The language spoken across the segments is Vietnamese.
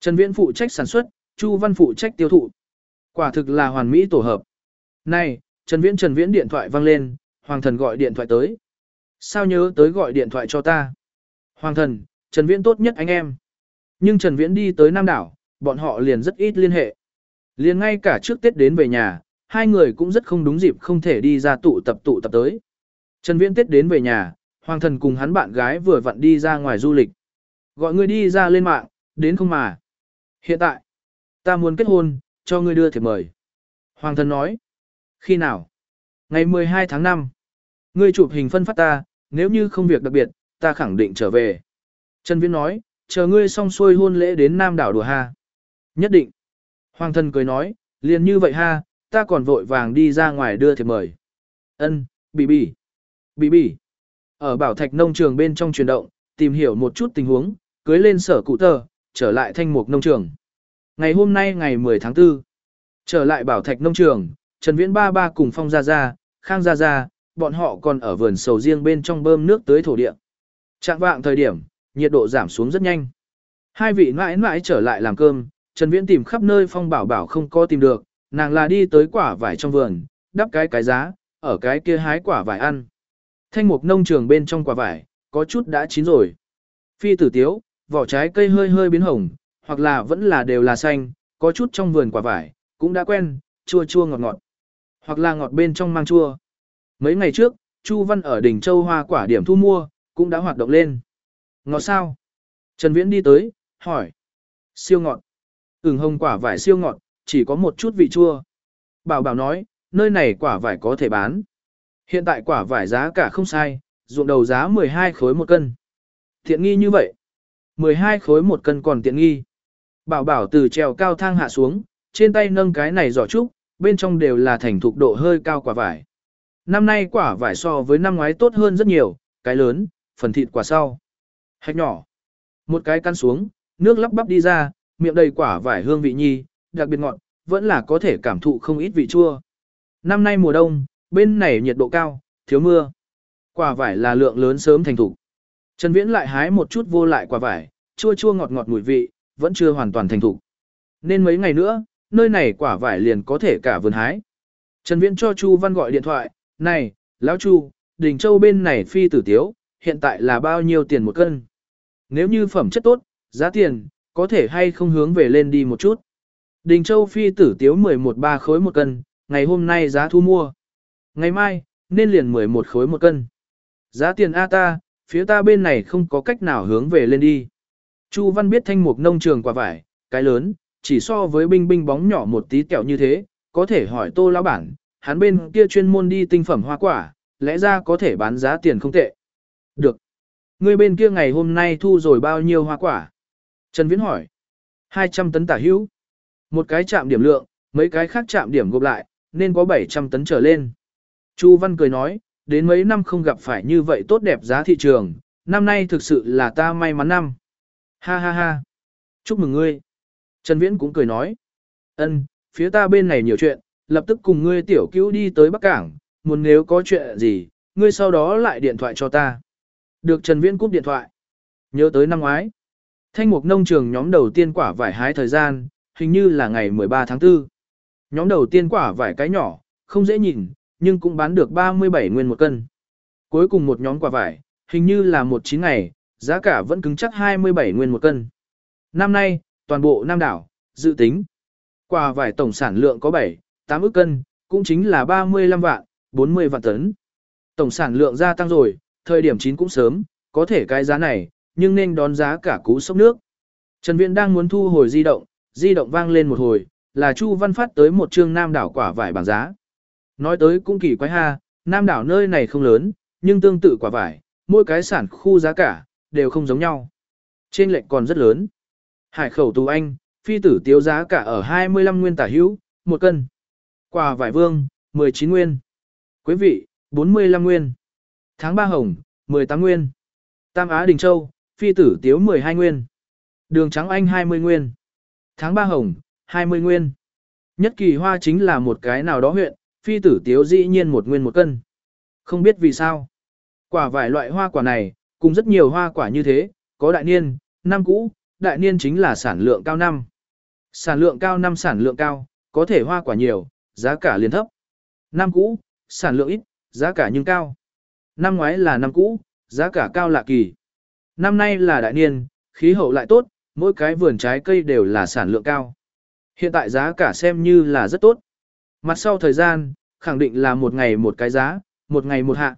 Trần Viễn phụ trách sản xuất, Chu Văn phụ trách tiêu thụ. Quả thực là hoàn mỹ tổ hợp. Này, Trần Viễn Trần Viễn điện thoại vang lên, Hoàng thần gọi điện thoại tới. Sao nhớ tới gọi điện thoại cho ta? Hoàng thần, Trần Viễn tốt nhất anh em. Nhưng Trần Viễn đi tới Nam đảo, bọn họ liền rất ít liên hệ. Liền ngay cả trước Tết đến về nhà, hai người cũng rất không đúng dịp không thể đi ra tụ tập tụ tập tới. Trần Viễn Tết đến về nhà, Hoàng thần cùng hắn bạn gái vừa vặn đi ra ngoài du lịch. Gọi người đi ra lên mạng, đến không mà. Hiện tại, ta muốn kết hôn, cho ngươi đưa thiệp mời. Hoàng thần nói, khi nào? Ngày 12 tháng 5. Ngươi chụp hình phân phát ta, nếu như không việc đặc biệt, ta khẳng định trở về. Trần Viễn nói, chờ ngươi xong xuôi hôn lễ đến Nam đảo đùa ha. Nhất định. Hoàng thần cười nói, liền như vậy ha, ta còn vội vàng đi ra ngoài đưa thiệp mời. Ân, bì bì. Bì bì. Ở bảo thạch nông trường bên trong chuyển động, tìm hiểu một chút tình huống, cưới lên sở cụ tờ, trở lại thanh mục nông trường. Ngày hôm nay ngày 10 tháng 4, trở lại bảo thạch nông trường, Trần Viễn ba ba cùng Phong Gia Gia, Khang Gia Gia, bọn họ còn ở vườn sầu riêng bên trong bơm nước tới thổ địa. Trạng vạng thời điểm, nhiệt độ giảm xuống rất nhanh. Hai vị mãi mãi trở lại làm cơm, Trần Viễn tìm khắp nơi Phong Bảo Bảo không có tìm được, nàng là đi tới quả vải trong vườn, đắp cái cái giá, ở cái kia hái quả vải ăn. Thanh mục nông trường bên trong quả vải, có chút đã chín rồi. Phi tử tiếu, vỏ trái cây hơi hơi biến hồng, hoặc là vẫn là đều là xanh, có chút trong vườn quả vải, cũng đã quen, chua chua ngọt ngọt. Hoặc là ngọt bên trong mang chua. Mấy ngày trước, Chu Văn ở đỉnh Châu Hoa quả điểm thu mua, cũng đã hoạt động lên. Ngọt sao? Trần Viễn đi tới, hỏi. Siêu ngọt. Ừng hồng quả vải siêu ngọt, chỉ có một chút vị chua. Bảo bảo nói, nơi này quả vải có thể bán. Hiện tại quả vải giá cả không sai, ruộng đầu giá 12 khối một cân. thiện nghi như vậy. 12 khối một cân còn tiện nghi. Bảo bảo từ trèo cao thang hạ xuống, trên tay nâng cái này giỏ trúc, bên trong đều là thành thục độ hơi cao quả vải. Năm nay quả vải so với năm ngoái tốt hơn rất nhiều, cái lớn, phần thịt quả sau. Hạch nhỏ. Một cái căn xuống, nước lắp bắp đi ra, miệng đầy quả vải hương vị nhi, đặc biệt ngọt, vẫn là có thể cảm thụ không ít vị chua. Năm nay mùa đông, bên này nhiệt độ cao, thiếu mưa. Quả vải là lượng lớn sớm thành thục. Trần Viễn lại hái một chút vô lại quả vải, chua chua ngọt ngọt mùi vị, vẫn chưa hoàn toàn thành thục. Nên mấy ngày nữa, nơi này quả vải liền có thể cả vườn hái. Trần Viễn cho Chu Văn gọi điện thoại, này, lão Chu, Đình Châu bên này phi tử tiếu, hiện tại là bao nhiêu tiền một cân? Nếu như phẩm chất tốt, giá tiền, có thể hay không hướng về lên đi một chút. Đình Châu phi tử tiếu 11 ba khối một cân, ngày hôm nay giá thu mua. Ngày mai, nên liền 11 khối một cân. Giá tiền A ta, phía ta bên này không có cách nào hướng về lên đi. Chu Văn biết thanh mục nông trường quả vải, cái lớn, chỉ so với binh binh bóng nhỏ một tí kẹo như thế, có thể hỏi tô lão bản, hắn bên kia chuyên môn đi tinh phẩm hoa quả, lẽ ra có thể bán giá tiền không tệ. Được. Người bên kia ngày hôm nay thu rồi bao nhiêu hoa quả? Trần Viễn hỏi. 200 tấn tả hữu. Một cái chạm điểm lượng, mấy cái khác chạm điểm gộp lại, nên có 700 tấn trở lên. Chu Văn cười nói, đến mấy năm không gặp phải như vậy tốt đẹp giá thị trường, năm nay thực sự là ta may mắn năm. Ha ha ha. Chúc mừng ngươi. Trần Viễn cũng cười nói. ân, phía ta bên này nhiều chuyện, lập tức cùng ngươi tiểu cứu đi tới Bắc Cảng, muốn nếu có chuyện gì, ngươi sau đó lại điện thoại cho ta. Được Trần Viễn cúp điện thoại. Nhớ tới năm ngoái. Thanh mục nông trường nhóm đầu tiên quả vải hái thời gian, hình như là ngày 13 tháng 4. Nhóm đầu tiên quả vải cái nhỏ, không dễ nhìn, nhưng cũng bán được 37 nguyên một cân. Cuối cùng một nhóm quả vải, hình như là một chín ngày, giá cả vẫn cứng chắc 27 nguyên một cân. Năm nay, toàn bộ Nam đảo, dự tính. Quả vải tổng sản lượng có 7, 8 ức cân, cũng chính là 35 vạn, 40 vạn tấn. Tổng sản lượng gia tăng rồi, thời điểm chín cũng sớm, có thể cái giá này, nhưng nên đón giá cả cú sốc nước. Trần Viễn đang muốn thu hồi di động, di động vang lên một hồi, là Chu Văn phát tới một chương Nam đảo quả vải bảng giá. Nói tới cũng kỳ quái ha, Nam đảo nơi này không lớn, nhưng tương tự quả vải, mỗi cái sản khu giá cả, đều không giống nhau. Trên lệnh còn rất lớn. Hải khẩu tù anh, phi tử tiêu giá cả ở 25 nguyên tả hữu, một cân. Quả vải vương, 19 nguyên. Quý vị, 45 nguyên. Tháng 3 hồng, 18 nguyên. Tam Á Đình Châu, phi tử tiếu 12 nguyên. Đường trắng anh 20 nguyên. Tháng 3 hồng, 20 nguyên. Nhất kỳ hoa chính là một cái nào đó huyện, phi tử tiếu dĩ nhiên một nguyên một cân. Không biết vì sao. Quả vải loại hoa quả này, cùng rất nhiều hoa quả như thế, có đại niên, năm cũ, đại niên chính là sản lượng cao năm. Sản lượng cao năm sản lượng cao, có thể hoa quả nhiều, giá cả liền thấp. Năm cũ, sản lượng ít, giá cả nhưng cao. Năm ngoái là năm cũ, giá cả cao lạ kỳ. Năm nay là đại niên, khí hậu lại tốt, mỗi cái vườn trái cây đều là sản lượng cao. Hiện tại giá cả xem như là rất tốt. Mặt sau thời gian, khẳng định là một ngày một cái giá, một ngày một hạ.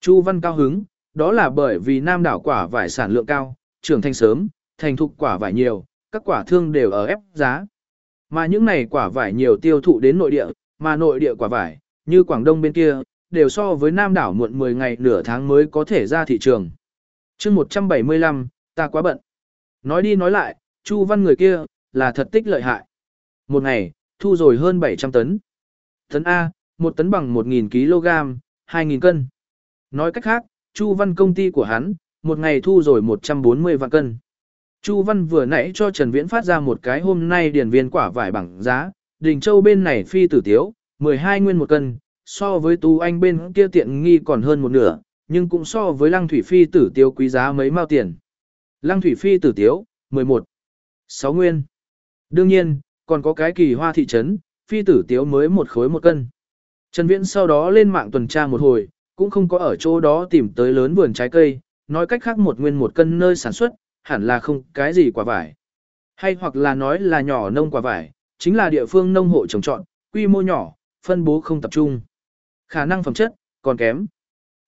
Chu Văn cao hứng, đó là bởi vì nam đảo quả vải sản lượng cao, trưởng thành sớm, thành thục quả vải nhiều, các quả thương đều ở ép giá. Mà những này quả vải nhiều tiêu thụ đến nội địa, mà nội địa quả vải, như Quảng Đông bên kia, đều so với Nam đảo muộn 10 ngày nửa tháng mới có thể ra thị trường. chương 175, ta quá bận. Nói đi nói lại, Chu Văn người kia, là thật tích lợi hại. Một ngày, thu rồi hơn 700 tấn. Tấn A, một tấn bằng 1.000 kg, 2.000 cân. Nói cách khác, Chu Văn công ty của hắn, một ngày thu rồi 140 vạn cân. Chu Văn vừa nãy cho Trần Viễn phát ra một cái hôm nay điển viên quả vải bằng giá, Đình Châu bên này phi tử tiếu, 12 nguyên một cân, so với Tú Anh bên kia tiện nghi còn hơn một nửa, nhưng cũng so với Lăng Thủy Phi tử tiếu quý giá mấy mao tiền. Lăng Thủy Phi tử tiếu, 11. 6 nguyên. Đương nhiên, còn có cái kỳ hoa thị trấn, phi tử tiếu mới một khối một cân. Trần Viễn sau đó lên mạng tuần tra một hồi, cũng không có ở chỗ đó tìm tới lớn vườn trái cây, nói cách khác một nguyên một cân nơi sản xuất, hẳn là không cái gì quả vải. Hay hoặc là nói là nhỏ nông quả vải, chính là địa phương nông hộ trồng trọt, quy mô nhỏ, phân bố không tập trung. Khả năng phẩm chất, còn kém.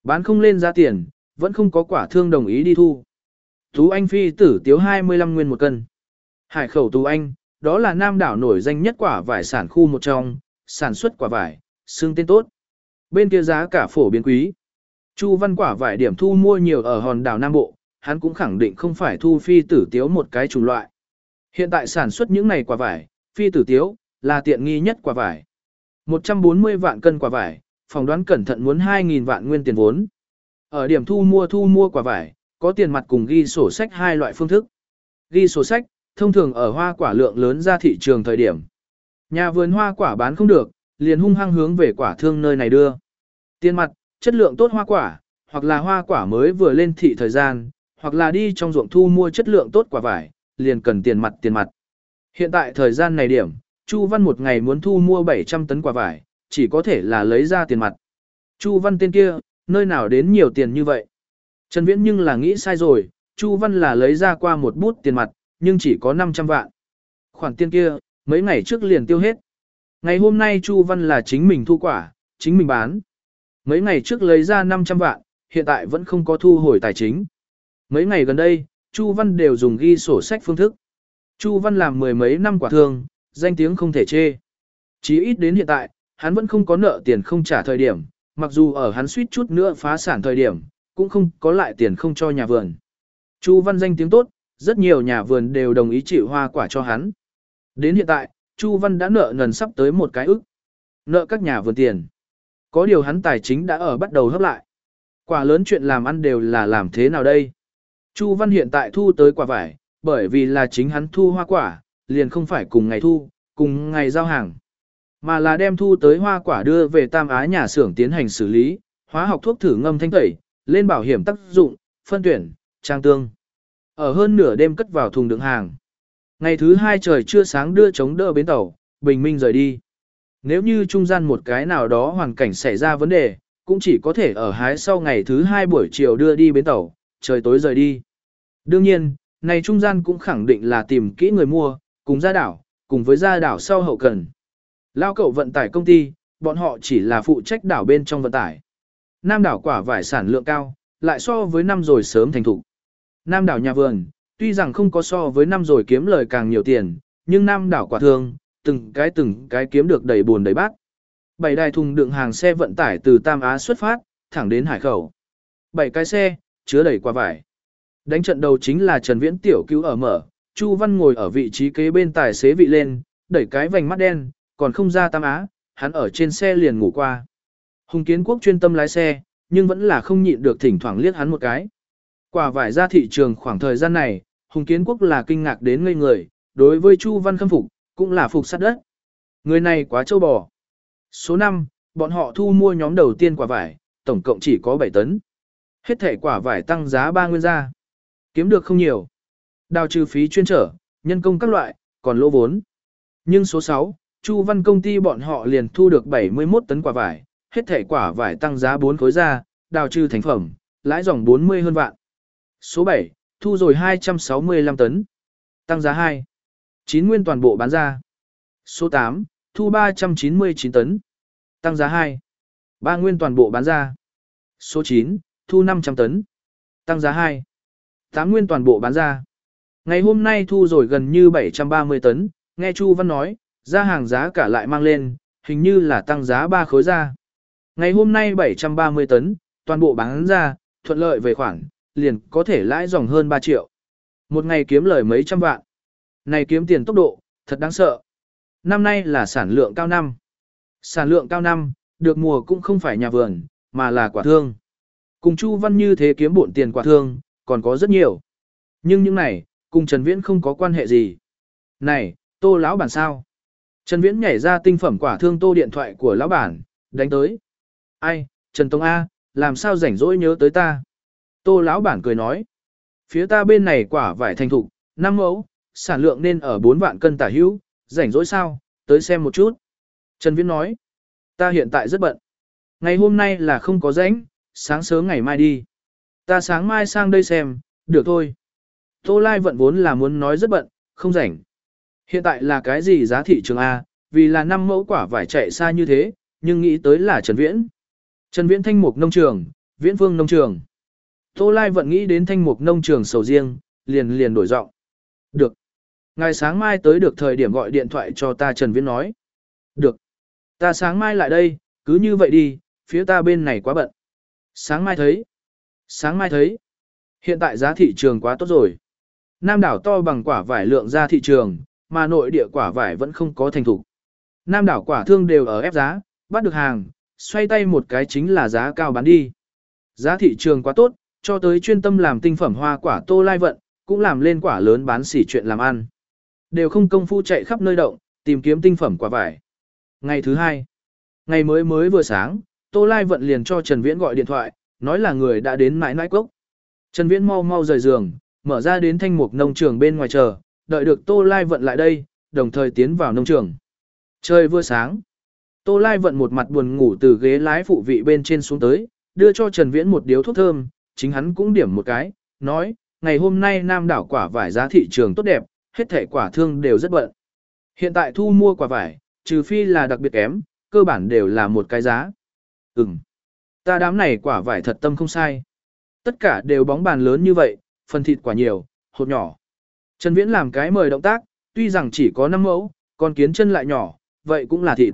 Bán không lên giá tiền, vẫn không có quả thương đồng ý đi thu. Tú Anh phi tử tiếu 25 nguyên một cân. Hải khẩu Tú Anh, đó là nam đảo nổi danh nhất quả vải sản khu một trong, sản xuất quả vải, xương tên tốt. Bên kia giá cả phổ biến quý. Chu văn quả vải điểm thu mua nhiều ở hòn đảo Nam Bộ, hắn cũng khẳng định không phải thu phi tử tiếu một cái chủng loại. Hiện tại sản xuất những này quả vải, phi tử tiếu, là tiện nghi nhất quả vải. 140 vạn cân quả vải, phỏng đoán cẩn thận muốn 2.000 vạn nguyên tiền vốn. Ở điểm thu mua thu mua quả vải, có tiền mặt cùng ghi sổ sách hai loại phương thức. Ghi sổ sách, thông thường ở hoa quả lượng lớn ra thị trường thời điểm. Nhà vườn hoa quả bán không được, liền hung hăng hướng về quả thương nơi này đưa. Tiền mặt, chất lượng tốt hoa quả, hoặc là hoa quả mới vừa lên thị thời gian, hoặc là đi trong ruộng thu mua chất lượng tốt quả vải, liền cần tiền mặt tiền mặt. Hiện tại thời gian này điểm, Chu Văn một ngày muốn thu mua 700 tấn quả vải, chỉ có thể là lấy ra tiền mặt. Chu Văn tên kia, nơi nào đến nhiều tiền như vậy? Trần Viễn nhưng là nghĩ sai rồi, Chu Văn là lấy ra qua một bút tiền mặt, nhưng chỉ có 500 vạn. Khoản tiền kia, mấy ngày trước liền tiêu hết. Ngày hôm nay Chu Văn là chính mình thu quả, chính mình bán. Mấy ngày trước lấy ra 500 vạn, hiện tại vẫn không có thu hồi tài chính. Mấy ngày gần đây, Chu Văn đều dùng ghi sổ sách phương thức. Chu Văn làm mười mấy năm quả thương, danh tiếng không thể chê. Chí ít đến hiện tại, hắn vẫn không có nợ tiền không trả thời điểm, mặc dù ở hắn suýt chút nữa phá sản thời điểm, cũng không có lại tiền không cho nhà vườn. Chu Văn danh tiếng tốt, rất nhiều nhà vườn đều đồng ý chịu hoa quả cho hắn. Đến hiện tại, Chu Văn đã nợ nần sắp tới một cái ức. Nợ các nhà vườn tiền. Có điều hắn tài chính đã ở bắt đầu hấp lại. Quả lớn chuyện làm ăn đều là làm thế nào đây? Chu Văn hiện tại thu tới quả vải, bởi vì là chính hắn thu hoa quả, liền không phải cùng ngày thu, cùng ngày giao hàng. Mà là đem thu tới hoa quả đưa về Tam Á nhà xưởng tiến hành xử lý, hóa học thuốc thử ngâm thanh tẩy, lên bảo hiểm tác dụng, phân tuyển, trang tương. Ở hơn nửa đêm cất vào thùng đựng hàng. Ngày thứ hai trời chưa sáng đưa chống đỡ bến tàu, bình minh rời đi. Nếu như trung gian một cái nào đó hoàn cảnh xảy ra vấn đề, cũng chỉ có thể ở hái sau ngày thứ hai buổi chiều đưa đi bến tàu, trời tối rời đi. Đương nhiên, này trung gian cũng khẳng định là tìm kỹ người mua, cùng ra đảo, cùng với ra đảo sau hậu cần. Lao cậu vận tải công ty, bọn họ chỉ là phụ trách đảo bên trong vận tải. Nam đảo quả vải sản lượng cao, lại so với năm rồi sớm thành thủ. Nam đảo nhà vườn, tuy rằng không có so với năm rồi kiếm lời càng nhiều tiền, nhưng Nam đảo quả thương, từng cái từng cái kiếm được đầy buồn đầy bát. Bảy đài thùng đựng hàng xe vận tải từ Tam Á xuất phát, thẳng đến Hải Khẩu. Bảy cái xe, chứa đầy quả vải. Đánh trận đầu chính là Trần Viễn tiểu cứu ở mở, Chu Văn ngồi ở vị trí kế bên tài xế vị lên, đẩy cái vành mắt đen, còn không ra Tam Á, hắn ở trên xe liền ngủ qua. Hùng Kiến Quốc chuyên tâm lái xe, nhưng vẫn là không nhịn được thỉnh thoảng liếc hắn một cái. Quả vải ra thị trường khoảng thời gian này, Hùng Kiến Quốc là kinh ngạc đến ngây người, đối với Chu Văn khâm phục, cũng là phục sát đất. Người này quá châu bò. Số 5, bọn họ thu mua nhóm đầu tiên quả vải, tổng cộng chỉ có 7 tấn. Hết thể quả vải tăng giá 3 nguyên gia. Kiếm được không nhiều. Đào trừ phí chuyên trở, nhân công các loại, còn lỗ vốn. Nhưng số 6, Chu Văn công ty bọn họ liền thu được 71 tấn quả vải, hết thể quả vải tăng giá 4 khối ra, đào trừ thành phẩm, lãi dòng 40 hơn vạn. Số 7, thu rồi 265 tấn, tăng giá 2. 9 nguyên toàn bộ bán ra. Số 8, thu 399 tấn, tăng giá 2. 3 nguyên toàn bộ bán ra. Số 9, thu 500 tấn, tăng giá 2. 8 nguyên toàn bộ bán ra. Ngày hôm nay thu rồi gần như 730 tấn, nghe Chu Văn nói, ra hàng giá cả lại mang lên, hình như là tăng giá 3 khối ra. Ngày hôm nay 730 tấn, toàn bộ bán ra, thuận lợi về khoản, liền có thể lãi dòng hơn 3 triệu. Một ngày kiếm lời mấy trăm vạn. Này kiếm tiền tốc độ, thật đáng sợ. Năm nay là sản lượng cao năm. Sản lượng cao năm, được mùa cũng không phải nhà vườn, mà là quả thương. Cùng Chu Văn như thế kiếm bộn tiền quả thương, còn có rất nhiều. Nhưng những này, cùng Trần Viễn không có quan hệ gì. Này, tô lão bản sao? Trần Viễn nhảy ra tinh phẩm quả thương tô điện thoại của lão bản, đánh tới. Ai, Trần Tông A, làm sao rảnh rỗi nhớ tới ta? Tô lão bản cười nói. Phía ta bên này quả vải thành thục, năm mẫu, sản lượng nên ở 4 vạn cân tả hữu, rảnh rỗi sao, tới xem một chút. Trần Viễn nói. Ta hiện tại rất bận. Ngày hôm nay là không có rảnh, sáng sớm ngày mai đi. Ta sáng mai sang đây xem, được thôi. Tô Lai vận vốn là muốn nói rất bận, không rảnh. Hiện tại là cái gì giá thị trường A, vì là năm mẫu quả vải chạy xa như thế, nhưng nghĩ tới là Trần Viễn. Trần Viễn thanh mục nông trường, Viễn Phương nông trường. Tô Lai vẫn nghĩ đến thanh mục nông trường sầu riêng, liền liền đổi giọng. Được. Ngày sáng mai tới được thời điểm gọi điện thoại cho ta Trần Viễn nói. Được. Ta sáng mai lại đây, cứ như vậy đi, phía ta bên này quá bận. Sáng mai thấy. Sáng mai thấy. Hiện tại giá thị trường quá tốt rồi. Nam đảo to bằng quả vải lượng ra thị trường, mà nội địa quả vải vẫn không có thành thủ. Nam đảo quả thương đều ở ép giá, bắt được hàng, xoay tay một cái chính là giá cao bán đi. Giá thị trường quá tốt, cho tới chuyên tâm làm tinh phẩm hoa quả tô lai vận, cũng làm lên quả lớn bán xỉ chuyện làm ăn. Đều không công phu chạy khắp nơi động, tìm kiếm tinh phẩm quả vải. Ngày thứ hai, ngày mới mới vừa sáng, Tô Lai Vận liền cho Trần Viễn gọi điện thoại, nói là người đã đến mãi mãi cốc. Trần Viễn mau mau rời giường, mở ra đến thanh mục nông trường bên ngoài chờ, đợi được Tô Lai Vận lại đây, đồng thời tiến vào nông trường. Trời vừa sáng. Tô Lai Vận một mặt buồn ngủ từ ghế lái phụ vị bên trên xuống tới, đưa cho Trần Viễn một điếu thuốc thơm, chính hắn cũng điểm một cái, nói, ngày hôm nay Nam đảo quả vải giá thị trường tốt đẹp, hết thể quả thương đều rất bận. Hiện tại thu mua quả vải, trừ phi là đặc biệt kém, cơ bản đều là một cái giá. Ừm. Ta đám này quả vải thật tâm không sai. Tất cả đều bóng bàn lớn như vậy, phần thịt quả nhiều, hột nhỏ. Trần Viễn làm cái mời động tác, tuy rằng chỉ có 5 mẫu, còn kiến chân lại nhỏ, vậy cũng là thịt.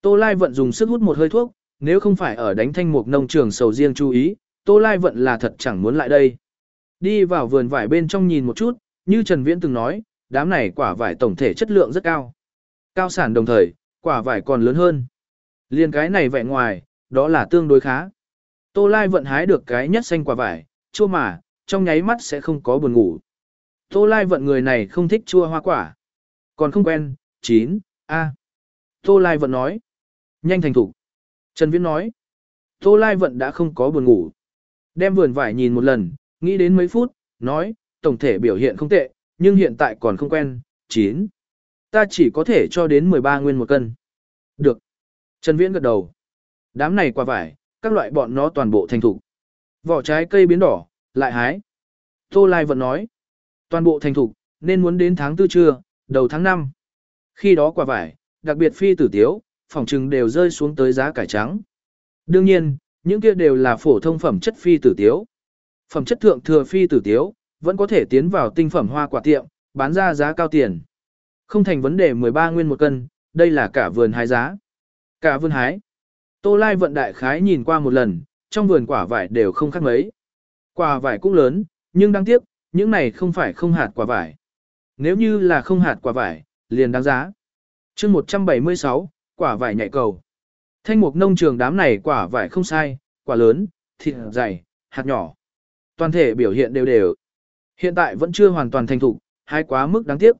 Tô Lai Vận dùng sức hút một hơi thuốc, nếu không phải ở đánh thanh mục nông trường sầu riêng chú ý, Tô Lai Vận là thật chẳng muốn lại đây. Đi vào vườn vải bên trong nhìn một chút, như Trần Viễn từng nói, đám này quả vải tổng thể chất lượng rất cao. Cao sản đồng thời, quả vải còn lớn hơn. Liên cái này vẻ ngoài, đó là tương đối khá. Tô Lai vận hái được cái nhất xanh quả vải, chua mà, trong nháy mắt sẽ không có buồn ngủ. Tô Lai vận người này không thích chua hoa quả. Còn không quen, chín, a. Tô Lai vận nói. Nhanh thành thủ. Trần Viễn nói. Tô Lai vận đã không có buồn ngủ. Đem vườn vải nhìn một lần, nghĩ đến mấy phút, nói, tổng thể biểu hiện không tệ, nhưng hiện tại còn không quen, chín. Ta chỉ có thể cho đến 13 nguyên một cân. Được. Trần Viễn gật đầu. Đám này quả vải, các loại bọn nó toàn bộ thành thủ. Vỏ trái cây biến đỏ, lại hái. Tô Lai vẫn nói. Toàn bộ thành thủ, nên muốn đến tháng tư trưa, đầu tháng 5. Khi đó quả vải, đặc biệt phi tử tiếu, phòng trừng đều rơi xuống tới giá cải trắng. Đương nhiên, những kia đều là phổ thông phẩm chất phi tử tiếu. Phẩm chất thượng thừa phi tử tiếu, vẫn có thể tiến vào tinh phẩm hoa quả tiệm, bán ra giá cao tiền. Không thành vấn đề 13 nguyên một cân, đây là cả vườn hái giá. Cả vườn hái. Tô Lai vận đại khái nhìn qua một lần, trong vườn quả vải đều không khác mấy. Quả vải cũng lớn, nhưng đáng tiếc, những này không phải không hạt quả vải. Nếu như là không hạt quả vải, liền đáng giá. chương 176, quả vải nhạy cầu. Thanh mục nông trường đám này quả vải không sai, quả lớn, thịt dày, hạt nhỏ. Toàn thể biểu hiện đều đều. Hiện tại vẫn chưa hoàn toàn thành thục, hay quá mức đáng tiếc.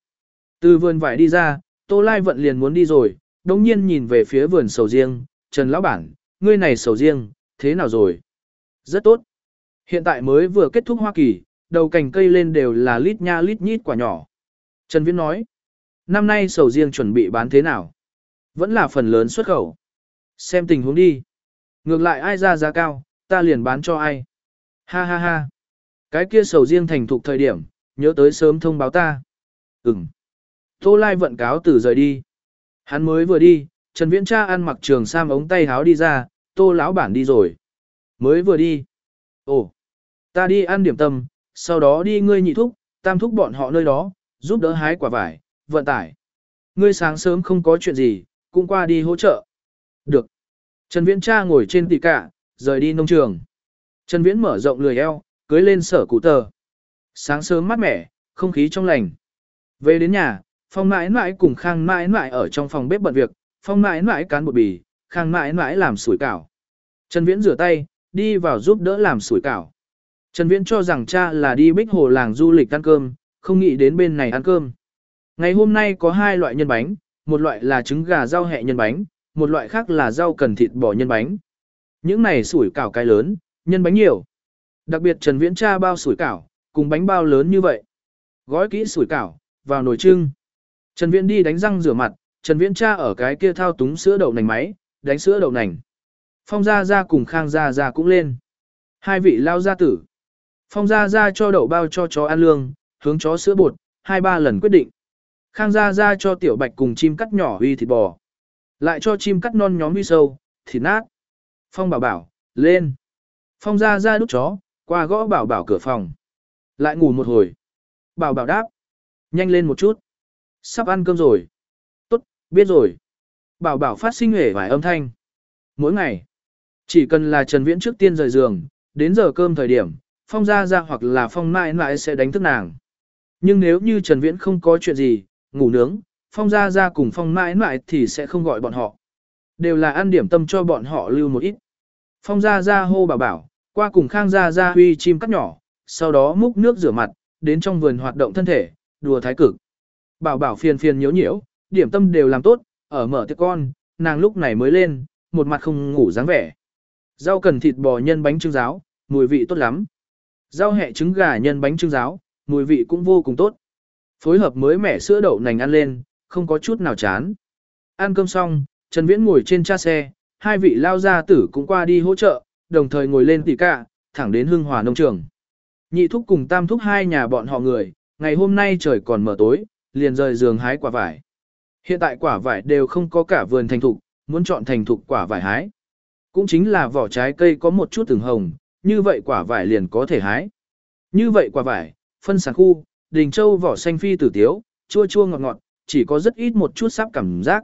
Từ vườn vải đi ra, Tô Lai vận liền muốn đi rồi, đồng nhiên nhìn về phía vườn sầu riêng, Trần Lão Bản, ngươi này sầu riêng, thế nào rồi? Rất tốt. Hiện tại mới vừa kết thúc Hoa Kỳ, đầu cành cây lên đều là lít nha lít nhít quả nhỏ. Trần Viễn nói, năm nay sầu riêng chuẩn bị bán thế nào? Vẫn là phần lớn xuất khẩu. Xem tình huống đi. Ngược lại ai ra giá cao, ta liền bán cho ai. Ha ha ha. Cái kia sầu riêng thành thục thời điểm, nhớ tới sớm thông báo ta. Ừm. Tô Lai vận cáo từ rời đi. Hắn mới vừa đi, Trần Viễn cha ăn mặc trường sam ống tay háo đi ra, Tô lão bản đi rồi. Mới vừa đi. Ồ, ta đi ăn điểm tâm, sau đó đi ngươi nhị thúc, tam thúc bọn họ nơi đó, giúp đỡ hái quả vải, vận tải. Ngươi sáng sớm không có chuyện gì, cũng qua đi hỗ trợ. Được. Trần Viễn cha ngồi trên tỷ cả, rời đi nông trường. Trần Viễn mở rộng lười eo, cưới lên sở cụ tờ. Sáng sớm mát mẻ, không khí trong lành. Về đến nhà, Phong mãi mãi cùng Khang mãi mãi ở trong phòng bếp bận việc, Phong mãi mãi cán bột bì, Khang mãi mãi làm sủi cảo. Trần Viễn rửa tay, đi vào giúp đỡ làm sủi cảo. Trần Viễn cho rằng cha là đi bích hồ làng du lịch ăn cơm, không nghĩ đến bên này ăn cơm. Ngày hôm nay có hai loại nhân bánh, một loại là trứng gà rau hẹ nhân bánh, một loại khác là rau cần thịt bò nhân bánh. Những này sủi cảo cái lớn, nhân bánh nhiều. Đặc biệt Trần Viễn cha bao sủi cảo, cùng bánh bao lớn như vậy. Gói kỹ sủi cảo, vào nồi trưng. Trần Viễn đi đánh răng rửa mặt, Trần Viễn cha ở cái kia thao túng sữa đậu nành máy, đánh sữa đậu nành. Phong Gia Gia cùng Khang Gia Gia cũng lên. Hai vị lao gia tử. Phong Gia Gia cho đậu bao cho chó ăn lương, hướng chó sữa bột, hai ba lần quyết định. Khang Gia Gia cho tiểu bạch cùng chim cắt nhỏ huy thịt bò. Lại cho chim cắt non nhóm huy sâu, thịt nát. Phong bảo bảo, lên. Phong Gia Gia đút chó, qua gõ bảo bảo cửa phòng. Lại ngủ một hồi. Bảo bảo đáp. Nhanh lên một chút. Sắp ăn cơm rồi. Tốt, biết rồi. Bảo bảo phát sinh huệ vài âm thanh. Mỗi ngày, chỉ cần là Trần Viễn trước tiên rời giường, đến giờ cơm thời điểm, Phong ra ra hoặc là Phong mãi mãi sẽ đánh thức nàng. Nhưng nếu như Trần Viễn không có chuyện gì, ngủ nướng, Phong gia gia cùng Phong mãi mãi thì sẽ không gọi bọn họ. Đều là ăn điểm tâm cho bọn họ lưu một ít. Phong gia gia hô bảo bảo, qua cùng Khang gia gia huy chim cắt nhỏ, sau đó múc nước rửa mặt, đến trong vườn hoạt động thân thể, đùa thái cực. Bảo bảo phiền phiền nhiễu nhiễu, điểm tâm đều làm tốt, ở mở tiệc con, nàng lúc này mới lên, một mặt không ngủ dáng vẻ. Rau cần thịt bò nhân bánh trưng giáo, mùi vị tốt lắm. Rau hẹ trứng gà nhân bánh trưng giáo, mùi vị cũng vô cùng tốt. Phối hợp mới mẻ sữa đậu nành ăn lên, không có chút nào chán. Ăn cơm xong, Trần Viễn ngồi trên cha xe, hai vị lao gia tử cũng qua đi hỗ trợ, đồng thời ngồi lên tỉ cả, thẳng đến hương hòa nông trường. Nhị thúc cùng tam thúc hai nhà bọn họ người, ngày hôm nay trời còn mở tối, liền rời giường hái quả vải. Hiện tại quả vải đều không có cả vườn thành thục, muốn chọn thành thục quả vải hái. Cũng chính là vỏ trái cây có một chút từng hồng, như vậy quả vải liền có thể hái. Như vậy quả vải, phân sản khu, đình châu vỏ xanh phi tử tiếu, chua chua ngọt ngọt, chỉ có rất ít một chút sắp cảm giác.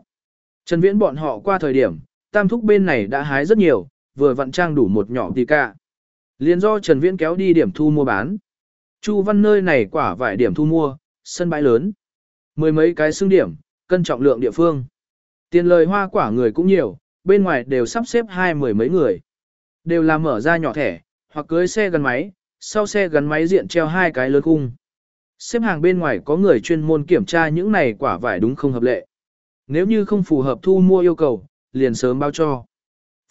Trần Viễn bọn họ qua thời điểm, tam thúc bên này đã hái rất nhiều, vừa vặn trang đủ một nhỏ tì ca. Liên do Trần Viễn kéo đi điểm thu mua bán. Chu văn nơi này quả vải điểm thu mua, sân bãi lớn. Mười mấy cái xương điểm, cân trọng lượng địa phương. Tiền lời hoa quả người cũng nhiều, bên ngoài đều sắp xếp hai mười mấy người. Đều là mở ra nhỏ thẻ, hoặc cưới xe gắn máy, sau xe gắn máy diện treo hai cái lớn cung. Xếp hàng bên ngoài có người chuyên môn kiểm tra những này quả vải đúng không hợp lệ. Nếu như không phù hợp thu mua yêu cầu, liền sớm báo cho.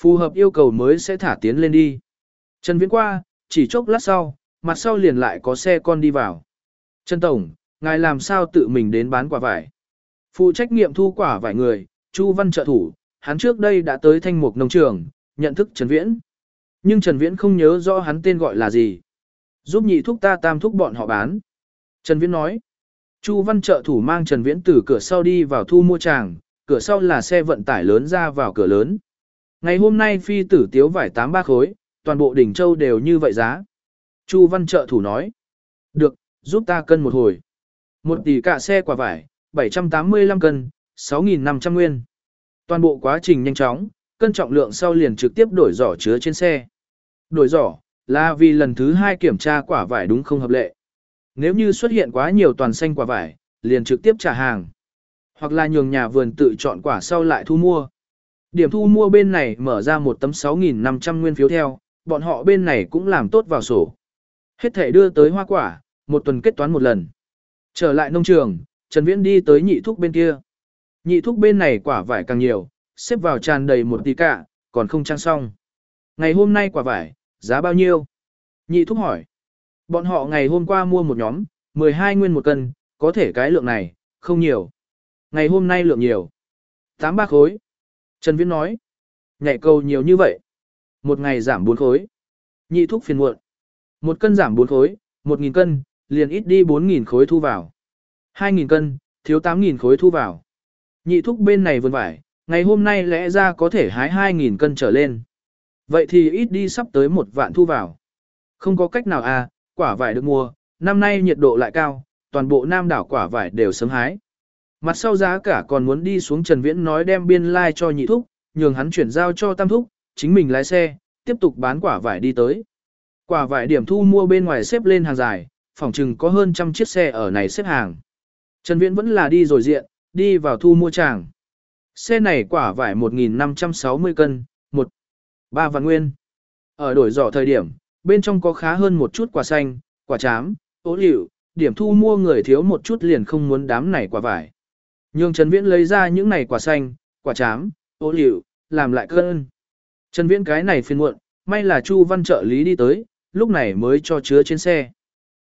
Phù hợp yêu cầu mới sẽ thả tiến lên đi. Trần Viễn qua, chỉ chốc lát sau, mặt sau liền lại có xe con đi vào. Trần Tổng, ngài làm sao tự mình đến bán quả vải? Phụ trách nhiệm thu quả vải người, Chu Văn trợ thủ, hắn trước đây đã tới thanh mục nông trường, nhận thức Trần Viễn. Nhưng Trần Viễn không nhớ rõ hắn tên gọi là gì. Giúp nhị thúc ta tam thúc bọn họ bán. Trần Viễn nói. Chu Văn trợ thủ mang Trần Viễn từ cửa sau đi vào thu mua tràng, cửa sau là xe vận tải lớn ra vào cửa lớn. Ngày hôm nay phi tử tiếu vải 83 khối, toàn bộ đỉnh châu đều như vậy giá. Chu Văn trợ thủ nói. Được, giúp ta cân một hồi. Một tỷ cả xe quả vải, 785 cân, 6.500 nguyên. Toàn bộ quá trình nhanh chóng, cân trọng lượng sau liền trực tiếp đổi giỏ chứa trên xe. Đổi giỏ, là vì lần thứ hai kiểm tra quả vải đúng không hợp lệ. Nếu như xuất hiện quá nhiều toàn xanh quả vải, liền trực tiếp trả hàng. Hoặc là nhường nhà vườn tự chọn quả sau lại thu mua. Điểm thu mua bên này mở ra một tấm 6.500 nguyên phiếu theo, bọn họ bên này cũng làm tốt vào sổ. Hết thể đưa tới hoa quả, một tuần kết toán một lần. Trở lại nông trường, Trần Viễn đi tới nhị thúc bên kia. Nhị thúc bên này quả vải càng nhiều, xếp vào tràn đầy một tí cả, còn không trang xong. Ngày hôm nay quả vải, giá bao nhiêu? Nhị thúc hỏi. Bọn họ ngày hôm qua mua một nhóm, 12 nguyên một cân, có thể cái lượng này, không nhiều. Ngày hôm nay lượng nhiều. 83 khối. Trần Viễn nói. Nhảy cầu nhiều như vậy. Một ngày giảm 4 khối. Nhị thuốc phiền muộn. Một cân giảm 4 khối, 1.000 cân, liền ít đi 4.000 khối thu vào. 2.000 cân, thiếu 8.000 khối thu vào. Nhị thuốc bên này vườn vải, ngày hôm nay lẽ ra có thể hái 2.000 cân trở lên. Vậy thì ít đi sắp tới một vạn thu vào. Không có cách nào à, quả vải được mua, năm nay nhiệt độ lại cao, toàn bộ nam đảo quả vải đều sớm hái. Mặt sau giá cả còn muốn đi xuống Trần Viễn nói đem biên lai like cho nhị thúc, nhường hắn chuyển giao cho tam thúc, chính mình lái xe, tiếp tục bán quả vải đi tới. Quả vải điểm thu mua bên ngoài xếp lên hàng dài, phòng chừng có hơn trăm chiếc xe ở này xếp hàng. Trần Viễn vẫn là đi rồi diện, đi vào thu mua tràng. Xe này quả vải 1.560 cân, một ba vạn nguyên. Ở đổi giỏ thời điểm, bên trong có khá hơn một chút quả xanh, quả chám, ố liệu, điểm thu mua người thiếu một chút liền không muốn đám này quả vải. Nhưng Trần Viễn lấy ra những này quả xanh, quả chám, ố liệu, làm lại cân. Trần Viễn cái này phiền muộn, may là Chu Văn trợ lý đi tới, lúc này mới cho chứa trên xe.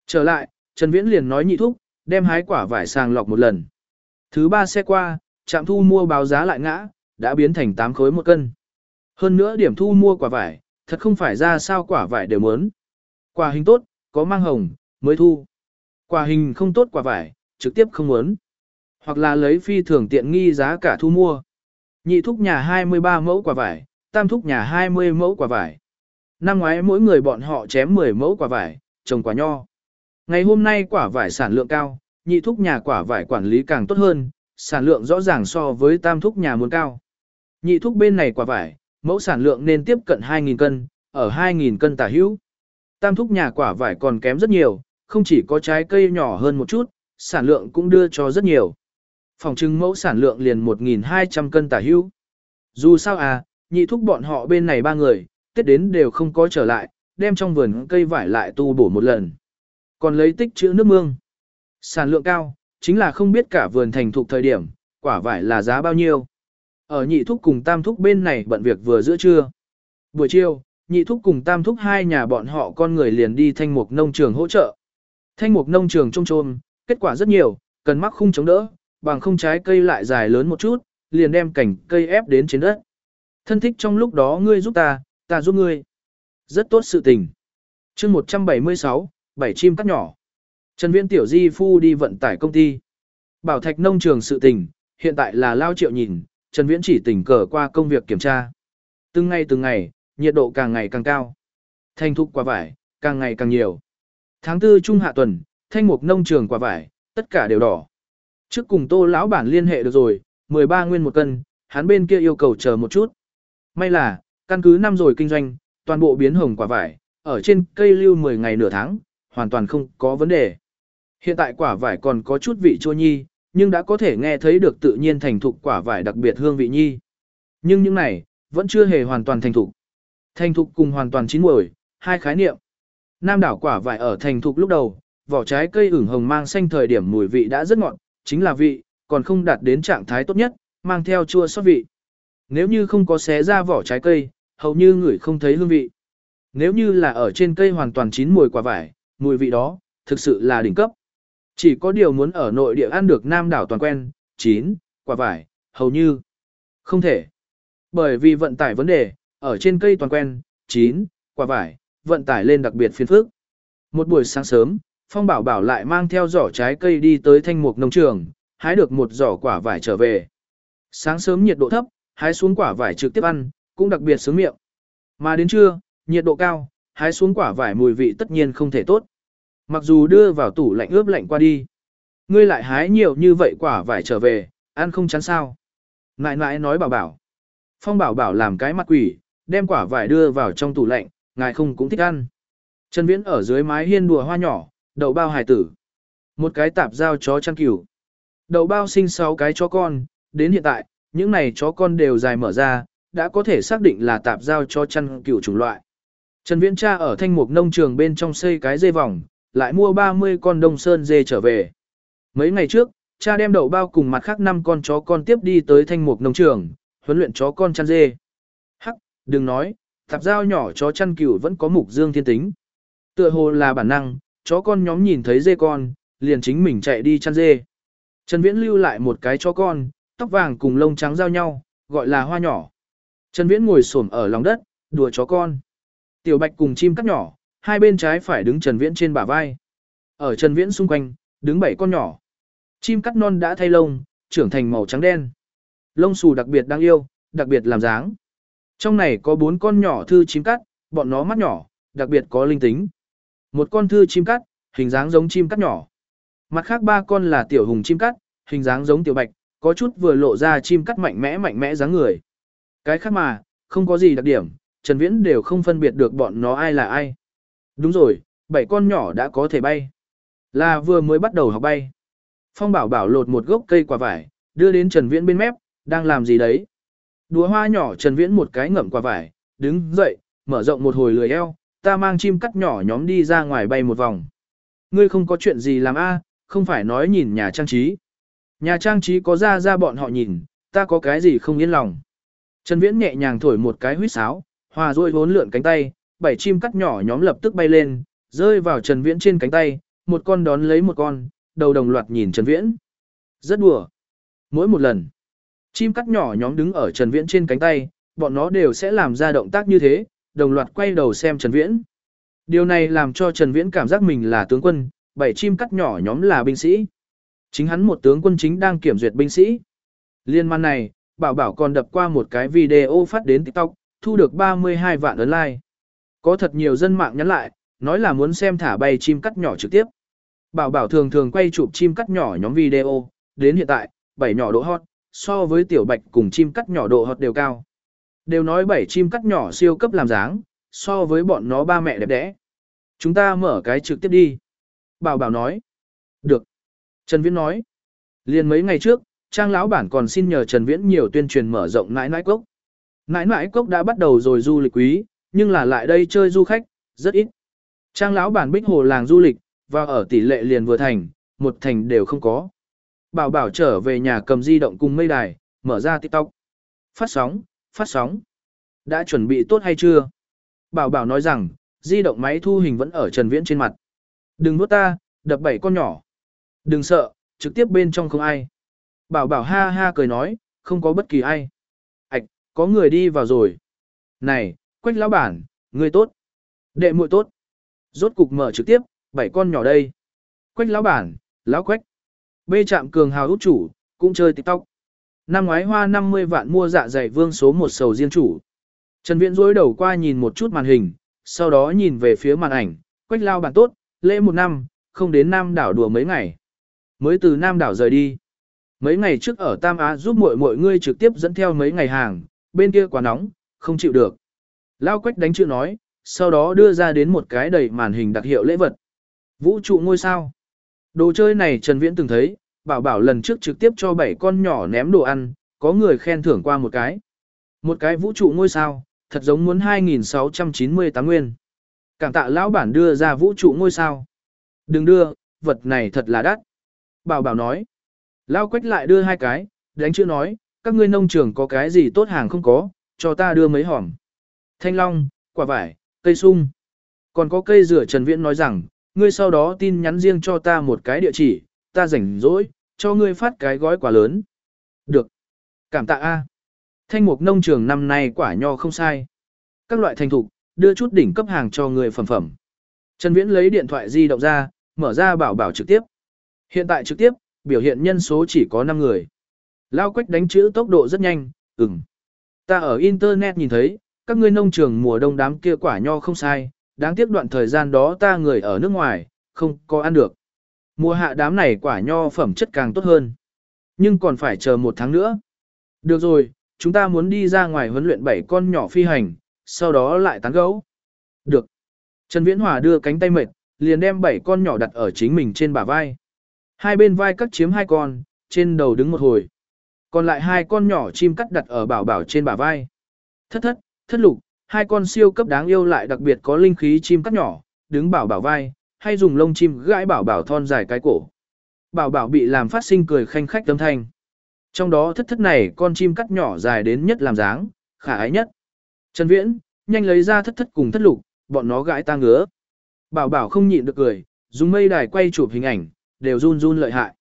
Trở lại, Trần Viễn liền nói nhị thúc, đem hái quả vải sàng lọc một lần. Thứ ba xe qua, trạm thu mua báo giá lại ngã, đã biến thành 8 khối một cân. Hơn nữa điểm thu mua quả vải, thật không phải ra sao quả vải đều muốn. Quả hình tốt, có mang hồng, mới thu. Quả hình không tốt quả vải, trực tiếp không muốn. Hoặc là lấy phi thường tiện nghi giá cả thu mua. Nhị thúc nhà 23 mẫu quả vải, tam thúc nhà 20 mẫu quả vải. Năm ngoái mỗi người bọn họ chém 10 mẫu quả vải, trồng quả nho. Ngày hôm nay quả vải sản lượng cao, nhị thúc nhà quả vải quản lý càng tốt hơn, sản lượng rõ ràng so với tam thúc nhà muốn cao. Nhị thúc bên này quả vải, mẫu sản lượng nên tiếp cận 2.000 cân, ở 2.000 cân tả hữu. Tam thúc nhà quả vải còn kém rất nhiều, không chỉ có trái cây nhỏ hơn một chút, sản lượng cũng đưa cho rất nhiều. Phòng trưng mẫu sản lượng liền 1.200 cân tả hữu. Dù sao à, nhị thúc bọn họ bên này ba người, tết đến đều không có trở lại, đem trong vườn cây vải lại tu bổ một lần. Còn lấy tích chữ nước mương. Sản lượng cao, chính là không biết cả vườn thành thục thời điểm, quả vải là giá bao nhiêu. Ở nhị thúc cùng tam thúc bên này bận việc vừa giữa trưa. Buổi chiều, nhị thúc cùng tam thúc hai nhà bọn họ con người liền đi thanh mục nông trường hỗ trợ. Thanh mục nông trường trông trôm, kết quả rất nhiều, cần mắc khung chống đỡ, bằng không trái cây lại dài lớn một chút, liền đem cảnh cây ép đến trên đất. Thân thích trong lúc đó ngươi giúp ta, ta giúp ngươi. Rất tốt sự tình. chương 176, bảy chim cắt nhỏ. Trần Viễn Tiểu Di Phu đi vận tải công ty. Bảo Thạch nông trường sự tình, hiện tại là lao triệu nhìn, Trần Viễn chỉ tỉnh cờ qua công việc kiểm tra. Từng ngày từng ngày, nhiệt độ càng ngày càng cao. Thanh thục quả vải, càng ngày càng nhiều. Tháng tư trung hạ tuần, thanh mục nông trường quả vải, tất cả đều đỏ. Trước cùng tô lão bản liên hệ được rồi, 13 nguyên một cân, hắn bên kia yêu cầu chờ một chút. May là, căn cứ năm rồi kinh doanh, toàn bộ biến hồng quả vải, ở trên cây lưu 10 ngày nửa tháng, hoàn toàn không có vấn đề. Hiện tại quả vải còn có chút vị chua nhi, nhưng đã có thể nghe thấy được tự nhiên thành thục quả vải đặc biệt hương vị nhi. Nhưng những này, vẫn chưa hề hoàn toàn thành thục. Thành thục cùng hoàn toàn chín muồi, hai khái niệm. Nam đảo quả vải ở thành thục lúc đầu, vỏ trái cây ửng hồng mang xanh thời điểm mùi vị đã rất ngọt, chính là vị, còn không đạt đến trạng thái tốt nhất, mang theo chua xót vị. Nếu như không có xé ra vỏ trái cây, hầu như người không thấy hương vị. Nếu như là ở trên cây hoàn toàn chín mùi quả vải, mùi vị đó, thực sự là đỉnh cấp. Chỉ có điều muốn ở nội địa ăn được nam đảo toàn quen, chín, quả vải, hầu như không thể. Bởi vì vận tải vấn đề, ở trên cây toàn quen, chín, quả vải, vận tải lên đặc biệt phiền phức. Một buổi sáng sớm, Phong Bảo Bảo lại mang theo giỏ trái cây đi tới thanh mục nông trường, hái được một giỏ quả vải trở về. Sáng sớm nhiệt độ thấp, hái xuống quả vải trực tiếp ăn, cũng đặc biệt sướng miệng. Mà đến trưa, nhiệt độ cao, hái xuống quả vải mùi vị tất nhiên không thể tốt. Mặc dù đưa vào tủ lạnh ướp lạnh qua đi. Ngươi lại hái nhiều như vậy quả vải trở về, ăn không chán sao. Nại nại nói bảo bảo. Phong bảo bảo làm cái mặt quỷ, đem quả vải đưa vào trong tủ lạnh, ngài không cũng thích ăn. Trần Viễn ở dưới mái hiên đùa hoa nhỏ, đậu bao hải tử. Một cái tạp giao chó chăn cừu. Đậu bao sinh 6 cái chó con, đến hiện tại, những này chó con đều dài mở ra, đã có thể xác định là tạp giao cho chăn cừu chủng loại. Trần Viễn cha ở thanh mục nông trường bên trong xây cái dây vòng, lại mua 30 con đông sơn dê trở về. Mấy ngày trước, cha đem đậu bao cùng mặt khác 5 con chó con tiếp đi tới thanh mục nông trường, huấn luyện chó con chăn dê. Hắc, đừng nói, tạp giao nhỏ chó chăn cừu vẫn có mục dương thiên tính. Tựa hồ là bản năng, chó con nhóm nhìn thấy dê con, liền chính mình chạy đi chăn dê. Trần Viễn lưu lại một cái chó con, tóc vàng cùng lông trắng giao nhau, gọi là hoa nhỏ. Trần Viễn ngồi xổm ở lòng đất, đùa chó con. Tiểu Bạch cùng chim cắt nhỏ, hai bên trái phải đứng Trần Viễn trên bả vai. Ở Trần Viễn xung quanh, đứng bảy con nhỏ. Chim cắt non đã thay lông, trưởng thành màu trắng đen. Lông xù đặc biệt đáng yêu, đặc biệt làm dáng. Trong này có bốn con nhỏ thư chim cắt, bọn nó mắt nhỏ, đặc biệt có linh tính. Một con thư chim cắt, hình dáng giống chim cắt nhỏ. Mặt khác ba con là tiểu hùng chim cắt, hình dáng giống tiểu bạch, có chút vừa lộ ra chim cắt mạnh mẽ mạnh mẽ dáng người. Cái khác mà, không có gì đặc điểm, Trần Viễn đều không phân biệt được bọn nó ai là ai. Đúng rồi, bảy con nhỏ đã có thể bay. Là vừa mới bắt đầu học bay. Phong bảo bảo lột một gốc cây quả vải, đưa đến Trần Viễn bên mép, đang làm gì đấy. Đùa hoa nhỏ Trần Viễn một cái ngậm quả vải, đứng dậy, mở rộng một hồi lười eo, ta mang chim cắt nhỏ nhóm đi ra ngoài bay một vòng. Ngươi không có chuyện gì làm a, không phải nói nhìn nhà trang trí. Nhà trang trí có ra ra bọn họ nhìn, ta có cái gì không yên lòng. Trần Viễn nhẹ nhàng thổi một cái huýt sáo, hòa rôi vốn lượn cánh tay, bảy chim cắt nhỏ nhóm lập tức bay lên, rơi vào Trần Viễn trên cánh tay, một con đón lấy một con, đầu đồng loạt nhìn Trần Viễn. Rất đùa. Mỗi một lần, chim cắt nhỏ nhóm đứng ở Trần Viễn trên cánh tay, bọn nó đều sẽ làm ra động tác như thế, đồng loạt quay đầu xem Trần Viễn. Điều này làm cho Trần Viễn cảm giác mình là tướng quân, bảy chim cắt nhỏ nhóm là binh sĩ. Chính hắn một tướng quân chính đang kiểm duyệt binh sĩ. Liên man này, Bảo Bảo còn đập qua một cái video phát đến TikTok, thu được 32 vạn ấn like. Có thật nhiều dân mạng nhắn lại, nói là muốn xem thả bay chim cắt nhỏ trực tiếp. Bảo Bảo thường thường quay chụp chim cắt nhỏ nhóm video, đến hiện tại, bảy nhỏ độ hot, so với tiểu bạch cùng chim cắt nhỏ độ hot đều cao. Đều nói bảy chim cắt nhỏ siêu cấp làm dáng, so với bọn nó ba mẹ đẹp đẽ. Chúng ta mở cái trực tiếp đi. Bảo Bảo nói. Được. Trần Viễn nói. Liền mấy ngày trước, Trang lão bản còn xin nhờ Trần Viễn nhiều tuyên truyền mở rộng nãi nãi cốc. Nãi nãi cốc đã bắt đầu rồi du lịch quý, nhưng là lại đây chơi du khách, rất ít. Trang lão bản bích hồ làng du lịch, và ở tỷ lệ liền vừa thành, một thành đều không có. Bảo bảo trở về nhà cầm di động cùng mây đài, mở ra TikTok. Phát sóng, phát sóng. Đã chuẩn bị tốt hay chưa? Bảo bảo nói rằng, di động máy thu hình vẫn ở Trần Viễn trên mặt. Đừng nuốt ta, đập bảy con nhỏ. Đừng sợ, trực tiếp bên trong không ai. Bảo bảo ha ha cười nói, không có bất kỳ ai. Ảch, có người đi vào rồi. Này, quách lão bản, người tốt. Đệ muội tốt. Rốt cục mở trực tiếp, bảy con nhỏ đây. Quách lão bản, lão quách. Bê chạm cường hào út chủ, cũng chơi tiktok. Năm ngoái hoa 50 vạn mua dạ dày vương số một sầu riêng chủ. Trần Viễn dối đầu qua nhìn một chút màn hình, sau đó nhìn về phía màn ảnh, quách lao bản tốt, lễ một năm, không đến Nam đảo đùa mấy ngày. Mới từ Nam đảo rời đi. Mấy ngày trước ở Tam Á giúp mọi mọi ngươi trực tiếp dẫn theo mấy ngày hàng, bên kia quá nóng, không chịu được. Lao quách đánh chữ nói, sau đó đưa ra đến một cái đầy màn hình đặc hiệu lễ vật. Vũ trụ ngôi sao. Đồ chơi này Trần Viễn từng thấy, bảo bảo lần trước trực tiếp cho bảy con nhỏ ném đồ ăn, có người khen thưởng qua một cái. Một cái vũ trụ ngôi sao, thật giống muốn 2.698 nguyên. Cảm tạ lão bản đưa ra vũ trụ ngôi sao. Đừng đưa, vật này thật là đắt. Bảo bảo nói. Lao quách lại đưa hai cái, đánh chữ nói, các ngươi nông trường có cái gì tốt hàng không có, cho ta đưa mấy hòm. Thanh long, quả vải, cây sung. Còn có cây rửa Trần Viễn nói rằng, ngươi sau đó tin nhắn riêng cho ta một cái địa chỉ, ta rảnh rỗi, cho ngươi phát cái gói quà lớn. Được. Cảm tạ A. Thanh mục nông trường năm nay quả nho không sai. Các loại thành thục, đưa chút đỉnh cấp hàng cho người phẩm phẩm. Trần Viễn lấy điện thoại di động ra, mở ra bảo bảo trực tiếp. Hiện tại trực tiếp, biểu hiện nhân số chỉ có 5 người. Lao quách đánh chữ tốc độ rất nhanh, ừm. Ta ở Internet nhìn thấy, các ngươi nông trường mùa đông đám kia quả nho không sai, đáng tiếc đoạn thời gian đó ta người ở nước ngoài, không có ăn được. Mùa hạ đám này quả nho phẩm chất càng tốt hơn. Nhưng còn phải chờ một tháng nữa. Được rồi, chúng ta muốn đi ra ngoài huấn luyện bảy con nhỏ phi hành, sau đó lại tán gấu. Được. Trần Viễn Hòa đưa cánh tay mệt, liền đem bảy con nhỏ đặt ở chính mình trên bả vai. Hai bên vai cắt chiếm hai con, trên đầu đứng một hồi. Còn lại hai con nhỏ chim cắt đặt ở bảo bảo trên bả vai. Thất thất, thất lục, hai con siêu cấp đáng yêu lại đặc biệt có linh khí chim cắt nhỏ, đứng bảo bảo vai, hay dùng lông chim gãi bảo bảo thon dài cái cổ. Bảo bảo bị làm phát sinh cười khanh khách tâm thanh. Trong đó thất thất này con chim cắt nhỏ dài đến nhất làm dáng, khả ái nhất. Trần Viễn, nhanh lấy ra thất thất cùng thất lục, bọn nó gãi ta ngứa. Bảo bảo không nhịn được cười, dùng mây đài quay chụp hình ảnh, đều run run lợi hại.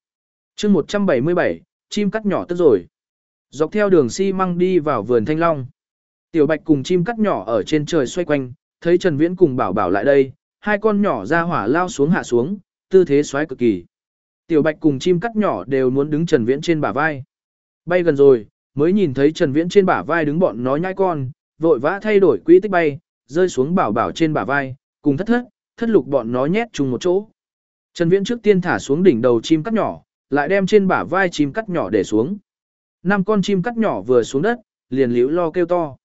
chương 177, chim cắt nhỏ tức rồi. Dọc theo đường xi măng đi vào vườn thanh long. Tiểu bạch cùng chim cắt nhỏ ở trên trời xoay quanh, thấy Trần Viễn cùng bảo bảo lại đây, hai con nhỏ ra hỏa lao xuống hạ xuống, tư thế xoáy cực kỳ. Tiểu bạch cùng chim cắt nhỏ đều muốn đứng Trần Viễn trên bả vai. Bay gần rồi, mới nhìn thấy Trần Viễn trên bả vai đứng bọn nó nhai con, vội vã thay đổi quỹ tích bay, rơi xuống bảo bảo trên bả vai, cùng thất thất, thất lục bọn nó nhét chung một chỗ. Trần Viễn trước tiên thả xuống đỉnh đầu chim cắt nhỏ, lại đem trên bả vai chim cắt nhỏ để xuống. Năm con chim cắt nhỏ vừa xuống đất, liền liễu lo kêu to.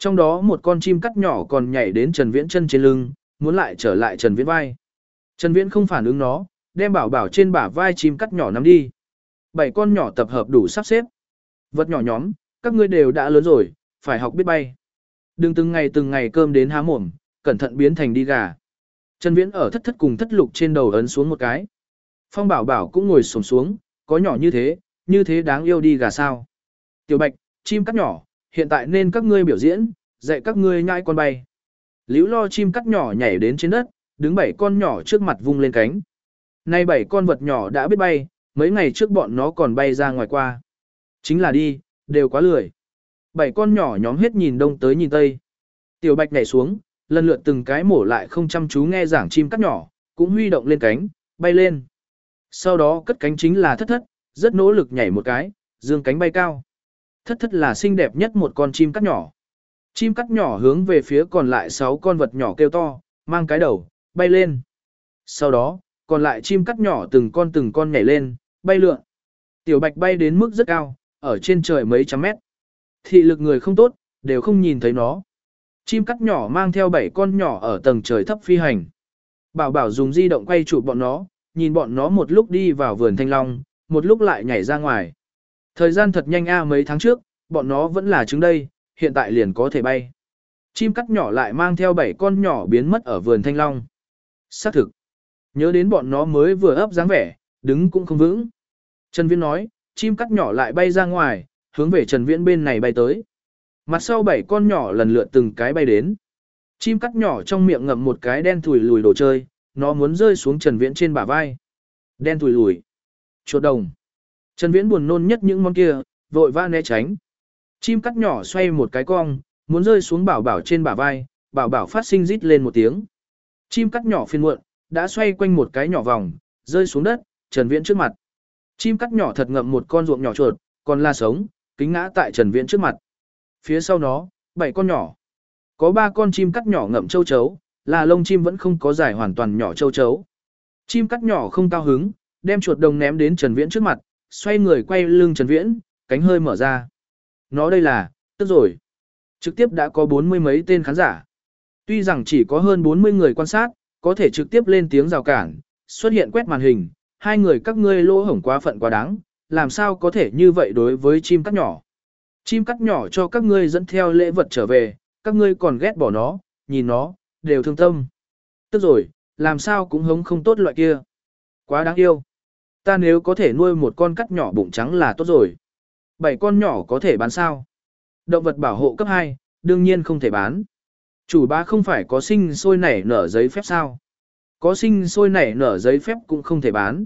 Trong đó một con chim cắt nhỏ còn nhảy đến Trần Viễn chân trên lưng, muốn lại trở lại Trần Viễn vai. Trần Viễn không phản ứng nó, đem bảo bảo trên bả vai chim cắt nhỏ nắm đi. Bảy con nhỏ tập hợp đủ sắp xếp. Vật nhỏ nhóm, các ngươi đều đã lớn rồi, phải học biết bay. Đừng từng ngày từng ngày cơm đến há mồm, cẩn thận biến thành đi gà. Trần Viễn ở thất thất cùng thất lục trên đầu ấn xuống một cái. Phong bảo bảo cũng ngồi xổm xuống, có nhỏ như thế, như thế đáng yêu đi gà sao. Tiểu bạch, chim cắt nhỏ, hiện tại nên các ngươi biểu diễn, dạy các ngươi nhai con bay. Liễu lo chim cắt nhỏ nhảy đến trên đất, đứng bảy con nhỏ trước mặt vung lên cánh. Nay bảy con vật nhỏ đã biết bay, mấy ngày trước bọn nó còn bay ra ngoài qua. Chính là đi, đều quá lười. Bảy con nhỏ nhóm hết nhìn đông tới nhìn tây. Tiểu bạch nhảy xuống, lần lượt từng cái mổ lại không chăm chú nghe giảng chim cắt nhỏ, cũng huy động lên cánh, bay lên. Sau đó cất cánh chính là thất thất, rất nỗ lực nhảy một cái, dương cánh bay cao. Thất thất là xinh đẹp nhất một con chim cắt nhỏ. Chim cắt nhỏ hướng về phía còn lại 6 con vật nhỏ kêu to, mang cái đầu, bay lên. Sau đó, còn lại chim cắt nhỏ từng con từng con nhảy lên, bay lượn. Tiểu bạch bay đến mức rất cao, ở trên trời mấy trăm mét. Thị lực người không tốt, đều không nhìn thấy nó. Chim cắt nhỏ mang theo 7 con nhỏ ở tầng trời thấp phi hành. Bảo bảo dùng di động quay chụp bọn nó, nhìn bọn nó một lúc đi vào vườn thanh long, một lúc lại nhảy ra ngoài. Thời gian thật nhanh a mấy tháng trước, bọn nó vẫn là trứng đây, hiện tại liền có thể bay. Chim cắt nhỏ lại mang theo 7 con nhỏ biến mất ở vườn thanh long. Xác thực. Nhớ đến bọn nó mới vừa ấp dáng vẻ, đứng cũng không vững. Trần Viễn nói, chim cắt nhỏ lại bay ra ngoài, hướng về Trần Viễn bên này bay tới. Mặt sau bảy con nhỏ lần lượt từng cái bay đến. Chim cắt nhỏ trong miệng ngậm một cái đen thùi lùi đồ chơi, nó muốn rơi xuống Trần Viễn trên bả vai. Đen thùi lùi. Chuột đồng. Trần Viễn buồn nôn nhất những món kia, vội vã né tránh. Chim cắt nhỏ xoay một cái cong, muốn rơi xuống bảo bảo trên bả vai, bảo bảo phát sinh rít lên một tiếng. Chim cắt nhỏ phiền muộn, đã xoay quanh một cái nhỏ vòng, rơi xuống đất, Trần Viễn trước mặt. Chim cắt nhỏ thật ngậm một con ruộng nhỏ chuột, còn la sống, kính ngã tại Trần Viễn trước mặt. Phía sau nó, bảy con nhỏ. Có ba con chim cắt nhỏ ngậm châu chấu, là lông chim vẫn không có giải hoàn toàn nhỏ châu chấu. Chim cắt nhỏ không cao hứng, đem chuột đồng ném đến Trần Viễn trước mặt, xoay người quay lưng Trần Viễn, cánh hơi mở ra. Nó đây là, tức rồi. Trực tiếp đã có bốn mươi mấy tên khán giả. Tuy rằng chỉ có hơn 40 người quan sát, có thể trực tiếp lên tiếng rào cản, xuất hiện quét màn hình, hai người các ngươi lỗ hổng quá phận quá đáng, làm sao có thể như vậy đối với chim cắt nhỏ. Chim cắt nhỏ cho các ngươi dẫn theo lễ vật trở về, các ngươi còn ghét bỏ nó, nhìn nó, đều thương tâm. Tức rồi, làm sao cũng hống không tốt loại kia. Quá đáng yêu. Ta nếu có thể nuôi một con cắt nhỏ bụng trắng là tốt rồi. Bảy con nhỏ có thể bán sao? Động vật bảo hộ cấp 2, đương nhiên không thể bán. Chủ bá không phải có sinh sôi nảy nở giấy phép sao? Có sinh sôi nảy nở giấy phép cũng không thể bán.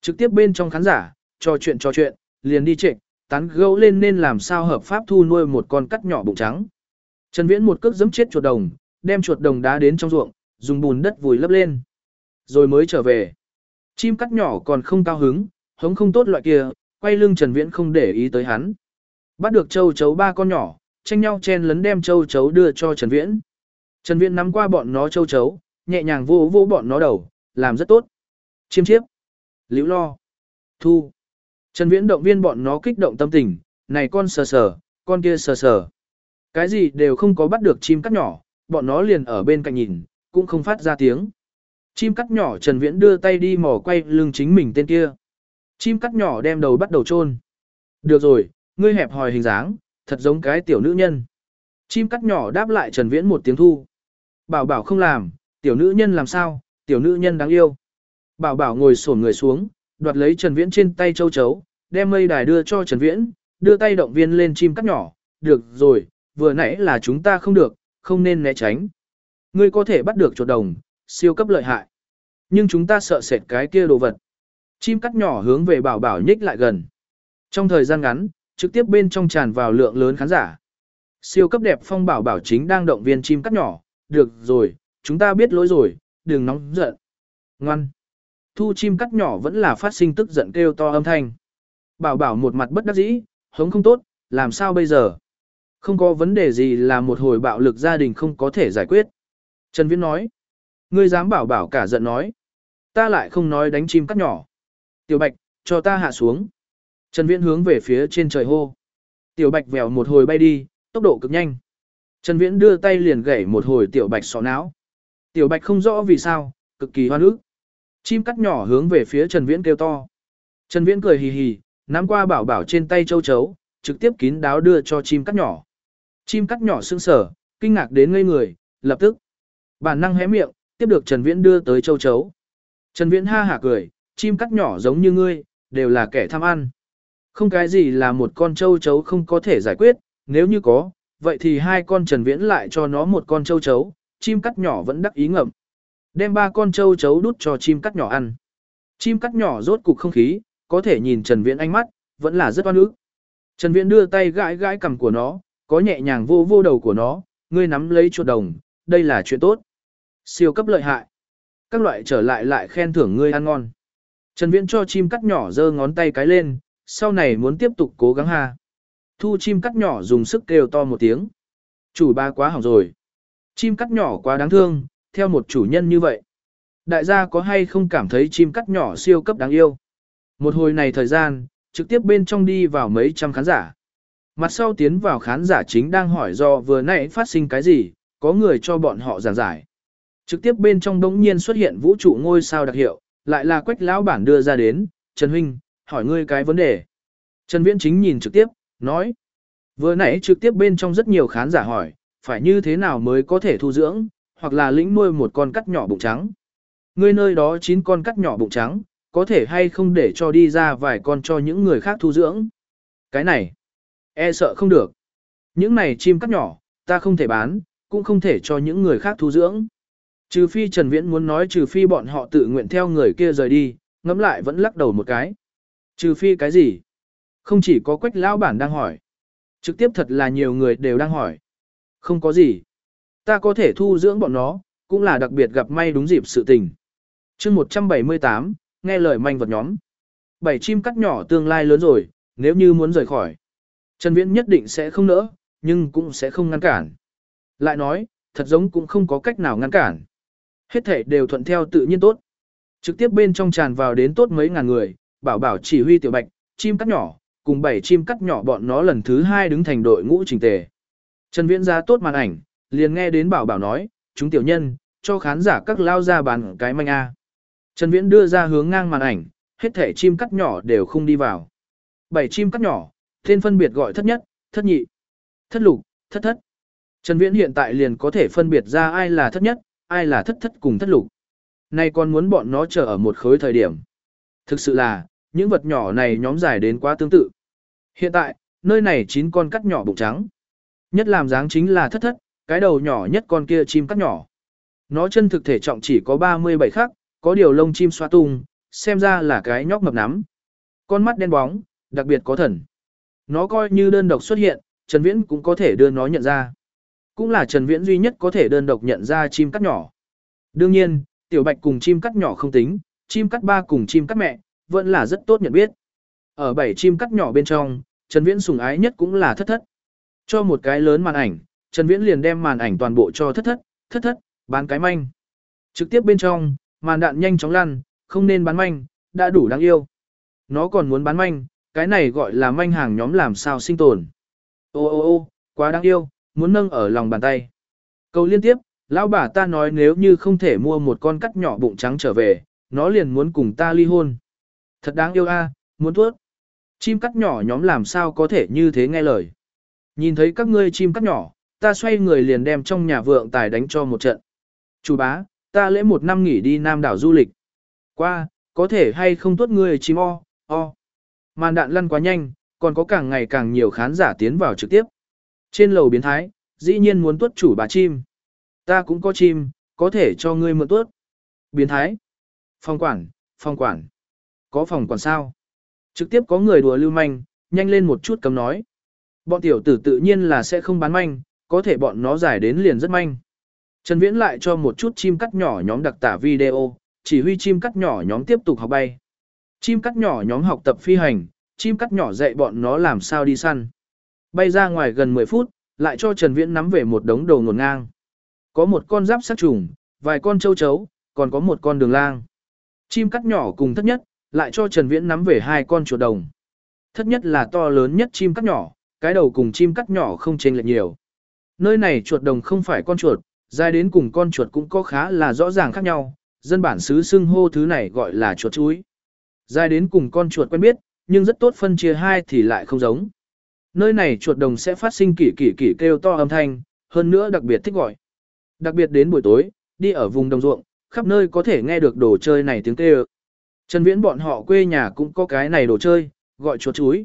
Trực tiếp bên trong khán giả, trò chuyện trò chuyện, liền đi trịnh, tán gẫu lên nên làm sao hợp pháp thu nuôi một con cắt nhỏ bụng trắng. Trần Viễn một cước giẫm chết chuột đồng, đem chuột đồng đá đến trong ruộng, dùng bùn đất vùi lấp lên. Rồi mới trở về. Chim cắt nhỏ còn không cao hứng, hống không tốt loại kia, quay lưng Trần Viễn không để ý tới hắn. Bắt được châu chấu ba con nhỏ, tranh nhau chen lấn đem châu chấu đưa cho Trần Viễn. Trần Viễn nắm qua bọn nó châu chấu, nhẹ nhàng vô vô bọn nó đầu, làm rất tốt. Chiêm chiếp, liễu lo, thu. Trần Viễn động viên bọn nó kích động tâm tình, này con sờ sờ, con kia sờ sờ. Cái gì đều không có bắt được chim cắt nhỏ, bọn nó liền ở bên cạnh nhìn, cũng không phát ra tiếng. Chim cắt nhỏ Trần Viễn đưa tay đi mò quay lưng chính mình tên kia. Chim cắt nhỏ đem đầu bắt đầu chôn. Được rồi, ngươi hẹp hòi hình dáng, thật giống cái tiểu nữ nhân. Chim cắt nhỏ đáp lại Trần Viễn một tiếng thu. Bảo bảo không làm, tiểu nữ nhân làm sao, tiểu nữ nhân đáng yêu. Bảo bảo ngồi xổm người xuống, đoạt lấy Trần Viễn trên tay châu chấu, đem mây đài đưa cho Trần Viễn, đưa tay động viên lên chim cắt nhỏ, được rồi, vừa nãy là chúng ta không được, không nên né tránh. Ngươi có thể bắt được chuột đồng, siêu cấp lợi hại. Nhưng chúng ta sợ sệt cái kia đồ vật. Chim cắt nhỏ hướng về bảo bảo nhích lại gần. Trong thời gian ngắn, trực tiếp bên trong tràn vào lượng lớn khán giả. Siêu cấp đẹp phong bảo bảo chính đang động viên chim cắt nhỏ. Được rồi, chúng ta biết lỗi rồi, đừng nóng giận. Ngoan. Thu chim cắt nhỏ vẫn là phát sinh tức giận kêu to âm thanh. Bảo bảo một mặt bất đắc dĩ, hống không tốt, làm sao bây giờ? Không có vấn đề gì là một hồi bạo lực gia đình không có thể giải quyết. Trần Viễn nói. Ngươi dám bảo bảo cả giận nói. Ta lại không nói đánh chim cắt nhỏ. Tiểu Bạch, cho ta hạ xuống. Trần Viễn hướng về phía trên trời hô. Tiểu Bạch vèo một hồi bay đi, tốc độ cực nhanh. Trần Viễn đưa tay liền gảy một hồi Tiểu Bạch sọ não. Tiểu Bạch không rõ vì sao, cực kỳ hoan ức. Chim cắt nhỏ hướng về phía Trần Viễn kêu to. Trần Viễn cười hì hì, nắm qua bảo bảo trên tay châu chấu, trực tiếp kín đáo đưa cho chim cắt nhỏ. Chim cắt nhỏ sững sờ, kinh ngạc đến ngây người, lập tức bản năng hé miệng, tiếp được Trần Viễn đưa tới châu chấu. Trần Viễn ha hả cười, chim cắt nhỏ giống như ngươi, đều là kẻ tham ăn. Không cái gì là một con châu chấu không có thể giải quyết, nếu như có, vậy thì hai con Trần Viễn lại cho nó một con châu chấu, chim cắt nhỏ vẫn đắc ý ngậm. Đem ba con châu chấu đút cho chim cắt nhỏ ăn. Chim cắt nhỏ rốt cục không khí, có thể nhìn Trần Viễn ánh mắt, vẫn là rất oan ức. Trần Viễn đưa tay gãi gãi cằm của nó, có nhẹ nhàng vô vô đầu của nó, ngươi nắm lấy chuột đồng, đây là chuyện tốt. Siêu cấp lợi hại. Các loại trở lại lại khen thưởng ngươi ăn ngon. Trần Viễn cho chim cắt nhỏ giơ ngón tay cái lên, sau này muốn tiếp tục cố gắng ha. Thu chim cắt nhỏ dùng sức kêu to một tiếng. Chủ ba quá hỏng rồi. Chim cắt nhỏ quá đáng thương, theo một chủ nhân như vậy. Đại gia có hay không cảm thấy chim cắt nhỏ siêu cấp đáng yêu? Một hồi này thời gian, trực tiếp bên trong đi vào mấy trăm khán giả. Mặt sau tiến vào khán giả chính đang hỏi do vừa nãy phát sinh cái gì, có người cho bọn họ giảng giải. Trực tiếp bên trong đống nhiên xuất hiện vũ trụ ngôi sao đặc hiệu, lại là quách lão bản đưa ra đến, Trần Huynh, hỏi ngươi cái vấn đề. Trần Viễn chính nhìn trực tiếp, nói. Vừa nãy trực tiếp bên trong rất nhiều khán giả hỏi, phải như thế nào mới có thể thu dưỡng, hoặc là lĩnh nuôi một con cắt nhỏ bụng trắng. Ngươi nơi đó 9 con cắt nhỏ bụng trắng, có thể hay không để cho đi ra vài con cho những người khác thu dưỡng. Cái này, e sợ không được. Những này chim cắt nhỏ, ta không thể bán, cũng không thể cho những người khác thu dưỡng. Trừ phi Trần Viễn muốn nói trừ phi bọn họ tự nguyện theo người kia rời đi, ngẫm lại vẫn lắc đầu một cái. Trừ phi cái gì? Không chỉ có quách lão bản đang hỏi. Trực tiếp thật là nhiều người đều đang hỏi. Không có gì. Ta có thể thu dưỡng bọn nó, cũng là đặc biệt gặp may đúng dịp sự tình. chương 178, nghe lời manh vật nhóm. Bảy chim cắt nhỏ tương lai lớn rồi, nếu như muốn rời khỏi. Trần Viễn nhất định sẽ không nỡ, nhưng cũng sẽ không ngăn cản. Lại nói, thật giống cũng không có cách nào ngăn cản. Hết thể đều thuận theo tự nhiên tốt. Trực tiếp bên trong tràn vào đến tốt mấy ngàn người, bảo bảo chỉ huy tiểu bạch, chim cắt nhỏ, cùng bảy chim cắt nhỏ bọn nó lần thứ hai đứng thành đội ngũ trình tề. Trần Viễn ra tốt màn ảnh, liền nghe đến bảo bảo nói, chúng tiểu nhân, cho khán giả các lao ra bàn cái manh A. Trần Viễn đưa ra hướng ngang màn ảnh, hết thể chim cắt nhỏ đều không đi vào. Bảy chim cắt nhỏ, tên phân biệt gọi thất nhất, thất nhị, thất lục, thất thất. Trần Viễn hiện tại liền có thể phân biệt ra ai là thất nhất, ai là thất thất cùng thất lục. Nay còn muốn bọn nó chờ ở một khối thời điểm. Thực sự là, những vật nhỏ này nhóm dài đến quá tương tự. Hiện tại, nơi này chín con cắt nhỏ bụng trắng. Nhất làm dáng chính là thất thất, cái đầu nhỏ nhất con kia chim cắt nhỏ. Nó chân thực thể trọng chỉ có 37 khắc, có điều lông chim xoa tung, xem ra là cái nhóc mập nắm. Con mắt đen bóng, đặc biệt có thần. Nó coi như đơn độc xuất hiện, Trần Viễn cũng có thể đưa nó nhận ra. Cũng là Trần Viễn duy nhất có thể đơn độc nhận ra chim cắt nhỏ. Đương nhiên, tiểu bạch cùng chim cắt nhỏ không tính, chim cắt ba cùng chim cắt mẹ, vẫn là rất tốt nhận biết. Ở bảy chim cắt nhỏ bên trong, Trần Viễn sùng ái nhất cũng là thất thất. Cho một cái lớn màn ảnh, Trần Viễn liền đem màn ảnh toàn bộ cho thất thất, thất thất, bán cái manh. Trực tiếp bên trong, màn đạn nhanh chóng lăn, không nên bán manh, đã đủ đáng yêu. Nó còn muốn bán manh, cái này gọi là manh hàng nhóm làm sao sinh tồn. Ô ô ô, quá đáng yêu, muốn nâng ở lòng bàn tay. Câu liên tiếp, lão bà ta nói nếu như không thể mua một con cắt nhỏ bụng trắng trở về, nó liền muốn cùng ta ly hôn. Thật đáng yêu a, muốn thuốc. Chim cắt nhỏ nhóm làm sao có thể như thế nghe lời. Nhìn thấy các ngươi chim cắt nhỏ, ta xoay người liền đem trong nhà vượng tài đánh cho một trận. Chủ bá, ta lễ một năm nghỉ đi Nam đảo du lịch. Qua, có thể hay không tốt ngươi chim o, o. Màn đạn lăn quá nhanh, còn có càng ngày càng nhiều khán giả tiến vào trực tiếp. Trên lầu biến thái, dĩ nhiên muốn tuốt chủ bà chim. Ta cũng có chim, có thể cho ngươi mượn tuốt. Biến thái. Phòng quản, phòng quản. Có phòng quản sao? Trực tiếp có người đùa lưu manh, nhanh lên một chút cấm nói. Bọn tiểu tử tự nhiên là sẽ không bán manh, có thể bọn nó giải đến liền rất manh. Trần Viễn lại cho một chút chim cắt nhỏ nhóm đặc tả video, chỉ huy chim cắt nhỏ nhóm tiếp tục học bay. Chim cắt nhỏ nhóm học tập phi hành, chim cắt nhỏ dạy bọn nó làm sao đi săn. Bay ra ngoài gần 10 phút, lại cho Trần Viễn nắm về một đống đồ ngổn ngang. Có một con giáp sát trùng, vài con châu chấu, còn có một con đường lang. Chim cắt nhỏ cùng thất nhất, lại cho Trần Viễn nắm về hai con chuột đồng. Thất nhất là to lớn nhất chim cắt nhỏ, cái đầu cùng chim cắt nhỏ không chênh lệch nhiều. Nơi này chuột đồng không phải con chuột, dài đến cùng con chuột cũng có khá là rõ ràng khác nhau, dân bản xứ xưng hô thứ này gọi là chuột chuối. Dài đến cùng con chuột quen biết, nhưng rất tốt phân chia hai thì lại không giống. Nơi này chuột đồng sẽ phát sinh kỳ kỳ kỳ kêu to âm thanh, hơn nữa đặc biệt thích gọi. Đặc biệt đến buổi tối, đi ở vùng đồng ruộng, khắp nơi có thể nghe được đồ chơi này tiếng kêu. Trần Viễn bọn họ quê nhà cũng có cái này đồ chơi, gọi chuột chuối.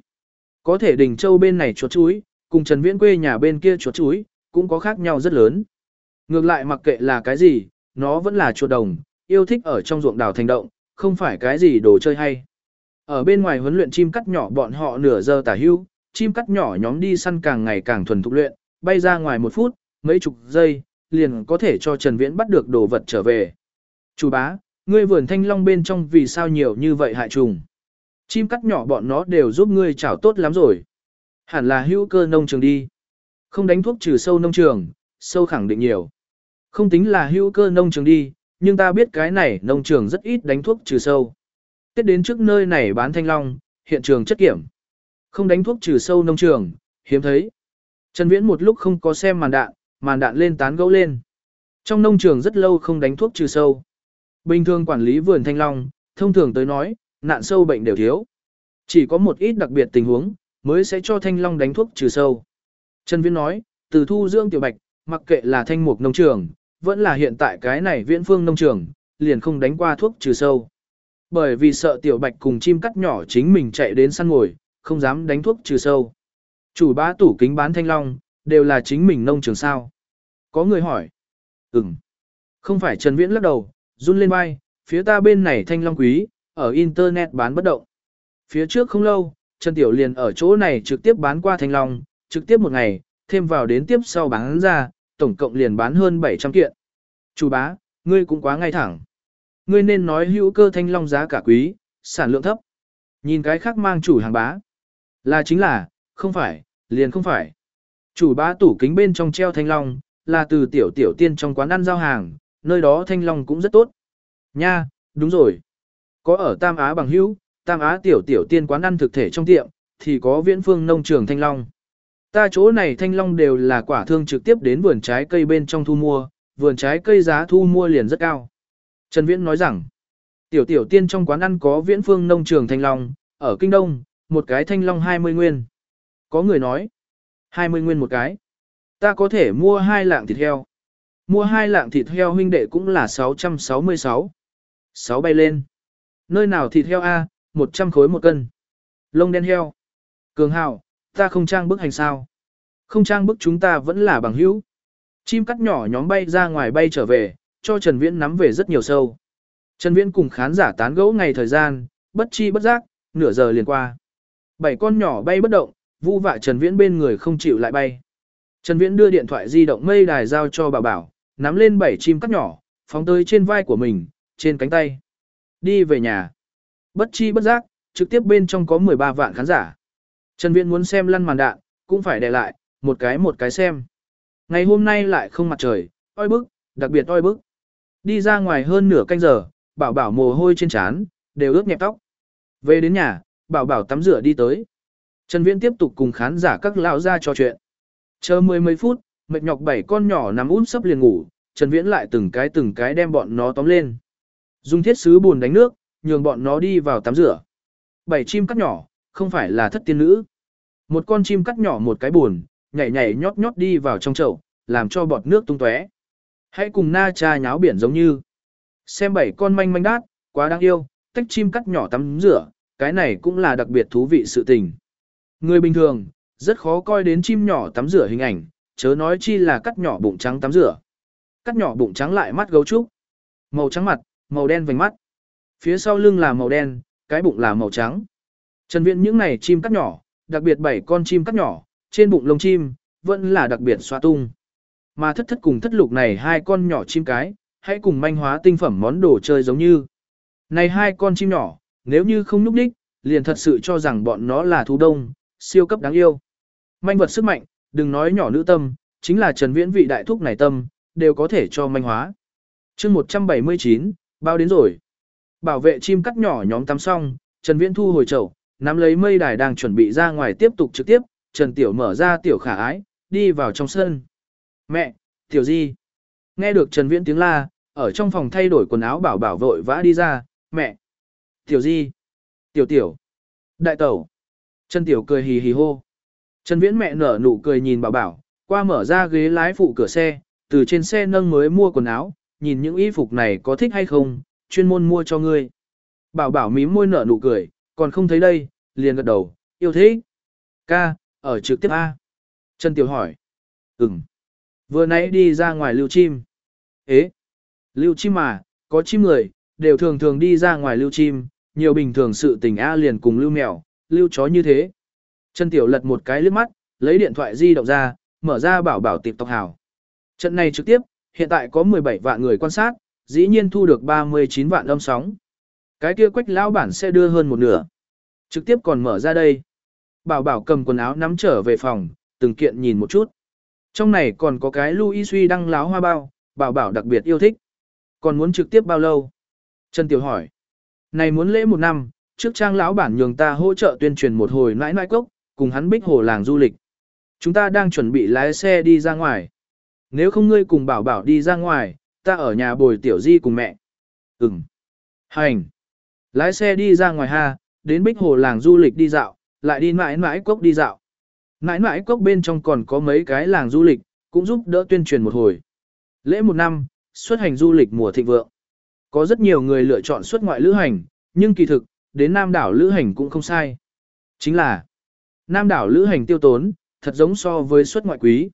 Có thể đình châu bên này chuột chuối, cùng Trần Viễn quê nhà bên kia chuột chuối, cũng có khác nhau rất lớn. Ngược lại mặc kệ là cái gì, nó vẫn là chuột đồng, yêu thích ở trong ruộng đào thành động, không phải cái gì đồ chơi hay. Ở bên ngoài huấn luyện chim cắt nhỏ bọn họ nửa giờ tả hưu, chim cắt nhỏ nhóm đi săn càng ngày càng thuần thục luyện, bay ra ngoài một phút, mấy chục giây, liền có thể cho Trần Viễn bắt được đồ vật trở về. Chủ bá, ngươi vườn thanh long bên trong vì sao nhiều như vậy hại trùng. Chim cắt nhỏ bọn nó đều giúp ngươi chảo tốt lắm rồi. Hẳn là hữu cơ nông trường đi. Không đánh thuốc trừ sâu nông trường, sâu khẳng định nhiều. Không tính là hữu cơ nông trường đi, nhưng ta biết cái này nông trường rất ít đánh thuốc trừ sâu. Tết đến trước nơi này bán thanh long, hiện trường chất kiểm. Không đánh thuốc trừ sâu nông trường, hiếm thấy. Trần Viễn một lúc không có xem màn đạn, màn đạn lên tán gẫu lên. Trong nông trường rất lâu không đánh thuốc trừ sâu. Bình thường quản lý vườn thanh long, thông thường tới nói, nạn sâu bệnh đều thiếu. Chỉ có một ít đặc biệt tình huống, mới sẽ cho thanh long đánh thuốc trừ sâu. Trần Viễn nói, từ thu dưỡng tiểu bạch, mặc kệ là thanh mục nông trường, vẫn là hiện tại cái này viễn phương nông trường, liền không đánh qua thuốc trừ sâu. Bởi vì sợ tiểu bạch cùng chim cắt nhỏ chính mình chạy đến săn ngồi, không dám đánh thuốc trừ sâu. Chủ bá tủ kính bán thanh long, đều là chính mình nông trường sao. Có người hỏi. Ừm. Không phải Trần Viễn lắc đầu, run lên vai, phía ta bên này thanh long quý, ở Internet bán bất động. Phía trước không lâu, Trần Tiểu liền ở chỗ này trực tiếp bán qua thanh long, trực tiếp một ngày, thêm vào đến tiếp sau bán ra, tổng cộng liền bán hơn 700 kiện. Chủ bá, ngươi cũng quá ngay thẳng. Ngươi nên nói hữu cơ thanh long giá cả quý, sản lượng thấp. Nhìn cái khác mang chủ hàng bá. Là chính là, không phải, liền không phải. Chủ bá tủ kính bên trong treo thanh long, là từ tiểu tiểu tiên trong quán ăn giao hàng, nơi đó thanh long cũng rất tốt. Nha, đúng rồi. Có ở Tam Á bằng hữu, Tam Á tiểu tiểu tiên quán ăn thực thể trong tiệm, thì có viễn phương nông trường thanh long. Ta chỗ này thanh long đều là quả thương trực tiếp đến vườn trái cây bên trong thu mua, vườn trái cây giá thu mua liền rất cao. Trần Viễn nói rằng, tiểu tiểu tiên trong quán ăn có viễn phương nông trường thanh long, ở Kinh Đông, một cái thanh long 20 nguyên. Có người nói, 20 nguyên một cái. Ta có thể mua hai lạng thịt heo. Mua hai lạng thịt heo huynh đệ cũng là 666. 6 bay lên. Nơi nào thịt heo A, 100 khối một cân. Lông đen heo. Cường hào, ta không trang bức hành sao. Không trang bức chúng ta vẫn là bằng hữu. Chim cắt nhỏ nhóm bay ra ngoài bay trở về, cho Trần Viễn nắm về rất nhiều sâu. Trần Viễn cùng khán giả tán gẫu ngày thời gian, bất chi bất giác, nửa giờ liền qua. Bảy con nhỏ bay bất động, vu vạ Trần Viễn bên người không chịu lại bay. Trần Viễn đưa điện thoại di động mây đài giao cho bảo bảo, nắm lên bảy chim cắt nhỏ, phóng tới trên vai của mình, trên cánh tay. Đi về nhà. Bất chi bất giác, trực tiếp bên trong có 13 vạn khán giả. Trần Viễn muốn xem lăn màn đạn, cũng phải để lại, một cái một cái xem. Ngày hôm nay lại không mặt trời, oi bức, đặc biệt oi bức. Đi ra ngoài hơn nửa canh giờ, bảo bảo mồ hôi trên trán, đều ướt nhẹp tóc. Về đến nhà, bảo bảo tắm rửa đi tới. Trần Viễn tiếp tục cùng khán giả các lão ra trò chuyện. Chờ mười mấy phút, mệt nhọc bảy con nhỏ nằm úp sấp liền ngủ, Trần Viễn lại từng cái từng cái đem bọn nó tóm lên. Dùng thiết sứ buồn đánh nước, nhường bọn nó đi vào tắm rửa. Bảy chim cắt nhỏ, không phải là thất tiên nữ. Một con chim cắt nhỏ một cái buồn, nhảy nhảy nhót nhót đi vào trong chậu, làm cho bọt nước tung tóe. Hãy cùng na cha nháo biển giống như. Xem bảy con manh manh đát, quá đáng yêu, tách chim cắt nhỏ tắm rửa, cái này cũng là đặc biệt thú vị sự tình. Người bình thường, rất khó coi đến chim nhỏ tắm rửa hình ảnh, chớ nói chi là cắt nhỏ bụng trắng tắm rửa. Cắt nhỏ bụng trắng lại mắt gấu trúc. Màu trắng mặt, màu đen vành mắt. Phía sau lưng là màu đen, cái bụng là màu trắng. Trần Viễn những này chim cắt nhỏ, đặc biệt bảy con chim cắt nhỏ, trên bụng lông chim, vẫn là đặc biệt xoa tung. Mà thất thất cùng thất lục này hai con nhỏ chim cái, hãy cùng manh hóa tinh phẩm món đồ chơi giống như. Này hai con chim nhỏ, nếu như không núp đích, liền thật sự cho rằng bọn nó là thú đông, siêu cấp đáng yêu. Manh vật sức mạnh, đừng nói nhỏ nữ tâm, chính là Trần Viễn vị đại thúc này tâm, đều có thể cho manh hóa. chương 179, bao đến rồi. Bảo vệ chim cắt nhỏ nhóm tắm xong, Trần Viễn thu hồi chậu, nắm lấy mây đài đang chuẩn bị ra ngoài tiếp tục trực tiếp, Trần Tiểu mở ra Tiểu khả ái, đi vào trong sân. Mẹ, Tiểu Di. Nghe được Trần Viễn tiếng la, ở trong phòng thay đổi quần áo bảo bảo vội vã đi ra, mẹ. Tiểu Di. Tiểu Tiểu. Đại Tẩu. Trần Tiểu cười hì hì hô. Trần Viễn mẹ nở nụ cười nhìn bảo bảo, qua mở ra ghế lái phụ cửa xe, từ trên xe nâng mới mua quần áo, nhìn những y phục này có thích hay không, chuyên môn mua cho ngươi. Bảo bảo mím môi nở nụ cười, còn không thấy đây, liền gật đầu, yêu thế. Ca, ở trực tiếp A. Trần Tiểu hỏi. Ừm. Vừa nãy đi ra ngoài lưu chim. Ế. Lưu chim mà, có chim người, đều thường thường đi ra ngoài lưu chim, nhiều bình thường sự tình A liền cùng lưu mèo, lưu chó như thế. Trần Tiểu lật một cái lướt mắt, lấy điện thoại di động ra, mở ra bảo bảo tiệp tộc hào. Trận này trực tiếp, hiện tại có 17 vạn người quan sát, dĩ nhiên thu được 39 vạn âm sóng. Cái kia quách lão bản sẽ đưa hơn một nửa. Trực tiếp còn mở ra đây. Bảo bảo cầm quần áo nắm trở về phòng, từng kiện nhìn một chút. Trong này còn có cái Louis Suy đăng láo hoa bao, bảo bảo đặc biệt yêu thích. Còn muốn trực tiếp bao lâu? Trần Tiểu hỏi. Này muốn lễ một năm, trước trang lão bản nhường ta hỗ trợ tuyên truyền một hồi nãi nãi cốc, cùng hắn bích hồ làng du lịch. Chúng ta đang chuẩn bị lái xe đi ra ngoài. Nếu không ngươi cùng bảo bảo đi ra ngoài, ta ở nhà bồi tiểu di cùng mẹ. Ừm. Hành. Lái xe đi ra ngoài ha, đến bích hồ làng du lịch đi dạo, lại đi mãi mãi cốc đi dạo. Mãi mãi cốc bên trong còn có mấy cái làng du lịch, cũng giúp đỡ tuyên truyền một hồi. Lễ một năm, xuất hành du lịch mùa thịnh vượng. Có rất nhiều người lựa chọn xuất ngoại lữ hành, nhưng kỳ thực, đến Nam đảo lữ hành cũng không sai. Chính là, Nam đảo lữ hành tiêu tốn, thật giống so với xuất ngoại quý.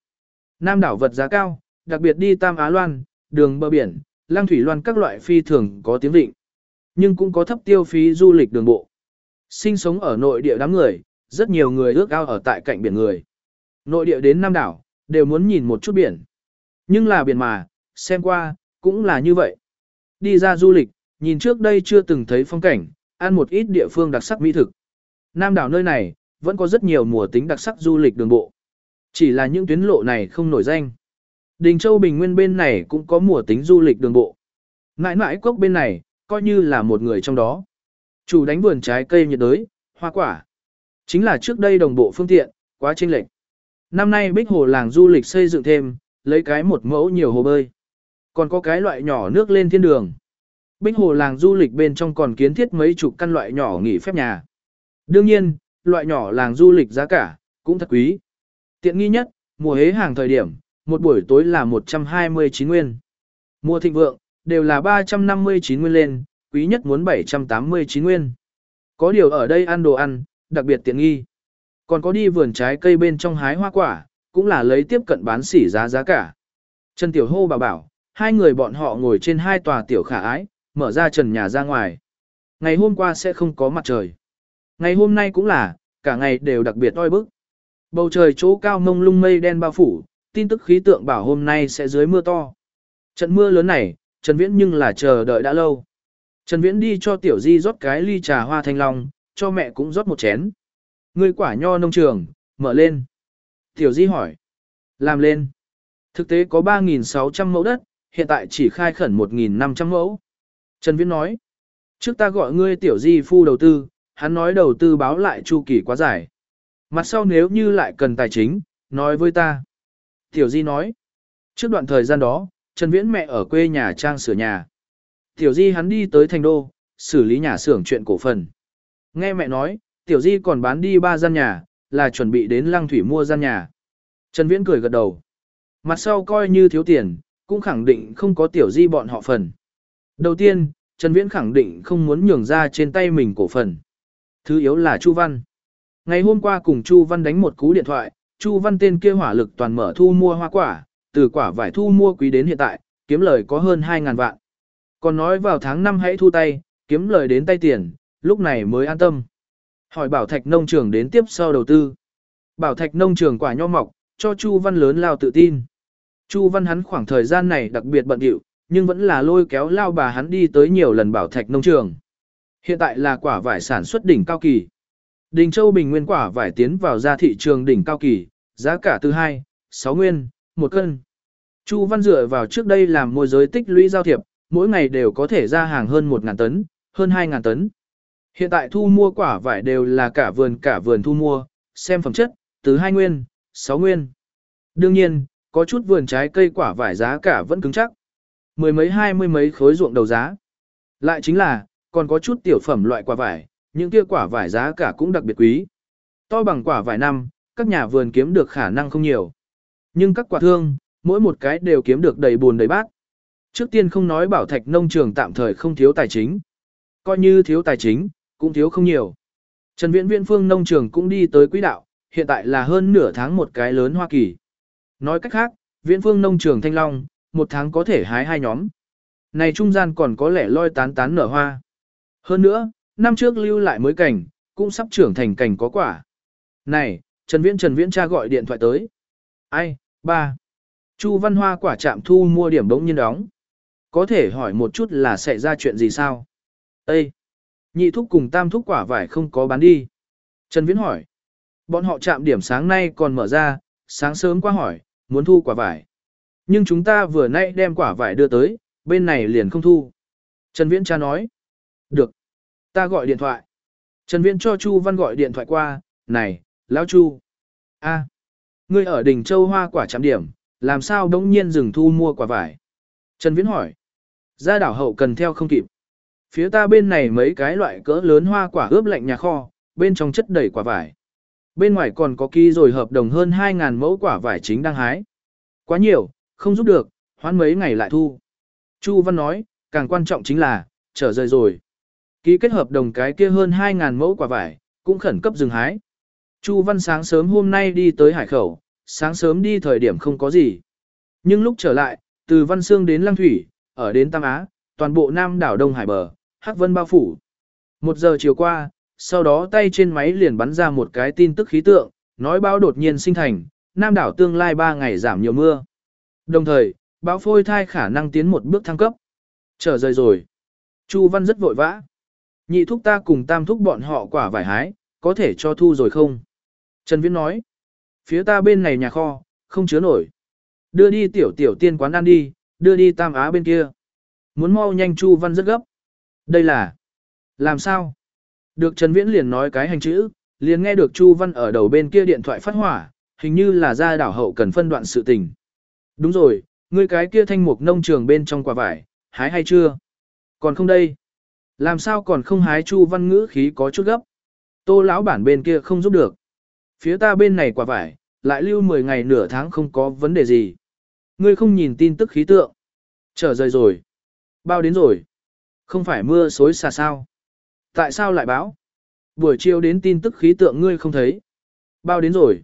Nam đảo vật giá cao, đặc biệt đi Tam Á Loan, đường bờ biển, lang thủy loan các loại phi thường có tiếng vịnh. Nhưng cũng có thấp tiêu phí du lịch đường bộ. Sinh sống ở nội địa đám người, rất nhiều người ước ao ở tại cạnh biển người. Nội địa đến Nam đảo, đều muốn nhìn một chút biển. Nhưng là biển mà, xem qua, cũng là như vậy. Đi ra du lịch, nhìn trước đây chưa từng thấy phong cảnh, ăn một ít địa phương đặc sắc mỹ thực. Nam đảo nơi này, vẫn có rất nhiều mùa tính đặc sắc du lịch đường bộ. Chỉ là những tuyến lộ này không nổi danh. Đình Châu Bình Nguyên bên này cũng có mùa tính du lịch đường bộ. Ngãi ngãi cốc bên này, coi như là một người trong đó. Chủ đánh vườn trái cây nhiệt đới, hoa quả. Chính là trước đây đồng bộ phương tiện, quá chênh lệch. Năm nay Bích Hồ làng du lịch xây dựng thêm, lấy cái một mẫu nhiều hồ bơi. Còn có cái loại nhỏ nước lên thiên đường. Bích Hồ làng du lịch bên trong còn kiến thiết mấy chục căn loại nhỏ nghỉ phép nhà. Đương nhiên, loại nhỏ làng du lịch giá cả, cũng thật quý. Tiện nghi nhất, mùa hế hàng thời điểm, một buổi tối là 129 nguyên. Mùa thịnh vượng, đều là 359 nguyên lên, quý nhất muốn 789 nguyên. Có điều ở đây ăn đồ ăn, đặc biệt tiện nghi. Còn có đi vườn trái cây bên trong hái hoa quả, cũng là lấy tiếp cận bán sỉ giá giá cả. Trần Tiểu Hô bảo bảo, hai người bọn họ ngồi trên hai tòa tiểu khả ái, mở ra trần nhà ra ngoài. Ngày hôm qua sẽ không có mặt trời. Ngày hôm nay cũng là, cả ngày đều đặc biệt oi bức. Bầu trời chỗ cao mông lung mây đen bao phủ, tin tức khí tượng bảo hôm nay sẽ dưới mưa to. Trận mưa lớn này, Trần Viễn nhưng là chờ đợi đã lâu. Trần Viễn đi cho Tiểu Di rót cái ly trà hoa thanh long, cho mẹ cũng rót một chén. Người quả nho nông trường, mở lên. Tiểu Di hỏi. Làm lên. Thực tế có 3.600 mẫu đất, hiện tại chỉ khai khẩn 1.500 mẫu. Trần Viễn nói. Trước ta gọi ngươi Tiểu Di phu đầu tư, hắn nói đầu tư báo lại chu kỳ quá dài. Mặt sau nếu như lại cần tài chính, nói với ta. Tiểu Di nói. Trước đoạn thời gian đó, Trần Viễn mẹ ở quê nhà trang sửa nhà. Tiểu Di hắn đi tới thành đô, xử lý nhà xưởng chuyện cổ phần. Nghe mẹ nói, Tiểu Di còn bán đi ba gian nhà, là chuẩn bị đến Lăng Thủy mua gian nhà. Trần Viễn cười gật đầu. Mặt sau coi như thiếu tiền, cũng khẳng định không có Tiểu Di bọn họ phần. Đầu tiên, Trần Viễn khẳng định không muốn nhường ra trên tay mình cổ phần. Thứ yếu là Chu Văn. Ngày hôm qua cùng Chu Văn đánh một cú điện thoại, Chu Văn tên kia hỏa lực toàn mở thu mua hoa quả, từ quả vải thu mua quý đến hiện tại, kiếm lời có hơn 2.000 vạn. Còn nói vào tháng 5 hãy thu tay, kiếm lời đến tay tiền, lúc này mới an tâm. Hỏi Bảo Thạch nông trường đến tiếp sau đầu tư. Bảo Thạch nông trường quả nho mọc, cho Chu Văn lớn lao tự tin. Chu Văn hắn khoảng thời gian này đặc biệt bận rộn, nhưng vẫn là lôi kéo lao bà hắn đi tới nhiều lần Bảo Thạch nông trường. Hiện tại là quả vải sản xuất đỉnh cao kỳ. Đình Châu Bình nguyên quả vải tiến vào ra thị trường đỉnh cao kỳ, giá cả từ 2, 6 nguyên, một cân. Chu Văn dựa vào trước đây làm môi giới tích lũy giao thiệp, mỗi ngày đều có thể ra hàng hơn 1.000 tấn, hơn 2.000 tấn. Hiện tại thu mua quả vải đều là cả vườn cả vườn thu mua, xem phẩm chất, từ 2 nguyên, 6 nguyên. Đương nhiên, có chút vườn trái cây quả vải giá cả vẫn cứng chắc. Mười mấy hai mươi mấy khối ruộng đầu giá. Lại chính là, còn có chút tiểu phẩm loại quả vải, những kia quả vải giá cả cũng đặc biệt quý. To bằng quả vải năm, các nhà vườn kiếm được khả năng không nhiều. Nhưng các quả thương, mỗi một cái đều kiếm được đầy buồn đầy bát. Trước tiên không nói bảo thạch nông trường tạm thời không thiếu tài chính. Coi như thiếu tài chính, cũng thiếu không nhiều. Trần Viễn Viễn Phương nông trường cũng đi tới quỹ đạo, hiện tại là hơn nửa tháng một cái lớn Hoa Kỳ. Nói cách khác, Viễn Phương nông trường Thanh Long, một tháng có thể hái hai nhóm. Này trung gian còn có lẽ loi tán tán nở hoa. Hơn nữa, năm trước lưu lại mới cảnh, cũng sắp trưởng thành cảnh có quả. Này, Trần Viễn Trần Viễn cha gọi điện thoại tới. Ai, ba. Chu Văn Hoa quả trạm thu mua điểm đống nhiên đóng. Có thể hỏi một chút là xảy ra chuyện gì sao? Ê! Nhị thúc cùng tam thúc quả vải không có bán đi. Trần Viễn hỏi. Bọn họ chạm điểm sáng nay còn mở ra, sáng sớm qua hỏi, muốn thu quả vải. Nhưng chúng ta vừa nay đem quả vải đưa tới, bên này liền không thu. Trần Viễn cha nói. Được. Ta gọi điện thoại. Trần Viễn cho Chu Văn gọi điện thoại qua, này, Lão Chu. a, ngươi ở đỉnh Châu Hoa quả chạm điểm, làm sao đống nhiên dừng thu mua quả vải? Trần Viễn hỏi. Ra đảo hậu cần theo không kịp. Phía ta bên này mấy cái loại cỡ lớn hoa quả ướp lạnh nhà kho, bên trong chất đầy quả vải. Bên ngoài còn có ký rồi hợp đồng hơn 2.000 mẫu quả vải chính đang hái. Quá nhiều, không giúp được, hoãn mấy ngày lại thu. Chu Văn nói, càng quan trọng chính là, trở rời rồi. Ký kết hợp đồng cái kia hơn 2.000 mẫu quả vải, cũng khẩn cấp dừng hái. Chu Văn sáng sớm hôm nay đi tới Hải Khẩu, sáng sớm đi thời điểm không có gì. Nhưng lúc trở lại, từ Văn Sương đến Lăng Thủy, ở đến Tam Á, toàn bộ Nam đảo Đông Hải bờ, Hắc Vân bao phủ. Một giờ chiều qua, sau đó tay trên máy liền bắn ra một cái tin tức khí tượng, nói bão đột nhiên sinh thành, Nam đảo tương lai 3 ngày giảm nhiều mưa. Đồng thời, bão phôi thai khả năng tiến một bước thăng cấp. Trở rời rồi. Chu Văn rất vội vã. Nhị thúc ta cùng tam thúc bọn họ quả vải hái, có thể cho thu rồi không? Trần Viễn nói. Phía ta bên này nhà kho, không chứa nổi. Đưa đi tiểu tiểu tiên quán ăn đi, đưa đi tam á bên kia. Muốn mau nhanh Chu Văn rất gấp. Đây là... Làm sao? Được Trần Viễn liền nói cái hành chữ, liền nghe được Chu Văn ở đầu bên kia điện thoại phát hỏa, hình như là ra đảo hậu cần phân đoạn sự tình. Đúng rồi, ngươi cái kia thanh mục nông trường bên trong quả vải, hái hay chưa? Còn không đây? Làm sao còn không hái Chu Văn ngữ khí có chút gấp? Tô lão bản bên kia không giúp được. Phía ta bên này quả vải, lại lưu 10 ngày nửa tháng không có vấn đề gì. Ngươi không nhìn tin tức khí tượng. Trở rời rồi. Bao đến rồi. Không phải mưa xối xà sao. Tại sao lại báo? Buổi chiều đến tin tức khí tượng ngươi không thấy. Bao đến rồi.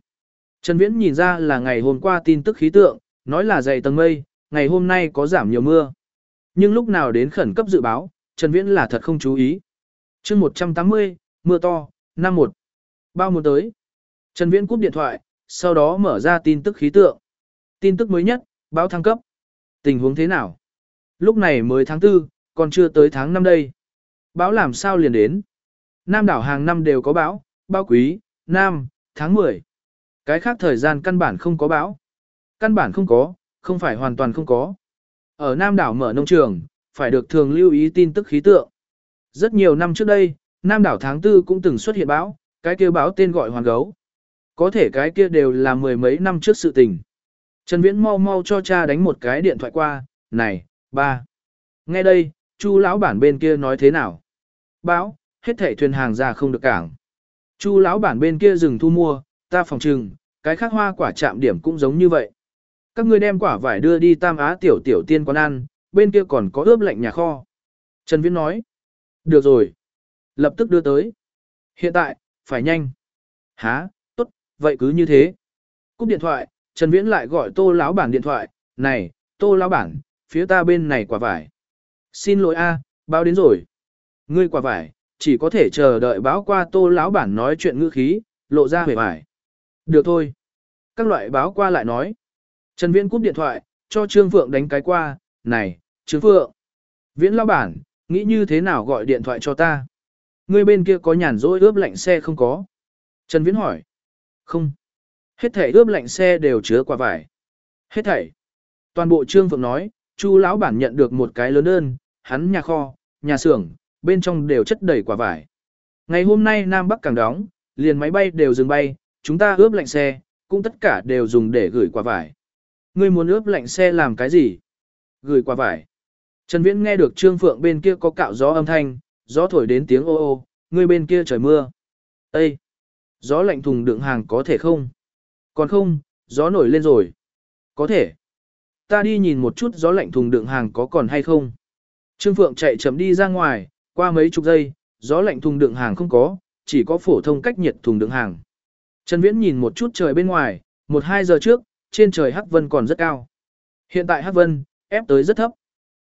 Trần Viễn nhìn ra là ngày hôm qua tin tức khí tượng, nói là dày tầng mây, ngày hôm nay có giảm nhiều mưa. Nhưng lúc nào đến khẩn cấp dự báo, Trần Viễn là thật không chú ý. chương 180, mưa to, năm một. Bao muốn tới. Trần Viễn cúp điện thoại, sau đó mở ra tin tức khí tượng. Tin tức mới nhất, báo thăng cấp. Tình huống thế nào? Lúc này mới tháng 4, còn chưa tới tháng 5 đây. Báo làm sao liền đến? Nam đảo hàng năm đều có báo, báo quý, Nam, tháng 10. Cái khác thời gian căn bản không có báo. Căn bản không có, không phải hoàn toàn không có. Ở Nam đảo mở nông trường, phải được thường lưu ý tin tức khí tượng. Rất nhiều năm trước đây, Nam đảo tháng 4 cũng từng xuất hiện báo, cái kia báo tên gọi hoàn gấu. Có thể cái kia đều là mười mấy năm trước sự tình. Trần Viễn mau mau cho cha đánh một cái điện thoại qua, này, ba. Nghe đây, chu lão bản bên kia nói thế nào? Báo, hết thảy thuyền hàng ra không được cảng. Chu lão bản bên kia dừng thu mua, ta phòng trừng, cái khác hoa quả chạm điểm cũng giống như vậy. Các ngươi đem quả vải đưa đi Tam Á tiểu tiểu tiên quán ăn, bên kia còn có ướp lạnh nhà kho. Trần Viễn nói. Được rồi. Lập tức đưa tới. Hiện tại, phải nhanh. Hả, tốt, vậy cứ như thế. Cúp điện thoại, Trần Viễn lại gọi tô lão bản điện thoại. Này, tô lão bản, phía ta bên này quả vải. Xin lỗi a, báo đến rồi. Ngươi quả vải, chỉ có thể chờ đợi báo qua tô lão bản nói chuyện ngữ khí, lộ ra vẻ vải. Được thôi. Các loại báo qua lại nói. Trần Viễn cúp điện thoại, cho Trương Phượng đánh cái qua, này, Trương Phượng. Viễn lão bản, nghĩ như thế nào gọi điện thoại cho ta? Ngươi bên kia có nhàn rỗi ướp lạnh xe không có? Trần Viễn hỏi. Không. Hết thảy ướp lạnh xe đều chứa quả vải. Hết thảy. Toàn bộ Trương Phượng nói, Chu lão bản nhận được một cái lớn đơn, hắn nhà kho, nhà xưởng, bên trong đều chất đầy quả vải. Ngày hôm nay Nam Bắc càng đóng, liền máy bay đều dừng bay, chúng ta ướp lạnh xe, cũng tất cả đều dùng để gửi quả vải. Ngươi muốn ướp lạnh xe làm cái gì? Gửi quả vải. Trần Viễn nghe được Trương Phượng bên kia có cạo gió âm thanh, gió thổi đến tiếng ô ô, ngươi bên kia trời mưa. Ê! Gió lạnh thùng đựng hàng có thể không? Còn không, gió nổi lên rồi. Có thể. Ta đi nhìn một chút gió lạnh thùng đựng hàng có còn hay không. Trương Phượng chạy chậm đi ra ngoài, qua mấy chục giây, gió lạnh thùng đựng hàng không có, chỉ có phổ thông cách nhiệt thùng đựng hàng. Trần Viễn nhìn một chút trời bên ngoài, một hai giờ trước, trên trời Hắc Vân còn rất cao. Hiện tại Hắc Vân, ép tới rất thấp.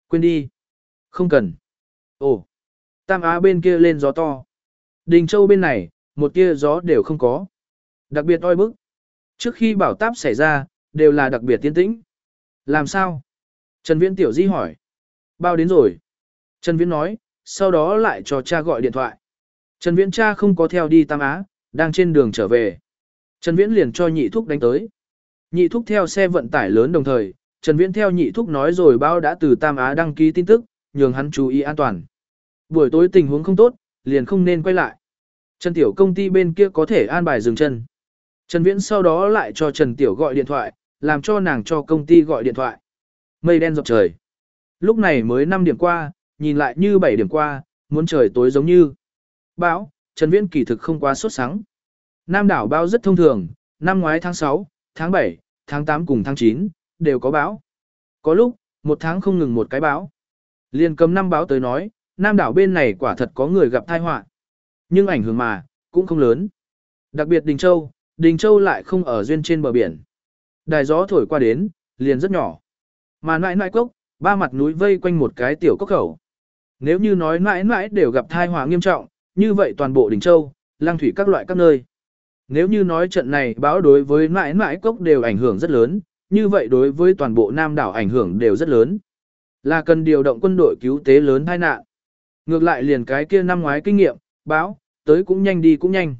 Quên đi. Không cần. Ồ. Tam Á bên kia lên gió to. Đình Châu bên này, một tia gió đều không có. Đặc biệt oi bức. Trước khi bảo táp xảy ra, đều là đặc biệt tiến tĩnh. Làm sao? Trần Viễn tiểu di hỏi. Bao đến rồi. Trần Viễn nói, sau đó lại cho cha gọi điện thoại. Trần Viễn cha không có theo đi Tam Á, đang trên đường trở về. Trần Viễn liền cho nhị thúc đánh tới. Nhị thúc theo xe vận tải lớn đồng thời, Trần Viễn theo nhị thúc nói rồi bao đã từ Tam Á đăng ký tin tức, nhường hắn chú ý an toàn. Buổi tối tình huống không tốt, liền không nên quay lại. Trần Tiểu công ty bên kia có thể an bài dừng chân. Trần Viễn sau đó lại cho Trần Tiểu gọi điện thoại, làm cho nàng cho công ty gọi điện thoại. Mây đen dọc trời. Lúc này mới 5 điểm qua, nhìn lại như bảy điểm qua, muốn trời tối giống như. Bão, Trần Viễn kỳ thực không quá sốt sáng. Nam đảo bão rất thông thường, năm ngoái tháng 6, tháng 7, tháng 8 cùng tháng 9, đều có bão. Có lúc, một tháng không ngừng một cái bão. Liên cầm năm báo tới nói, Nam đảo bên này quả thật có người gặp tai họa. Nhưng ảnh hưởng mà, cũng không lớn. Đặc biệt Đình Châu, Đình Châu lại không ở duyên trên bờ biển. Đài gió thổi qua đến, liền rất nhỏ. Mà nãi nãi cốc, ba mặt núi vây quanh một cái tiểu cốc khẩu. Nếu như nói mãi mãi đều gặp thai họa nghiêm trọng, như vậy toàn bộ đỉnh Châu, lang thủy các loại các nơi. Nếu như nói trận này báo đối với mãi mãi cốc đều ảnh hưởng rất lớn, như vậy đối với toàn bộ Nam đảo ảnh hưởng đều rất lớn. Là cần điều động quân đội cứu tế lớn tai nạn. Ngược lại liền cái kia năm ngoái kinh nghiệm, báo, tới cũng nhanh đi cũng nhanh.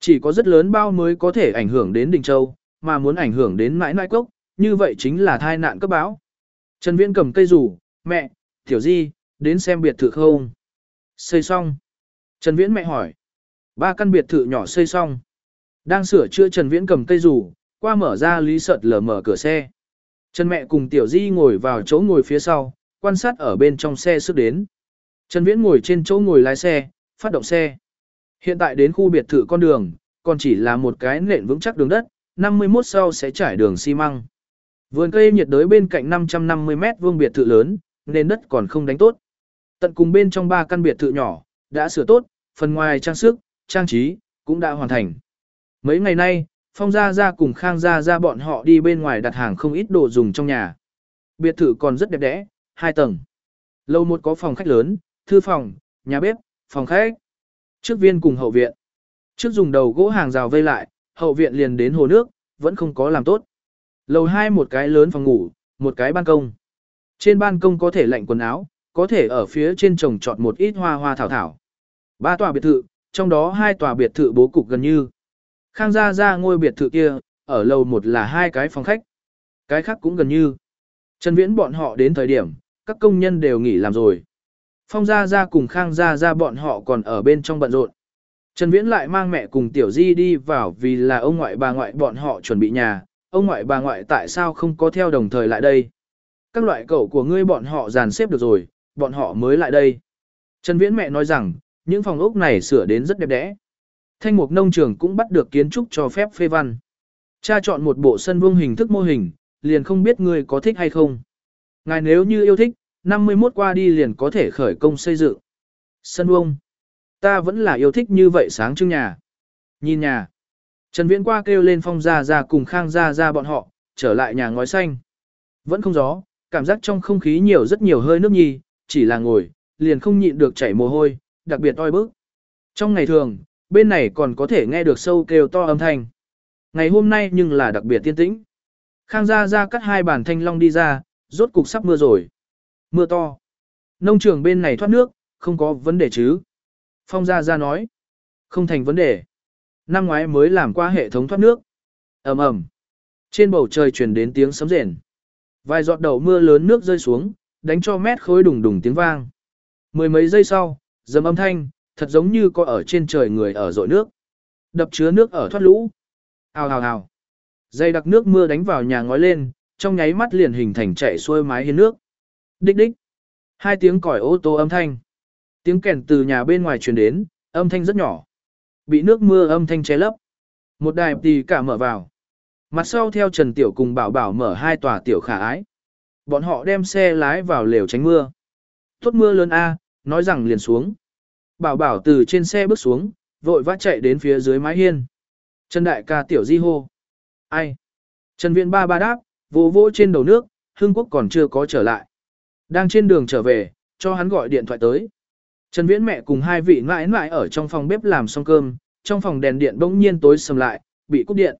Chỉ có rất lớn bao mới có thể ảnh hưởng đến Đình Châu, mà muốn ảnh hưởng đến mãi mãi cốc, như vậy chính là thai nạn cấp báo. Trần Viễn cầm cây rủ, mẹ, tiểu di, đến xem biệt thự không? Xây xong. Trần Viễn mẹ hỏi. Ba căn biệt thự nhỏ xây xong. Đang sửa chữa Trần Viễn cầm cây rủ, qua mở ra lý sợt lở mở cửa xe. Trần mẹ cùng tiểu di ngồi vào chỗ ngồi phía sau, quan sát ở bên trong xe sức đến. Trần Viễn ngồi trên chỗ ngồi lái xe, phát động xe. Hiện tại đến khu biệt thự con đường, còn chỉ là một cái nền vững chắc đường đất, 51 sau sẽ trải đường xi măng. Vườn cây nhiệt đới bên cạnh 550 mét vuông biệt thự lớn, nền đất còn không đánh tốt. Tận cùng bên trong ba căn biệt thự nhỏ, đã sửa tốt, phần ngoài trang sức, trang trí, cũng đã hoàn thành. Mấy ngày nay, Phong Gia Gia cùng Khang Gia Gia bọn họ đi bên ngoài đặt hàng không ít đồ dùng trong nhà. Biệt thự còn rất đẹp đẽ, hai tầng. Lầu một có phòng khách lớn, thư phòng, nhà bếp, phòng khách. Trước viên cùng hậu viện. Trước dùng đầu gỗ hàng rào vây lại, hậu viện liền đến hồ nước, vẫn không có làm tốt. Lầu hai một cái lớn phòng ngủ, một cái ban công. Trên ban công có thể lạnh quần áo, có thể ở phía trên trồng trọt một ít hoa hoa thảo thảo. Ba tòa biệt thự, trong đó hai tòa biệt thự bố cục gần như. Khang gia gia ngôi biệt thự kia, ở lầu một là hai cái phòng khách. Cái khác cũng gần như. Trần Viễn bọn họ đến thời điểm, các công nhân đều nghỉ làm rồi. Phong Gia Gia cùng Khang Gia Gia bọn họ còn ở bên trong bận rộn. Trần Viễn lại mang mẹ cùng Tiểu Di đi vào vì là ông ngoại bà ngoại bọn họ chuẩn bị nhà, ông ngoại bà ngoại tại sao không có theo đồng thời lại đây. Các loại cậu của ngươi bọn họ dàn xếp được rồi, bọn họ mới lại đây. Trần Viễn mẹ nói rằng, những phòng ốc này sửa đến rất đẹp đẽ. Thanh mục nông trường cũng bắt được kiến trúc cho phép phê văn. Cha chọn một bộ sân vuông hình thức mô hình, liền không biết ngươi có thích hay không. Ngài nếu như yêu thích, 51 qua đi liền có thể khởi công xây dựng. Sân vuông. Ta vẫn là yêu thích như vậy sáng trưng nhà. Nhìn nhà. Trần Viễn qua kêu lên phong ra ra cùng khang ra ra bọn họ, trở lại nhà ngói xanh. Vẫn không gió, cảm giác trong không khí nhiều rất nhiều hơi nước nhì chỉ là ngồi, liền không nhịn được chảy mồ hôi, đặc biệt oi bức. Trong ngày thường, bên này còn có thể nghe được sâu kêu to âm thanh. Ngày hôm nay nhưng là đặc biệt tiên tĩnh. Khang Gia Gia cắt hai bàn thanh long đi ra, rốt cục sắp mưa rồi. Mưa to. Nông trường bên này thoát nước, không có vấn đề chứ. Phong Gia Gia nói. Không thành vấn đề. Năm ngoái mới làm qua hệ thống thoát nước. ầm ầm Trên bầu trời truyền đến tiếng sấm rền. Vài giọt đầu mưa lớn nước rơi xuống, đánh cho mét khối đùng đùng tiếng vang. Mười mấy giây sau, dầm âm thanh, thật giống như có ở trên trời người ở dội nước. Đập chứa nước ở thoát lũ. Hào hào hào. Dây đặc nước mưa đánh vào nhà ngói lên, trong nháy mắt liền hình thành chạy xuôi mái hiên nước. Đích đích. Hai tiếng còi ô tô âm thanh. Tiếng kèn từ nhà bên ngoài truyền đến, âm thanh rất nhỏ. Bị nước mưa âm thanh che lấp. Một đài tì cả mở vào. Mặt sau theo Trần Tiểu cùng Bảo Bảo mở hai tòa tiểu khả ái. Bọn họ đem xe lái vào lều tránh mưa. Tốt mưa lớn A, nói rằng liền xuống. Bảo Bảo từ trên xe bước xuống, vội vã chạy đến phía dưới mái hiên. Trần Đại ca Tiểu Di hô. Ai? Trần viện ba ba đáp, vô vô trên đầu nước, Hương Quốc còn chưa có trở lại. Đang trên đường trở về, cho hắn gọi điện thoại tới. Trần Viễn mẹ cùng hai vị mãi mãi ở trong phòng bếp làm xong cơm, trong phòng đèn điện bỗng nhiên tối sầm lại, bị cúp điện.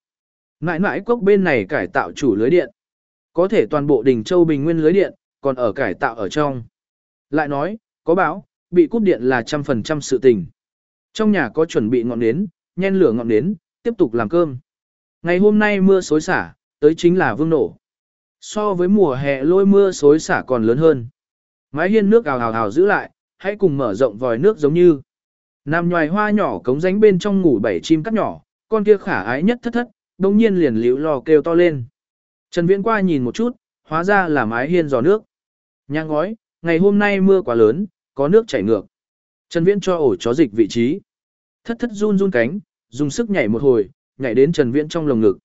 Mãi mãi cốc bên này cải tạo chủ lưới điện. Có thể toàn bộ đỉnh châu bình nguyên lưới điện, còn ở cải tạo ở trong. Lại nói, có báo, bị cúp điện là trăm phần trăm sự tình. Trong nhà có chuẩn bị ngọn nến, nhen lửa ngọn nến, tiếp tục làm cơm. Ngày hôm nay mưa xối xả, tới chính là vương nổ. So với mùa hè lôi mưa xối xả còn lớn hơn. Mái hiên nước ào ào ào giữ lại, hãy cùng mở rộng vòi nước giống như. Nam nhoài hoa nhỏ cống ránh bên trong ngủ bảy chim cắt nhỏ, con kia khả ái nhất thất thất, đồng nhiên liền liễu lò kêu to lên. Trần Viễn qua nhìn một chút, hóa ra là mái hiên giò nước. Nhà ngói, ngày hôm nay mưa quá lớn, có nước chảy ngược. Trần Viễn cho ổ chó dịch vị trí. Thất thất run run cánh, dùng sức nhảy một hồi, nhảy đến Trần Viễn trong lồng ngực.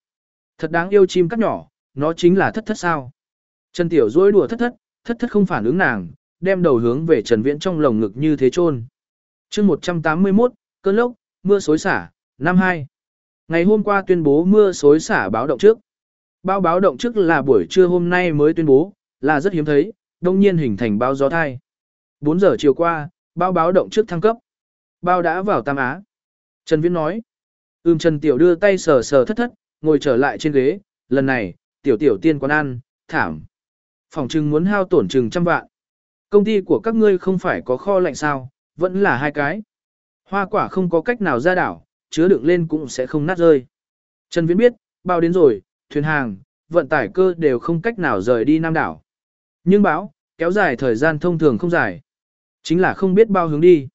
Thật đáng yêu chim cắt nhỏ, nó chính là thất thất sao. Trần Tiểu dối đùa thất thất, thất thất không phản ứng nàng, đem đầu hướng về Trần Viễn trong lồng ngực như thế chôn. chương 181, cơn lốc, mưa xối xả, năm hai. Ngày hôm qua tuyên bố mưa xối xả báo động trước. Báo báo động trước là buổi trưa hôm nay mới tuyên bố, là rất hiếm thấy, đông nhiên hình thành báo gió thai. 4 giờ chiều qua, báo báo động trước thăng cấp. Bao đã vào Tam Á. Trần Viễn nói. Ưm Trần Tiểu đưa tay sờ sờ thất thất, ngồi trở lại trên ghế, lần này, Tiểu Tiểu tiên quán ăn, thảm. Phòng trừng muốn hao tổn trừng trăm vạn. Công ty của các ngươi không phải có kho lạnh sao, vẫn là hai cái. Hoa quả không có cách nào ra đảo, chứa đựng lên cũng sẽ không nát rơi. Trần Viễn biết, bao đến rồi, thuyền hàng, vận tải cơ đều không cách nào rời đi Nam đảo. Nhưng bão, kéo dài thời gian thông thường không dài. Chính là không biết bao hướng đi.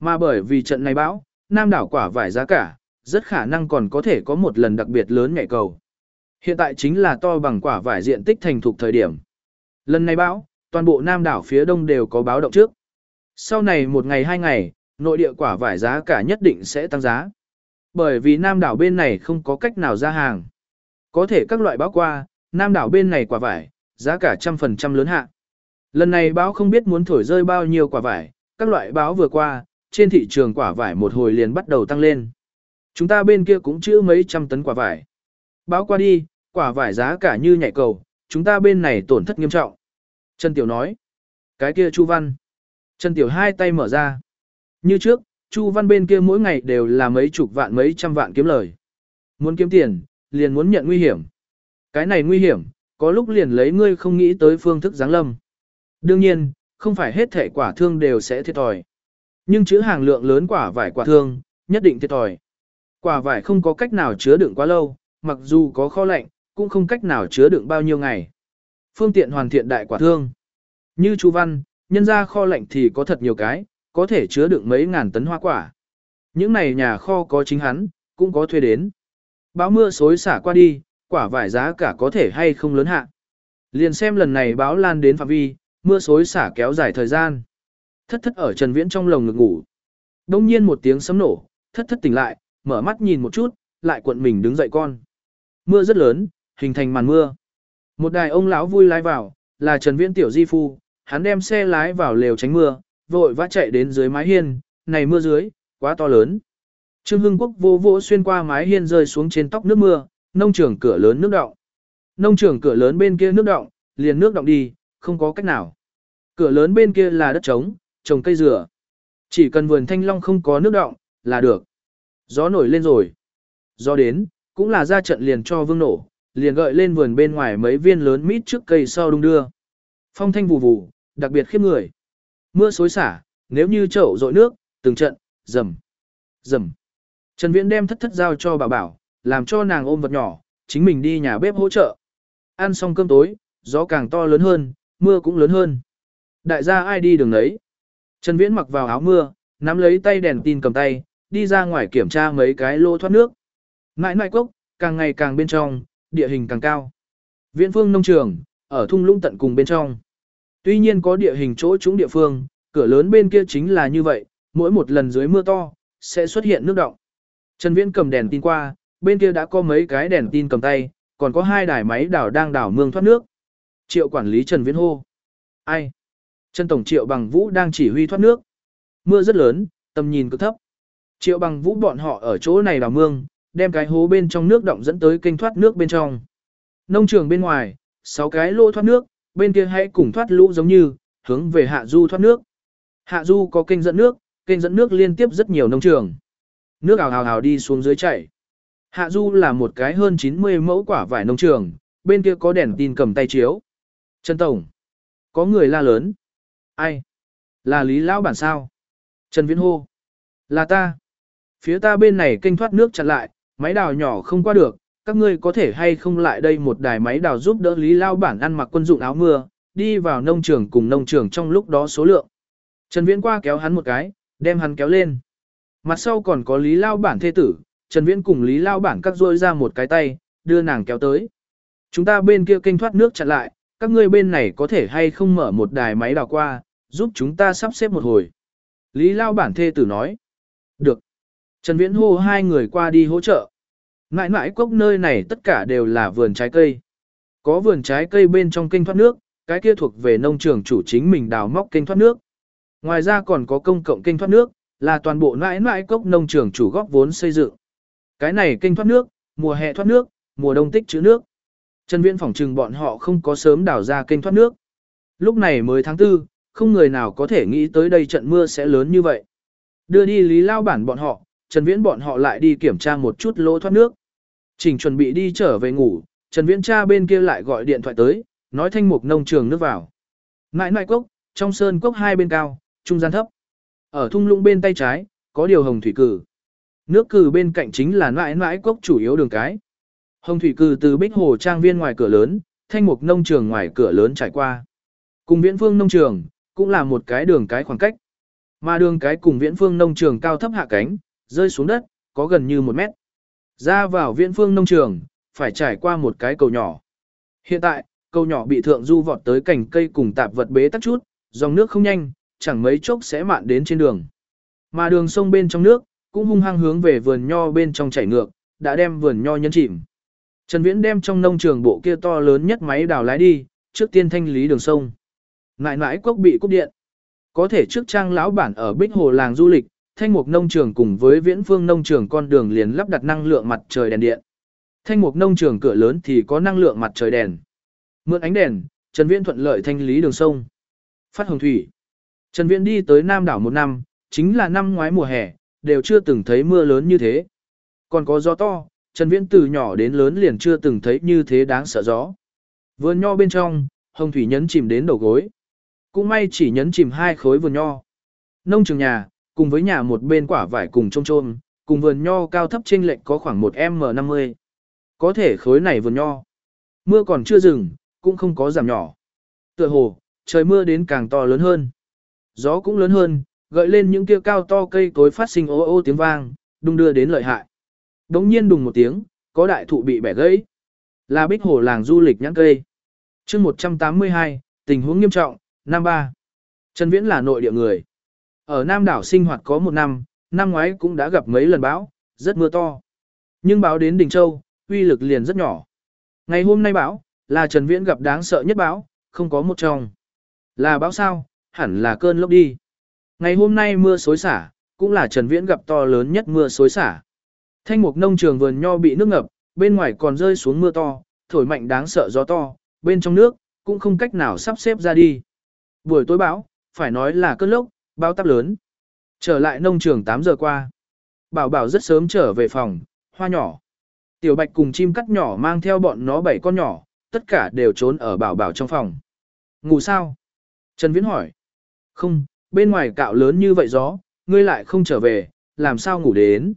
Mà bởi vì trận này bão, Nam đảo quả vải giá cả, rất khả năng còn có thể có một lần đặc biệt lớn nhẹ cầu. Hiện tại chính là to bằng quả vải diện tích thành thục thời điểm. Lần này bão, toàn bộ Nam đảo phía đông đều có báo động trước. Sau này một ngày hai ngày, nội địa quả vải giá cả nhất định sẽ tăng giá. Bởi vì Nam đảo bên này không có cách nào ra hàng. Có thể các loại báo qua, Nam đảo bên này quả vải, giá cả trăm phần trăm lớn hạ. Lần này báo không biết muốn thổi rơi bao nhiêu quả vải, các loại báo vừa qua, trên thị trường quả vải một hồi liền bắt đầu tăng lên. Chúng ta bên kia cũng chữ mấy trăm tấn quả vải. Báo qua đi, quả vải giá cả như nhảy cầu, chúng ta bên này tổn thất nghiêm trọng. Trần Tiểu nói. Cái kia Chu Văn. Trần Tiểu hai tay mở ra. Như trước, Chu Văn bên kia mỗi ngày đều là mấy chục vạn mấy trăm vạn kiếm lời. Muốn kiếm tiền, liền muốn nhận nguy hiểm. Cái này nguy hiểm, có lúc liền lấy ngươi không nghĩ tới phương thức giáng lâm. Đương nhiên, không phải hết thể quả thương đều sẽ thiệt thòi. Nhưng chữ hàng lượng lớn quả vải quả thương, nhất định thiệt thòi. Quả vải không có cách nào chứa đựng quá lâu, mặc dù có kho lạnh, cũng không cách nào chứa đựng bao nhiêu ngày. Phương tiện hoàn thiện đại quả thương. Như chú Văn, nhân ra kho lạnh thì có thật nhiều cái, có thể chứa đựng mấy ngàn tấn hoa quả. Những này nhà kho có chính hắn, cũng có thuê đến. Báo mưa xối xả qua đi, quả vải giá cả có thể hay không lớn hạ. Liền xem lần này báo lan đến phạm vi, mưa xối xả kéo dài thời gian. Thất thất ở Trần Viễn trong lồng ngực ngủ. Đông nhiên một tiếng sấm nổ, thất thất tỉnh lại, mở mắt nhìn một chút, lại cuộn mình đứng dậy con. Mưa rất lớn, hình thành màn mưa. Một đài ông lão vui lái vào, là Trần Viễn tiểu di phu, hắn đem xe lái vào lều tránh mưa, vội vã chạy đến dưới mái hiên, này mưa dưới, quá to lớn. Trương Hưng Quốc vô vô xuyên qua mái hiên rơi xuống trên tóc nước mưa, nông trường cửa lớn nước động. Nông trường cửa lớn bên kia nước động, liền nước động đi, không có cách nào. Cửa lớn bên kia là đất trống, trồng cây dừa. Chỉ cần vườn thanh long không có nước động, là được. Gió nổi lên rồi. Gió đến, cũng là ra trận liền cho vương nổ, liền gợi lên vườn bên ngoài mấy viên lớn mít trước cây sau đung đưa. Phong thanh vù vù, đặc biệt khiếp người. Mưa xối xả, nếu như chậu rội nước, từng trận, rầm, rầm. Trần Viễn đem thất thất giao cho bà bảo, làm cho nàng ôm vật nhỏ, chính mình đi nhà bếp hỗ trợ. Ăn xong cơm tối, gió càng to lớn hơn, mưa cũng lớn hơn. Đại gia ai đi đường đấy? Trần Viễn mặc vào áo mưa, nắm lấy tay đèn tin cầm tay, đi ra ngoài kiểm tra mấy cái lô thoát nước. Ngại nại cốc, càng ngày càng bên trong, địa hình càng cao. Viễn phương nông trường, ở thung lũng tận cùng bên trong. Tuy nhiên có địa hình chỗ trúng địa phương, cửa lớn bên kia chính là như vậy, mỗi một lần dưới mưa to, sẽ xuất hiện nước động. Trần Viễn cầm đèn tin qua, bên kia đã có mấy cái đèn tin cầm tay, còn có hai đài máy đảo đang đảo mương thoát nước. Triệu quản lý Trần Viễn hô. Ai? Trần Tổng Triệu bằng Vũ đang chỉ huy thoát nước. Mưa rất lớn, tầm nhìn cực thấp. Triệu bằng Vũ bọn họ ở chỗ này đào mương, đem cái hố bên trong nước động dẫn tới kênh thoát nước bên trong. Nông trường bên ngoài, 6 cái lỗ thoát nước, bên kia hãy cùng thoát lũ giống như, hướng về hạ du thoát nước. Hạ du có kênh dẫn nước, kênh dẫn nước liên tiếp rất nhiều nông trường. Nước ào ào ào đi xuống dưới chảy. Hạ du là một cái hơn 90 mẫu quả vải nông trường, bên kia có đèn tin cầm tay chiếu. Trần Tổng. Có người la lớn. Ai? Là Lý Lão Bản sao? Trần Viễn hô. Là ta. Phía ta bên này kênh thoát nước chặn lại, máy đào nhỏ không qua được, các ngươi có thể hay không lại đây một đài máy đào giúp đỡ Lý Lao Bản ăn mặc quân dụng áo mưa, đi vào nông trường cùng nông trường trong lúc đó số lượng. Trần Viễn qua kéo hắn một cái, đem hắn kéo lên. Mặt sau còn có Lý Lao Bản thê tử, Trần Viễn cùng Lý Lao Bản cắt rôi ra một cái tay, đưa nàng kéo tới. Chúng ta bên kia kênh thoát nước chặn lại, các ngươi bên này có thể hay không mở một đài máy đào qua, giúp chúng ta sắp xếp một hồi. Lý Lao Bản thê tử nói. Được. Trần Viễn hô hai người qua đi hỗ trợ. Ngại ngại cốc nơi này tất cả đều là vườn trái cây. Có vườn trái cây bên trong kênh thoát nước, cái kia thuộc về nông trường chủ chính mình đào móc kênh thoát nước. Ngoài ra còn có công cộng kênh thoát nước, là toàn bộ nãi nãi cốc nông trường chủ góp vốn xây dựng. Cái này kênh thoát nước, mùa hè thoát nước, mùa đông tích trữ nước. Trần Viễn phỏng trừng bọn họ không có sớm đào ra kênh thoát nước. Lúc này mới tháng 4, không người nào có thể nghĩ tới đây trận mưa sẽ lớn như vậy. Đưa đi Lý Lao bản bọn họ, Trần Viễn bọn họ lại đi kiểm tra một chút lỗ thoát nước. Trình chuẩn bị đi trở về ngủ, Trần Viễn cha bên kia lại gọi điện thoại tới, nói thanh mục nông trường nước vào. Ngại ngại cốc, trong sơn cốc hai bên cao, trung gian thấp. Ở thung lũng bên tay trái, có điều hồng thủy cử. Nước cử bên cạnh chính là mãi mãi cốc chủ yếu đường cái. Hồng thủy cử từ bích hồ trang viên ngoài cửa lớn, thanh mục nông trường ngoài cửa lớn trải qua. Cùng viễn phương nông trường, cũng là một cái đường cái khoảng cách. Mà đường cái cùng viễn phương nông trường cao thấp hạ cánh, rơi xuống đất, có gần như một mét. Ra vào viễn phương nông trường, phải trải qua một cái cầu nhỏ. Hiện tại, cầu nhỏ bị thượng du vọt tới cành cây cùng tạp vật bế tắc chút, dòng nước không nhanh, chẳng mấy chốc sẽ mạn đến trên đường. Mà đường sông bên trong nước, cũng hung hăng hướng về vườn nho bên trong chảy ngược, đã đem vườn nho nhấn chìm. Trần Viễn đem trong nông trường bộ kia to lớn nhất máy đào lái đi, trước tiên thanh lý đường sông. Ngại ngại quốc bị cúp điện. Có thể trước trang lão bản ở Bích Hồ làng du lịch, thanh mục nông trường cùng với viễn phương nông trường con đường liền lắp đặt năng lượng mặt trời đèn điện. Thanh mục nông trường cửa lớn thì có năng lượng mặt trời đèn. Mượn ánh đèn, Trần Viễn thuận lợi thanh lý đường sông. Phát hồng thủy. Trần Viễn đi tới Nam đảo một năm, chính là năm ngoái mùa hè, đều chưa từng thấy mưa lớn như thế. Còn có gió to, Trần Viễn từ nhỏ đến lớn liền chưa từng thấy như thế đáng sợ gió. Vườn nho bên trong, hồng thủy nhấn chìm đến đầu gối. Cũng may chỉ nhấn chìm hai khối vườn nho. Nông trường nhà, cùng với nhà một bên quả vải cùng trông trôm, cùng vườn nho cao thấp trên lệch có khoảng 1 m50. Có thể khối này vườn nho. Mưa còn chưa dừng, cũng không có giảm nhỏ. Tựa hồ, trời mưa đến càng to lớn hơn. Gió cũng lớn hơn, gợi lên những kia cao to cây cối phát sinh ô ô tiếng vang, đung đưa đến lợi hại. Đống nhiên đùng một tiếng, có đại thụ bị bẻ gãy. Là bích hồ làng du lịch nhãn cây. chương 182, tình huống nghiêm trọng, năm ba. Trần Viễn là nội địa người. Ở Nam đảo sinh hoạt có một năm, năm ngoái cũng đã gặp mấy lần bão, rất mưa to. Nhưng bão đến Đình Châu, uy lực liền rất nhỏ. Ngày hôm nay bão, là Trần Viễn gặp đáng sợ nhất bão, không có một trong. Là bão sao, hẳn là cơn lốc đi. Ngày hôm nay mưa xối xả, cũng là Trần Viễn gặp to lớn nhất mưa xối xả. Thanh mục nông trường vườn nho bị nước ngập, bên ngoài còn rơi xuống mưa to, thổi mạnh đáng sợ gió to, bên trong nước, cũng không cách nào sắp xếp ra đi. Buổi tối bão, phải nói là cơn lốc, bão táp lớn. Trở lại nông trường 8 giờ qua. Bảo bảo rất sớm trở về phòng, hoa nhỏ. Tiểu bạch cùng chim cắt nhỏ mang theo bọn nó bảy con nhỏ, tất cả đều trốn ở bảo bảo trong phòng. Ngủ sao? Trần Viễn hỏi. Không, bên ngoài cạo lớn như vậy gió, ngươi lại không trở về, làm sao ngủ đến?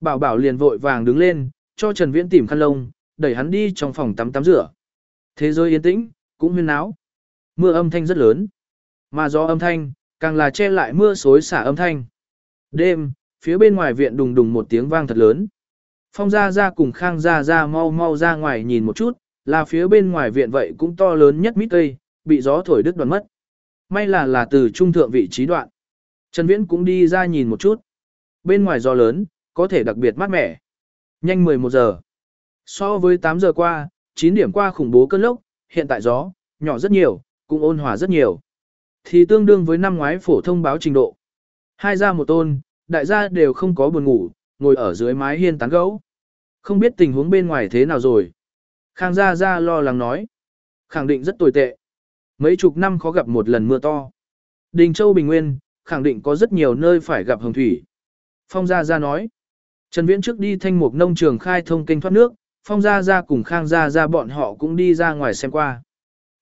Bảo bảo liền vội vàng đứng lên, cho Trần Viễn tìm khăn lông, đẩy hắn đi trong phòng tắm tắm rửa. Thế giới yên tĩnh, cũng huyên náo. Mưa âm thanh rất lớn. Mà gió âm thanh, càng là che lại mưa xối xả âm thanh. Đêm, phía bên ngoài viện đùng đùng một tiếng vang thật lớn. Phong Gia Gia cùng Khang Gia Gia mau mau ra ngoài nhìn một chút, là phía bên ngoài viện vậy cũng to lớn nhất mít cây, bị gió thổi đứt đoạn mất. May là là từ trung thượng vị trí đoạn. Trần Viễn cũng đi ra nhìn một chút. Bên ngoài gió lớn, có thể đặc biệt mát mẻ. Nhanh 11 giờ. So với 8 giờ qua, 9 điểm qua khủng bố cơn lốc, hiện tại gió, nhỏ rất nhiều, cũng ôn hòa rất nhiều. Thì tương đương với năm ngoái phổ thông báo trình độ. Hai gia một tôn, đại gia đều không có buồn ngủ, ngồi ở dưới mái hiên tán gẫu. Không biết tình huống bên ngoài thế nào rồi. Khang Gia Gia lo lắng nói. Khẳng định rất tồi tệ. Mấy chục năm khó gặp một lần mưa to. Đình Châu Bình Nguyên, khẳng định có rất nhiều nơi phải gặp hồng thủy. Phong Gia Gia nói. Trần Viễn trước đi thanh mục nông trường khai thông kênh thoát nước, Phong Gia Gia cùng Khang Gia Gia bọn họ cũng đi ra ngoài xem qua.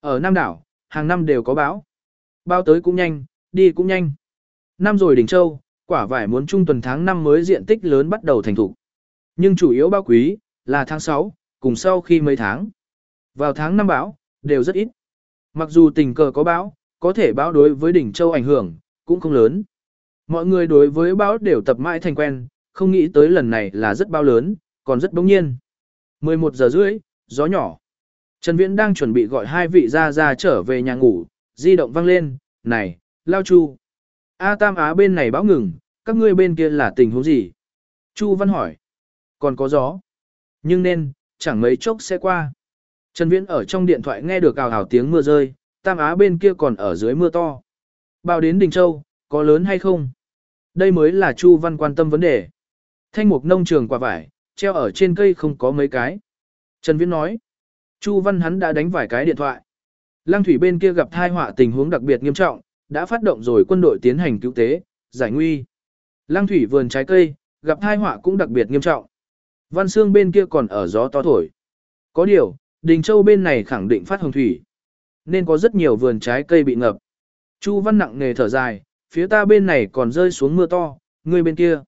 Ở Nam Đảo, hàng năm đều có bão. Bao tới cũng nhanh, đi cũng nhanh. Năm rồi Đình Châu, quả vải muốn trung tuần tháng 5 mới diện tích lớn bắt đầu thành thủ. Nhưng chủ yếu bao quý, là tháng 6, cùng sau khi mấy tháng. Vào tháng 5 bão, đều rất ít. Mặc dù tình cờ có bão, có thể bão đối với đỉnh châu ảnh hưởng, cũng không lớn. Mọi người đối với bão đều tập mãi thành quen, không nghĩ tới lần này là rất bão lớn, còn rất bỗng nhiên. 11 giờ rưỡi, gió nhỏ. Trần Viễn đang chuẩn bị gọi hai vị ra ra trở về nhà ngủ, di động vang lên, này, lao chu. A Tam Á bên này bão ngừng, các ngươi bên kia là tình huống gì? Chu Văn hỏi. Còn có gió. Nhưng nên, chẳng mấy chốc sẽ qua. Trần Viễn ở trong điện thoại nghe được ào ào tiếng mưa rơi, Tam Á bên kia còn ở dưới mưa to. Bao đến Đình Châu, có lớn hay không? Đây mới là Chu Văn quan tâm vấn đề. Thanh mục nông trường quả vải, treo ở trên cây không có mấy cái. Trần Viễn nói. Chu Văn hắn đã đánh vài cái điện thoại. Lăng thủy bên kia gặp tai họa tình huống đặc biệt nghiêm trọng, đã phát động rồi quân đội tiến hành cứu tế, giải nguy. Lăng thủy vườn trái cây, gặp tai họa cũng đặc biệt nghiêm trọng. Văn xương bên kia còn ở gió to thổi. Có điều, Đình Châu bên này khẳng định phát hồng thủy. Nên có rất nhiều vườn trái cây bị ngập. Chu Văn nặng nề thở dài, phía ta bên này còn rơi xuống mưa to, người bên kia.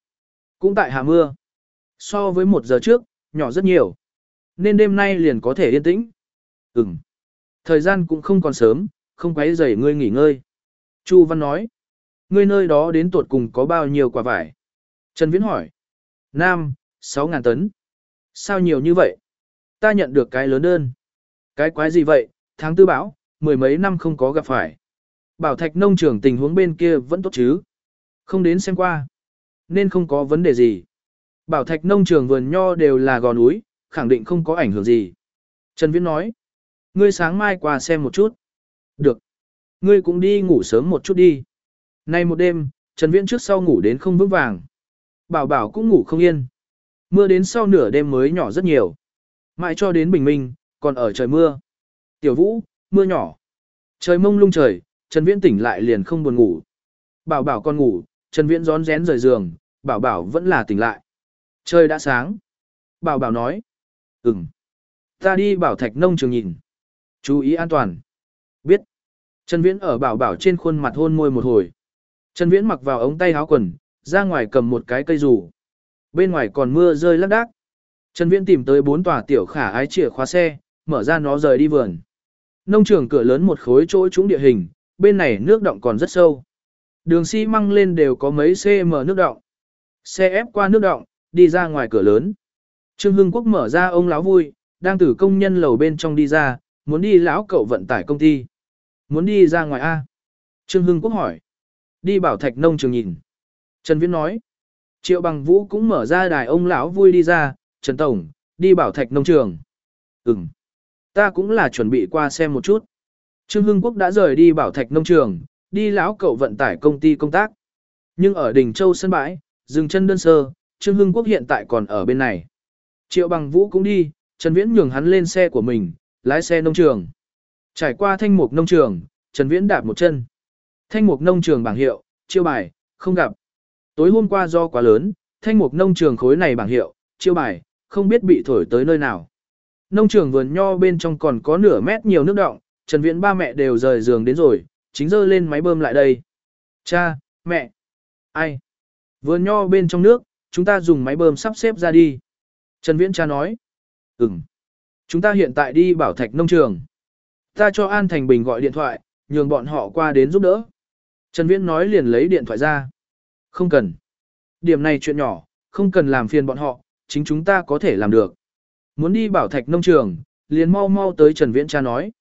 Cũng tại hạ mưa. So với một giờ trước, nhỏ rất nhiều. Nên đêm nay liền có thể yên tĩnh. Ừm. Thời gian cũng không còn sớm, không quấy rầy ngươi nghỉ ngơi. Chu Văn nói. Ngươi nơi đó đến tuột cùng có bao nhiêu quả vải? Trần Viễn hỏi. Nam, 6.000 tấn. Sao nhiều như vậy? Ta nhận được cái lớn đơn. Cái quái gì vậy, tháng tư bão, mười mấy năm không có gặp phải. Bảo thạch nông trường tình huống bên kia vẫn tốt chứ. Không đến xem qua. Nên không có vấn đề gì. Bảo thạch nông trường vườn nho đều là gò núi, khẳng định không có ảnh hưởng gì. Trần Viễn nói. Ngươi sáng mai qua xem một chút. Được. Ngươi cũng đi ngủ sớm một chút đi. Nay một đêm, Trần Viễn trước sau ngủ đến không vững vàng. Bảo bảo cũng ngủ không yên. Mưa đến sau nửa đêm mới nhỏ rất nhiều. Mãi cho đến bình minh, còn ở trời mưa. Tiểu vũ, mưa nhỏ. Trời mông lung trời, Trần Viễn tỉnh lại liền không buồn ngủ. Bảo bảo con ngủ, Trần Viễn rón rén rời giường, bảo bảo vẫn là tỉnh lại. Trời đã sáng. Bảo bảo nói. Ừm. Ta đi bảo thạch nông trường nhìn. Chú ý an toàn. Biết. Trần Viễn ở bảo bảo trên khuôn mặt hôn môi một hồi. Trần Viễn mặc vào ống tay áo quần, ra ngoài cầm một cái cây rủ. Bên ngoài còn mưa rơi lác đác. Trần Viễn tìm tới bốn tòa tiểu khả ái chìa khóa xe, mở ra nó rời đi vườn. Nông trường cửa lớn một khối chỗ trũng địa hình, bên này nước động còn rất sâu. Đường xi măng lên đều có mấy cm nước động. Xe ép qua nước động, đi ra ngoài cửa lớn. Trương Hưng Quốc mở ra ông lão vui, đang từ công nhân lầu bên trong đi ra, muốn đi lão cậu vận tải công ty. Muốn đi ra ngoài A. Trương Hưng Quốc hỏi. Đi bảo thạch nông trường nhìn. Trần Viễn nói. Triệu bằng vũ cũng mở ra đài ông lão vui đi ra, Trần Tổng, đi bảo thạch nông trường. Ừm. Ta cũng là chuẩn bị qua xem một chút. Trương Hưng Quốc đã rời đi bảo thạch nông trường, đi lão cậu vận tải công ty công tác. Nhưng ở đỉnh Châu sân bãi, dừng chân đơn sơ, Trương Hưng Quốc hiện tại còn ở bên này. Triệu bằng vũ cũng đi, Trần Viễn nhường hắn lên xe của mình, lái xe nông trường. Trải qua thanh mục nông trường, Trần Viễn đạp một chân. Thanh mục nông trường bảng hiệu, chiêu bài, không gặp. Tối hôm qua do quá lớn, thanh mục nông trường khối này bảng hiệu, chiêu bài, không biết bị thổi tới nơi nào. Nông trường vườn nho bên trong còn có nửa mét nhiều nước động, Trần Viễn ba mẹ đều rời giường đến rồi, chính dơ lên máy bơm lại đây. Cha, mẹ, ai? Vườn nho bên trong nước, chúng ta dùng máy bơm sắp xếp ra đi. Trần Viễn cha nói. Ừm. Chúng ta hiện tại đi bảo thạch nông trường. Ta cho An Thành Bình gọi điện thoại, nhường bọn họ qua đến giúp đỡ. Trần Viễn nói liền lấy điện thoại ra. Không cần. Điểm này chuyện nhỏ, không cần làm phiền bọn họ, chính chúng ta có thể làm được. Muốn đi bảo thạch nông trường, liền mau mau tới Trần Viễn cha nói.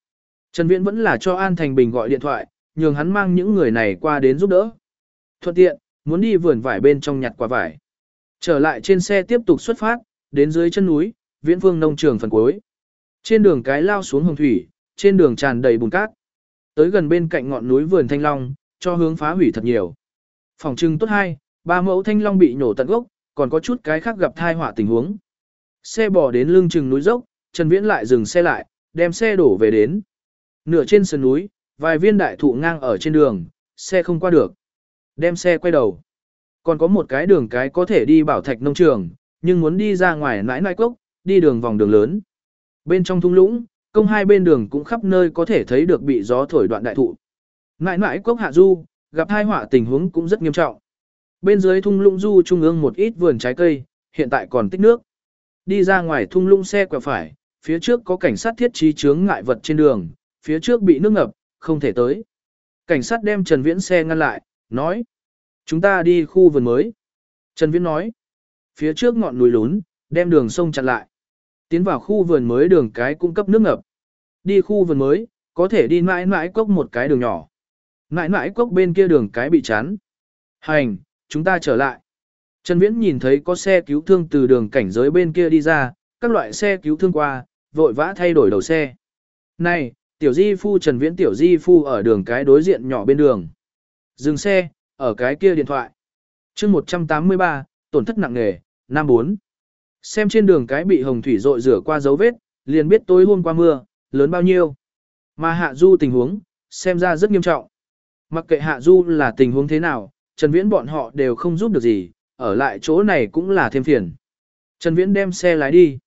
Trần Viễn vẫn là cho An Thành Bình gọi điện thoại, nhường hắn mang những người này qua đến giúp đỡ. Thuận tiện, muốn đi vườn vải bên trong nhặt quả vải. Trở lại trên xe tiếp tục xuất phát, đến dưới chân núi, Viễn vương nông trường phần cuối. Trên đường cái lao xuống hồng thủy, trên đường tràn đầy bùn cát. Tới gần bên cạnh ngọn núi vườn thanh long, cho hướng phá hủy thật nhiều. Phòng trưng tốt hai, ba mẫu thanh long bị nổ tận gốc, còn có chút cái khác gặp thai họa tình huống. Xe bò đến lưng chừng núi dốc, Trần Viễn lại dừng xe lại, đem xe đổ về đến. Nửa trên sườn núi, vài viên đại thụ ngang ở trên đường, xe không qua được. Đem xe quay đầu. Còn có một cái đường cái có thể đi bảo thạch nông trường, nhưng muốn đi ra ngoài nãi nãi cốc, đi đường vòng đường lớn. Bên trong thung lũng, công hai bên đường cũng khắp nơi có thể thấy được bị gió thổi đoạn đại thụ. Nãi nãi cốc hạ du, gặp hai họa tình huống cũng rất nghiêm trọng. Bên dưới thung lũng du trung ương một ít vườn trái cây, hiện tại còn tích nước. Đi ra ngoài thung lũng xe quẹo phải, phía trước có cảnh sát thiết trí chướng ngại vật trên đường, phía trước bị nước ngập, không thể tới. Cảnh sát đem Trần Viễn xe ngăn lại, nói. Chúng ta đi khu vườn mới. Trần Viễn nói. Phía trước ngọn núi lún, đem đường sông chặn lại. Tiến vào khu vườn mới đường cái cung cấp nước ngập. Đi khu vườn mới, có thể đi mãi mãi cốc một cái đường nhỏ. Mãi mãi cốc bên kia đường cái bị chắn. Hành, chúng ta trở lại. Trần Viễn nhìn thấy có xe cứu thương từ đường cảnh giới bên kia đi ra, các loại xe cứu thương qua, vội vã thay đổi đầu xe. Này, tiểu di phu Trần Viễn tiểu di phu ở đường cái đối diện nhỏ bên đường. Dừng xe, ở cái kia điện thoại. chương 183, tổn thất nặng nề, năm bốn. Xem trên đường cái bị hồng thủy rội rửa qua dấu vết, liền biết tối hôm qua mưa, lớn bao nhiêu. Mà hạ du tình huống, xem ra rất nghiêm trọng. Mặc kệ hạ du là tình huống thế nào, Trần Viễn bọn họ đều không giúp được gì, ở lại chỗ này cũng là thêm phiền. Trần Viễn đem xe lái đi.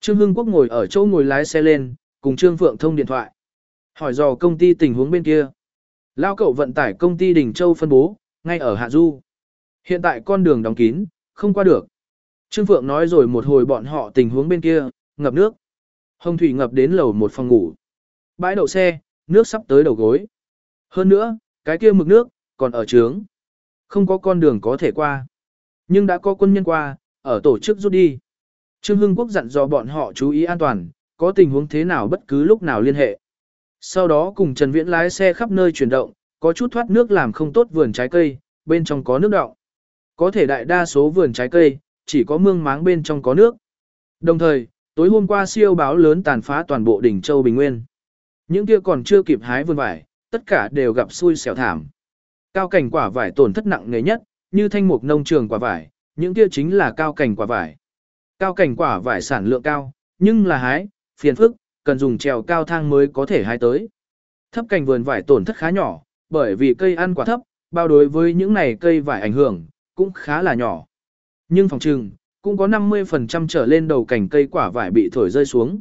Trương Hưng Quốc ngồi ở chỗ ngồi lái xe lên, cùng Trương Phượng thông điện thoại. Hỏi dò công ty tình huống bên kia. Lao cậu vận tải công ty Đình Châu phân bố, ngay ở Hạ Du. Hiện tại con đường đóng kín, không qua được. Trương Phượng nói rồi một hồi bọn họ tình huống bên kia, ngập nước. Hồng thủy ngập đến lầu một phòng ngủ. Bãi đậu xe, nước sắp tới đầu gối. Hơn nữa, cái kia mực nước, còn ở trướng. Không có con đường có thể qua. Nhưng đã có quân nhân qua, ở tổ chức rút đi. Trương Hưng Quốc dặn dò bọn họ chú ý an toàn, có tình huống thế nào bất cứ lúc nào liên hệ. Sau đó cùng Trần Viễn lái xe khắp nơi chuyển động, có chút thoát nước làm không tốt vườn trái cây, bên trong có nước đọng. Có thể đại đa số vườn trái cây, chỉ có mương máng bên trong có nước. Đồng thời, tối hôm qua siêu báo lớn tàn phá toàn bộ đỉnh Châu Bình Nguyên. Những kia còn chưa kịp hái vườn vải, tất cả đều gặp xui xẻo thảm. Cao cảnh quả vải tổn thất nặng nề nhất, như thanh mục nông trường quả vải, những kia chính là cao cảnh quả vải. Cao cảnh quả vải sản lượng cao, nhưng là hái, phiền phức, cần dùng trèo cao thang mới có thể hái tới. Thấp cảnh vườn vải tổn thất khá nhỏ, bởi vì cây ăn quả thấp, bao đối với những này cây vải ảnh hưởng, cũng khá là nhỏ. Nhưng phòng trừng, cũng có 50% trở lên đầu cảnh cây quả vải bị thổi rơi xuống.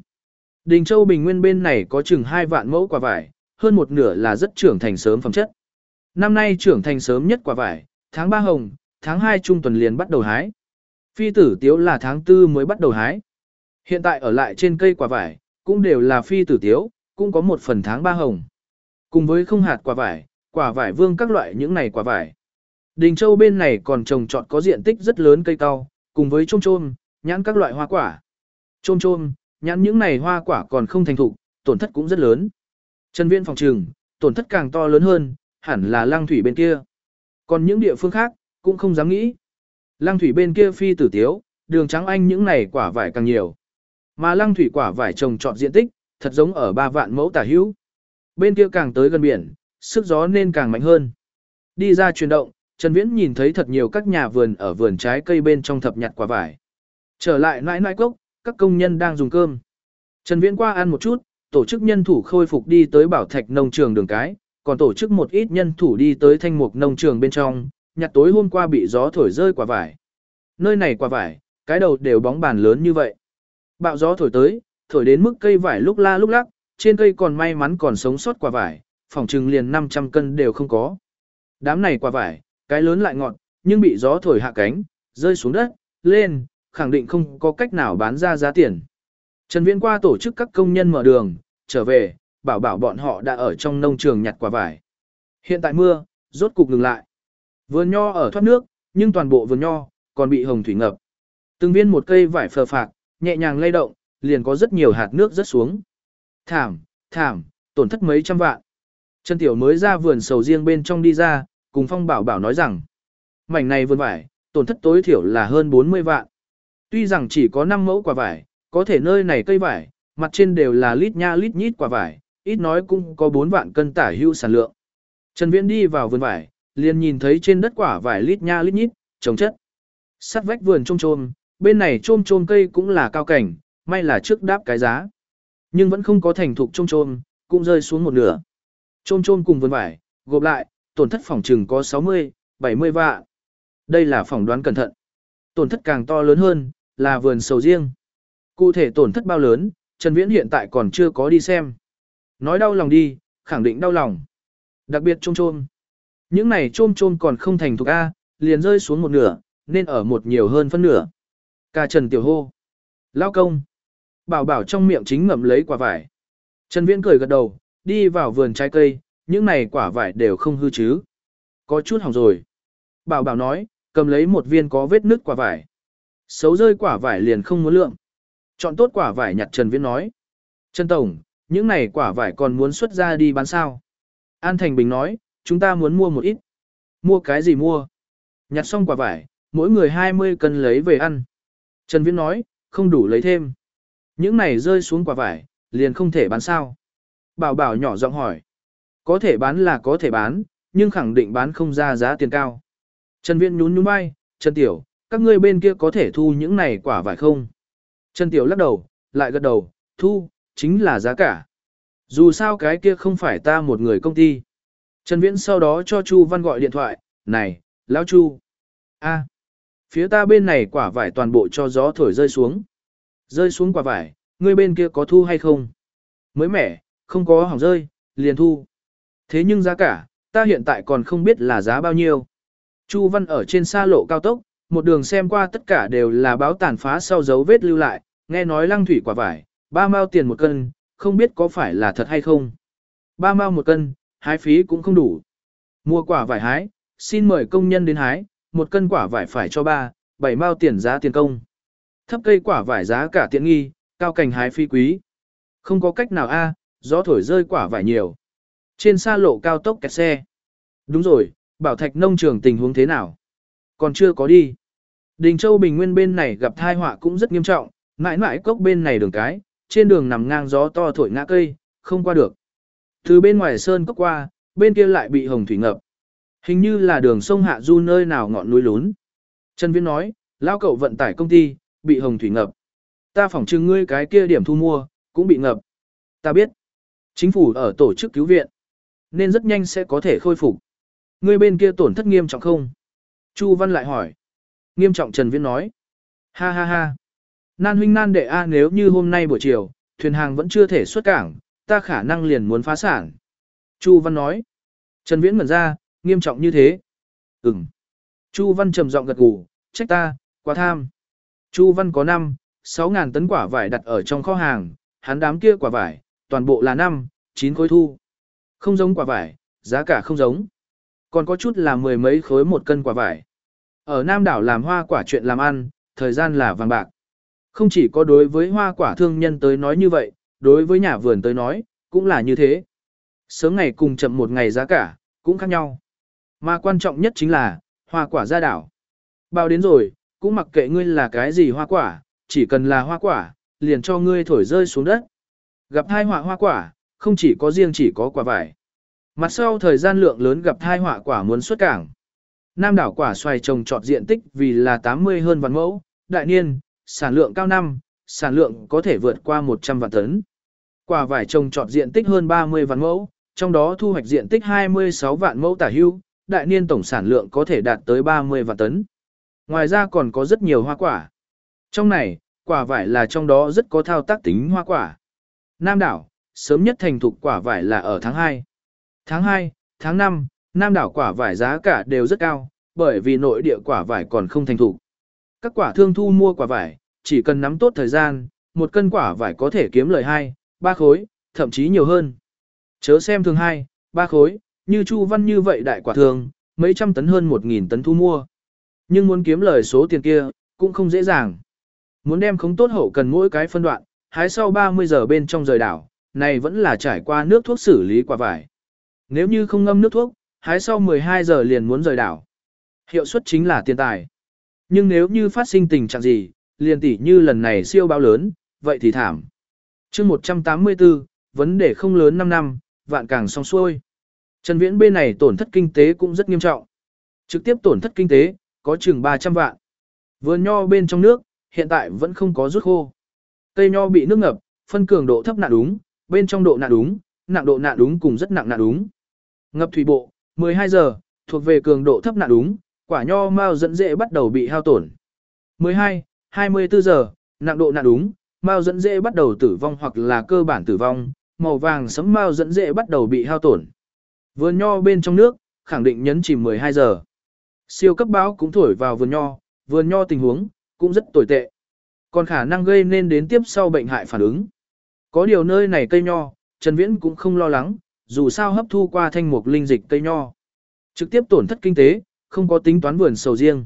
Đình Châu Bình Nguyên bên này có chừng 2 vạn mẫu quả vải, hơn một nửa là rất trưởng thành sớm phẩm chất. Năm nay trưởng thành sớm nhất quả vải, tháng 3 hồng, tháng 2 trung tuần liền bắt đầu hái. Phi tử tiếu là tháng 4 mới bắt đầu hái. Hiện tại ở lại trên cây quả vải, cũng đều là phi tử tiếu, cũng có một phần tháng 3 hồng. Cùng với không hạt quả vải, quả vải vương các loại những này quả vải. Đình Châu bên này còn trồng trọt có diện tích rất lớn cây cao, cùng với trôm trôm, nhãn các loại hoa quả. Trôm trôm, nhãn những này hoa quả còn không thành thục, tổn thất cũng rất lớn. Trần viên phòng trường, tổn thất càng to lớn hơn, hẳn là lang thủy bên kia. Còn những địa phương khác, cũng không dám nghĩ. Lang thủy bên kia phi tử tiếu, đường trắng anh những này quả vải càng nhiều. Mà lăng thủy quả vải trồng trọt diện tích, thật giống ở 3 vạn mẫu tả hữu. Bên kia càng tới gần biển, sức gió nên càng mạnh hơn. Đi ra chuyển động, Trần Viễn nhìn thấy thật nhiều các nhà vườn ở vườn trái cây bên trong thập nhặt quả vải. Trở lại nãi nãi cốc, các công nhân đang dùng cơm. Trần Viễn qua ăn một chút, tổ chức nhân thủ khôi phục đi tới bảo thạch nông trường đường cái, còn tổ chức một ít nhân thủ đi tới thanh mục nông trường bên trong, nhặt tối hôm qua bị gió thổi rơi quả vải. Nơi này quả vải, cái đầu đều bóng bàn lớn như vậy. Bạo gió thổi tới, thổi đến mức cây vải lúc la lúc lắc, trên cây còn may mắn còn sống sót quả vải, phòng trừng liền 500 cân đều không có. Đám này quả vải, cái lớn lại ngọn, nhưng bị gió thổi hạ cánh, rơi xuống đất, lên, khẳng định không có cách nào bán ra giá tiền. Trần Viễn qua tổ chức các công nhân mở đường, trở về, bảo bảo bọn họ đã ở trong nông trường nhặt quả vải. Hiện tại mưa, rốt cục ngừng lại. Vườn nho ở thoát nước, nhưng toàn bộ vườn nho, còn bị hồng thủy ngập. Từng viên một cây vải phờ phạc, nhẹ nhàng lay động, liền có rất nhiều hạt nước rớt xuống. Thảm, thảm, tổn thất mấy trăm vạn. Trần Tiểu mới ra vườn sầu riêng bên trong đi ra, cùng Phong Bảo Bảo nói rằng, mảnh này vườn vải, tổn thất tối thiểu là hơn 40 vạn. Tuy rằng chỉ có 5 mẫu quả vải, có thể nơi này cây vải, mặt trên đều là lít nha lít nhít quả vải, ít nói cũng có 4 vạn cân tả hữu sản lượng. Trần Viễn đi vào vườn vải, liền nhìn thấy trên đất quả vải lít nha lít nhít, trồng chất. Sắt vách vườn trôm trôm, bên này trôm trôm cây cũng là cao cảnh, may là trước đáp cái giá. Nhưng vẫn không có thành thục trôm trôm, cũng rơi xuống một nửa. Trôm trôm cùng vườn vải, gộp lại, tổn thất phòng trừng có 60, 70 vạn. Đây là phỏng đoán cẩn thận. Tổn thất càng to lớn hơn, là vườn sầu riêng. Cụ thể tổn thất bao lớn, Trần Viễn hiện tại còn chưa có đi xem. Nói đau lòng đi, khẳng định đau lòng. Đặc biệt trôm trôm. Những này trôm trôm còn không thành thuộc A, liền rơi xuống một nửa, nên ở một nhiều hơn phân nửa. Ca Trần Tiểu Hô. Lao công. Bảo bảo trong miệng chính ngậm lấy quả vải. Trần Viễn cười gật đầu, đi vào vườn trái cây, những này quả vải đều không hư chứ. Có chút hỏng rồi. Bảo bảo nói, cầm lấy một viên có vết nứt quả vải. Xấu rơi quả vải liền không muốn lượng. Chọn tốt quả vải nhặt Trần Viễn nói. Trần Tổng, những này quả vải còn muốn xuất ra đi bán sao? An Thành Bình nói, chúng ta muốn mua một ít. Mua cái gì mua? Nhặt xong quả vải, mỗi người 20 cân lấy về ăn. Trần Viễn nói, không đủ lấy thêm. Những này rơi xuống quả vải, liền không thể bán sao. Bảo bảo nhỏ giọng hỏi. Có thể bán là có thể bán, nhưng khẳng định bán không ra giá tiền cao. Trần Viễn nhún nhún vai, Trần Tiểu, các ngươi bên kia có thể thu những này quả vải không? Trần Tiểu lắc đầu, lại gật đầu, thu, chính là giá cả. Dù sao cái kia không phải ta một người công ty. Trần Viễn sau đó cho Chu Văn gọi điện thoại, này, lão Chu. a phía ta bên này quả vải toàn bộ cho gió thổi rơi xuống. Rơi xuống quả vải, ngươi bên kia có thu hay không? Mới mẻ, không có hỏng rơi, liền thu. Thế nhưng giá cả, ta hiện tại còn không biết là giá bao nhiêu. Chu Văn ở trên xa lộ cao tốc, một đường xem qua tất cả đều là báo tàn phá sau dấu vết lưu lại, nghe nói lăng thủy quả vải, ba mao tiền một cân, không biết có phải là thật hay không. Ba mao một cân, hái phí cũng không đủ. Mua quả vải hái, xin mời công nhân đến hái, một cân quả vải phải cho ba, bảy mao tiền giá tiền công. Thấp cây quả vải giá cả tiện nghi, cao cành hái phí quý. Không có cách nào a, gió thổi rơi quả vải nhiều. Trên xa lộ cao tốc kẹt xe. Đúng rồi, bảo thạch nông trường tình huống thế nào? Còn chưa có đi. Đình Châu Bình Nguyên bên này gặp thai họa cũng rất nghiêm trọng, mãi mãi cốc bên này đường cái, trên đường nằm ngang gió to thổi ngã cây, không qua được. Từ bên ngoài sơn cốc qua, bên kia lại bị hồng thủy ngập. Hình như là đường sông Hạ Du nơi nào ngọn núi lún. Trần Viễn nói, lao cậu vận tải công ty, bị hồng thủy ngập. Ta phỏng chừng ngươi cái kia điểm thu mua, cũng bị ngập. Ta biết. Chính phủ ở tổ chức cứu viện, nên rất nhanh sẽ có thể khôi phục. Ngươi bên kia tổn thất nghiêm trọng không? Chu Văn lại hỏi. Nghiêm trọng Trần Viễn nói. Ha ha ha. Nan huynh nan đệ A nếu như hôm nay buổi chiều, thuyền hàng vẫn chưa thể xuất cảng, ta khả năng liền muốn phá sản. Chu Văn nói. Trần Viễn ngẩn ra, nghiêm trọng như thế. Ừm. Chu Văn trầm giọng gật gù, trách ta, quá tham. Chu Văn có 5, 6 ngàn tấn quả vải đặt ở trong kho hàng, hắn đám kia quả vải, toàn bộ là 5, 9 khối thu. Không giống quả vải, giá cả không giống. Còn có chút là mười mấy khối một cân quả vải. Ở Nam đảo làm hoa quả chuyện làm ăn, thời gian là vàng bạc. Không chỉ có đối với hoa quả thương nhân tới nói như vậy, đối với nhà vườn tới nói, cũng là như thế. Sớm ngày cùng chậm một ngày giá cả, cũng khác nhau. Mà quan trọng nhất chính là, hoa quả ra đảo. Bao đến rồi, cũng mặc kệ ngươi là cái gì hoa quả, chỉ cần là hoa quả, liền cho ngươi thổi rơi xuống đất. Gặp hai họa hoa quả, không chỉ có riêng chỉ có quả vải. Mặt sau thời gian lượng lớn gặp thai họa quả muốn xuất cảng. Nam đảo quả xoài trồng trọt diện tích vì là 80 hơn vạn mẫu, đại niên, sản lượng cao năm, sản lượng có thể vượt qua 100 vạn tấn. Quả vải trồng trọt diện tích hơn 30 vạn mẫu, trong đó thu hoạch diện tích 26 vạn mẫu tả hưu, đại niên tổng sản lượng có thể đạt tới 30 vạn tấn. Ngoài ra còn có rất nhiều hoa quả. Trong này, quả vải là trong đó rất có thao tác tính hoa quả. Nam đảo, sớm nhất thành thục quả vải là ở tháng 2. Tháng 2, tháng 5, Nam đảo quả vải giá cả đều rất cao, bởi vì nội địa quả vải còn không thành thục. Các quả thương thu mua quả vải, chỉ cần nắm tốt thời gian, một cân quả vải có thể kiếm lời 2, 3 khối, thậm chí nhiều hơn. Chớ xem thường 2, 3 khối, như Chu Văn như vậy đại quả thường, mấy trăm tấn hơn 1.000 tấn thu mua. Nhưng muốn kiếm lời số tiền kia, cũng không dễ dàng. Muốn đem không tốt hậu cần mỗi cái phân đoạn, hái sau 30 giờ bên trong rời đảo, này vẫn là trải qua nước thuốc xử lý quả vải. Nếu như không ngâm nước thuốc, hái sau 12 giờ liền muốn rời đảo. Hiệu suất chính là tiền tài. Nhưng nếu như phát sinh tình trạng gì, liền tỷ như lần này siêu bao lớn, vậy thì thảm. chương 184, vấn đề không lớn 5 năm, vạn càng xong xuôi. Trần Viễn bên này tổn thất kinh tế cũng rất nghiêm trọng. Trực tiếp tổn thất kinh tế, có chừng 300 vạn. Vườn nho bên trong nước, hiện tại vẫn không có rút khô. Cây nho bị nước ngập, phân cường độ thấp nạn đúng, bên trong độ nạn đúng, nặng độ nạn đúng cùng rất nặng nạn đúng. Ngập thủy bộ, 12 giờ, thuộc về cường độ thấp nạn đúng, quả nho mao dẫn dễ bắt đầu bị hao tổn. 12, 24 giờ, nặng độ nạn đúng, mao dẫn dễ bắt đầu tử vong hoặc là cơ bản tử vong, màu vàng sấm mao dẫn dễ bắt đầu bị hao tổn. Vườn nho bên trong nước, khẳng định nhấn chìm 12 giờ. Siêu cấp báo cũng thổi vào vườn nho, vườn nho tình huống, cũng rất tồi tệ. Còn khả năng gây nên đến tiếp sau bệnh hại phản ứng. Có điều nơi này cây nho, Trần Viễn cũng không lo lắng, dù sao hấp thu qua thanh mục linh dịch cây nho. Trực tiếp tổn thất kinh tế, không có tính toán vườn sầu riêng.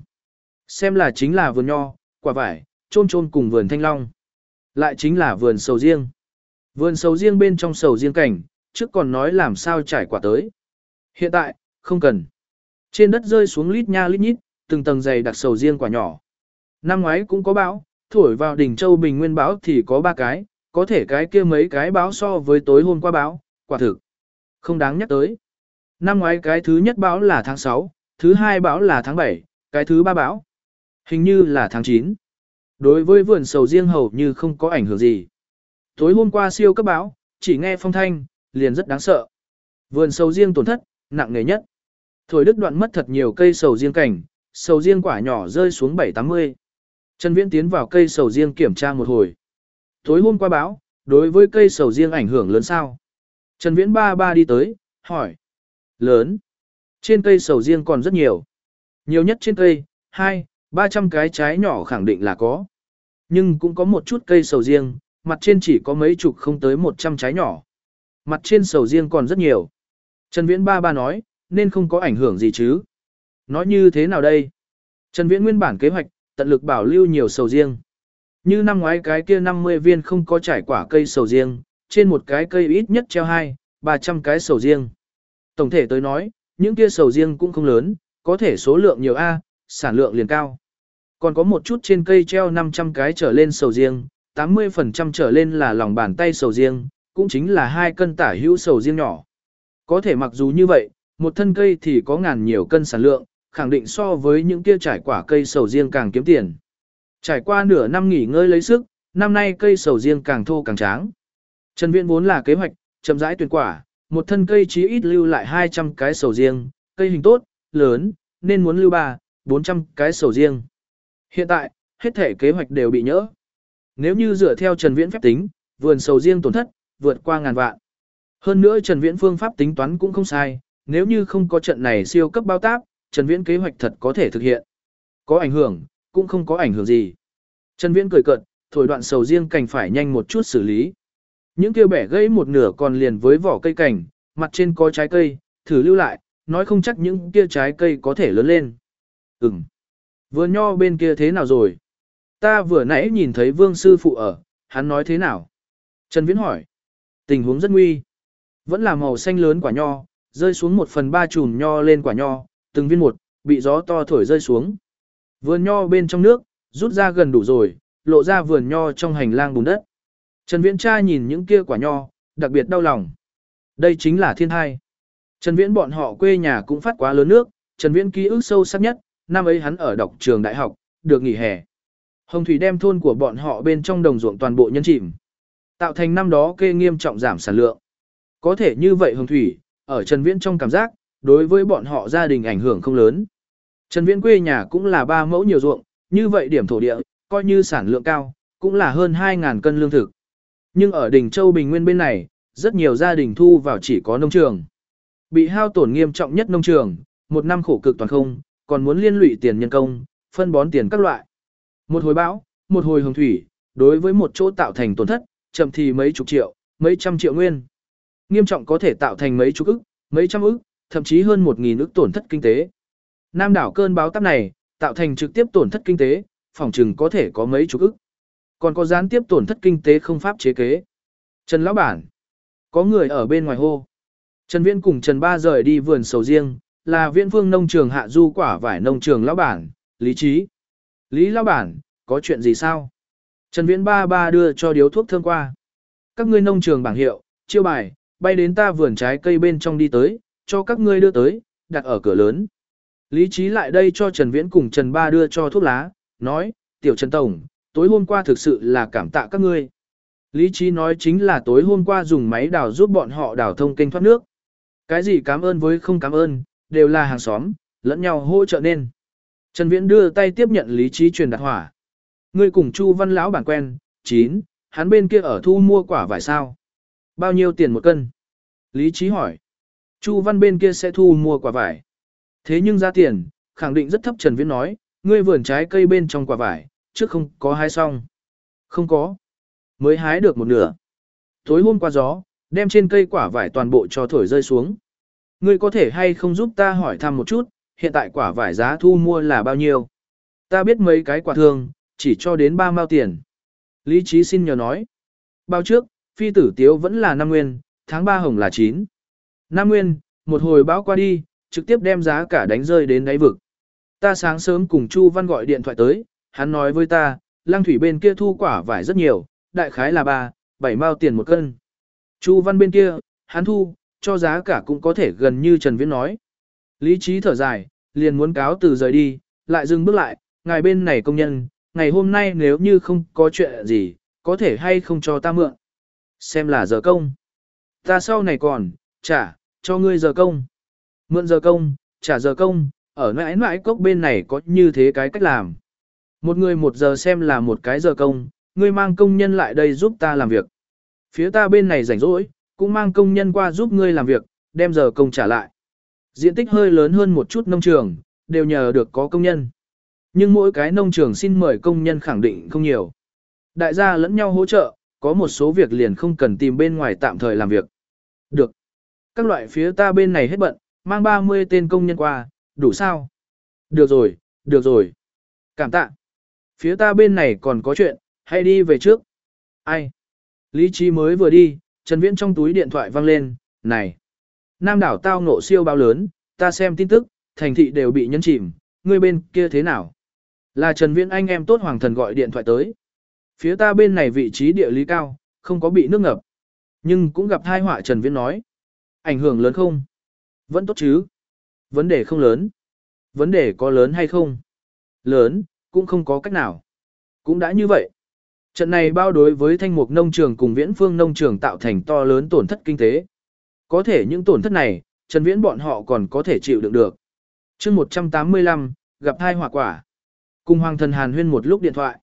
Xem là chính là vườn nho, quả vải, trôn trôn cùng vườn thanh long. Lại chính là vườn sầu riêng. Vườn sầu riêng bên trong sầu riêng cảnh, trước còn nói làm sao trải quả tới. Hiện tại, không cần. Trên đất rơi xuống lít nha lít nhít, từng tầng dày đặc sầu riêng quả nhỏ. Năm ngoái cũng có bão, thổi vào đỉnh châu bình nguyên bão thì có ba cái, có thể cái kia mấy cái bão so với tối hôm qua bão, quả thực. Không đáng nhắc tới. Năm ngoái cái thứ nhất bão là tháng 6, thứ hai bão là tháng 7, cái thứ ba bão Hình như là tháng 9. Đối với vườn sầu riêng hầu như không có ảnh hưởng gì. Tối hôm qua siêu cấp bão chỉ nghe phong thanh, liền rất đáng sợ. Vườn sầu riêng tổn thất, nặng nề nhất. Thổi đức đoạn mất thật nhiều cây sầu riêng cảnh, sầu riêng quả nhỏ rơi xuống 780. Trần Viễn tiến vào cây sầu riêng kiểm tra một hồi. Tối hôm qua báo, đối với cây sầu riêng ảnh hưởng lớn sao? Trần Viễn ba ba đi tới, hỏi. Lớn. Trên cây sầu riêng còn rất nhiều. Nhiều nhất trên cây, 2, 300 cái trái nhỏ khẳng định là có. Nhưng cũng có một chút cây sầu riêng, mặt trên chỉ có mấy chục không tới 100 trái nhỏ. Mặt trên sầu riêng còn rất nhiều. Trần Viễn ba ba nói, nên không có ảnh hưởng gì chứ. Nói như thế nào đây? Trần Viễn nguyên bản kế hoạch, tận lực bảo lưu nhiều sầu riêng. Như năm ngoái cái kia 50 viên không có trải quả cây sầu riêng, trên một cái cây ít nhất treo 2, 300 cái sầu riêng. Tổng thể tới nói, những kia sầu riêng cũng không lớn, có thể số lượng nhiều A, sản lượng liền cao. Còn có một chút trên cây treo 500 cái trở lên sầu riêng, 80% trở lên là lòng bàn tay sầu riêng, cũng chính là hai cân tả hữu sầu riêng nhỏ. Có thể mặc dù như vậy, một thân cây thì có ngàn nhiều cân sản lượng, khẳng định so với những kia trải quả cây sầu riêng càng kiếm tiền. Trải qua nửa năm nghỉ ngơi lấy sức, năm nay cây sầu riêng càng thô càng tráng. Trần Viễn vốn là kế hoạch, chậm rãi tuyển quả, một thân cây chí ít lưu lại 200 cái sầu riêng, cây hình tốt, lớn, nên muốn lưu 3, 400 cái sầu riêng. Hiện tại, hết thể kế hoạch đều bị nhỡ. Nếu như dựa theo Trần Viễn phép tính, vườn sầu riêng tổn thất, vượt qua ngàn vạn. Hơn nữa Trần Viễn phương pháp tính toán cũng không sai, nếu như không có trận này siêu cấp bao táp, Trần Viễn kế hoạch thật có thể thực hiện. Có ảnh hưởng, cũng không có ảnh hưởng gì. Trần Viễn cười cợt, thổi đoạn sầu riêng cành phải nhanh một chút xử lý. Những kia bẻ gãy một nửa còn liền với vỏ cây cảnh, mặt trên có trái cây, thử lưu lại, nói không chắc những kia trái cây có thể lớn lên. Ừm. Vườn nho bên kia thế nào rồi? Ta vừa nãy nhìn thấy vương sư phụ ở, hắn nói thế nào? Trần Viễn hỏi. Tình huống rất nguy. Vẫn là màu xanh lớn quả nho, rơi xuống một phần ba chùm nho lên quả nho, từng viên một, bị gió to thổi rơi xuống. Vườn nho bên trong nước, rút ra gần đủ rồi, lộ ra vườn nho trong hành lang bùn đất. Trần Viễn tra nhìn những kia quả nho, đặc biệt đau lòng. Đây chính là thiên tai. Trần Viễn bọn họ quê nhà cũng phát quá lớn nước, Trần Viễn ký ức sâu sắc nhất, năm ấy hắn ở đọc trường đại học, được nghỉ hè. Hồng Thủy đem thôn của bọn họ bên trong đồng ruộng toàn bộ nhân chìm. Tạo thành năm đó kê nghiêm trọng giảm sản lượng. Có thể như vậy Hồng Thủy, ở Trần Viễn trong cảm giác, đối với bọn họ gia đình ảnh hưởng không lớn. Trần Viễn quê nhà cũng là ba mẫu nhiều ruộng, như vậy điểm thổ địa, coi như sản lượng cao, cũng là hơn 2000 cân lương thực. Nhưng ở đỉnh Châu Bình Nguyên bên này, rất nhiều gia đình thu vào chỉ có nông trường. Bị hao tổn nghiêm trọng nhất nông trường, một năm khổ cực toàn không, còn muốn liên lụy tiền nhân công, phân bón tiền các loại. Một hồi bão, một hồi hồng thủy, đối với một chỗ tạo thành tổn thất, chậm thì mấy chục triệu, mấy trăm triệu nguyên. Nghiêm trọng có thể tạo thành mấy chục ức, mấy trăm ức, thậm chí hơn một nghìn ức tổn thất kinh tế. Nam đảo cơn báo táp này, tạo thành trực tiếp tổn thất kinh tế, phòng trừng có thể có mấy chục ức. Còn có gián tiếp tổn thất kinh tế không pháp chế kế. Trần Lão Bản. Có người ở bên ngoài hô. Trần Viễn cùng Trần Ba rời đi vườn sầu riêng, là viễn phương nông trường hạ du quả vải nông trường Lão Bản, Lý Trí. Lý Lão Bản, có chuyện gì sao? Trần Viễn Ba Ba đưa cho điếu thuốc thơm qua. Các ngươi nông trường bảng hiệu, chiêu bài, bay đến ta vườn trái cây bên trong đi tới, cho các ngươi đưa tới, đặt ở cửa lớn. Lý Trí lại đây cho Trần Viễn cùng Trần Ba đưa cho thuốc lá, nói, tiểu Trần Tổng, tối hôm qua thực sự là cảm tạ các ngươi. Lý trí nói chính là tối hôm qua dùng máy đào giúp bọn họ đào thông kênh thoát nước. Cái gì cảm ơn với không cảm ơn, đều là hàng xóm, lẫn nhau hỗ trợ nên. Trần Viễn đưa tay tiếp nhận lý trí truyền đạt hỏa. Ngươi cùng Chu Văn lão bản quen, Chín, hắn bên kia ở thu mua quả vải sao? Bao nhiêu tiền một cân? Lý trí hỏi. Chu Văn bên kia sẽ thu mua quả vải. Thế nhưng giá tiền, khẳng định rất thấp Trần Viễn nói, ngươi vườn trái cây bên trong quả vải, trước không có hái xong. Không có. Mới hái được một nửa. Tối hôm qua gió, đem trên cây quả vải toàn bộ cho thổi rơi xuống. Ngươi có thể hay không giúp ta hỏi thăm một chút, hiện tại quả vải giá thu mua là bao nhiêu? Ta biết mấy cái quả thường chỉ cho đến ba mao tiền. Lý trí xin nhờ nói. Bao trước, phi tử tiếu vẫn là năm nguyên, tháng 3 hồng là 9. Năm nguyên, một hồi báo qua đi, trực tiếp đem giá cả đánh rơi đến đáy vực. Ta sáng sớm cùng Chu Văn gọi điện thoại tới, hắn nói với ta, lang thủy bên kia thu quả vải rất nhiều, đại khái là 3, 7 mao tiền một cân. Chu Văn bên kia, hắn thu, cho giá cả cũng có thể gần như Trần Viễn nói. Lý trí thở dài, liền muốn cáo từ rời đi, lại dừng bước lại, ngài bên này công nhân, ngày hôm nay nếu như không có chuyện gì, có thể hay không cho ta mượn. Xem là giờ công. Ta sau này còn, trả, cho ngươi giờ công. Mượn giờ công, trả giờ công, ở mãi mãi cốc bên này có như thế cái cách làm. Một người một giờ xem là một cái giờ công, ngươi mang công nhân lại đây giúp ta làm việc. Phía ta bên này rảnh rỗi, cũng mang công nhân qua giúp ngươi làm việc, đem giờ công trả lại. Diện tích hơi lớn hơn một chút nông trường, đều nhờ được có công nhân. Nhưng mỗi cái nông trường xin mời công nhân khẳng định không nhiều. Đại gia lẫn nhau hỗ trợ, có một số việc liền không cần tìm bên ngoài tạm thời làm việc. Được. Các loại phía ta bên này hết bận, mang 30 tên công nhân qua, đủ sao? Được rồi, được rồi. Cảm tạ. Phía ta bên này còn có chuyện, hãy đi về trước. Ai? Lý trí mới vừa đi, Trần Viễn trong túi điện thoại vang lên, này. Nam đảo tao ngộ siêu bao lớn, ta xem tin tức, thành thị đều bị nhấn chìm, ngươi bên kia thế nào? Là Trần Viễn anh em tốt hoàng thần gọi điện thoại tới. Phía ta bên này vị trí địa lý cao, không có bị nước ngập. Nhưng cũng gặp tai họa Trần Viễn nói. Ảnh hưởng lớn không? Vẫn tốt chứ? Vấn đề không lớn. Vấn đề có lớn hay không? Lớn, cũng không có cách nào. Cũng đã như vậy. Trận này bao đối với thanh mục nông trường cùng viễn phương nông trường tạo thành to lớn tổn thất kinh tế. Có thể những tổn thất này, Trần Viễn bọn họ còn có thể chịu đựng được. Trước 185, gặp hai hỏa quả. Cùng Hoàng thần Hàn huyên một lúc điện thoại.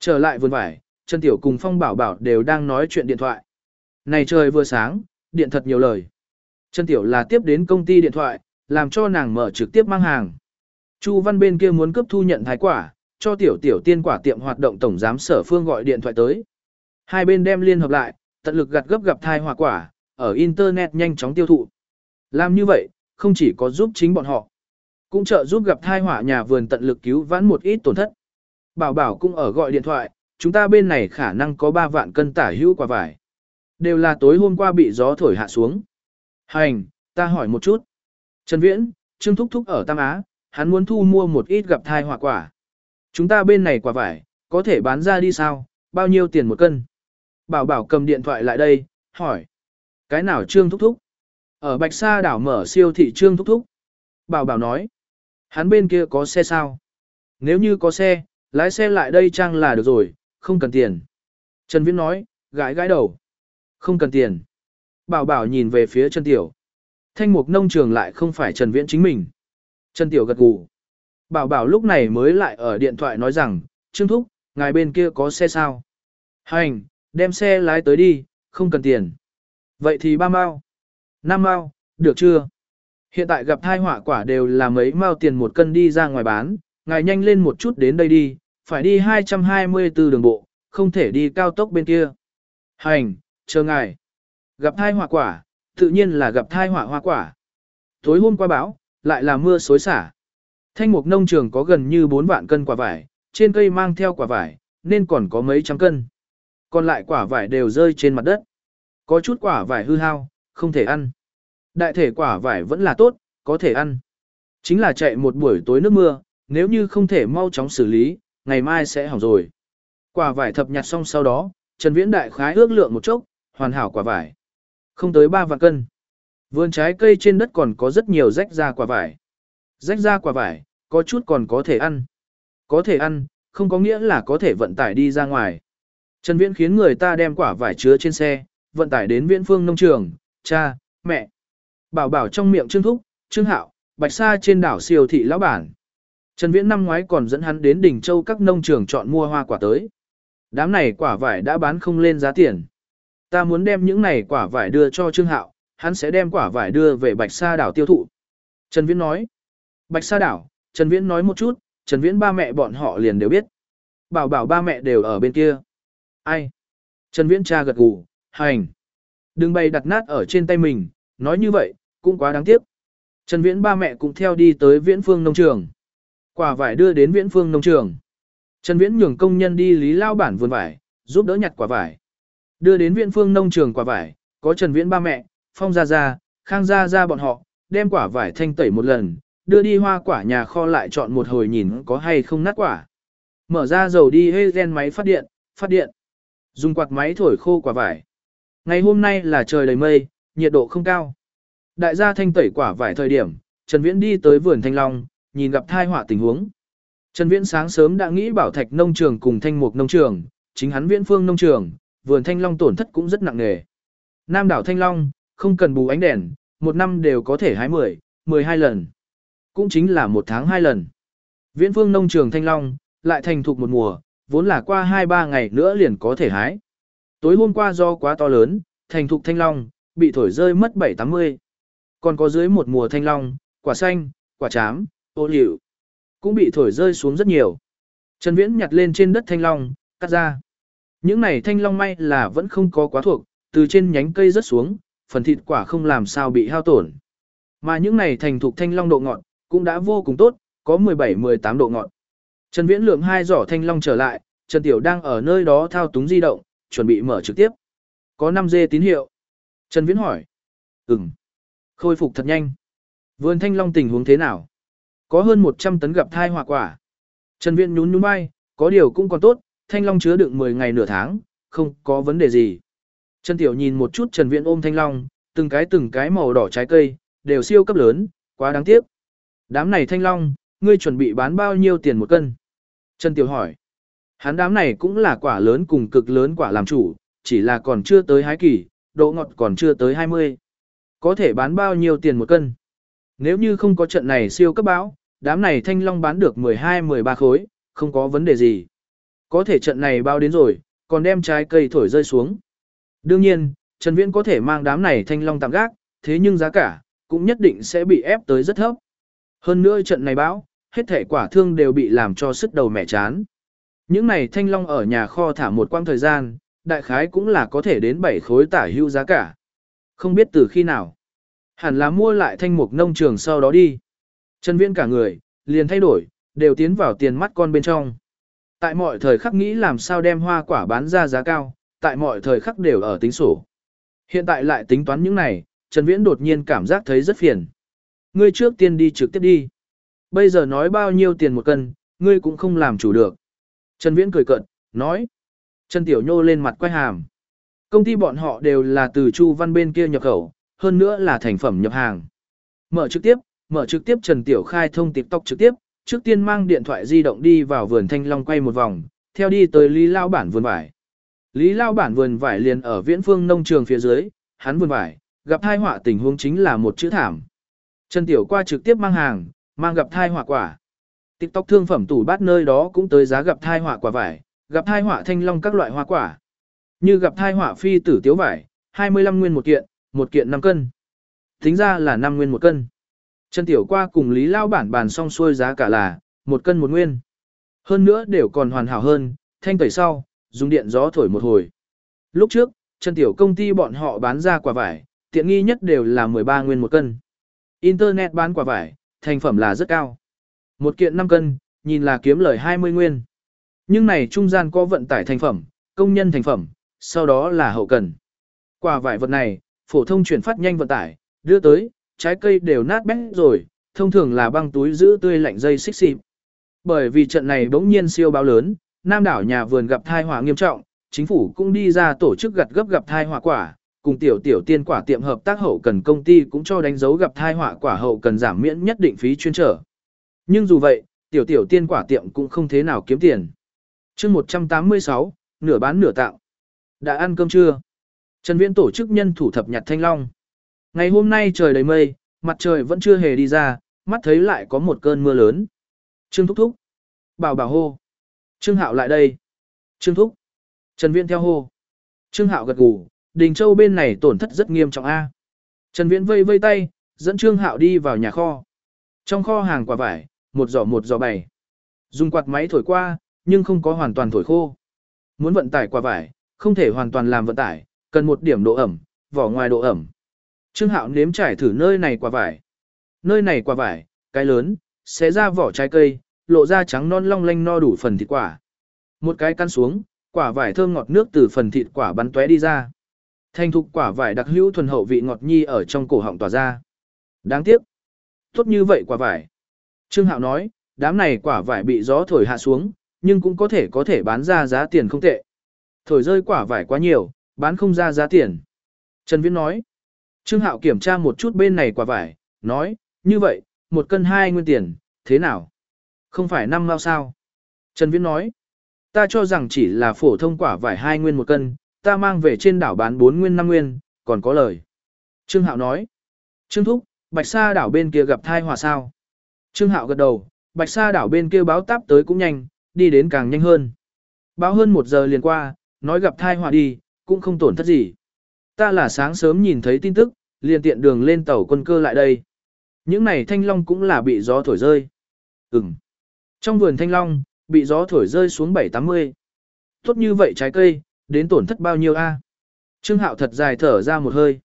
Trở lại vườn vải, Trần Tiểu cùng Phong Bảo Bảo đều đang nói chuyện điện thoại. Này trời vừa sáng, điện thật nhiều lời. Trần Tiểu là tiếp đến công ty điện thoại, làm cho nàng mở trực tiếp mang hàng. Chu Văn bên kia muốn cấp thu nhận thái quả, cho Tiểu Tiểu tiên quả tiệm hoạt động tổng giám sở phương gọi điện thoại tới. Hai bên đem liên hợp lại, tận lực gặt gấp gặp thai hỏa quả, ở Internet nhanh chóng tiêu thụ. Làm như vậy, không chỉ có giúp chính bọn họ, cũng trợ giúp gặp thai hỏa nhà vườn tận lực cứu vãn một ít tổn thất. Bảo bảo cũng ở gọi điện thoại, chúng ta bên này khả năng có 3 vạn cân tả hữu quả vải. Đều là tối hôm qua bị gió thổi hạ xuống. Hành, ta hỏi một chút. Trần Viễn, Trương Thúc Thúc ở Tam Á, hắn muốn thu mua một ít gặp thai hỏa quả. Chúng ta bên này quả vải, có thể bán ra đi sao, bao nhiêu tiền một cân? Bảo bảo cầm điện thoại lại đây, hỏi. Cái nào Trương Thúc Thúc? Ở Bạch Sa đảo mở siêu thị Trương Thúc Thúc. Bảo bảo nói. Hắn bên kia có xe sao? Nếu như có xe, lái xe lại đây trang là được rồi, không cần tiền. Trần Viễn nói, gãi gãi đầu. Không cần tiền. Bảo bảo nhìn về phía Trần Tiểu. Thanh mục nông trường lại không phải Trần Viễn chính mình. Trần Tiểu gật gù. Bảo bảo lúc này mới lại ở điện thoại nói rằng, Trương Thúc, ngài bên kia có xe sao? Hành, đem xe lái tới đi, không cần tiền. Vậy thì ba mao. Năm mao, được chưa? Hiện tại gặp thai họa quả đều là mấy mao tiền một cân đi ra ngoài bán, ngài nhanh lên một chút đến đây đi, phải đi 224 đường bộ, không thể đi cao tốc bên kia. Hành, chờ ngài. Gặp thai họa quả, tự nhiên là gặp thai họa hoa quả. Tối hôm qua báo, lại là mưa xối xả. Thanh mục nông trường có gần như 4 vạn cân quả vải, trên cây mang theo quả vải, nên còn có mấy trăm cân. Còn lại quả vải đều rơi trên mặt đất. Có chút quả vải hư hao, không thể ăn. Đại thể quả vải vẫn là tốt, có thể ăn. Chính là chạy một buổi tối nước mưa, nếu như không thể mau chóng xử lý, ngày mai sẽ hỏng rồi. Quả vải thập nhặt xong sau đó, Trần Viễn đại khái ước lượng một chốc, hoàn hảo quả vải. Không tới 3 vạn cân. Vườn trái cây trên đất còn có rất nhiều rách ra quả vải. Rách ra quả vải, có chút còn có thể ăn. Có thể ăn, không có nghĩa là có thể vận tải đi ra ngoài. Trần Viễn khiến người ta đem quả vải chứa trên xe, vận tải đến Viễn Phương nông trường, cha, mẹ. Bảo bảo trong miệng Trương Thúc, Trương Hạo, Bạch Sa trên đảo siêu thị lão bản. Trần Viễn năm ngoái còn dẫn hắn đến đỉnh châu các nông trường chọn mua hoa quả tới. Đám này quả vải đã bán không lên giá tiền. Ta muốn đem những này quả vải đưa cho Trương Hạo, hắn sẽ đem quả vải đưa về Bạch Sa đảo tiêu thụ. Trần Viễn nói. Bạch Sa đảo, Trần Viễn nói một chút, Trần Viễn ba mẹ bọn họ liền đều biết. Bảo bảo ba mẹ đều ở bên kia. Ai? Trần Viễn cha gật gù, hành. Đừng bày đặt nát ở trên tay mình, nói như vậy, cũng quá đáng tiếc. Trần Viễn ba mẹ cũng theo đi tới Viễn Phương nông trường. Quả vải đưa đến Viễn Phương nông trường. Trần Viễn nhường công nhân đi lý lao bản vườn vải, giúp đỡ nhặt quả vải. Đưa đến Viễn Phương nông trường quả vải, có Trần Viễn ba mẹ, Phong Gia Gia, Khang Gia Gia bọn họ, đem quả vải thanh tẩy một lần, đưa đi hoa quả nhà kho lại chọn một hồi nhìn có hay không nát quả. Mở ra dầu đi hê gen máy phát điện, phát điện. Dùng quạt máy thổi khô quả vải. Ngày hôm nay là trời đầy mây, nhiệt độ không cao. Đại gia thanh tẩy quả vải thời điểm, Trần Viễn đi tới vườn thanh long, nhìn gặp thai họa tình huống. Trần Viễn sáng sớm đã nghĩ bảo thạch nông trường cùng thanh mục nông trường, chính hắn viễn phương nông trường, vườn thanh long tổn thất cũng rất nặng nề. Nam đảo thanh long, không cần bù ánh đèn, một năm đều có thể hái 10, 12 lần. Cũng chính là một tháng hai lần. Viễn phương nông trường thanh long, lại thành thục một mùa, vốn là qua 2-3 ngày nữa liền có thể hái. Tối hôm qua do quá to lớn, thành thục thanh long, bị thổi rơi mất 7-80. Còn có dưới một mùa thanh long, quả xanh, quả chám, ô liu, cũng bị thổi rơi xuống rất nhiều. Trần Viễn nhặt lên trên đất thanh long, cắt ra. Những này thanh long may là vẫn không có quá thuộc, từ trên nhánh cây rớt xuống, phần thịt quả không làm sao bị hao tổn. Mà những này thành thục thanh long độ ngọt, cũng đã vô cùng tốt, có 17-18 độ ngọn. Trần Viễn lượng hai giỏ thanh long trở lại, Trần Tiểu đang ở nơi đó thao túng di động, chuẩn bị mở trực tiếp. Có 5G tín hiệu. Trần Viễn hỏi. Ừm. Khôi phục thật nhanh. Vườn thanh long tình huống thế nào? Có hơn 100 tấn gặp thai hỏa quả. Trần Viễn nhún nhún vai, có điều cũng còn tốt, thanh long chứa đựng 10 ngày nửa tháng, không có vấn đề gì. Trần Tiểu nhìn một chút Trần Viễn ôm thanh long, từng cái từng cái màu đỏ trái cây, đều siêu cấp lớn, quá đáng tiếc. Đám này thanh long, ngươi chuẩn bị bán bao nhiêu tiền một cân? Trần Tiểu hỏi. Hắn đám này cũng là quả lớn cùng cực lớn quả làm chủ, chỉ là còn chưa tới hái kỳ, độ ngọt còn chưa tới 20. Có thể bán bao nhiêu tiền một cân? Nếu như không có trận này siêu cấp bão, đám này thanh long bán được 12-13 khối, không có vấn đề gì. Có thể trận này bao đến rồi, còn đem trái cây thổi rơi xuống. Đương nhiên, Trần Viễn có thể mang đám này thanh long tạm gác, thế nhưng giá cả, cũng nhất định sẽ bị ép tới rất thấp. Hơn nữa trận này bão, hết thể quả thương đều bị làm cho sức đầu mẹ chán. Những này thanh long ở nhà kho thả một quãng thời gian, đại khái cũng là có thể đến 7 khối tả hưu giá cả. Không biết từ khi nào. Hẳn là mua lại thanh mục nông trường sau đó đi. Trần Viễn cả người, liền thay đổi, đều tiến vào tiền mắt con bên trong. Tại mọi thời khắc nghĩ làm sao đem hoa quả bán ra giá cao, tại mọi thời khắc đều ở tính sổ. Hiện tại lại tính toán những này, Trần Viễn đột nhiên cảm giác thấy rất phiền. Ngươi trước tiên đi trực tiếp đi. Bây giờ nói bao nhiêu tiền một cân, ngươi cũng không làm chủ được. Trần Viễn cười cợt, nói. Trần Tiểu Nhô lên mặt quay hàm. Công ty bọn họ đều là từ Chu Văn bên kia nhập khẩu, hơn nữa là thành phẩm nhập hàng. Mở trực tiếp, mở trực tiếp Trần Tiểu khai thông TikTok trực tiếp, trước tiên mang điện thoại di động đi vào vườn thanh long quay một vòng, theo đi tới Lý Lao bản vườn vải. Lý Lao bản vườn vải liền ở viễn phương nông trường phía dưới, hắn vườn vải, gặp hai họa tình huống chính là một chữ thảm. Trần Tiểu qua trực tiếp mang hàng, mang gặp thai họa quả. TikTok thương phẩm tủ bát nơi đó cũng tới giá gặp thai họa quả vải, gặp thai họa thanh long các loại hoa quả. Như gặp thai họa phi tử tiếu vải, 25 nguyên một kiện, một kiện 5 cân. Tính ra là 5 nguyên một cân. Trần Tiểu qua cùng Lý Lao bản bàn xong xuôi giá cả là, một cân một nguyên. Hơn nữa đều còn hoàn hảo hơn, thanh tẩy sau, dùng điện gió thổi một hồi. Lúc trước, Trần Tiểu công ty bọn họ bán ra quả vải, tiện nghi nhất đều là 13 nguyên một cân. Internet bán quả vải, thành phẩm là rất cao. Một kiện 5 cân, nhìn là kiếm lời 20 nguyên. Nhưng này trung gian có vận tải thành phẩm, công nhân thành phẩm, sau đó là hậu cần. Quả vải vật này, phổ thông chuyển phát nhanh vận tải, đưa tới, trái cây đều nát bét rồi, thông thường là băng túi giữ tươi lạnh dây xích xịp. Bởi vì trận này bỗng nhiên siêu báo lớn, Nam đảo nhà vườn gặp thai họa nghiêm trọng, chính phủ cũng đi ra tổ chức gặt gấp gặp thai họa quả, cùng tiểu tiểu tiên quả tiệm hợp tác hậu cần công ty cũng cho đánh dấu gặp thai họa quả hậu cần giảm miễn nhất định phí chuyên trở. Nhưng dù vậy, tiểu tiểu tiên quả tiệm cũng không thế nào kiếm tiền. chương 186, nửa bán nửa tạo. Đã ăn cơm chưa? Trần Viễn tổ chức nhân thủ thập nhặt thanh long. Ngày hôm nay trời đầy mây, mặt trời vẫn chưa hề đi ra, mắt thấy lại có một cơn mưa lớn. Trương Thúc Thúc. Bảo bảo hô. Trương Hạo lại đây. Trương Thúc. Trần Viễn theo hô. Trương Hạo gật gù, Đình Châu bên này tổn thất rất nghiêm trọng a. Trần Viễn vây vây tay, dẫn Trương Hạo đi vào nhà kho. Trong kho hàng quả vải, một giỏ một giỏ bày. Dùng quạt máy thổi qua, nhưng không có hoàn toàn thổi khô. Muốn vận tải quả vải, không thể hoàn toàn làm vận tải, cần một điểm độ ẩm, vỏ ngoài độ ẩm. Trương Hạo nếm trải thử nơi này quả vải. Nơi này quả vải, cái lớn, xé ra vỏ trái cây, lộ ra trắng non long lanh no đủ phần thịt quả. Một cái căn xuống, quả vải thơm ngọt nước từ phần thịt quả bắn tóe đi ra. Thành thục quả vải đặc hữu thuần hậu vị ngọt nhi ở trong cổ họng tỏa ra. Đáng tiếc. Tốt như vậy quả vải. Trương Hạo nói, đám này quả vải bị gió thổi hạ xuống, nhưng cũng có thể có thể bán ra giá tiền không tệ. Thổi rơi quả vải quá nhiều, bán không ra giá tiền. Trần Viễn nói. Trương Hạo kiểm tra một chút bên này quả vải, nói, như vậy, một cân hai nguyên tiền, thế nào? Không phải năm mao sao? Trần Viễn nói, ta cho rằng chỉ là phổ thông quả vải hai nguyên một cân, ta mang về trên đảo bán bốn nguyên năm nguyên, còn có lời. Trương Hạo nói, Trương Thúc, Bạch Sa đảo bên kia gặp thai họa sao? Trương Hạo gật đầu, Bạch Sa đảo bên kia báo táp tới cũng nhanh, đi đến càng nhanh hơn. Báo hơn một giờ liền qua, nói gặp thai họa đi, cũng không tổn thất gì. Ta là sáng sớm nhìn thấy tin tức, liền tiện đường lên tàu quân cơ lại đây. Những này thanh long cũng là bị gió thổi rơi. Ừm. Trong vườn thanh long, bị gió thổi rơi xuống 7-80. Tốt như vậy trái cây, đến tổn thất bao nhiêu a? Trương Hạo thật dài thở ra một hơi.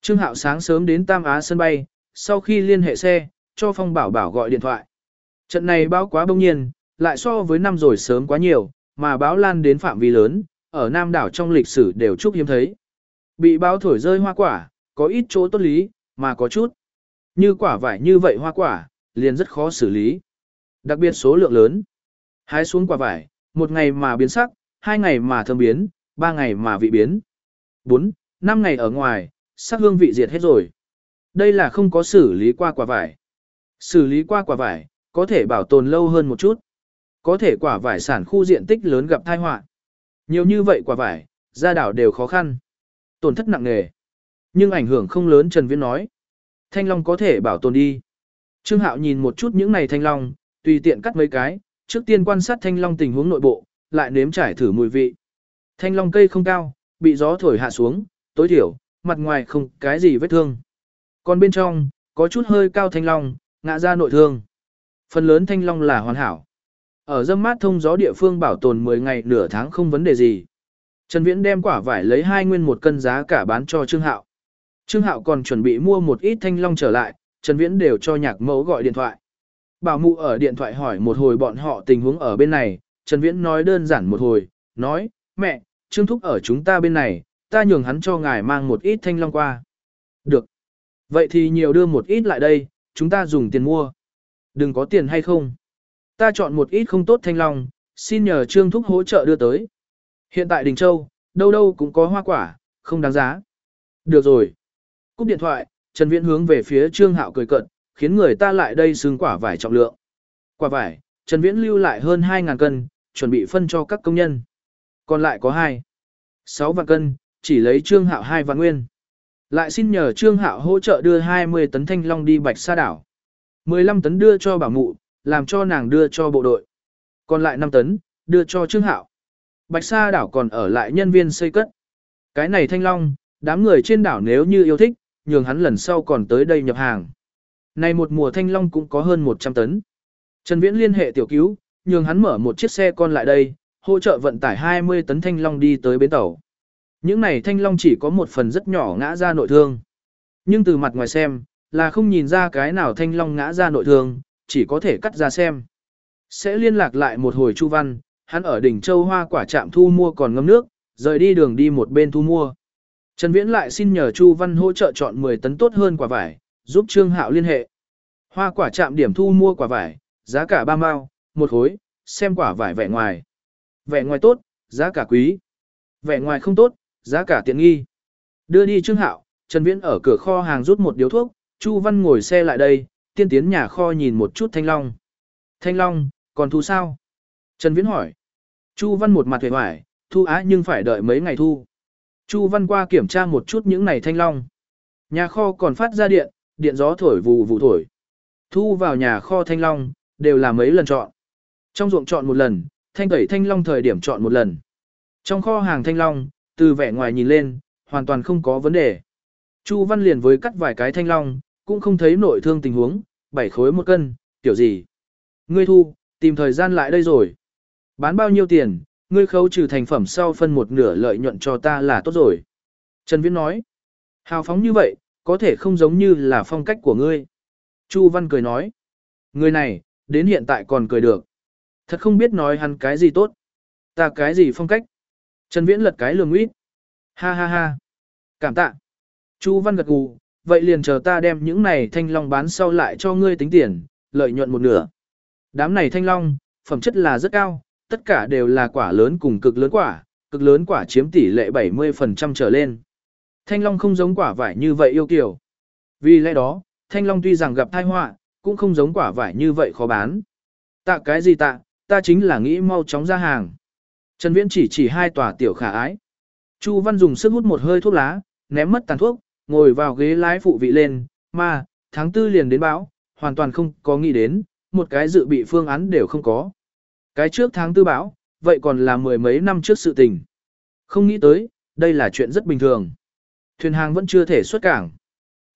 Trương Hạo sáng sớm đến Tam Á sân bay, sau khi liên hệ xe, cho Phong Bảo Bảo gọi điện thoại. Trận này báo quá bỗng nhiên, lại so với năm rồi sớm quá nhiều, mà báo lan đến phạm vi lớn, ở Nam đảo trong lịch sử đều chúc hiếm thấy. Bị báo thổi rơi hoa quả, có ít chỗ tốt lý, mà có chút. Như quả vải như vậy hoa quả, liền rất khó xử lý. Đặc biệt số lượng lớn. Hái xuống quả vải, một ngày mà biến sắc, hai ngày mà thơm biến, ba ngày mà vị biến. Bốn, năm ngày ở ngoài, sắc hương vị diệt hết rồi. Đây là không có xử lý qua quả vải. Xử lý qua quả vải, có thể bảo tồn lâu hơn một chút. Có thể quả vải sản khu diện tích lớn gặp tai họa. Nhiều như vậy quả vải, ra đảo đều khó khăn. Tổn thất nặng nề. Nhưng ảnh hưởng không lớn Trần Viễn nói. Thanh long có thể bảo tồn đi. Trương Hạo nhìn một chút những này thanh long, tùy tiện cắt mấy cái, trước tiên quan sát thanh long tình huống nội bộ, lại nếm trải thử mùi vị. Thanh long cây không cao, bị gió thổi hạ xuống, tối thiểu, mặt ngoài không cái gì vết thương. Còn bên trong, có chút hơi cao thanh long, ngã ra nội thương. Phần lớn thanh long là hoàn hảo. Ở dâm mát thông gió địa phương bảo tồn 10 ngày nửa tháng không vấn đề gì. Trần Viễn đem quả vải lấy hai nguyên một cân giá cả bán cho Trương Hạo. Trương Hạo còn chuẩn bị mua một ít thanh long trở lại, Trần Viễn đều cho nhạc mẫu gọi điện thoại. Bảo mụ ở điện thoại hỏi một hồi bọn họ tình huống ở bên này, Trần Viễn nói đơn giản một hồi, nói, mẹ, Trương Thúc ở chúng ta bên này, ta nhường hắn cho ngài mang một ít thanh long qua. Được. Vậy thì nhiều đưa một ít lại đây, chúng ta dùng tiền mua. Đừng có tiền hay không. Ta chọn một ít không tốt thanh long, xin nhờ Trương Thúc hỗ trợ đưa tới. Hiện tại Đình Châu, đâu đâu cũng có hoa quả, không đáng giá. Được rồi. Cúp điện thoại, Trần Viễn hướng về phía Trương Hạo cười cận, khiến người ta lại đây xứng quả vải trọng lượng. Quả vải, Trần Viễn lưu lại hơn 2.000 cân, chuẩn bị phân cho các công nhân. Còn lại có 2. 6 vạn cân, chỉ lấy Trương Hạo 2 vạn nguyên. Lại xin nhờ Trương Hạo hỗ trợ đưa 20 tấn thanh long đi Bạch Sa đảo. 15 tấn đưa cho bảo mụ, làm cho nàng đưa cho bộ đội. Còn lại 5 tấn, đưa cho Trương Hạo. Bạch Sa đảo còn ở lại nhân viên xây cất. Cái này thanh long, đám người trên đảo nếu như yêu thích, nhường hắn lần sau còn tới đây nhập hàng. Này một mùa thanh long cũng có hơn 100 tấn. Trần Viễn liên hệ tiểu cứu, nhường hắn mở một chiếc xe con lại đây, hỗ trợ vận tải 20 tấn thanh long đi tới bến tàu. Những này thanh long chỉ có một phần rất nhỏ ngã ra nội thương. Nhưng từ mặt ngoài xem, là không nhìn ra cái nào thanh long ngã ra nội thương, chỉ có thể cắt ra xem. Sẽ liên lạc lại một hồi Chu Văn, hắn ở đỉnh Châu Hoa quả trạm thu mua còn ngâm nước, rời đi đường đi một bên thu mua. Trần Viễn lại xin nhờ Chu Văn hỗ trợ chọn 10 tấn tốt hơn quả vải, giúp Trương Hạo liên hệ. Hoa quả trạm điểm thu mua quả vải, giá cả 3 mao, một khối, xem quả vải vẻ ngoài. Vẻ ngoài tốt, giá cả quý. Vẻ ngoài không tốt, giá cả tiện nghi. Đưa đi Trương Hạo, Trần Viễn ở cửa kho hàng rút một điếu thuốc, Chu Văn ngồi xe lại đây, tiên tiến nhà kho nhìn một chút Thanh Long. Thanh Long, còn thu sao? Trần Viễn hỏi. Chu Văn một mặt hề hoài, thu á nhưng phải đợi mấy ngày thu. Chu Văn qua kiểm tra một chút những này Thanh Long. Nhà kho còn phát ra điện, điện gió thổi vù vù thổi. Thu vào nhà kho Thanh Long, đều là mấy lần chọn. Trong ruộng chọn một lần, thanh tẩy Thanh Long thời điểm chọn một lần. Trong kho hàng Thanh Long, từ vẻ ngoài nhìn lên, hoàn toàn không có vấn đề. Chu Văn liền với cắt vài cái thanh long, cũng không thấy nội thương tình huống, bảy khối một cân, kiểu gì. Ngươi thu, tìm thời gian lại đây rồi. Bán bao nhiêu tiền, ngươi khấu trừ thành phẩm sau phân một nửa lợi nhuận cho ta là tốt rồi. Trần Viễn nói, hào phóng như vậy, có thể không giống như là phong cách của ngươi. Chu Văn cười nói, người này, đến hiện tại còn cười được. Thật không biết nói hắn cái gì tốt. Ta cái gì phong cách. Trần Viễn lật cái lường nguyết. Ha ha ha. Cảm tạ. Chu Văn gật gù, vậy liền chờ ta đem những này thanh long bán sau lại cho ngươi tính tiền, lợi nhuận một nửa. Đám này thanh long, phẩm chất là rất cao, tất cả đều là quả lớn cùng cực lớn quả, cực lớn quả chiếm tỷ lệ 70% trở lên. Thanh long không giống quả vải như vậy yêu kiều. Vì lẽ đó, thanh long tuy rằng gặp tai họa, cũng không giống quả vải như vậy khó bán. Tạ cái gì tạ, ta chính là nghĩ mau chóng ra hàng. Trần Viễn chỉ chỉ hai tòa tiểu khả ái. Chu Văn dùng sức hút một hơi thuốc lá, ném mất tàn thuốc, ngồi vào ghế lái phụ vị lên, mà, tháng tư liền đến bão, hoàn toàn không có nghĩ đến, một cái dự bị phương án đều không có. Cái trước tháng tư bão, vậy còn là mười mấy năm trước sự tình. Không nghĩ tới, đây là chuyện rất bình thường. Thuyền hàng vẫn chưa thể xuất cảng.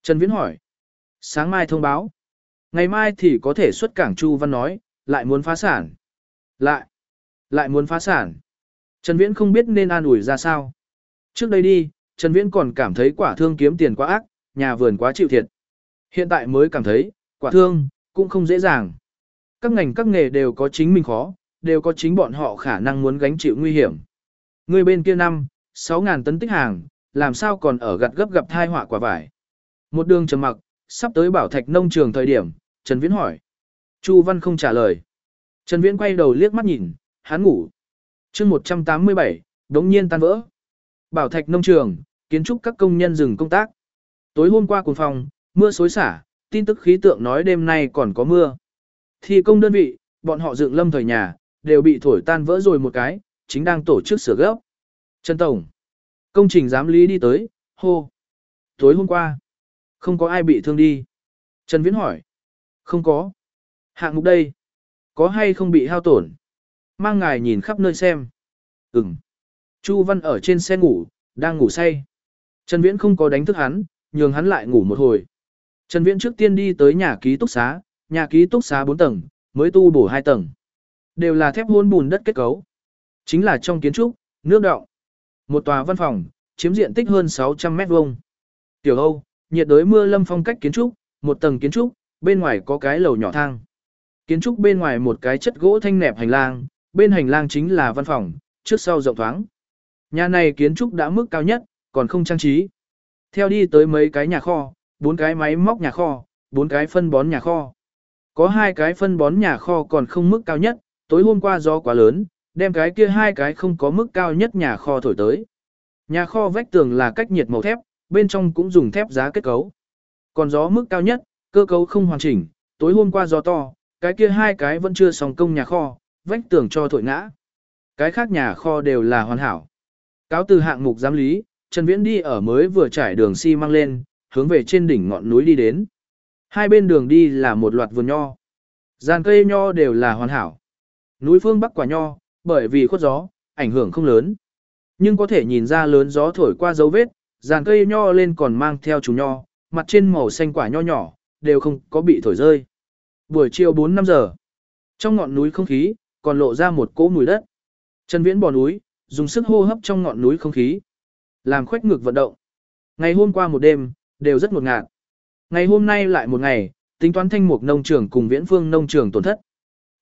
Trần Viễn hỏi. Sáng mai thông báo. Ngày mai thì có thể xuất cảng Chu Văn nói, lại muốn phá sản. Lại. Lại muốn phá sản. Trần Viễn không biết nên an ủi ra sao. Trước đây đi, Trần Viễn còn cảm thấy quả thương kiếm tiền quá ác, nhà vườn quá chịu thiệt. Hiện tại mới cảm thấy, quả thương, cũng không dễ dàng. Các ngành các nghề đều có chính mình khó, đều có chính bọn họ khả năng muốn gánh chịu nguy hiểm. Người bên kia năm, 6.000 tấn tích hàng, làm sao còn ở gặt gấp gặp thai họa quả vải. Một đường trầm mặc, sắp tới bảo thạch nông trường thời điểm, Trần Viễn hỏi. Chu Văn không trả lời. Trần Viễn quay đầu liếc mắt nhìn, hắn ngủ chương 187, đống nhiên tan vỡ. Bảo thạch nông trường, kiến trúc các công nhân dừng công tác. Tối hôm qua cùng phòng, mưa xối xả, tin tức khí tượng nói đêm nay còn có mưa. Thi công đơn vị, bọn họ dựng lâm thời nhà, đều bị thổi tan vỡ rồi một cái, chính đang tổ chức sửa gấp. Trần Tổng, công trình giám lý đi tới, hô. Tối hôm qua, không có ai bị thương đi. Trần Viễn hỏi. Không có. Hạng mục đây, có hay không bị hao tổn? Mang ngài nhìn khắp nơi xem. Ừm. Chu Văn ở trên xe ngủ, đang ngủ say. Trần Viễn không có đánh thức hắn, nhường hắn lại ngủ một hồi. Trần Viễn trước tiên đi tới nhà ký túc xá, nhà ký túc xá 4 tầng, mới tu bổ 2 tầng. Đều là thép hôn bùn đất kết cấu. Chính là trong kiến trúc, nước động. Một tòa văn phòng, chiếm diện tích hơn 600 mét vuông. Tiểu Âu, nhiệt đới mưa lâm phong cách kiến trúc, một tầng kiến trúc, bên ngoài có cái lầu nhỏ thang. Kiến trúc bên ngoài một cái chất gỗ thanh nẹp hành lang, bên hành lang chính là văn phòng, trước sau rộng thoáng. Nhà này kiến trúc đã mức cao nhất, còn không trang trí. Theo đi tới mấy cái nhà kho, bốn cái máy móc nhà kho, bốn cái phân bón nhà kho. Có hai cái phân bón nhà kho còn không mức cao nhất, tối hôm qua gió quá lớn, đem cái kia hai cái không có mức cao nhất nhà kho thổi tới. Nhà kho vách tường là cách nhiệt màu thép, bên trong cũng dùng thép giá kết cấu. Còn gió mức cao nhất, cơ cấu không hoàn chỉnh, tối hôm qua gió to, cái kia hai cái vẫn chưa xong công nhà kho, vách tường cho thổi ngã. Cái khác nhà kho đều là hoàn hảo. Cáo từ hạng mục giám lý, Trần Viễn đi ở mới vừa trải đường xi măng lên, hướng về trên đỉnh ngọn núi đi đến. Hai bên đường đi là một loạt vườn nho. Giàn cây nho đều là hoàn hảo. Núi phương bắc quả nho, bởi vì khuất gió, ảnh hưởng không lớn. Nhưng có thể nhìn ra lớn gió thổi qua dấu vết, giàn cây nho lên còn mang theo chú nho, mặt trên màu xanh quả nho nhỏ, đều không có bị thổi rơi. Buổi chiều 4-5 giờ, trong ngọn núi không khí, còn lộ ra một cỗ mùi đất. Trần Viễn bò núi, dùng sức hô hấp trong ngọn núi không khí. Làm khuếch ngực vận động. Ngày hôm qua một đêm, đều rất ngột ngạt. Ngày hôm nay lại một ngày, tính toán thanh mục nông trường cùng viễn phương nông trường tổn thất.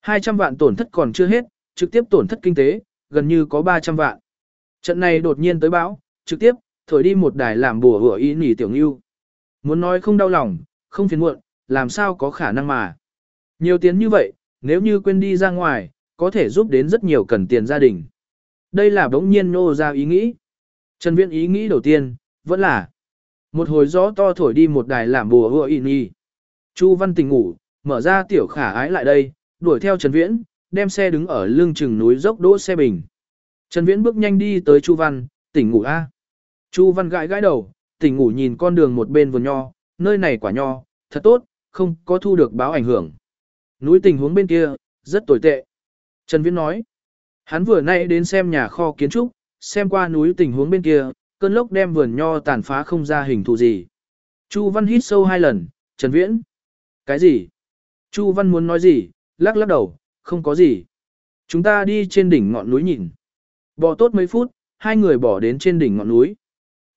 200 vạn tổn thất còn chưa hết, trực tiếp tổn thất kinh tế, gần như có 300 vạn. Trận này đột nhiên tới bão, trực tiếp, thổi đi một đài làm bùa hửa ý nỉ tiểu ngưu. Muốn nói không đau lòng, không phiền muộn, làm sao có khả năng mà. Nhiều tiền như vậy, nếu như quên đi ra ngoài, có thể giúp đến rất nhiều cần tiền gia đình. Đây là bỗng nhiên nô ra ý nghĩ. Trần Viễn ý nghĩ đầu tiên, vẫn là một hồi gió to thổi đi một đài làm bùa hựa in y. Chu Văn tỉnh ngủ, mở ra tiểu khả ái lại đây, đuổi theo Trần Viễn, đem xe đứng ở lưng chừng núi dốc đỗ xe bình. Trần Viễn bước nhanh đi tới Chu Văn, tỉnh ngủ a. Chu Văn gãi gãi đầu, tỉnh ngủ nhìn con đường một bên vườn nho, nơi này quả nho, thật tốt, không có thu được báo ảnh hưởng. Núi tình huống bên kia, rất tồi tệ. Trần Viễn nói, hắn vừa nay đến xem nhà kho kiến trúc, xem qua núi tình huống bên kia, cơn lốc đem vườn nho tàn phá không ra hình thù gì. Chu Văn hít sâu hai lần, Trần Viễn. Cái gì? Chu Văn muốn nói gì, lắc lắc đầu, không có gì. Chúng ta đi trên đỉnh ngọn núi nhìn. Bỏ tốt mấy phút, hai người bỏ đến trên đỉnh ngọn núi.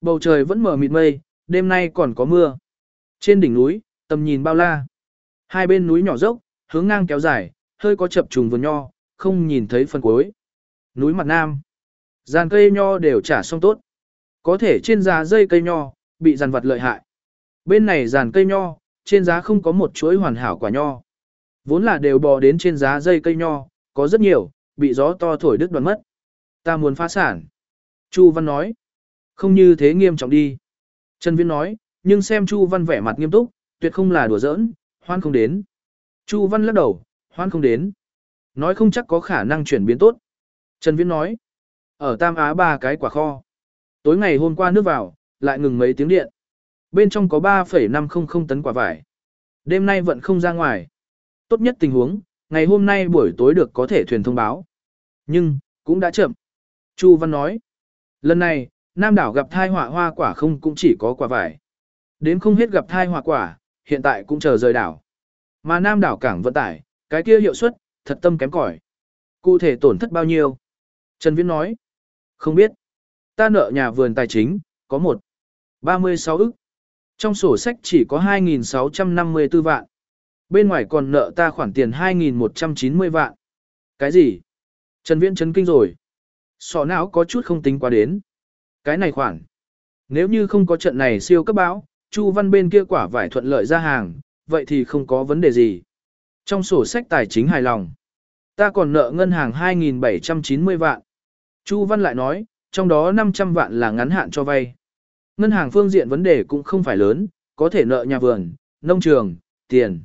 Bầu trời vẫn mở mịt mây, đêm nay còn có mưa. Trên đỉnh núi, tầm nhìn bao la. Hai bên núi nhỏ dốc, hướng ngang kéo dài, hơi có chập trùng vườn nho, không nhìn thấy phần cuối. Núi mặt nam. Giàn cây nho đều trả xong tốt. Có thể trên giá dây cây nho, bị giàn vật lợi hại. Bên này giàn cây nho, trên giá không có một chuỗi hoàn hảo quả nho. Vốn là đều bò đến trên giá dây cây nho, có rất nhiều, bị gió to thổi đứt đoạn mất. Ta muốn phá sản. Chu Văn nói. Không như thế nghiêm trọng đi. Trần Viễn nói, nhưng xem Chu Văn vẻ mặt nghiêm túc, tuyệt không là đùa giỡn, hoan không đến. Chu Văn lắc đầu, hoan không đến. Nói không chắc có khả năng chuyển biến tốt. Trần Viễn nói, ở Tam Á ba cái quả kho. Tối ngày hôm qua nước vào, lại ngừng mấy tiếng điện. Bên trong có 3,500 tấn quả vải. Đêm nay vẫn không ra ngoài. Tốt nhất tình huống, ngày hôm nay buổi tối được có thể thuyền thông báo. Nhưng, cũng đã chậm. Chu Văn nói, lần này, Nam đảo gặp thai họa hoa quả không cũng chỉ có quả vải. Đến không hết gặp thai họa quả, hiện tại cũng chờ rời đảo. Mà Nam đảo cảng vận tải, cái kia hiệu suất, thật tâm kém cỏi. Cụ thể tổn thất bao nhiêu? Trần Viễn nói, không biết. Ta nợ nhà vườn tài chính, có một 36 ức. Trong sổ sách chỉ có 2.654 vạn. Bên ngoài còn nợ ta khoản tiền 2.190 vạn. Cái gì? Trần Viễn chấn kinh rồi. Sọ não có chút không tính quá đến. Cái này khoản. Nếu như không có trận này siêu cấp bão Chu Văn bên kia quả vải thuận lợi ra hàng, vậy thì không có vấn đề gì. Trong sổ sách tài chính hài lòng, ta còn nợ ngân hàng 2.790 vạn. Chu Văn lại nói, trong đó 500 vạn là ngắn hạn cho vay. Ngân hàng phương diện vấn đề cũng không phải lớn, có thể nợ nhà vườn, nông trường, tiền.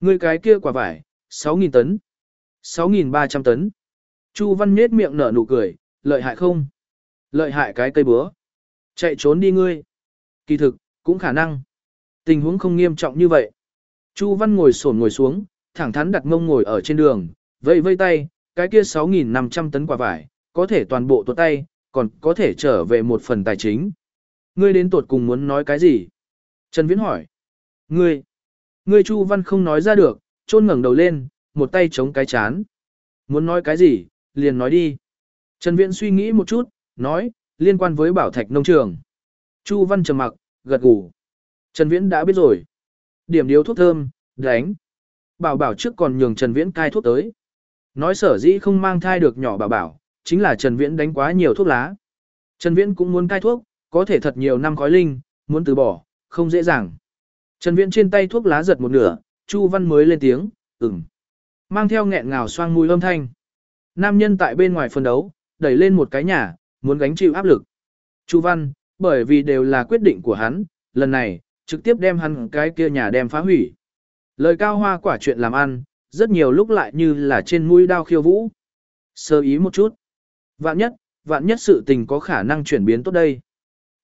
Người cái kia quả vải, 6.000 tấn. 6.300 tấn. Chu Văn nhết miệng nở nụ cười, lợi hại không? Lợi hại cái cây búa. Chạy trốn đi ngươi. Kỳ thực, cũng khả năng. Tình huống không nghiêm trọng như vậy. Chu Văn ngồi xổm ngồi xuống, thẳng thắn đặt mông ngồi ở trên đường, vây vây tay, cái kia 6.500 tấn quả vải, có thể toàn bộ tuột tay, còn có thể trở về một phần tài chính. Ngươi đến tuột cùng muốn nói cái gì? Trần Viễn hỏi. Ngươi. Ngươi Chu Văn không nói ra được, trôn ngẩng đầu lên, một tay chống cái chán. Muốn nói cái gì, liền nói đi. Trần Viễn suy nghĩ một chút, nói, liên quan với bảo thạch nông trường. Chu Văn trầm mặc, gật gù. Trần Viễn đã biết rồi. Điểm điếu thuốc thơm, đánh. Bảo bảo trước còn nhường Trần Viễn cai thuốc tới. Nói sở dĩ không mang thai được nhỏ bảo bảo, chính là Trần Viễn đánh quá nhiều thuốc lá. Trần Viễn cũng muốn cai thuốc, có thể thật nhiều năm khói linh, muốn từ bỏ, không dễ dàng. Trần Viễn trên tay thuốc lá giật một nửa, Chu Văn mới lên tiếng, ừm. Mang theo nghẹn ngào xoang mùi âm thanh. Nam nhân tại bên ngoài phân đấu, đẩy lên một cái nhà, muốn gánh chịu áp lực. Chu Văn, bởi vì đều là quyết định của hắn, lần này, trực tiếp đem hắn cái kia nhà đem phá hủy. Lời cao hoa quả chuyện làm ăn, rất nhiều lúc lại như là trên mũi đao khiêu vũ. Sơ ý một chút. Vạn nhất, vạn nhất sự tình có khả năng chuyển biến tốt đây.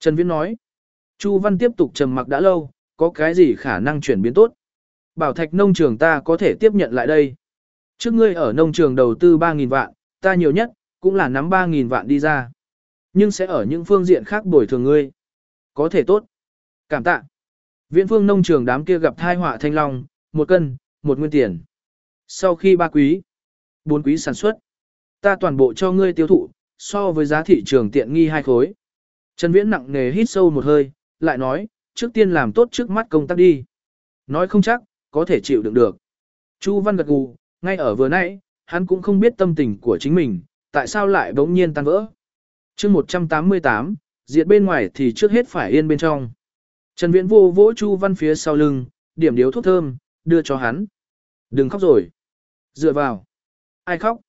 Trần Viễn nói. Chu Văn tiếp tục trầm mặc đã lâu, có cái gì khả năng chuyển biến tốt. Bảo thạch nông trường ta có thể tiếp nhận lại đây. Trước ngươi ở nông trường đầu tư 3.000 vạn, ta nhiều nhất, cũng là nắm 3.000 vạn đi ra. Nhưng sẽ ở những phương diện khác bồi thường ngươi. Có thể tốt. Cảm tạ. Viễn phương nông trường đám kia gặp thai họa thanh long, một cân, một nguyên tiền. Sau khi ba quý, bốn quý sản xuất, ta toàn bộ cho ngươi tiêu thụ, so với giá thị trường tiện nghi hai khối. Trần Viễn nặng nề hít sâu một hơi, lại nói, trước tiên làm tốt trước mắt công tác đi. Nói không chắc, có thể chịu đựng được. Chu Văn gật gù, ngay ở vừa nãy, hắn cũng không biết tâm tình của chính mình, tại sao lại bỗng nhiên tan vỡ. chương 188, diệt bên ngoài thì trước hết phải yên bên trong. Trần Viễn vô vỗ Chu Văn phía sau lưng, điểm điếu thuốc thơm, đưa cho hắn. Đừng khóc rồi. Dựa vào. Ai khóc?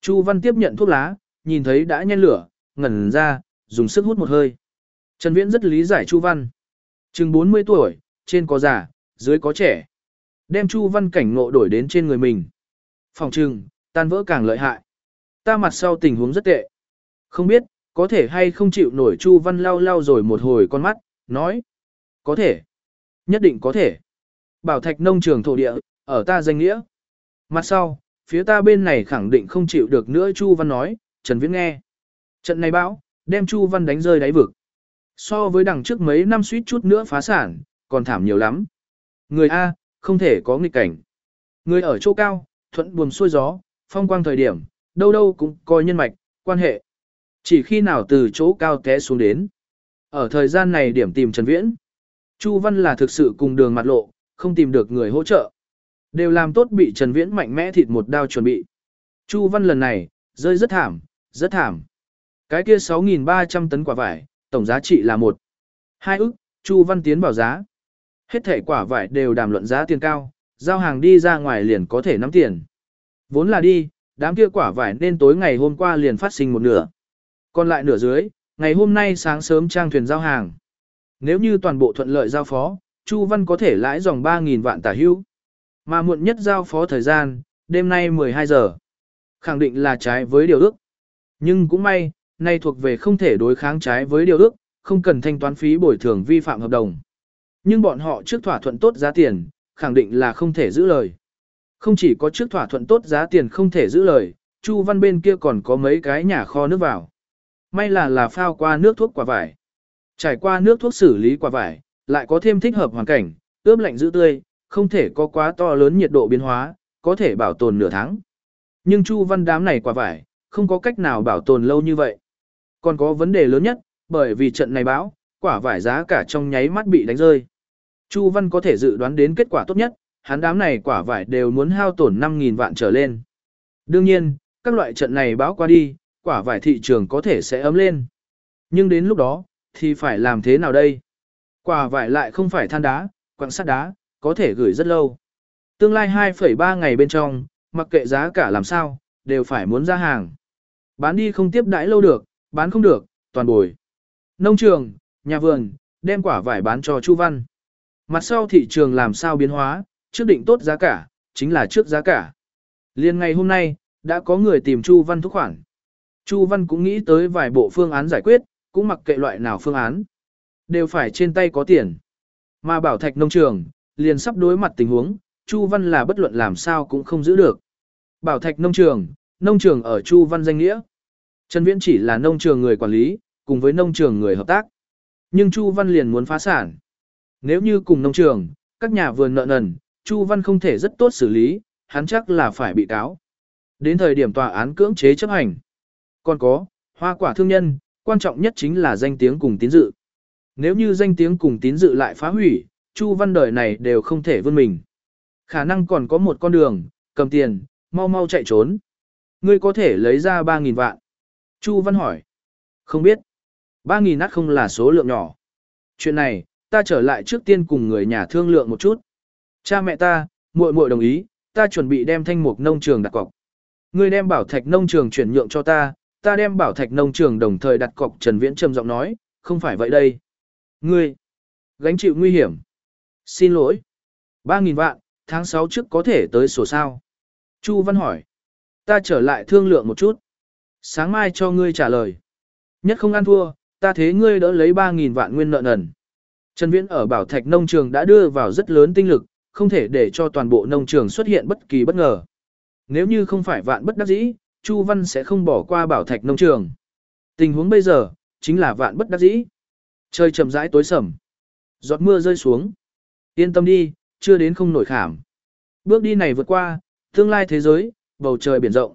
Chu Văn tiếp nhận thuốc lá, nhìn thấy đã nhen lửa, ngẩn ra, dùng sức hút một hơi. Trần Viễn rất lý giải Chu Văn. Trừng 40 tuổi, trên có già, dưới có trẻ. Đem Chu Văn cảnh ngộ đổi đến trên người mình. Phòng trừng, tan vỡ càng lợi hại. Ta mặt sau tình huống rất tệ. Không biết, có thể hay không chịu nổi Chu Văn lau lau rồi một hồi con mắt, nói. Có thể. Nhất định có thể. Bảo thạch nông trường thổ địa, ở ta danh nghĩa. Mặt sau, phía ta bên này khẳng định không chịu được nữa Chu Văn nói, Trần Viễn nghe. Trận này bão, đem Chu Văn đánh rơi đáy vực. So với đằng trước mấy năm suýt chút nữa phá sản, còn thảm nhiều lắm. Người A, không thể có nghịch cảnh. Người ở chỗ cao, thuận buồm xuôi gió, phong quang thời điểm, đâu đâu cũng coi nhân mạch, quan hệ. Chỉ khi nào từ chỗ cao té xuống đến. Ở thời gian này điểm tìm Trần Viễn. Chu Văn là thực sự cùng đường mặt lộ, không tìm được người hỗ trợ. Đều làm tốt bị Trần Viễn mạnh mẽ thịt một đao chuẩn bị. Chu Văn lần này, rơi rất thảm, rất thảm. Cái kia 6.300 tấn quả vải, tổng giá trị là một hai ức, Chu Văn tiến bảo giá. Hết thể quả vải đều đàm luận giá tiền cao, giao hàng đi ra ngoài liền có thể nắm tiền. Vốn là đi, đám kia quả vải nên tối ngày hôm qua liền phát sinh một nửa. Còn lại nửa dưới, ngày hôm nay sáng sớm trang thuyền giao hàng. Nếu như toàn bộ thuận lợi giao phó, Chu Văn có thể lãi dòng 3.000 vạn tả hữu. Mà muộn nhất giao phó thời gian, đêm nay 12 giờ. Khẳng định là trái với điều ước. Nhưng cũng may, nay thuộc về không thể đối kháng trái với điều ước, không cần thanh toán phí bồi thường vi phạm hợp đồng. Nhưng bọn họ trước thỏa thuận tốt giá tiền, khẳng định là không thể giữ lời. Không chỉ có trước thỏa thuận tốt giá tiền không thể giữ lời, Chu Văn bên kia còn có mấy cái nhà kho nước vào. May là là phao qua nước thuốc quả vải. Trải qua nước thuốc xử lý quả vải, lại có thêm thích hợp hoàn cảnh, ướp lạnh giữ tươi, không thể có quá to lớn nhiệt độ biến hóa, có thể bảo tồn nửa tháng. Nhưng Chu Văn đám này quả vải, không có cách nào bảo tồn lâu như vậy. Còn có vấn đề lớn nhất, bởi vì trận này bão, quả vải giá cả trong nháy mắt bị đánh rơi. Chu Văn có thể dự đoán đến kết quả tốt nhất, hắn đám này quả vải đều muốn hao tổn 5.000 vạn trở lên. Đương nhiên, các loại trận này bão qua đi, quả vải thị trường có thể sẽ ấm lên. Nhưng đến lúc đó, thì phải làm thế nào đây? Quả vải lại không phải than đá, quặng sắt đá, có thể gửi rất lâu. Tương lai 2,3 ngày bên trong, mặc kệ giá cả làm sao, đều phải muốn ra hàng. Bán đi không tiếp đãi lâu được, bán không được, toàn bồi. Nông trường, nhà vườn, đem quả vải bán cho Chu Văn. Mặt sau thị trường làm sao biến hóa, trước định tốt giá cả, chính là trước giá cả. Liên ngày hôm nay, đã có người tìm Chu Văn thúc khoản. Chu Văn cũng nghĩ tới vài bộ phương án giải quyết, cũng mặc kệ loại nào phương án. Đều phải trên tay có tiền. Mà bảo thạch nông trường, liền sắp đối mặt tình huống, Chu Văn là bất luận làm sao cũng không giữ được. Bảo thạch nông trường, nông trường ở Chu Văn danh nghĩa. Trần Viễn chỉ là nông trường người quản lý, cùng với nông trường người hợp tác. Nhưng Chu Văn liền muốn phá sản. Nếu như cùng nông trường, các nhà vườn nợ nần, Chu Văn không thể rất tốt xử lý, hắn chắc là phải bị cáo. Đến thời điểm tòa án cưỡng chế chấp hành. Còn có, hoa quả thương nhân, quan trọng nhất chính là danh tiếng cùng tín dự. Nếu như danh tiếng cùng tín dự lại phá hủy, Chu Văn đời này đều không thể vươn mình. Khả năng còn có một con đường, cầm tiền, mau mau chạy trốn. Ngươi có thể lấy ra 3.000 vạn. Chu Văn hỏi. Không biết. 3.000 nát không là số lượng nhỏ. Chuyện này, ta trở lại trước tiên cùng người nhà thương lượng một chút. Cha mẹ ta, muội muội đồng ý, ta chuẩn bị đem thanh mục nông trường đặt cọc. Ngươi đem bảo thạch nông trường chuyển nhượng cho ta, ta đem bảo thạch nông trường đồng thời đặt cọc Trần Viễn trầm giọng nói, không phải vậy đây. Ngươi, gánh chịu nguy hiểm. Xin lỗi. 3.000 vạn, tháng 6 trước có thể tới sổ sao. Chu Văn hỏi. Ta trở lại thương lượng một chút. Sáng mai cho ngươi trả lời. Nhất không ăn thua, ta thế ngươi đỡ lấy 3.000 vạn nguyên nợ nần. Trần Viễn ở bảo thạch nông trường đã đưa vào rất lớn tinh lực, không thể để cho toàn bộ nông trường xuất hiện bất kỳ bất ngờ. Nếu như không phải vạn bất đắc dĩ, Chu Văn sẽ không bỏ qua bảo thạch nông trường. Tình huống bây giờ, chính là vạn bất đắc dĩ. Trời chậm rãi tối sầm. Giọt mưa rơi xuống. Yên tâm đi, chưa đến không nổi khảm. Bước đi này vượt qua, tương lai thế giới, bầu trời biển rộng.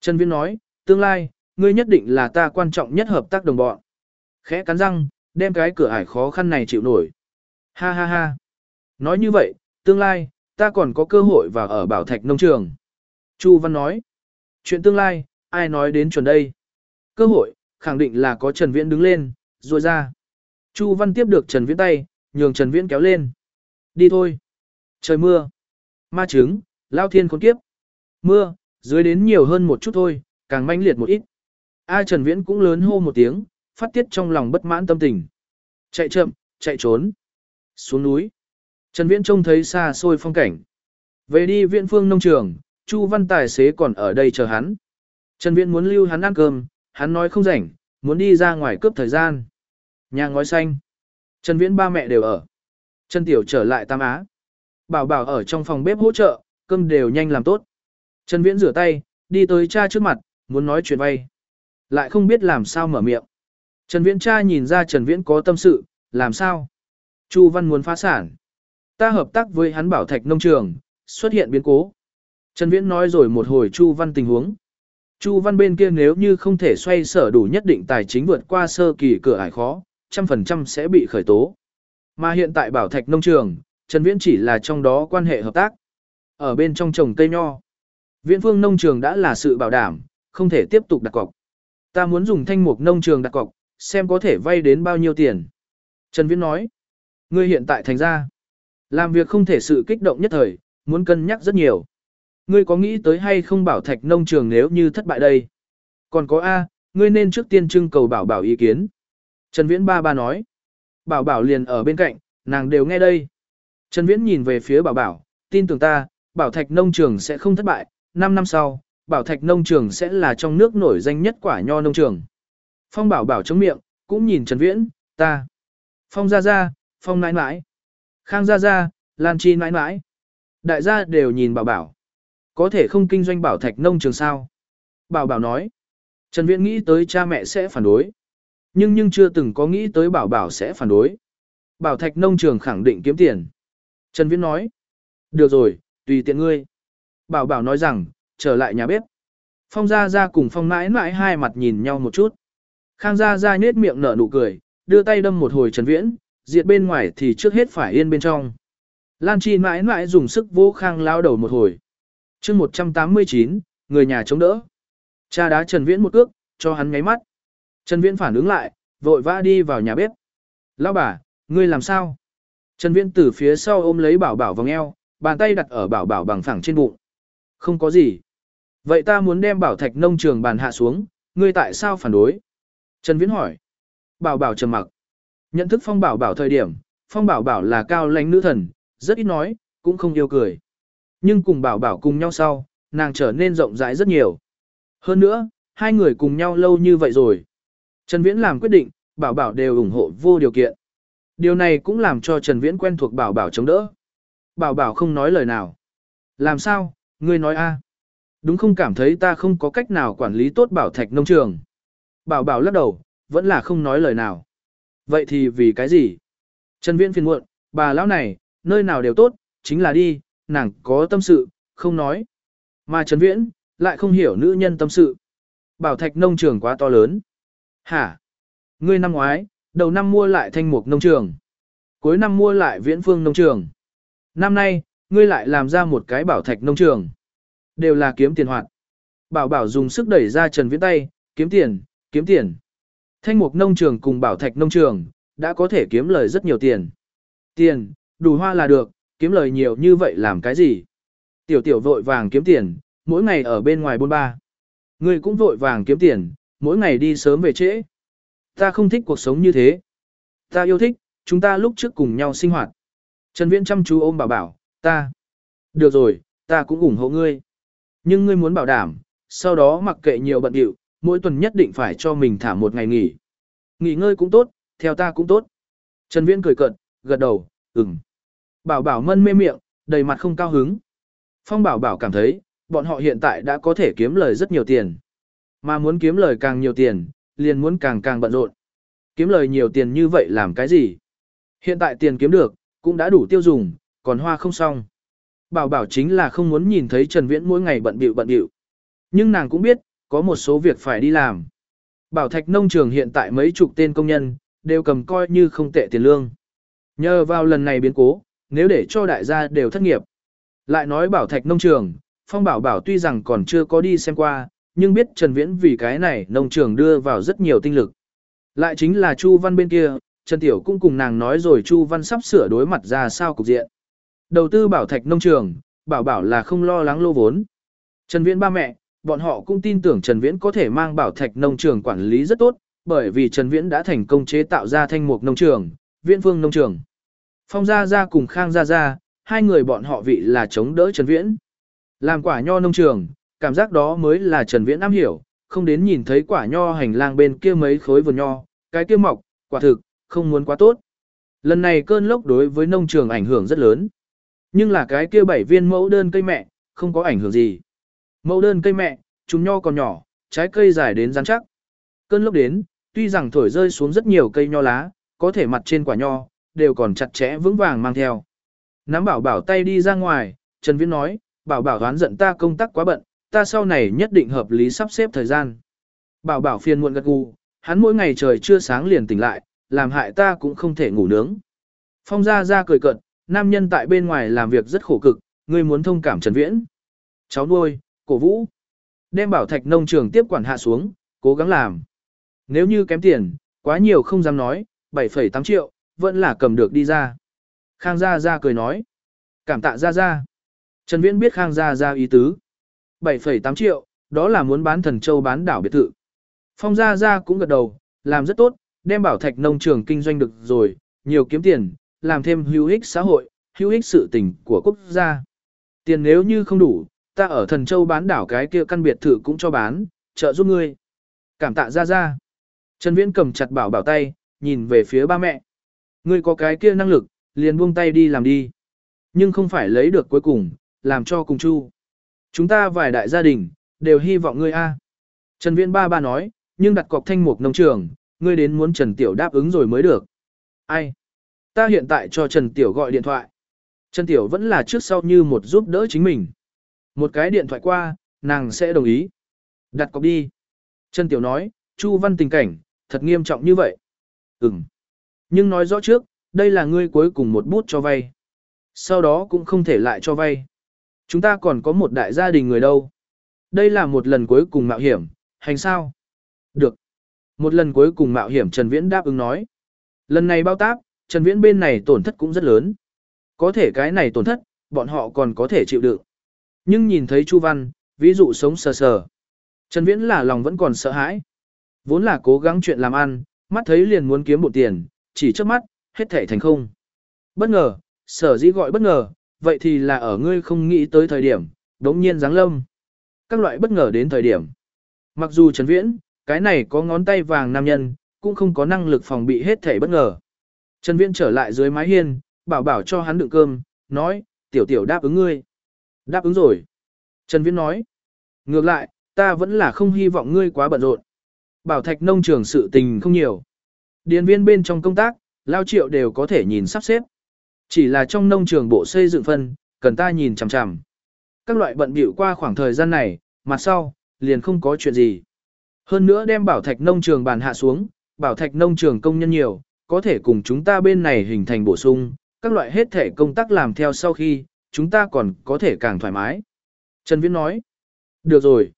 Trần Viễn nói, tương lai, ngươi nhất định là ta quan trọng nhất hợp tác đồng bọn. Khẽ cắn răng, đem cái cửa ải khó khăn này chịu nổi. Ha ha ha. Nói như vậy, tương lai, ta còn có cơ hội vào ở bảo thạch nông trường. Chu Văn nói, chuyện tương lai, ai nói đến chuẩn đây? Cơ hội, khẳng định là có Trần Viễn đứng lên, rồi ra. Chu Văn tiếp được Trần Viễn tay, nhường Trần Viễn kéo lên. Đi thôi. Trời mưa. Ma trứng, lao thiên khốn kiếp. Mưa, dưới đến nhiều hơn một chút thôi, càng manh liệt một ít. A Trần Viễn cũng lớn hô một tiếng, phát tiết trong lòng bất mãn tâm tình. Chạy chậm, chạy trốn. Xuống núi. Trần Viễn trông thấy xa xôi phong cảnh. Về đi viện phương nông trường, Chu Văn tài xế còn ở đây chờ hắn. Trần Viễn muốn lưu hắn ăn cơm, hắn nói không rảnh, muốn đi ra ngoài cướp thời gian. Nhà ngói xanh. Trần Viễn ba mẹ đều ở. Trần Tiểu trở lại Tam Á. Bảo bảo ở trong phòng bếp hỗ trợ, cơm đều nhanh làm tốt. Trần Viễn rửa tay, đi tới cha trước mặt, muốn nói chuyện vay. Lại không biết làm sao mở miệng. Trần Viễn cha nhìn ra Trần Viễn có tâm sự, làm sao? Chu Văn muốn phá sản. Ta hợp tác với hắn bảo thạch nông trường, xuất hiện biến cố. Trần Viễn nói rồi một hồi Chu Văn tình huống. Chu Văn bên kia nếu như không thể xoay sở đủ nhất định tài chính vượt qua sơ kỳ cửa ải khó, trăm phần trăm sẽ bị khởi tố. Mà hiện tại bảo thạch nông trường, Trần Viễn chỉ là trong đó quan hệ hợp tác. Ở bên trong trồng cây nho, Viễn phương nông trường đã là sự bảo đảm, không thể tiếp tục đặt cọc. Ta muốn dùng thanh mục nông trường đặt cọc, xem có thể vay đến bao nhiêu tiền. Trần Viễn nói, ngươi hiện tại thành ra, làm việc không thể sự kích động nhất thời, muốn cân nhắc rất nhiều. Ngươi có nghĩ tới hay không bảo thạch nông trường nếu như thất bại đây? Còn có A, ngươi nên trước tiên trưng cầu bảo bảo ý kiến. Trần Viễn ba ba nói, bảo bảo liền ở bên cạnh, nàng đều nghe đây. Trần Viễn nhìn về phía bảo bảo, tin tưởng ta, bảo thạch nông trường sẽ không thất bại, 5 năm sau, bảo thạch nông trường sẽ là trong nước nổi danh nhất quả nho nông trường. Phong bảo bảo chống miệng, cũng nhìn Trần Viễn, ta. Phong ra ra, phong nãi nãi. Khang ra ra, Lan Chi nãi nãi. Đại gia đều nhìn bảo bảo. Có thể không kinh doanh bảo thạch nông trường sao? Bảo bảo nói. Trần Viễn nghĩ tới cha mẹ sẽ phản đối. Nhưng nhưng chưa từng có nghĩ tới bảo bảo sẽ phản đối. Bảo thạch nông trường khẳng định kiếm tiền. Trần Viễn nói. Được rồi, tùy tiện ngươi. Bảo bảo nói rằng, trở lại nhà bếp. Phong Gia Gia cùng Phong mãi mãi hai mặt nhìn nhau một chút. Khang Gia Gia nết miệng nở nụ cười, đưa tay đâm một hồi Trần Viễn, diệt bên ngoài thì trước hết phải yên bên trong. Lan Chi mãi mãi dùng sức vô Khang lao đầu một hồi chương 189, người nhà chống đỡ. Cha đá Trần Viễn một cước, cho hắn ngáy mắt. Trần Viễn phản ứng lại, vội vã đi vào nhà bếp. Lão bà, ngươi làm sao? Trần Viễn từ phía sau ôm lấy bảo bảo vòng eo, bàn tay đặt ở bảo bảo bằng phẳng trên bụng. Không có gì. Vậy ta muốn đem bảo thạch nông trường bàn hạ xuống, ngươi tại sao phản đối? Trần Viễn hỏi. Bảo bảo trầm mặc. Nhận thức phong bảo bảo thời điểm, phong bảo bảo là cao lãnh nữ thần, rất ít nói, cũng không yêu cười. Nhưng cùng bảo bảo cùng nhau sau, nàng trở nên rộng rãi rất nhiều. Hơn nữa, hai người cùng nhau lâu như vậy rồi. Trần Viễn làm quyết định, bảo bảo đều ủng hộ vô điều kiện. Điều này cũng làm cho Trần Viễn quen thuộc bảo bảo chống đỡ. Bảo bảo không nói lời nào. Làm sao, ngươi nói a? Đúng không cảm thấy ta không có cách nào quản lý tốt bảo thạch nông trường. Bảo bảo lắc đầu, vẫn là không nói lời nào. Vậy thì vì cái gì? Trần Viễn phiền muộn, bà lão này, nơi nào đều tốt, chính là đi, nàng có tâm sự, không nói. Mà Trần Viễn, lại không hiểu nữ nhân tâm sự. Bảo thạch nông trường quá to lớn. Hả? Ngươi năm ngoái, đầu năm mua lại thanh mục nông trường. Cuối năm mua lại viễn phương nông trường. Năm nay, ngươi lại làm ra một cái bảo thạch nông trường. Đều là kiếm tiền hoạt. Bảo bảo dùng sức đẩy ra Trần Viễn tay, kiếm tiền, kiếm tiền. Thanh mục nông trường cùng bảo thạch nông trường, đã có thể kiếm lời rất nhiều tiền. Tiền, đủ hoa là được, kiếm lời nhiều như vậy làm cái gì? Tiểu tiểu vội vàng kiếm tiền, mỗi ngày ở bên ngoài buôn ba. Ngươi cũng vội vàng kiếm tiền, mỗi ngày đi sớm về trễ. Ta không thích cuộc sống như thế. Ta yêu thích, chúng ta lúc trước cùng nhau sinh hoạt. Trần Viễn chăm chú ôm bảo bảo, ta. Được rồi, ta cũng ủng hộ ngươi. Nhưng ngươi muốn bảo đảm, sau đó mặc kệ nhiều bận điệu, mỗi tuần nhất định phải cho mình thả một ngày nghỉ. Nghỉ ngơi cũng tốt, theo ta cũng tốt. Trần Viễn cười cợt, gật đầu, ừm. Bảo bảo mân mê miệng, đầy mặt không cao hứng. Phong bảo bảo cảm thấy, bọn họ hiện tại đã có thể kiếm lời rất nhiều tiền. Mà muốn kiếm lời càng nhiều tiền, liền muốn càng càng bận rộn. Kiếm lời nhiều tiền như vậy làm cái gì? Hiện tại tiền kiếm được, cũng đã đủ tiêu dùng, còn hoa không xong. Bảo bảo chính là không muốn nhìn thấy Trần Viễn mỗi ngày bận bịu bận bịu. Nhưng nàng cũng biết, có một số việc phải đi làm. Bảo thạch nông trường hiện tại mấy chục tên công nhân, đều cầm coi như không tệ tiền lương. Nhờ vào lần này biến cố, nếu để cho đại gia đều thất nghiệp. Lại nói bảo thạch nông trường, Phong Bảo Bảo tuy rằng còn chưa có đi xem qua, nhưng biết Trần Viễn vì cái này nông trường đưa vào rất nhiều tinh lực. Lại chính là Chu Văn bên kia, Trần Tiểu cũng cùng nàng nói rồi Chu Văn sắp sửa đối mặt ra sao cục diện. Đầu tư bảo thạch nông trường, bảo bảo là không lo lắng lô vốn. Trần Viễn ba mẹ, bọn họ cũng tin tưởng Trần Viễn có thể mang bảo thạch nông trường quản lý rất tốt, bởi vì Trần Viễn đã thành công chế tạo ra thanh mục nông trường, viễn phương nông trường. Phong Gia Gia cùng Khang Gia Gia, hai người bọn họ vị là chống đỡ Trần Viễn. Làm quả nho nông trường, cảm giác đó mới là Trần Viễn am hiểu, không đến nhìn thấy quả nho hành lang bên kia mấy khối vườn nho, cái kia mọc, quả thực, không muốn quá tốt. Lần này cơn lốc đối với nông trường ảnh hưởng rất lớn. Nhưng là cái kia bảy viên mẫu đơn cây mẹ, không có ảnh hưởng gì. Mẫu đơn cây mẹ, chúng nho còn nhỏ, trái cây dài đến rắn chắc. Cơn lốc đến, tuy rằng thổi rơi xuống rất nhiều cây nho lá, có thể mặt trên quả nho, đều còn chặt chẽ vững vàng mang theo. Nắm bảo bảo tay đi ra ngoài, Trần Viễn nói, bảo bảo đoán giận ta công tác quá bận, ta sau này nhất định hợp lý sắp xếp thời gian. Bảo bảo phiền muộn gật gù, hắn mỗi ngày trời chưa sáng liền tỉnh lại, làm hại ta cũng không thể ngủ nướng. Phong Gia Gia cười cợt, nam nhân tại bên ngoài làm việc rất khổ cực, ngươi muốn thông cảm Trần Viễn. Cháu nuôi, cổ vũ. Đem bảo thạch nông trường tiếp quản hạ xuống, cố gắng làm. Nếu như kém tiền, quá nhiều không dám nói, 7,8 triệu, vẫn là cầm được đi ra. Khang Gia Gia cười nói. Cảm tạ Gia Gia. Trần Viễn biết Khang Gia Gia ý tứ. 7,8 triệu, đó là muốn bán thần châu bán đảo biệt thự. Phong Gia Gia cũng gật đầu, làm rất tốt, đem bảo thạch nông trường kinh doanh được rồi, nhiều kiếm tiền, làm thêm hữu ích xã hội, hữu ích sự tình của quốc gia. Tiền nếu như không đủ, ta ở thần châu bán đảo cái kia căn biệt thự cũng cho bán, trợ giúp ngươi. Cảm tạ Gia Gia. Trần Viễn cầm chặt bảo bảo tay, nhìn về phía ba mẹ. Ngươi có cái kia năng lực, liền buông tay đi làm đi. Nhưng không phải lấy được cuối cùng, làm cho cùng chu. Chúng ta vài đại gia đình, đều hy vọng ngươi a. Trần Viễn ba ba nói, nhưng đặt cọc thanh mục nông trường, ngươi đến muốn Trần Tiểu đáp ứng rồi mới được. Ai? Ta hiện tại cho Trần Tiểu gọi điện thoại. Trần Tiểu vẫn là trước sau như một giúp đỡ chính mình. Một cái điện thoại qua, nàng sẽ đồng ý. Đặt cọc đi. Trần Tiểu nói, Chu Văn tình cảnh, thật nghiêm trọng như vậy. Ừm. Nhưng nói rõ trước, đây là ngươi cuối cùng một bút cho vay. Sau đó cũng không thể lại cho vay. Chúng ta còn có một đại gia đình người đâu. Đây là một lần cuối cùng mạo hiểm, hành sao? Được. Một lần cuối cùng mạo hiểm Trần Viễn đáp ứng nói. Lần này bao tác, Trần Viễn bên này tổn thất cũng rất lớn. Có thể cái này tổn thất, bọn họ còn có thể chịu đựng. Nhưng nhìn thấy Chu Văn, ví dụ sống sờ sờ. Trần Viễn là lòng vẫn còn sợ hãi. Vốn là cố gắng chuyện làm ăn, mắt thấy liền muốn kiếm một tiền, chỉ trước mắt, hết thể thành không. Bất ngờ, sở dĩ gọi bất ngờ, vậy thì là ở ngươi không nghĩ tới thời điểm, đống nhiên giáng lâm. Các loại bất ngờ đến thời điểm. Mặc dù Trần Viễn, cái này có ngón tay vàng nam nhân, cũng không có năng lực phòng bị hết thể bất ngờ. Trần Viễn trở lại dưới mái hiên, bảo bảo cho hắn đựng cơm, nói, tiểu tiểu đáp ứng ngươi. Đáp ứng rồi. Trần Viễn nói, ngược lại, ta vẫn là không hy vọng ngươi quá bận rộn. Bảo thạch nông trường sự tình không nhiều. Điền viên bên trong công tác, lao triệu đều có thể nhìn sắp xếp. Chỉ là trong nông trường bộ xây dựng phân, cần ta nhìn chằm chằm. Các loại bận bịu qua khoảng thời gian này, mặt sau, liền không có chuyện gì. Hơn nữa đem bảo thạch nông trường bàn hạ xuống, bảo thạch nông trường công nhân nhiều, có thể cùng chúng ta bên này hình thành bổ sung, các loại hết thể công tác làm theo sau khi, chúng ta còn có thể càng thoải mái. Trần Viễn nói, được rồi.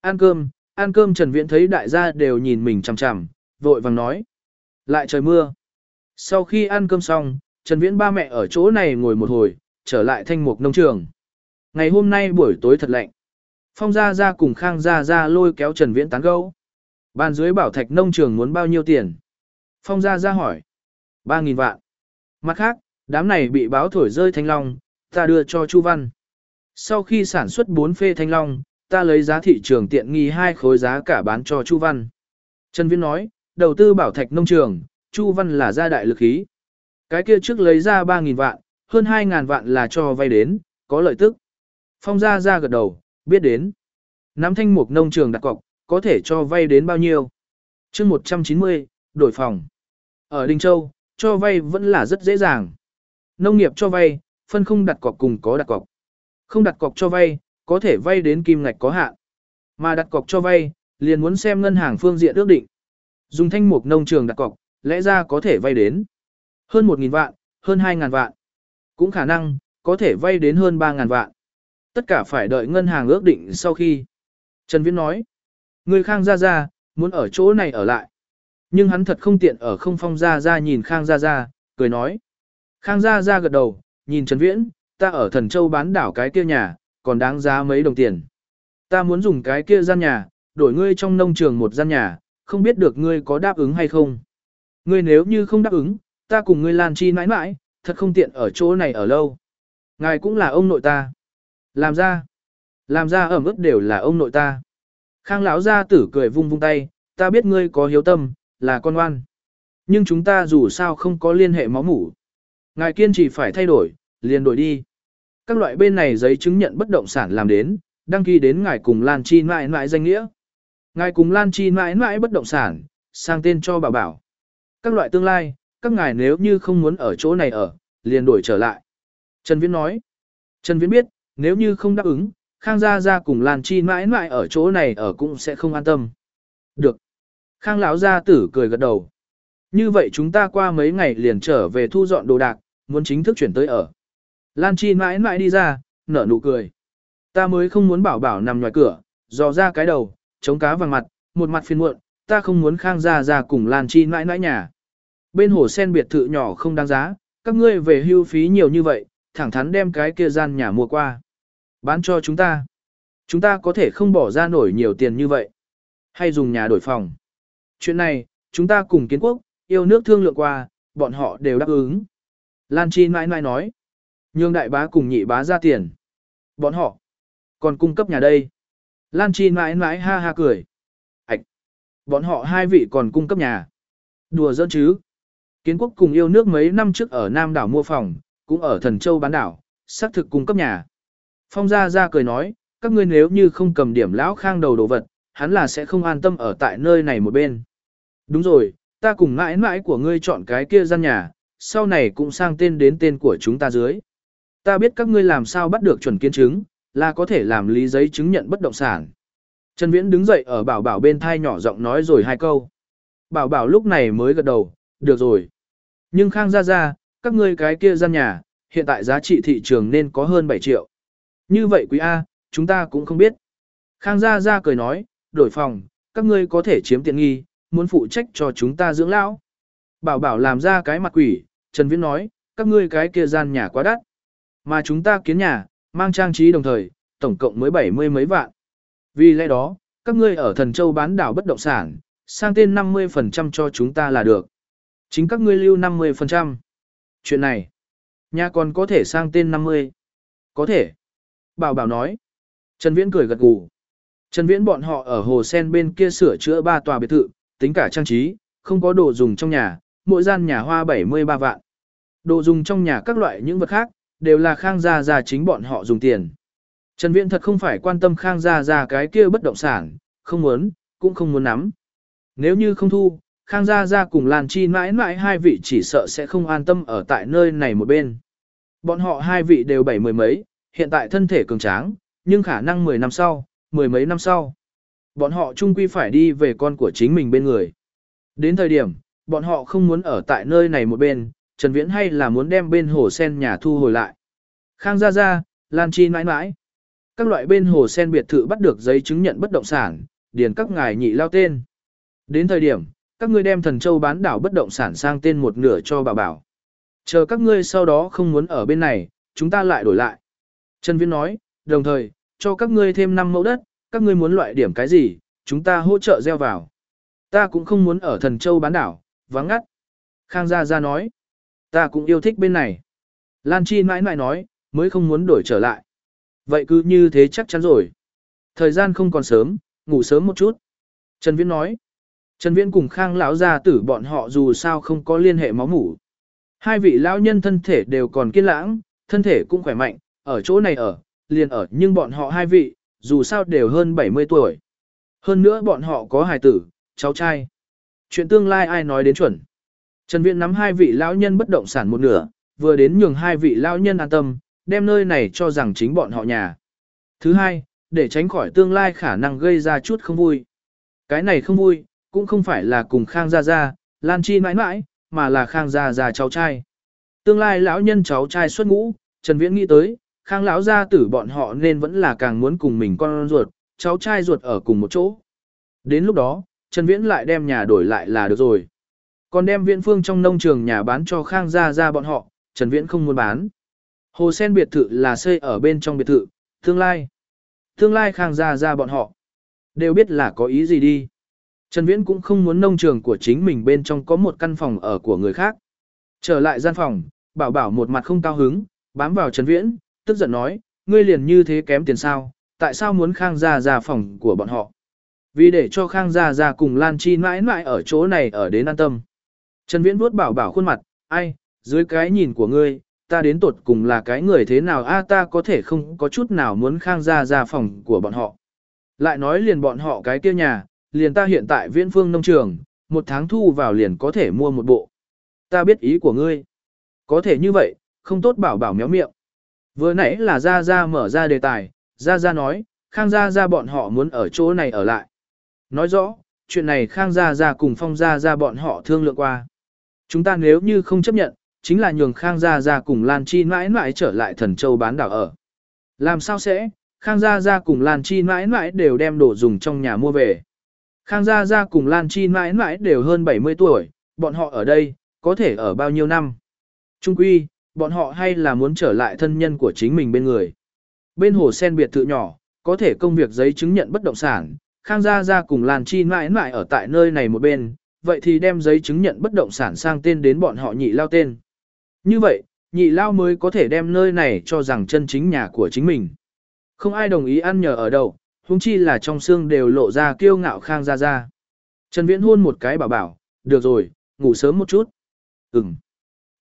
Ăn cơm, ăn cơm Trần Viễn thấy đại gia đều nhìn mình chằm chằm, vội vàng nói. Lại trời mưa. Sau khi ăn cơm xong, Trần Viễn ba mẹ ở chỗ này ngồi một hồi, trở lại thanh mục nông trường. Ngày hôm nay buổi tối thật lạnh. Phong Gia Gia cùng Khang Gia Gia lôi kéo Trần Viễn tán gẫu. Ban dưới bảo thạch nông trường muốn bao nhiêu tiền? Phong Gia Gia hỏi. 3.000 vạn. Mặt khác, đám này bị báo thổi rơi thanh long, ta đưa cho Chu Văn. Sau khi sản xuất 4 phê thanh long, ta lấy giá thị trường tiện nghi hai khối giá cả bán cho Chu Văn. Trần Viễn nói, đầu tư bảo thạch nông trường, Chu Văn là gia đại lực khí. Cái kia trước lấy ra 3.000 vạn, hơn 2.000 vạn là cho vay đến, có lợi tức. Phong gia ra gật đầu, biết đến. Nắm thanh mục nông trường đặt cọc, có thể cho vay đến bao nhiêu? chương 190, đổi phòng. Ở Đinh Châu, cho vay vẫn là rất dễ dàng. Nông nghiệp cho vay, phân không đặt cọc cùng có đặt cọc. Không đặt cọc cho vay, có thể vay đến kim ngạch có hạn. Mà đặt cọc cho vay, liền muốn xem ngân hàng phương diện ước định. Dùng thanh mục nông trường đặt cọc, lẽ ra có thể vay đến hơn 1.000 vạn, hơn 2.000 vạn. Cũng khả năng, có thể vay đến hơn 3.000 vạn. Tất cả phải đợi ngân hàng ước định sau khi. Trần Viễn nói, người Khang Gia Gia, muốn ở chỗ này ở lại. Nhưng hắn thật không tiện ở không phong Gia Gia nhìn Khang Gia Gia, cười nói. Khang Gia Gia gật đầu, nhìn Trần Viễn, ta ở Thần Châu bán đảo cái kia nhà, còn đáng giá mấy đồng tiền. Ta muốn dùng cái kia gian nhà, đổi ngươi trong nông trường một gian nhà, không biết được ngươi có đáp ứng hay không. Ngươi nếu như không đáp ứng, ta cùng ngươi Lan Chi nãi nãi, thật không tiện ở chỗ này ở lâu. Ngài cũng là ông nội ta. Làm ra, làm ra ẩm ướt đều là ông nội ta. Khang lão gia tử cười vung vung tay, ta biết ngươi có hiếu tâm, là con ngoan. Nhưng chúng ta dù sao không có liên hệ máu mủ. Ngài kiên trì phải thay đổi, liền đổi đi. Các loại bên này giấy chứng nhận bất động sản làm đến, đăng ký đến ngài cùng Lan Chi mãi mãi danh nghĩa. Ngài cùng Lan Chi mãi mãi bất động sản, sang tên cho bảo bảo. Các loại tương lai, các ngài nếu như không muốn ở chỗ này ở, liền đổi trở lại. Trần Viễn nói. Trần Viễn biết, nếu như không đáp ứng, Khang Gia Gia cùng Lan Chi mãi mãi ở chỗ này ở cũng sẽ không an tâm. Được. Khang lão gia tử cười gật đầu. Như vậy chúng ta qua mấy ngày liền trở về thu dọn đồ đạc, muốn chính thức chuyển tới ở. Lan Chi mãi mãi đi ra, nở nụ cười. Ta mới không muốn bảo bảo nằm ngoài cửa, dò ra cái đầu, chống cá vàng mặt, một mặt phiền muộn, ta không muốn Khang Gia Gia cùng Lan Chi mãi mãi nhà. Bên hồ sen biệt thự nhỏ không đáng giá, các ngươi về hưu phí nhiều như vậy, thẳng thắn đem cái kia gian nhà mua qua. Bán cho chúng ta. Chúng ta có thể không bỏ ra nổi nhiều tiền như vậy. Hay dùng nhà đổi phòng. Chuyện này, chúng ta cùng kiến quốc, yêu nước thương lượng qua, bọn họ đều đáp ứng. Lan Chi mãi mãi nói. Nhương đại bá cùng nhị bá ra tiền. Bọn họ còn cung cấp nhà đây. Lan Chi mãi mãi ha ha cười. Ảch! Bọn họ hai vị còn cung cấp nhà. Đùa giỡn chứ. Kiến quốc cùng yêu nước mấy năm trước ở Nam đảo mua phòng, cũng ở Thần Châu bán đảo, xác thực cung cấp nhà. Phong Gia Gia cười nói, các ngươi nếu như không cầm điểm lão khang đầu đồ vật, hắn là sẽ không an tâm ở tại nơi này một bên. Đúng rồi, ta cùng mãi mãi của ngươi chọn cái kia gian nhà, sau này cũng sang tên đến tên của chúng ta dưới. Ta biết các ngươi làm sao bắt được chuẩn kiến chứng, là có thể làm lý giấy chứng nhận bất động sản. Trần Viễn đứng dậy ở bảo bảo bên thai nhỏ giọng nói rồi hai câu. Bảo bảo lúc này mới gật đầu, được rồi. Nhưng Khang Gia Gia, các ngươi cái kia gian nhà, hiện tại giá trị thị trường nên có hơn 7 triệu. Như vậy quý A, chúng ta cũng không biết. Khang Gia Gia cười nói, đổi phòng, các ngươi có thể chiếm tiện nghi, muốn phụ trách cho chúng ta dưỡng lão. Bảo bảo làm ra cái mặt quỷ, Trần Viễn nói, các ngươi cái kia gian nhà quá đắt. Mà chúng ta kiến nhà, mang trang trí đồng thời, tổng cộng mới 70 mấy vạn. Vì lẽ đó, các ngươi ở Thần Châu bán đảo bất động sản, sang tên 50% cho chúng ta là được. Chính các ngươi lưu 50%. Chuyện này, nhà còn có thể sang tên 50. Có thể. Bảo bảo nói. Trần Viễn cười gật gù. Trần Viễn bọn họ ở hồ sen bên kia sửa chữa ba tòa biệt thự, tính cả trang trí, không có đồ dùng trong nhà, mỗi gian nhà hoa 73 vạn. Đồ dùng trong nhà các loại những vật khác, đều là Khang Gia Gia chính bọn họ dùng tiền. Trần Viễn thật không phải quan tâm Khang Gia Gia cái kia bất động sản, không muốn, cũng không muốn nắm. Nếu như không thu, Khang Gia Gia cùng Lan Chi mãi mãi hai vị chỉ sợ sẽ không an tâm ở tại nơi này một bên. Bọn họ hai vị đều bảy mười mấy, hiện tại thân thể cường tráng, nhưng khả năng 10 năm sau, mười mấy năm sau. Bọn họ chung quy phải đi về con của chính mình bên người. Đến thời điểm, bọn họ không muốn ở tại nơi này một bên, Trần Viễn hay là muốn đem bên hồ sen nhà thu hồi lại. Khang Gia Gia, Lan Chi mãi mãi. Các loại bên hồ sen biệt thự bắt được giấy chứng nhận bất động sản, điền các ngài nhị lao tên. Đến thời điểm, các ngươi đem thần châu bán đảo bất động sản sang tên một nửa cho bà bảo. Chờ các ngươi sau đó không muốn ở bên này, chúng ta lại đổi lại. Trần Viễn nói, đồng thời, cho các ngươi thêm 5 mẫu đất, các ngươi muốn loại điểm cái gì, chúng ta hỗ trợ gieo vào. Ta cũng không muốn ở thần châu bán đảo, vắng ngắt. Khang Gia Gia nói, ta cũng yêu thích bên này. Lan Chi mãi mãi nói, mới không muốn đổi trở lại. Vậy cứ như thế chắc chắn rồi. Thời gian không còn sớm, ngủ sớm một chút. Trần Viễn nói, Trần Viễn cùng Khang lão gia tử bọn họ dù sao không có liên hệ máu mủ. Hai vị lão nhân thân thể đều còn kiên lãng, thân thể cũng khỏe mạnh, ở chỗ này ở, liền ở nhưng bọn họ hai vị, dù sao đều hơn 70 tuổi. Hơn nữa bọn họ có hài tử, cháu trai. Chuyện tương lai ai nói đến chuẩn. Trần Viễn nắm hai vị lão nhân bất động sản một nửa, vừa đến nhường hai vị lão nhân an tâm, đem nơi này cho rằng chính bọn họ nhà. Thứ hai, để tránh khỏi tương lai khả năng gây ra chút không vui. Cái này không vui, cũng không phải là cùng Khang Gia Gia, Lan Chi mãi mãi, mà là Khang Gia Gia cháu trai. Tương lai lão nhân cháu trai xuất ngũ, Trần Viễn nghĩ tới, Khang lão gia tử bọn họ nên vẫn là càng muốn cùng mình con ruột, cháu trai ruột ở cùng một chỗ. Đến lúc đó, Trần Viễn lại đem nhà đổi lại là được rồi. Còn đem Viễn phương trong nông trường nhà bán cho Khang Gia Gia bọn họ, Trần Viễn không muốn bán. Hồ sen biệt thự là xây ở bên trong biệt thự, tương lai. Tương lai Khang Gia Gia bọn họ. Đều biết là có ý gì đi. Trần Viễn cũng không muốn nông trường của chính mình bên trong có một căn phòng ở của người khác. Trở lại gian phòng, bảo bảo một mặt không cao hứng, bám vào Trần Viễn, tức giận nói, ngươi liền như thế kém tiền sao, tại sao muốn Khang Gia Gia phòng của bọn họ. Vì để cho Khang Gia Gia cùng Lan Chi mãi mãi ở chỗ này ở đến an tâm. Trần Viễn vuốt bảo bảo khuôn mặt, ai, dưới cái nhìn của ngươi, ta đến tột cùng là cái người thế nào a ta có thể không có chút nào muốn Khang Gia Gia phòng của bọn họ. Lại nói liền bọn họ cái kia nhà, liền ta hiện tại viễn phương nông trường, một tháng thu vào liền có thể mua một bộ. Ta biết ý của ngươi. Có thể như vậy, không tốt bảo bảo méo miệng. Vừa nãy là Gia Gia mở ra đề tài, Gia Gia nói, Khang Gia Gia bọn họ muốn ở chỗ này ở lại. Nói rõ, chuyện này Khang Gia Gia cùng Phong Gia Gia bọn họ thương lượng qua. Chúng ta nếu như không chấp nhận, chính là nhường Khang Gia Gia cùng Lan Chi mãi mãi trở lại thần châu bán đảo ở. Làm sao sẽ, Khang Gia Gia cùng Lan Chi mãi mãi đều đem đồ dùng trong nhà mua về. Khang Gia Gia cùng Lan Chi mãi mãi đều hơn 70 tuổi, bọn họ ở đây, có thể ở bao nhiêu năm. Trung quy, bọn họ hay là muốn trở lại thân nhân của chính mình bên người. Bên hồ sen biệt thự nhỏ, có thể công việc giấy chứng nhận bất động sản, Khang Gia Gia cùng Lan Chi mãi mãi ở tại nơi này một bên, vậy thì đem giấy chứng nhận bất động sản sang tên đến bọn họ nhị lao tên. Như vậy, nhị lao mới có thể đem nơi này cho rằng chân chính nhà của chính mình. Không ai đồng ý ăn nhờ ở đâu, huống chi là trong xương đều lộ ra kiêu ngạo Khang Gia Gia. Trần Viễn hôn một cái bảo bảo, được rồi, ngủ sớm một chút. Ừm.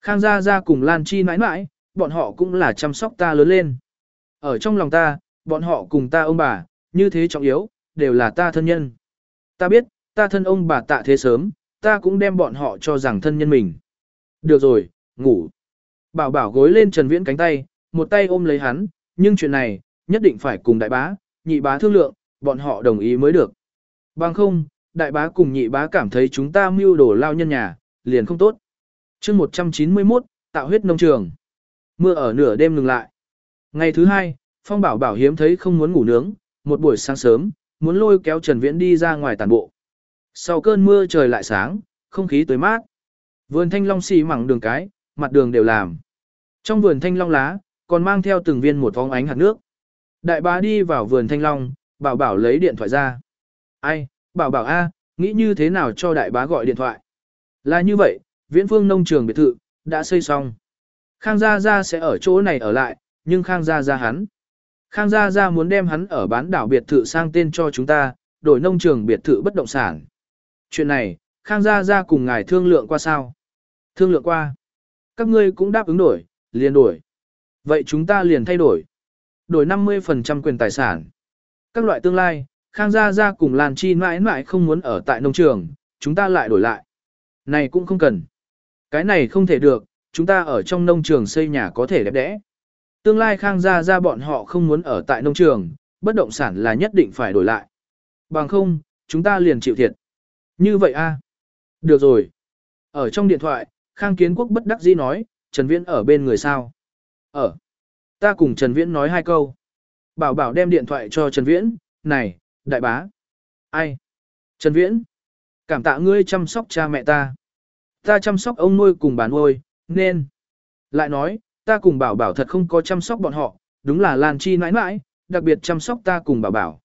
Khang Gia Gia cùng Lan Chi mãi mãi, bọn họ cũng là chăm sóc ta lớn lên. Ở trong lòng ta, bọn họ cùng ta ông bà, như thế trọng yếu, đều là ta thân nhân. Ta biết, ta thân ông bà tạ thế sớm, ta cũng đem bọn họ cho rằng thân nhân mình. Được rồi, ngủ. Bảo bảo gối lên Trần Viễn cánh tay, một tay ôm lấy hắn, nhưng chuyện này, nhất định phải cùng đại bá, nhị bá thương lượng, bọn họ đồng ý mới được. Bằng không, đại bá cùng nhị bá cảm thấy chúng ta mưu đồ lao nhân nhà, liền không tốt. chương 191, tạo huyết nông trường. Mưa ở nửa đêm ngừng lại. Ngày thứ hai, Phong Bảo Bảo hiếm thấy không muốn ngủ nướng, một buổi sáng sớm, muốn lôi kéo Trần Viễn đi ra ngoài tàn bộ. Sau cơn mưa trời lại sáng, không khí tới mát. Vườn thanh long xì mẳng đường cái, mặt đường đều làm. Trong vườn thanh long lá, còn mang theo từng viên một vóng ánh hạt nước. Đại bá đi vào vườn thanh long, bảo bảo lấy điện thoại ra. Ai, bảo bảo A, nghĩ như thế nào cho đại bá gọi điện thoại. Là như vậy, viễn phương nông trường biệt thự, đã xây xong. Khang Gia Gia sẽ ở chỗ này ở lại, nhưng Khang Gia Gia hắn. Khang Gia Gia muốn đem hắn ở bán đảo biệt thự sang tên cho chúng ta, đổi nông trường biệt thự bất động sản. Chuyện này, Khang Gia Gia cùng ngài thương lượng qua sao? Thương lượng qua. Các ngươi cũng đáp ứng đổi, liền đổi. Vậy chúng ta liền thay đổi. Đổi 50% quyền tài sản. Các loại tương lai, Khang Gia Gia cùng Lan Chi mãi mãi không muốn ở tại nông trường, chúng ta lại đổi lại. Này cũng không cần. Cái này không thể được, chúng ta ở trong nông trường xây nhà có thể đẹp đẽ. Tương lai Khang Gia Gia bọn họ không muốn ở tại nông trường, bất động sản là nhất định phải đổi lại. Bằng không, chúng ta liền chịu thiệt. Như vậy a Được rồi. Ở trong điện thoại, Khang Kiến Quốc bất đắc dĩ nói, Trần Viễn ở bên người sao? Ở. Ta cùng Trần Viễn nói hai câu. Bảo bảo đem điện thoại cho Trần Viễn, này, đại bá. Ai? Trần Viễn. Cảm tạ ngươi chăm sóc cha mẹ ta. Ta chăm sóc ông nuôi cùng bà nuôi, nên. Lại nói, ta cùng bảo bảo thật không có chăm sóc bọn họ, đúng là Lan Chi nãi nãi, đặc biệt chăm sóc ta cùng bảo bảo.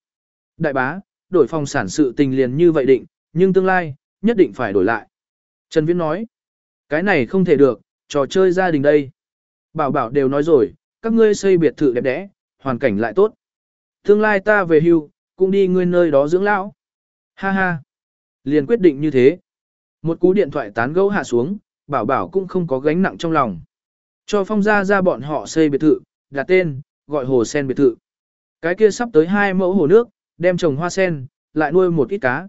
Đại bá, đổi phòng sản sự tình liền như vậy định, nhưng tương lai, nhất định phải đổi lại. Trần Viễn nói, cái này không thể được, trò chơi gia đình đây. Bảo bảo đều nói rồi, các ngươi xây biệt thự đẹp đẽ, hoàn cảnh lại tốt. Tương lai ta về hưu, cũng đi ngươi nơi đó dưỡng lão. Ha ha. Liền quyết định như thế. Một cú điện thoại tán gẫu hạ xuống, bảo bảo cũng không có gánh nặng trong lòng. Cho phong gia ra bọn họ xây biệt thự, đặt tên, gọi hồ sen biệt thự. Cái kia sắp tới hai mẫu hồ nước, đem trồng hoa sen, lại nuôi một ít cá.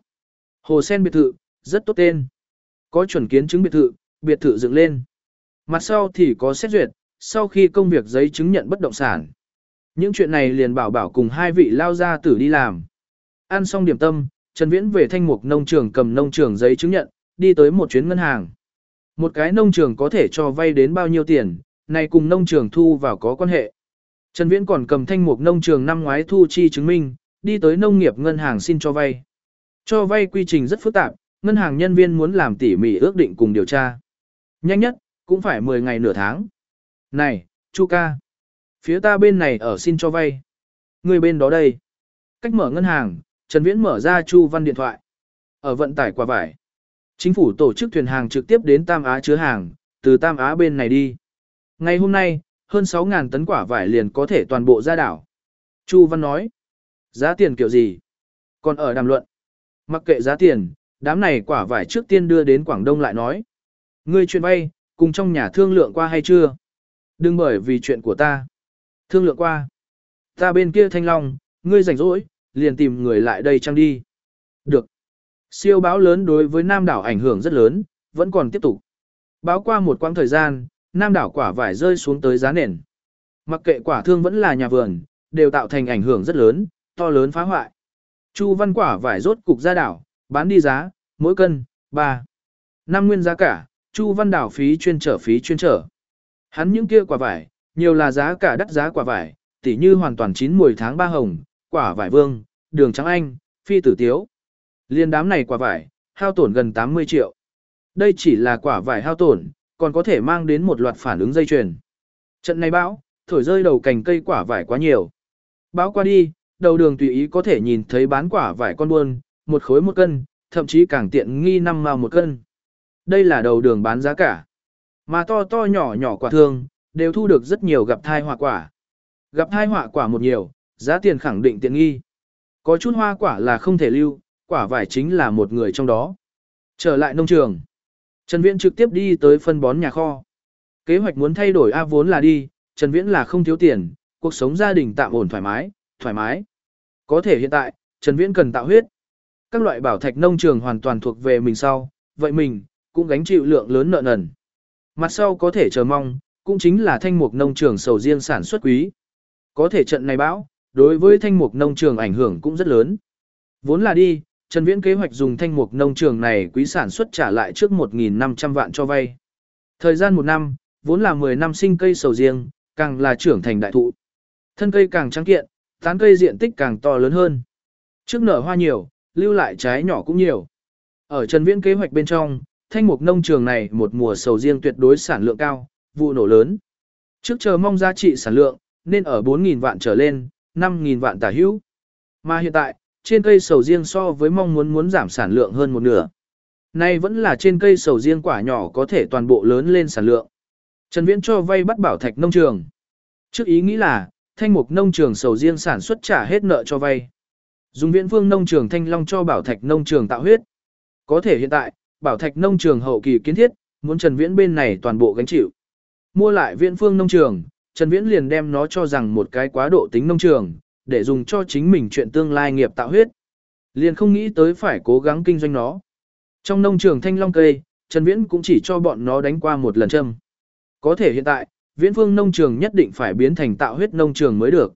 Hồ sen biệt thự, rất tốt tên. Có chuẩn kiến chứng biệt thự, biệt thự dựng lên. Mặt sau thì có xét duyệt, sau khi công việc giấy chứng nhận bất động sản. Những chuyện này liền bảo bảo cùng hai vị lao gia tử đi làm. Ăn xong điểm tâm, Trần Viễn về thanh mục nông trường cầm nông trường giấy chứng nhận, đi tới một chuyến ngân hàng. Một cái nông trường có thể cho vay đến bao nhiêu tiền, này cùng nông trường thu vào có quan hệ. Trần Viễn còn cầm thanh mục nông trường năm ngoái thu chi chứng minh, đi tới nông nghiệp ngân hàng xin cho vay. Cho vay quy trình rất phức tạp, ngân hàng nhân viên muốn làm tỉ mỉ ước định cùng điều tra. Nhanh nhất, cũng phải 10 ngày nửa tháng. Này, Chu ca. Phía ta bên này ở xin cho vay. Người bên đó đây. Cách mở ngân hàng, Trần Viễn mở ra Chu Văn điện thoại. Ở vận tải quả vải. Chính phủ tổ chức thuyền hàng trực tiếp đến Tam Á chứa hàng, từ Tam Á bên này đi. Ngày hôm nay, hơn 6.000 tấn quả vải liền có thể toàn bộ ra đảo. Chu Văn nói. Giá tiền kiểu gì? Còn ở đàm luận. Mặc kệ giá tiền, đám này quả vải trước tiên đưa đến Quảng Đông lại nói. Ngươi chuyện vay, cùng trong nhà thương lượng qua hay chưa? Đừng bởi vì chuyện của ta. Thương lượng qua. Ta bên kia thanh long, ngươi rảnh rỗi, liền tìm người lại đây trăng đi. Được. Siêu báo lớn đối với Nam đảo ảnh hưởng rất lớn, vẫn còn tiếp tục. Báo qua một quãng thời gian, Nam đảo quả vải rơi xuống tới giá nền. Mặc kệ quả thương vẫn là nhà vườn, đều tạo thành ảnh hưởng rất lớn, to lớn phá hoại. Chu văn quả vải rốt cục ra đảo, bán đi giá, mỗi cân, 3. năm nguyên giá cả, Chu văn đảo phí chuyên trở phí chuyên trở. Hắn những kia quả vải, nhiều là giá cả đắt giá quả vải, tỉ như hoàn toàn chín mùi tháng ba hồng, quả vải vương, đường trắng anh, phi tử tiếu. Liên đám này quả vải, hao tổn gần 80 triệu. Đây chỉ là quả vải hao tổn, còn có thể mang đến một loạt phản ứng dây chuyền. Trận này bão, thổi rơi đầu cành cây quả vải quá nhiều. Bão qua đi, đầu đường tùy ý có thể nhìn thấy bán quả vải con buôn, một khối một cân, thậm chí càng tiện nghi năm mao một cân. Đây là đầu đường bán giá cả. Mà to to nhỏ nhỏ quả thương, đều thu được rất nhiều gặp thai hoa quả. Gặp thai hoa quả một nhiều, giá tiền khẳng định tiện nghi. Có chút hoa quả là không thể lưu, quả vải chính là một người trong đó. Trở lại nông trường. Trần Viễn trực tiếp đi tới phân bón nhà kho. Kế hoạch muốn thay đổi A vốn là đi, Trần Viễn là không thiếu tiền, cuộc sống gia đình tạm ổn thoải mái, thoải mái. Có thể hiện tại, Trần Viễn cần tạo huyết. Các loại bảo thạch nông trường hoàn toàn thuộc về mình sau, vậy mình cũng gánh chịu lượng lớn nợ nần. Mặt sau có thể chờ mong, cũng chính là thanh mục nông trường sầu riêng sản xuất quý. Có thể trận này bão, đối với thanh mục nông trường ảnh hưởng cũng rất lớn. Vốn là đi, Trần Viễn kế hoạch dùng thanh mục nông trường này quý sản xuất trả lại trước 1.500 vạn cho vay. Thời gian một năm, vốn là 10 năm sinh cây sầu riêng, càng là trưởng thành đại thụ. Thân cây càng trắng kiện, tán cây diện tích càng to lớn hơn. Trước nở hoa nhiều, lưu lại trái nhỏ cũng nhiều. Ở Trần Viễn kế hoạch bên trong, thanh mục nông trường này một mùa sầu riêng tuyệt đối sản lượng cao, vụ nổ lớn. Trước chờ mong giá trị sản lượng, nên ở 4.000 vạn trở lên, 5.000 vạn tả hữu. Mà hiện tại, trên cây sầu riêng so với mong muốn muốn giảm sản lượng hơn một nửa. Nay vẫn là trên cây sầu riêng quả nhỏ có thể toàn bộ lớn lên sản lượng. Trần Viễn cho vay bắt bảo thạch nông trường. Trước ý nghĩ là, thanh mục nông trường sầu riêng sản xuất trả hết nợ cho vay. Dùng viễn phương nông trường thanh long cho bảo thạch nông trường tạo huyết. Có thể hiện tại, bảo thạch nông trường hậu kỳ kiến thiết, muốn Trần Viễn bên này toàn bộ gánh chịu. Mua lại viễn phương nông trường, Trần Viễn liền đem nó cho rằng một cái quá độ tính nông trường, để dùng cho chính mình chuyện tương lai nghiệp tạo huyết. Liền không nghĩ tới phải cố gắng kinh doanh nó. Trong nông trường thanh long cây, Trần Viễn cũng chỉ cho bọn nó đánh qua một lần châm. Có thể hiện tại, viễn phương nông trường nhất định phải biến thành tạo huyết nông trường mới được.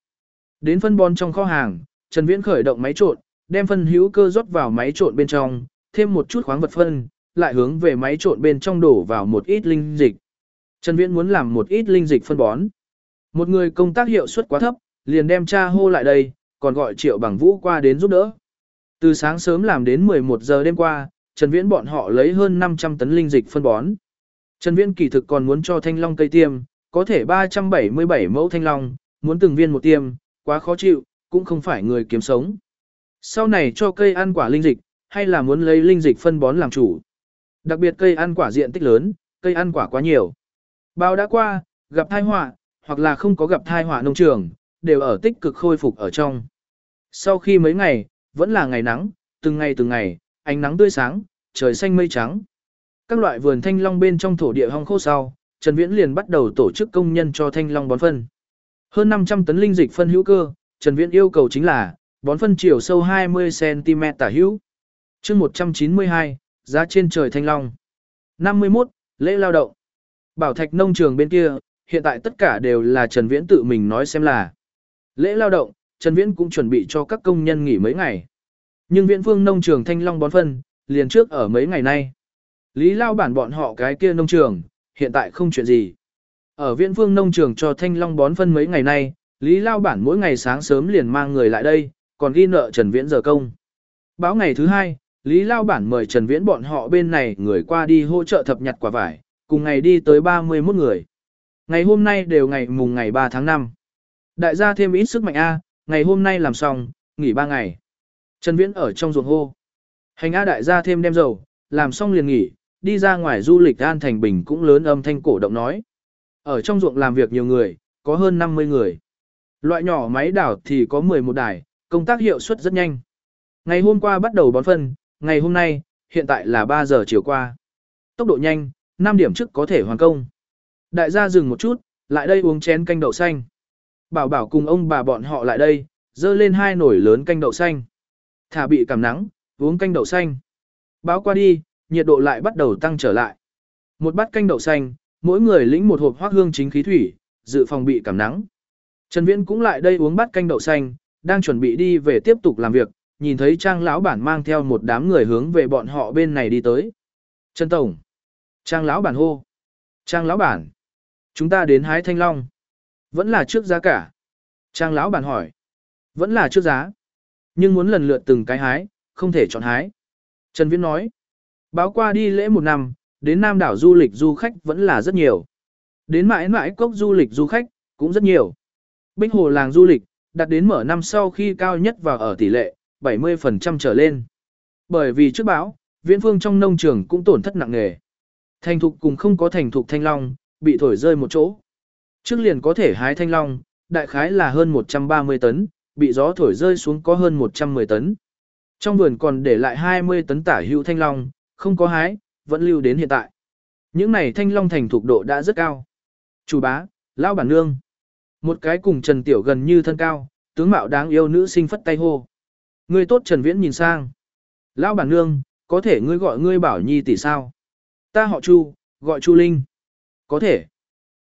Đến phân bón trong kho hàng, Trần Viễn khởi động máy trộn, đem phân hữu cơ rót vào máy trộn bên trong, thêm một chút khoáng vật phân, lại hướng về máy trộn bên trong đổ vào một ít linh dịch. Trần Viễn muốn làm một ít linh dịch phân bón. Một người công tác hiệu suất quá thấp, liền đem cha hô lại đây, còn gọi Triệu Bằng Vũ qua đến giúp đỡ. Từ sáng sớm làm đến 11 giờ đêm qua, Trần Viễn bọn họ lấy hơn 500 tấn linh dịch phân bón. Trần Viễn kỳ thực còn muốn cho thanh long cây tiêm, có thể 377 mẫu thanh long, muốn từng viên một tiêm, quá khó chịu, cũng không phải người kiếm sống. Sau này cho cây ăn quả linh dịch, hay là muốn lấy linh dịch phân bón làm chủ. Đặc biệt cây ăn quả diện tích lớn, cây ăn quả quá nhiều. Bao đã qua, gặp tai họa, hoặc là không có gặp tai họa nông trường, đều ở tích cực khôi phục ở trong. Sau khi mấy ngày, vẫn là ngày nắng, từng ngày từng ngày, ánh nắng tươi sáng, trời xanh mây trắng. Các loại vườn thanh long bên trong thổ địa hong khô sau, Trần Viễn liền bắt đầu tổ chức công nhân cho thanh long bón phân. Hơn 500 tấn linh dịch phân hữu cơ, Trần Viễn yêu cầu chính là bón phân chiều sâu 20 cm tả hữu. Chương 192, giá trên trời thanh long. 51, lễ lao động. Bảo Thạch nông trường bên kia, hiện tại tất cả đều là Trần Viễn tự mình nói xem là. Lễ lao động, Trần Viễn cũng chuẩn bị cho các công nhân nghỉ mấy ngày. Nhưng Viễn Vương nông trường Thanh Long bón phân, liền trước ở mấy ngày nay. Lý Lao bản bọn họ cái kia nông trường, hiện tại không chuyện gì. Ở Viễn Vương nông trường cho Thanh Long bón phân mấy ngày nay, Lý Lao bản mỗi ngày sáng sớm liền mang người lại đây, còn ghi nợ Trần Viễn giờ công. Báo ngày thứ hai, Lý Lao bản mời Trần Viễn bọn họ bên này người qua đi hỗ trợ thập nhặt quả vải, cùng ngày đi tới 31 người. Ngày hôm nay đều ngày mùng ngày 3 tháng 5. Đại gia thêm ít sức mạnh A, ngày hôm nay làm xong, nghỉ 3 ngày. Trần Viễn ở trong ruộng hô. Hành A đại gia thêm đem dầu, làm xong liền nghỉ, đi ra ngoài du lịch An Thành Bình cũng lớn âm thanh cổ động nói. Ở trong ruộng làm việc nhiều người, có hơn 50 người. Loại nhỏ máy đảo thì có 11 đài, công tác hiệu suất rất nhanh. Ngày hôm qua bắt đầu bón phân, ngày hôm nay, hiện tại là 3 giờ chiều qua. Tốc độ nhanh, 5 điểm trước có thể hoàn công. Đại gia dừng một chút, lại đây uống chén canh đậu xanh. Bảo bảo cùng ông bà bọn họ lại đây, dơ lên hai nồi lớn canh đậu xanh. Thả bị cảm nắng, uống canh đậu xanh. Báo qua đi, nhiệt độ lại bắt đầu tăng trở lại. Một bát canh đậu xanh, mỗi người lĩnh một hộp hoác hương chính khí thủy, dự phòng bị cảm nắng. Trần Viễn cũng lại đây uống bát canh đậu xanh, đang chuẩn bị đi về tiếp tục làm việc, nhìn thấy Trang lão bản mang theo một đám người hướng về bọn họ bên này đi tới. Trần Tổng. Trang lão bản hô. Trang lão bản. Chúng ta đến hái thanh long. Vẫn là trước giá cả. Trang lão bản hỏi. Vẫn là trước giá. Nhưng muốn lần lượt từng cái hái, không thể chọn hái. Trần Viễn nói. Báo qua đi lễ một năm, đến Nam đảo du lịch du khách vẫn là rất nhiều. Đến mãi mãi cốc du lịch du khách, cũng rất nhiều. Bích hồ làng du lịch, đặt đến mở năm sau khi cao nhất và ở tỷ lệ, 70% trở lên. Bởi vì trước bão, viễn phương trong nông trường cũng tổn thất nặng nề. Thành thục cùng không có thành thục thanh long, bị thổi rơi một chỗ. Trước liền có thể hái thanh long, đại khái là hơn 130 tấn, bị gió thổi rơi xuống có hơn 110 tấn. Trong vườn còn để lại 20 tấn tả hữu thanh long, không có hái, vẫn lưu đến hiện tại. Những này thanh long thành thuộc độ đã rất cao. Chủ bá, lão bản nương. Một cái cùng Trần Tiểu gần như thân cao, tướng mạo đáng yêu nữ sinh phất tay hô. Ngươi tốt Trần Viễn nhìn sang. Lão bản nương, có thể ngươi gọi ngươi bảo nhi tỷ sao? Ta họ Chu, gọi Chu Linh. Có thể.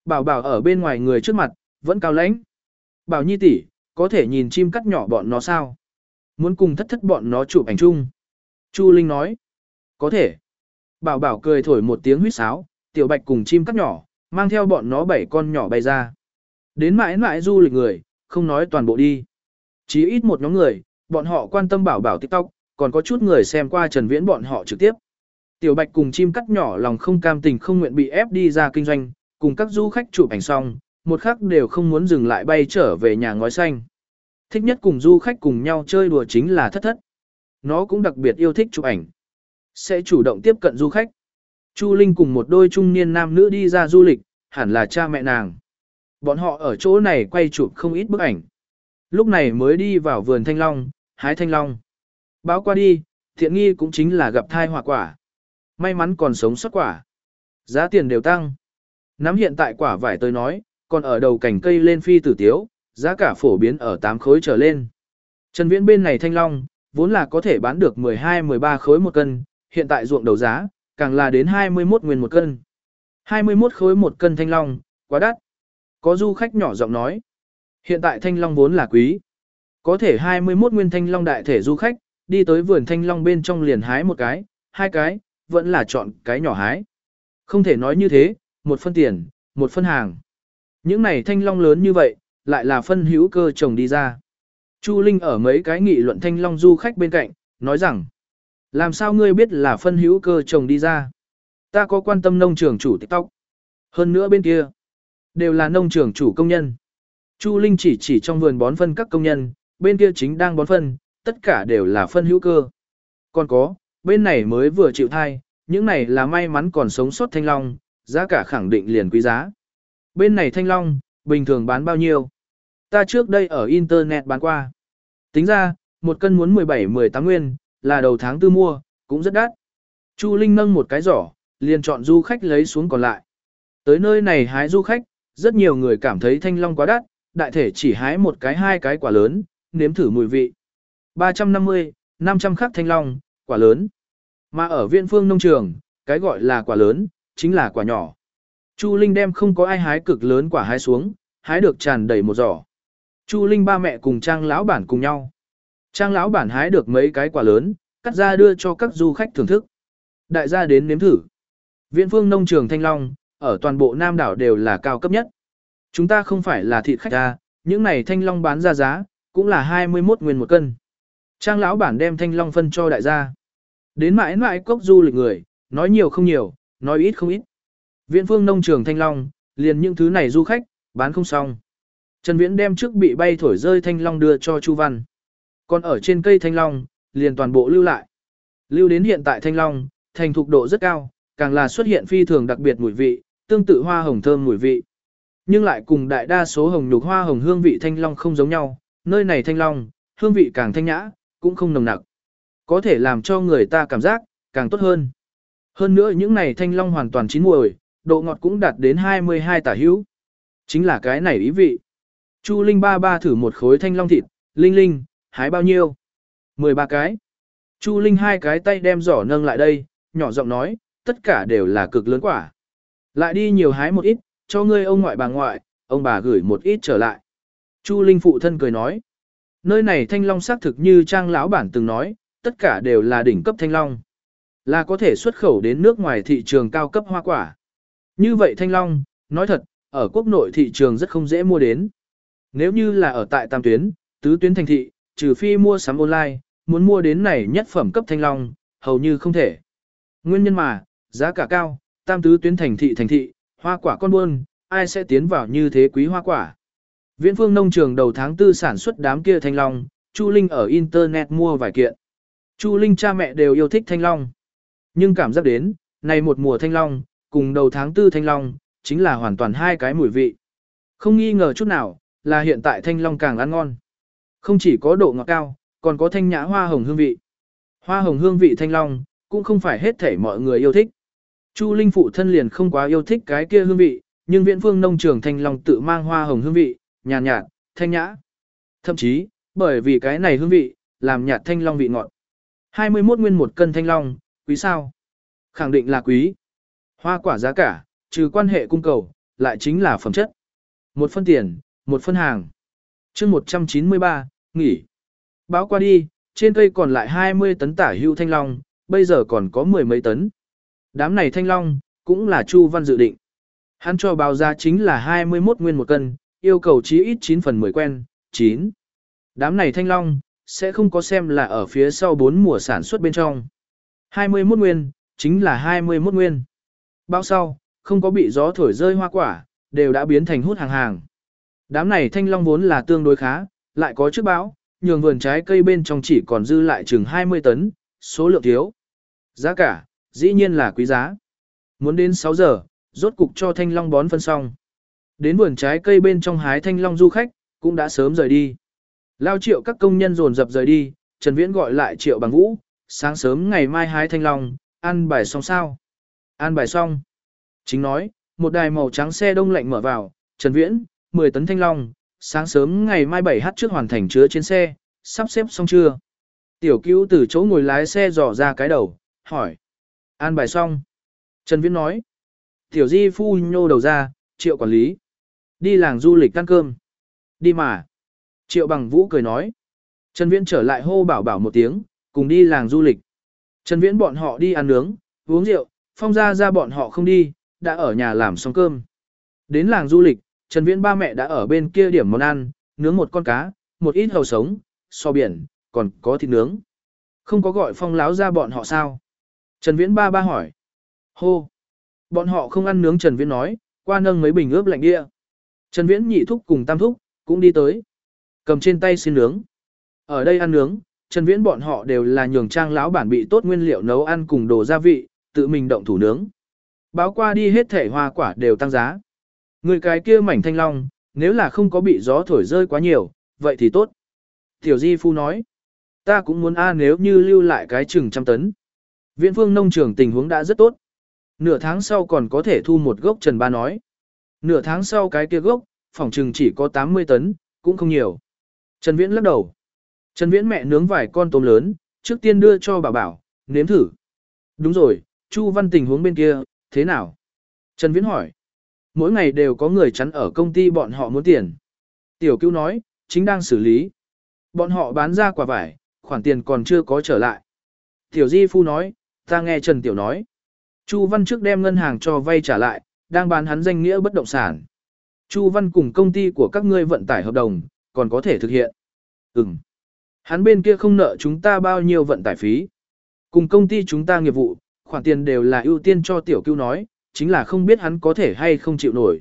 Bảo bảo ở bên ngoài người trước mặt, vẫn cao lãnh. Bảo nhi tỷ, có thể nhìn chim cắt nhỏ bọn nó sao? Muốn cùng thất thất bọn nó chụp ảnh chung. Chu Linh nói. Có thể. Bảo bảo cười thổi một tiếng huýt sáo, tiểu bạch cùng chim cắt nhỏ, mang theo bọn nó bảy con nhỏ bay ra. Đến mãi mãi du lịch người, không nói toàn bộ đi. Chỉ ít một nhóm người, bọn họ quan tâm bảo bảo TikTok, còn có chút người xem qua Trần Viễn bọn họ trực tiếp. Tiểu Bạch cùng chim cắt nhỏ lòng không cam tình không nguyện bị ép đi ra kinh doanh, cùng các du khách chụp ảnh xong, một khắc đều không muốn dừng lại bay trở về nhà ngói xanh. Thích nhất cùng du khách cùng nhau chơi đùa chính là thất thất. Nó cũng đặc biệt yêu thích chụp ảnh. Sẽ chủ động tiếp cận du khách. Chu Linh cùng một đôi trung niên nam nữ đi ra du lịch, hẳn là cha mẹ nàng. Bọn họ ở chỗ này quay chụp không ít bức ảnh. Lúc này mới đi vào vườn thanh long, hái thanh long. Báo qua đi, thiện nghi cũng chính là gặp thai hỏa quả. May mắn còn sống sót quả. Giá tiền đều tăng. Nắm hiện tại quả vải tôi nói, còn ở đầu cành cây lên phi tử tiếu, giá cả phổ biến ở 8 khối trở lên. Trần Viễn bên này thanh long, vốn là có thể bán được 12-13 khối một cân, hiện tại ruộng đầu giá, càng là đến 21 nguyên một cân. 21 khối một cân thanh long, quá đắt. Có du khách nhỏ giọng nói, hiện tại thanh long vốn là quý. Có thể 21 nguyên thanh long đại thể du khách, đi tới vườn thanh long bên trong liền hái một cái, hai cái, vẫn là chọn cái nhỏ hái. Không thể nói như thế, một phân tiền, một phân hàng. Những này thanh long lớn như vậy, lại là phân hữu cơ trồng đi ra. Chu Linh ở mấy cái nghị luận thanh long du khách bên cạnh, nói rằng, làm sao ngươi biết là phân hữu cơ trồng đi ra? Ta có quan tâm nông trường chủ TikTok. Hơn nữa bên kia, đều là nông trường chủ công nhân. Chu Linh chỉ chỉ trong vườn bón phân các công nhân, bên kia chính đang bón phân, tất cả đều là phân hữu cơ. Còn có, bên này mới vừa chịu thai, những này là may mắn còn sống sót thanh long, giá cả khẳng định liền quý giá. Bên này thanh long, bình thường bán bao nhiêu? Ta trước đây ở internet bán qua. Tính ra, một cân muốn 17-18 nguyên, là đầu tháng tư mua, cũng rất đắt. Chu Linh nâng một cái giỏ, liền chọn du khách lấy xuống còn lại. Tới nơi này hái du khách, rất nhiều người cảm thấy thanh long quá đắt, đại thể chỉ hái một cái hai cái quả lớn, nếm thử mùi vị. 350, 500 khắc thanh long, quả lớn. Mà ở viện phương nông trường, cái gọi là quả lớn, chính là quả nhỏ. Chu Linh đem không có ai hái cực lớn quả hái xuống, hái được tràn đầy một giỏ. Chu Linh ba mẹ cùng Trang lão bản cùng nhau. Trang lão bản hái được mấy cái quả lớn, cắt ra đưa cho các du khách thưởng thức. Đại gia đến nếm thử. Viện phương nông trường Thanh Long, ở toàn bộ Nam đảo đều là cao cấp nhất. Chúng ta không phải là thịt khách ra, những này Thanh Long bán ra giá, cũng là 21 nguyên một cân. Trang lão bản đem Thanh Long phân cho đại gia. Đến mãi mãi cốc du lịch người, nói nhiều không nhiều, nói ít không ít. Viện phương nông trường Thanh Long, liền những thứ này du khách, bán không xong. Trần Viễn đem trước bị bay thổi rơi Thanh Long đưa cho Chu Văn. Còn ở trên cây Thanh Long, liền toàn bộ lưu lại. Lưu đến hiện tại Thanh Long, thành thục độ rất cao, càng là xuất hiện phi thường đặc biệt mùi vị, tương tự hoa hồng thơm mùi vị. Nhưng lại cùng đại đa số hồng nhục hoa hồng hương vị Thanh Long không giống nhau, nơi này Thanh Long, hương vị càng thanh nhã, cũng không nồng nặc. Có thể làm cho người ta cảm giác, càng tốt hơn. Hơn nữa những này Thanh Long hoàn toàn chín mùi, độ ngọt cũng đạt đến 22 tả hữu. Chính là cái này ý vị. Chu Linh ba ba thử một khối thanh long thịt, Linh Linh, hái bao nhiêu? 13 cái. Chu Linh hai cái tay đem giỏ nâng lại đây, nhỏ giọng nói, tất cả đều là cực lớn quả. Lại đi nhiều hái một ít, cho ngươi ông ngoại bà ngoại, ông bà gửi một ít trở lại. Chu Linh phụ thân cười nói, nơi này thanh long xác thực như trang lão bản từng nói, tất cả đều là đỉnh cấp thanh long. Là có thể xuất khẩu đến nước ngoài thị trường cao cấp hoa quả. Như vậy thanh long, nói thật, ở quốc nội thị trường rất không dễ mua đến. Nếu như là ở tại tam tuyến, tứ tuyến thành thị, trừ phi mua sắm online, muốn mua đến này nhất phẩm cấp thanh long, hầu như không thể. Nguyên nhân mà, giá cả cao, tam tứ tuyến thành thị thành thị, hoa quả con buôn, ai sẽ tiến vào như thế quý hoa quả. Viễn phương nông trường đầu tháng tư sản xuất đám kia thanh long, Chu Linh ở internet mua vài kiện. Chu Linh cha mẹ đều yêu thích thanh long. Nhưng cảm giác đến, này một mùa thanh long, cùng đầu tháng tư thanh long, chính là hoàn toàn hai cái mùi vị. Không nghi ngờ chút nào, là hiện tại thanh long càng ăn ngon. Không chỉ có độ ngọt cao, còn có thanh nhã hoa hồng hương vị. Hoa hồng hương vị thanh long, cũng không phải hết thể mọi người yêu thích. Chu Linh phụ thân liền không quá yêu thích cái kia hương vị, nhưng Viễn phương nông trường thanh long tự mang hoa hồng hương vị, nhàn nhạt, nhạt, thanh nhã. Thậm chí, bởi vì cái này hương vị, làm nhạt thanh long vị ngọt. 21 nguyên một cân thanh long, quý sao? Khẳng định là quý. Hoa quả giá cả, trừ quan hệ cung cầu, lại chính là phẩm chất. Một phân tiền, một phân hàng chương 193, nghỉ. Báo qua đi, trên cây còn lại 20 tấn tả hưu thanh long, bây giờ còn có mười mấy tấn. Đám này thanh long, cũng là Chu Văn dự định. Hắn cho báo giá chính là 21 nguyên một cân, yêu cầu chí ít 9 phần 10 quen, 9. Đám này thanh long, sẽ không có xem là ở phía sau 4 mùa sản xuất bên trong. 21 nguyên, chính là 21 nguyên. Bao sau, không có bị gió thổi rơi hoa quả, đều đã biến thành hút hàng hàng. Đám này thanh long vốn là tương đối khá, lại có trước báo, nhường vườn trái cây bên trong chỉ còn dư lại chừng 20 tấn, số lượng thiếu. Giá cả, dĩ nhiên là quý giá. Muốn đến 6 giờ, rốt cục cho thanh long bón phân xong. Đến vườn trái cây bên trong hái thanh long du khách, cũng đã sớm rời đi. Lao triệu các công nhân dồn dập rời đi, Trần Viễn gọi lại triệu bằng vũ, sáng sớm ngày mai hái thanh long, ăn bài xong sao. Ăn bài xong. Chính nói, một đài màu trắng xe đông lạnh mở vào, Trần Viễn, 10 tấn thanh long, sáng sớm ngày mai 7h trước hoàn thành chứa trên xe, sắp xếp xong chưa? Tiểu cứu từ chỗ ngồi lái xe dò ra cái đầu, hỏi. An bài xong. Trần Viễn nói. Tiểu di phu nhô đầu ra, triệu quản lý. Đi làng du lịch ăn cơm. Đi mà. Triệu bằng vũ cười nói. Trần Viễn trở lại hô bảo bảo một tiếng, cùng đi làng du lịch. Trần Viễn bọn họ đi ăn nướng, uống rượu, phong ra ra bọn họ không đi, đã ở nhà làm xong cơm. Đến làng du lịch, Trần Viễn ba mẹ đã ở bên kia điểm món ăn, nướng một con cá, một ít hầu sống, so biển, còn có thịt nướng. Không có gọi phong láo ra bọn họ sao? Trần Viễn ba ba hỏi. Hô! Bọn họ không ăn nướng Trần Viễn nói, qua nâng mấy bình ướp lạnh địa. Trần Viễn nhị thúc cùng tam thúc, cũng đi tới. Cầm trên tay xin nướng. Ở đây ăn nướng, Trần Viễn bọn họ đều là nhường trang lão bản bị tốt nguyên liệu nấu ăn cùng đồ gia vị, tự mình động thủ nướng. Báo qua đi hết thể hoa quả đều tăng giá. Người cái kia mảnh thanh long, nếu là không có bị gió thổi rơi quá nhiều, vậy thì tốt. Tiểu Di Phu nói, ta cũng muốn a nếu như lưu lại cái chừng trăm tấn. Viễn phương nông trường tình huống đã rất tốt. Nửa tháng sau còn có thể thu một gốc Trần Ba nói. Nửa tháng sau cái kia gốc, phòng trừng chỉ có 80 tấn, cũng không nhiều. Trần Viễn lắc đầu. Trần Viễn mẹ nướng vài con tôm lớn, trước tiên đưa cho bà bảo, nếm thử. Đúng rồi, Chu Văn tình huống bên kia, thế nào? Trần Viễn hỏi. Mỗi ngày đều có người chắn ở công ty bọn họ muốn tiền. Tiểu cứu nói, chính đang xử lý. Bọn họ bán ra quả vải, khoản tiền còn chưa có trở lại. Tiểu Di Phu nói, ta nghe Trần Tiểu nói. Chu Văn trước đem ngân hàng cho vay trả lại, đang bán hắn danh nghĩa bất động sản. Chu Văn cùng công ty của các ngươi vận tải hợp đồng, còn có thể thực hiện. Ừm. Hắn bên kia không nợ chúng ta bao nhiêu vận tải phí. Cùng công ty chúng ta nghiệp vụ, khoản tiền đều là ưu tiên cho tiểu cứu nói, chính là không biết hắn có thể hay không chịu nổi.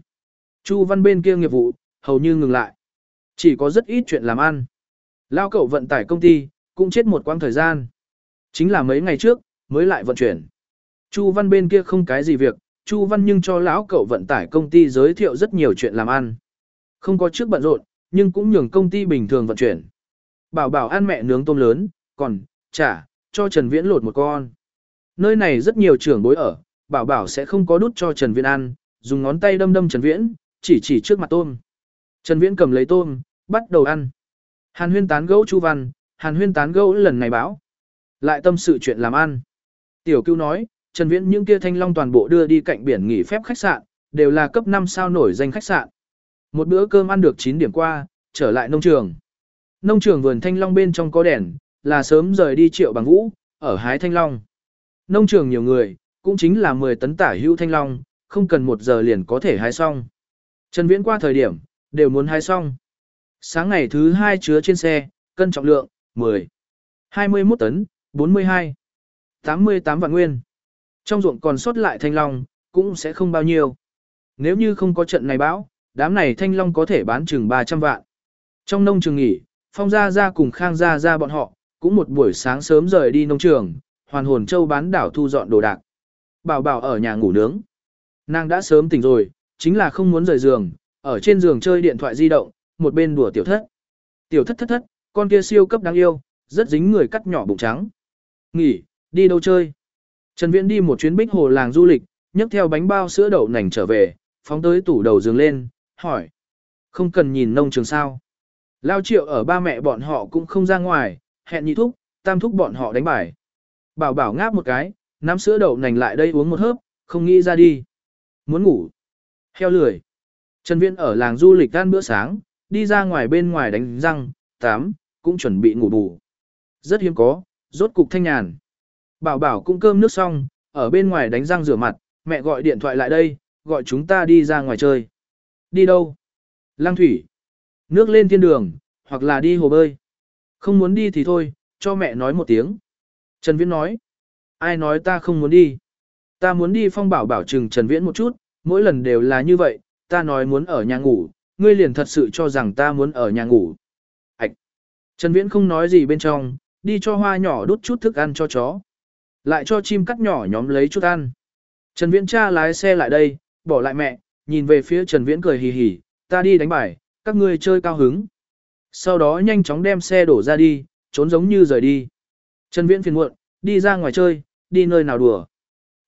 Chu Văn bên kia nghiệp vụ, hầu như ngừng lại. Chỉ có rất ít chuyện làm ăn. Lao cậu vận tải công ty, cũng chết một quãng thời gian. Chính là mấy ngày trước, mới lại vận chuyển. Chu Văn bên kia không cái gì việc, Chu Văn nhưng cho lão cậu vận tải công ty giới thiệu rất nhiều chuyện làm ăn. Không có trước bận rộn, nhưng cũng nhường công ty bình thường vận chuyển. Bảo bảo ăn mẹ nướng tôm lớn, còn, trả, cho Trần Viễn lột một con. Nơi này rất nhiều trưởng bối ở, bảo bảo sẽ không có đút cho Trần Viễn ăn, dùng ngón tay đâm đâm Trần Viễn, chỉ chỉ trước mặt tôm. Trần Viễn cầm lấy tôm, bắt đầu ăn. Hàn huyên tán gẫu Chu Văn, Hàn huyên tán gẫu lần này báo. Lại tâm sự chuyện làm ăn. Tiểu cứu nói, Trần Viễn những kia thanh long toàn bộ đưa đi cạnh biển nghỉ phép khách sạn, đều là cấp 5 sao nổi danh khách sạn. Một bữa cơm ăn được 9 điểm qua, trở lại nông trường. Nông trường vườn thanh long bên trong có đèn, là sớm rời đi triệu bằng vũ, ở hái thanh long. Nông trường nhiều người, cũng chính là 10 tấn tả hữu thanh long, không cần một giờ liền có thể hái xong. Trần Viễn qua thời điểm, đều muốn hái xong. Sáng ngày thứ hai chứa trên xe, cân trọng lượng, 10. 21 tấn, 42. 88 vạn nguyên. Trong ruộng còn sót lại thanh long, cũng sẽ không bao nhiêu. Nếu như không có trận này bão, đám này thanh long có thể bán chừng 300 vạn. Trong nông trường nghỉ, Phong Gia Gia cùng Khang Gia Gia bọn họ, cũng một buổi sáng sớm rời đi nông trường, hoàn hồn châu bán đảo thu dọn đồ đạc. Bảo bảo ở nhà ngủ nướng. Nàng đã sớm tỉnh rồi, chính là không muốn rời giường, ở trên giường chơi điện thoại di động, một bên đùa tiểu thất. Tiểu thất thất thất, con kia siêu cấp đáng yêu, rất dính người cắt nhỏ bụng trắng. Nghỉ, đi đâu chơi? Trần Viễn đi một chuyến bích hồ làng du lịch, nhấc theo bánh bao sữa đậu nành trở về, phóng tới tủ đầu giường lên, hỏi. Không cần nhìn nông trường sao. Lao triệu ở ba mẹ bọn họ cũng không ra ngoài, hẹn nhị thúc, tam thúc bọn họ đánh bài. Bảo bảo ngáp một cái, nắm sữa đậu nành lại đây uống một hớp, không nghĩ ra đi. Muốn ngủ. Heo lười. Trần Viễn ở làng du lịch ăn bữa sáng, đi ra ngoài bên ngoài đánh răng, tắm, cũng chuẩn bị ngủ bù. Rất hiếm có, rốt cục thanh nhàn. Bảo bảo cũng cơm nước xong, ở bên ngoài đánh răng rửa mặt, mẹ gọi điện thoại lại đây, gọi chúng ta đi ra ngoài chơi. Đi đâu? Lăng thủy. Nước lên thiên đường, hoặc là đi hồ bơi. Không muốn đi thì thôi, cho mẹ nói một tiếng. Trần Viễn nói. Ai nói ta không muốn đi? Ta muốn đi phong bảo bảo trừng Trần Viễn một chút, mỗi lần đều là như vậy, ta nói muốn ở nhà ngủ, ngươi liền thật sự cho rằng ta muốn ở nhà ngủ. Ảch! Trần Viễn không nói gì bên trong, đi cho hoa nhỏ đút chút thức ăn cho chó. Lại cho chim cắt nhỏ nhóm lấy chút ăn. Trần Viễn cha lái xe lại đây, bỏ lại mẹ, nhìn về phía Trần Viễn cười hì hì, ta đi đánh bài, các ngươi chơi cao hứng. Sau đó nhanh chóng đem xe đổ ra đi, trốn giống như rời đi. Trần Viễn phiền muộn, đi ra ngoài chơi, đi nơi nào đùa.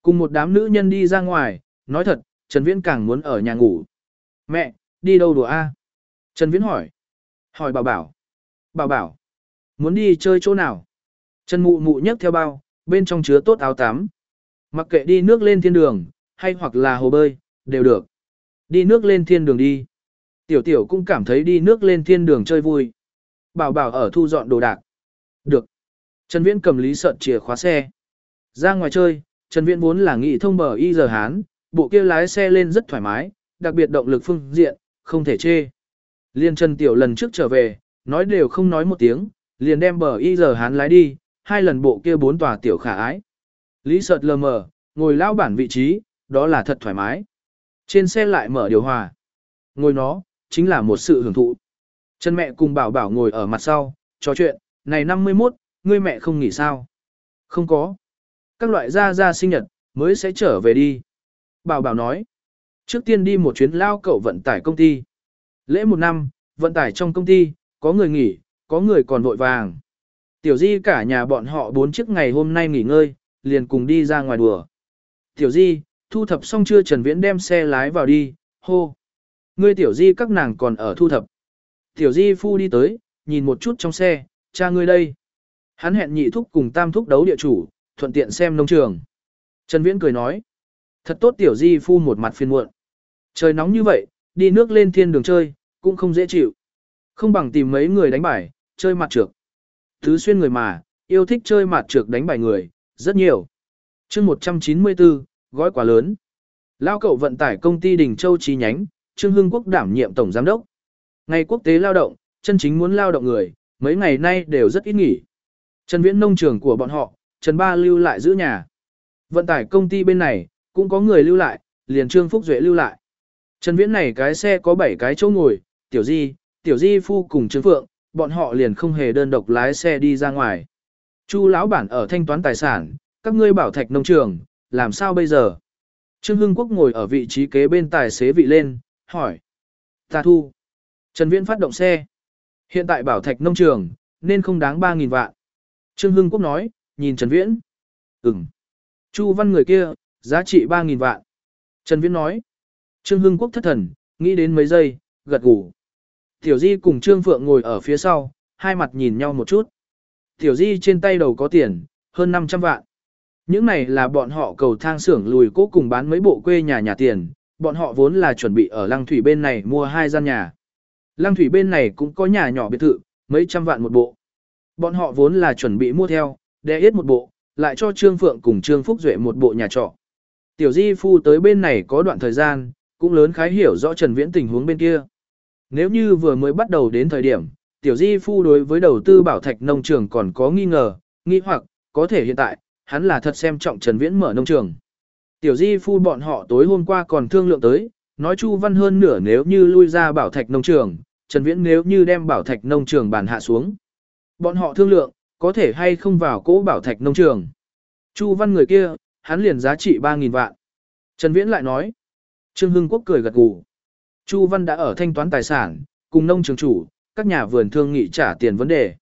Cùng một đám nữ nhân đi ra ngoài, nói thật, Trần Viễn càng muốn ở nhà ngủ. Mẹ, đi đâu đùa a? Trần Viễn hỏi. Hỏi bảo bảo. Bảo bảo. Muốn đi chơi chỗ nào? Trần mụ mụ nhấc theo bao, bên trong chứa tốt áo tắm. Mặc kệ đi nước lên thiên đường, hay hoặc là hồ bơi, đều được. Đi nước lên thiên đường đi. Tiểu tiểu cũng cảm thấy đi nước lên thiên đường chơi vui. Bảo bảo ở thu dọn đồ đạc. Được. Trần Viễn cầm lý sợn chìa khóa xe. Ra ngoài chơi, Trần Viễn vốn là nghị thông bờ y giờ Hán, bộ kia lái xe lên rất thoải mái, đặc biệt động lực phương diện, không thể chê. Liên Trần Tiểu lần trước trở về, nói đều không nói một tiếng, liền đem bờ y giờ Hán lái đi, hai lần bộ kia bốn tòa tiểu khả ái. Lý sợt lờ mờ, ngồi lao bản vị trí, đó là thật thoải mái. Trên xe lại mở điều hòa. Ngồi nó, chính là một sự hưởng thụ. Chân mẹ cùng bảo bảo ngồi ở mặt sau, trò chuyện, này 51, ngươi mẹ không nghỉ sao? Không có. Các loại gia gia sinh nhật, mới sẽ trở về đi. Bảo bảo nói. Trước tiên đi một chuyến lao cậu vận tải công ty. Lễ một năm, vận tải trong công ty, có người nghỉ, có người còn vội vàng. Tiểu di cả nhà bọn họ bốn chiếc ngày hôm nay nghỉ ngơi, liền cùng đi ra ngoài đùa. Tiểu Di, thu thập xong chưa Trần Viễn đem xe lái vào đi, hô. Ngươi Tiểu Di các nàng còn ở thu thập. Tiểu Di phu đi tới, nhìn một chút trong xe, cha ngươi đây. Hắn hẹn nhị thúc cùng tam thúc đấu địa chủ, thuận tiện xem nông trường. Trần Viễn cười nói. Thật tốt Tiểu Di phu một mặt phiền muộn. Trời nóng như vậy, đi nước lên thiên đường chơi, cũng không dễ chịu. Không bằng tìm mấy người đánh bài, chơi mặt trược. Thứ xuyên người mà, yêu thích chơi mặt trược đánh bài người, rất nhiều. chương 194, gói quá lớn. Lao cậu vận tải công ty Đình Châu chi nhánh, Trương Hưng Quốc đảm nhiệm tổng giám đốc. Ngày quốc tế lao động, chân chính muốn lao động người, mấy ngày nay đều rất ít nghỉ. Trần Viễn nông trường của bọn họ, Trần Ba lưu lại giữ nhà. Vận tải công ty bên này, cũng có người lưu lại, liền Trương Phúc Duệ lưu lại. Trần Viễn này cái xe có 7 cái chỗ ngồi, Tiểu Di, Tiểu Di Phu cùng Trương Phượng, bọn họ liền không hề đơn độc lái xe đi ra ngoài. Chu lão bản ở thanh toán tài sản, các ngươi bảo thạch nông trường, làm sao bây giờ? Trương Hưng Quốc ngồi ở vị trí kế bên tài xế vị lên, hỏi. Ta thu. Trần Viễn phát động xe. Hiện tại bảo thạch nông trường, nên không đáng 3.000 vạn. Trương Hưng Quốc nói, nhìn Trần Viễn. Ừm. Chu văn người kia, giá trị 3.000 vạn. Trần Viễn nói. Trương Hưng Quốc thất thần, nghĩ đến mấy giây, gật gù. Tiểu Di cùng Trương Phượng ngồi ở phía sau, hai mặt nhìn nhau một chút. Tiểu Di trên tay đầu có tiền, hơn 500 vạn. Những này là bọn họ cầu thang xưởng lùi cố cùng bán mấy bộ quê nhà nhà tiền, bọn họ vốn là chuẩn bị ở Lăng Thủy bên này mua hai gian nhà. Lăng Thủy bên này cũng có nhà nhỏ biệt thự, mấy trăm vạn một bộ. Bọn họ vốn là chuẩn bị mua theo, đe ít một bộ, lại cho Trương Phượng cùng Trương Phúc Duệ một bộ nhà trọ. Tiểu Di Phu tới bên này có đoạn thời gian, cũng lớn khái hiểu rõ Trần Viễn tình huống bên kia. Nếu như vừa mới bắt đầu đến thời điểm, Tiểu Di Phu đối với đầu tư bảo thạch nông trường còn có nghi ngờ, nghi hoặc, có thể hiện tại, hắn là thật xem trọng Trần Viễn mở nông trường. Tiểu Di Phu bọn họ tối hôm qua còn thương lượng tới, nói Chu Văn hơn nửa nếu như lui ra bảo thạch nông trường, Trần Viễn nếu như đem bảo thạch nông trường bàn hạ xuống. Bọn họ thương lượng, có thể hay không vào cỗ bảo thạch nông trường. Chu Văn người kia, hắn liền giá trị 3.000 vạn. Trần Viễn lại nói. Trương Hưng Quốc cười gật gù. Chu Văn đã ở thanh toán tài sản, cùng nông trường chủ, các nhà vườn thương nghị trả tiền vấn đề.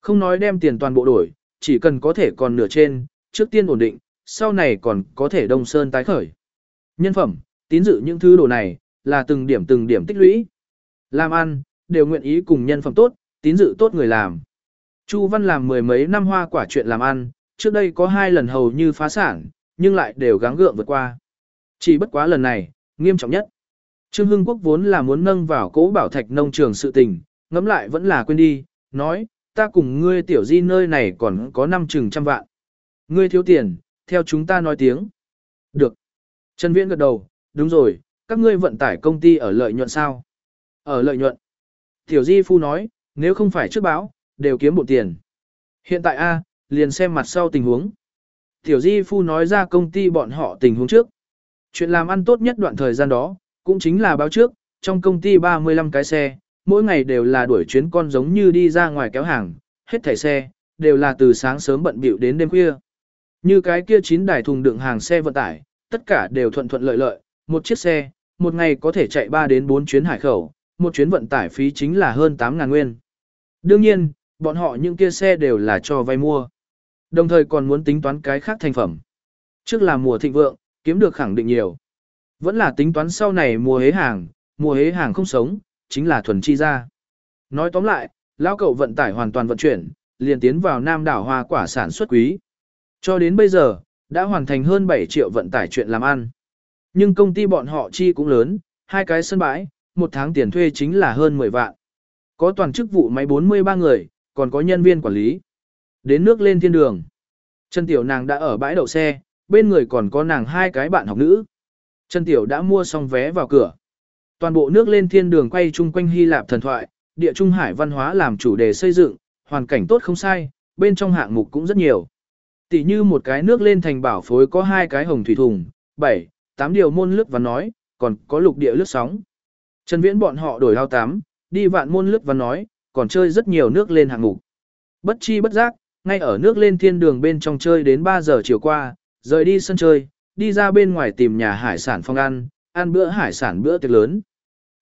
Không nói đem tiền toàn bộ đổi, chỉ cần có thể còn nửa trên, trước tiên ổn định, sau này còn có thể đông sơn tái khởi. Nhân phẩm, tín dự những thứ đồ này, là từng điểm từng điểm tích lũy. Làm ăn, đều nguyện ý cùng nhân phẩm tốt, tín dự tốt người làm. Chu Văn làm mười mấy năm hoa quả chuyện làm ăn, trước đây có hai lần hầu như phá sản, nhưng lại đều gắng gượng vượt qua. Chỉ bất quá lần này, nghiêm trọng nhất. Trương Hưng Quốc vốn là muốn nâng vào cố bảo thạch nông trường sự tình, ngẫm lại vẫn là quên đi, nói, ta cùng ngươi tiểu di nơi này còn có năm chừng trăm vạn. Ngươi thiếu tiền, theo chúng ta nói tiếng. Được. Trần Viễn gật đầu, đúng rồi, các ngươi vận tải công ty ở lợi nhuận sao? Ở lợi nhuận. Tiểu Di Phu nói, nếu không phải trước báo, đều kiếm bộ tiền. Hiện tại A, liền xem mặt sau tình huống. Tiểu Di Phu nói ra công ty bọn họ tình huống trước. Chuyện làm ăn tốt nhất đoạn thời gian đó, cũng chính là báo trước, trong công ty 35 cái xe, mỗi ngày đều là đuổi chuyến con giống như đi ra ngoài kéo hàng, hết thẻ xe, đều là từ sáng sớm bận bịu đến đêm khuya. Như cái kia chín đài thùng đựng hàng xe vận tải, tất cả đều thuận thuận lợi lợi, một chiếc xe, một ngày có thể chạy 3 đến 4 chuyến hải khẩu, một chuyến vận tải phí chính là hơn 8.000 nguyên. Đương nhiên, bọn họ những kia xe đều là cho vay mua. Đồng thời còn muốn tính toán cái khác thành phẩm. Trước là mùa thịnh vượng, kiếm được khẳng định nhiều. Vẫn là tính toán sau này mùa hế hàng, mùa hế hàng không sống, chính là thuần chi ra. Nói tóm lại, lao cậu vận tải hoàn toàn vận chuyển, liền tiến vào Nam đảo hoa quả sản xuất quý. Cho đến bây giờ, đã hoàn thành hơn 7 triệu vận tải chuyện làm ăn. Nhưng công ty bọn họ chi cũng lớn, hai cái sân bãi, một tháng tiền thuê chính là hơn 10 vạn. Có toàn chức vụ máy 43 người, còn có nhân viên quản lý. Đến nước lên thiên đường. Trần Tiểu nàng đã ở bãi đậu xe, bên người còn có nàng hai cái bạn học nữ. Trần Tiểu đã mua xong vé vào cửa. Toàn bộ nước lên thiên đường quay chung quanh Hy Lạp thần thoại, địa trung hải văn hóa làm chủ đề xây dựng, hoàn cảnh tốt không sai, bên trong hạng mục cũng rất nhiều. Tỷ như một cái nước lên thành bảo phối có hai cái hồng thủy thùng, 7, 8 điều môn lướt và nói, còn có lục địa lướt sóng. Trần Viễn bọn họ đổi ao tám, đi vạn môn lướt và nói, còn chơi rất nhiều nước lên hạng mục. Bất chi bất giác, ngay ở nước lên thiên đường bên trong chơi đến 3 giờ chiều qua, rời đi sân chơi, đi ra bên ngoài tìm nhà hải sản phong ăn, ăn bữa hải sản bữa tiệc lớn.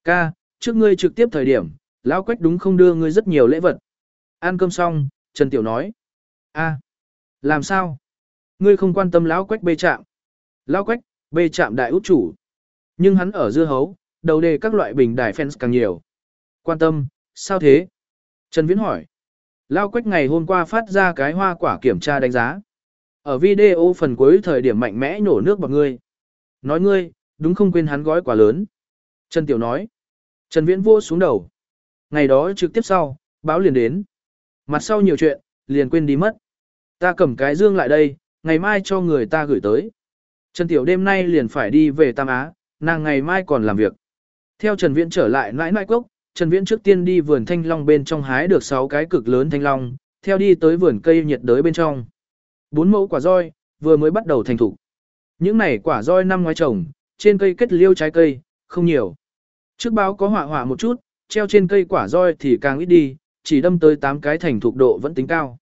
Ca, trước ngươi trực tiếp thời điểm, lão quách đúng không đưa ngươi rất nhiều lễ vật. Ăn cơm xong, Trần Tiểu nói. a làm sao? ngươi không quan tâm lão quách bê chạm. Lão quách, bê chạm đại út chủ. Nhưng hắn ở dưa hấu, đầu đề các loại bình đài fans càng nhiều. Quan tâm, sao thế? Trần Viễn hỏi. Lao quách ngày hôm qua phát ra cái hoa quả kiểm tra đánh giá. Ở video phần cuối thời điểm mạnh mẽ nổ nước bọt ngươi. Nói ngươi, đúng không quên hắn gói quả lớn. Trần Tiểu nói. Trần Viễn vô xuống đầu. Ngày đó trực tiếp sau, báo liền đến. Mặt sau nhiều chuyện, liền quên đi mất. Ta cầm cái dương lại đây, ngày mai cho người ta gửi tới. Trần Tiểu đêm nay liền phải đi về Tam Á, nàng ngày mai còn làm việc. Theo Trần Viễn trở lại nãi nãi cốc, Trần Viễn trước tiên đi vườn thanh long bên trong hái được 6 cái cực lớn thanh long, theo đi tới vườn cây nhiệt đới bên trong. Bốn mẫu quả roi, vừa mới bắt đầu thành thủ. Những này quả roi năm ngoái trồng, trên cây kết liêu trái cây, không nhiều. Trước báo có họa họa một chút, treo trên cây quả roi thì càng ít đi, chỉ đâm tới 8 cái thành thục độ vẫn tính cao.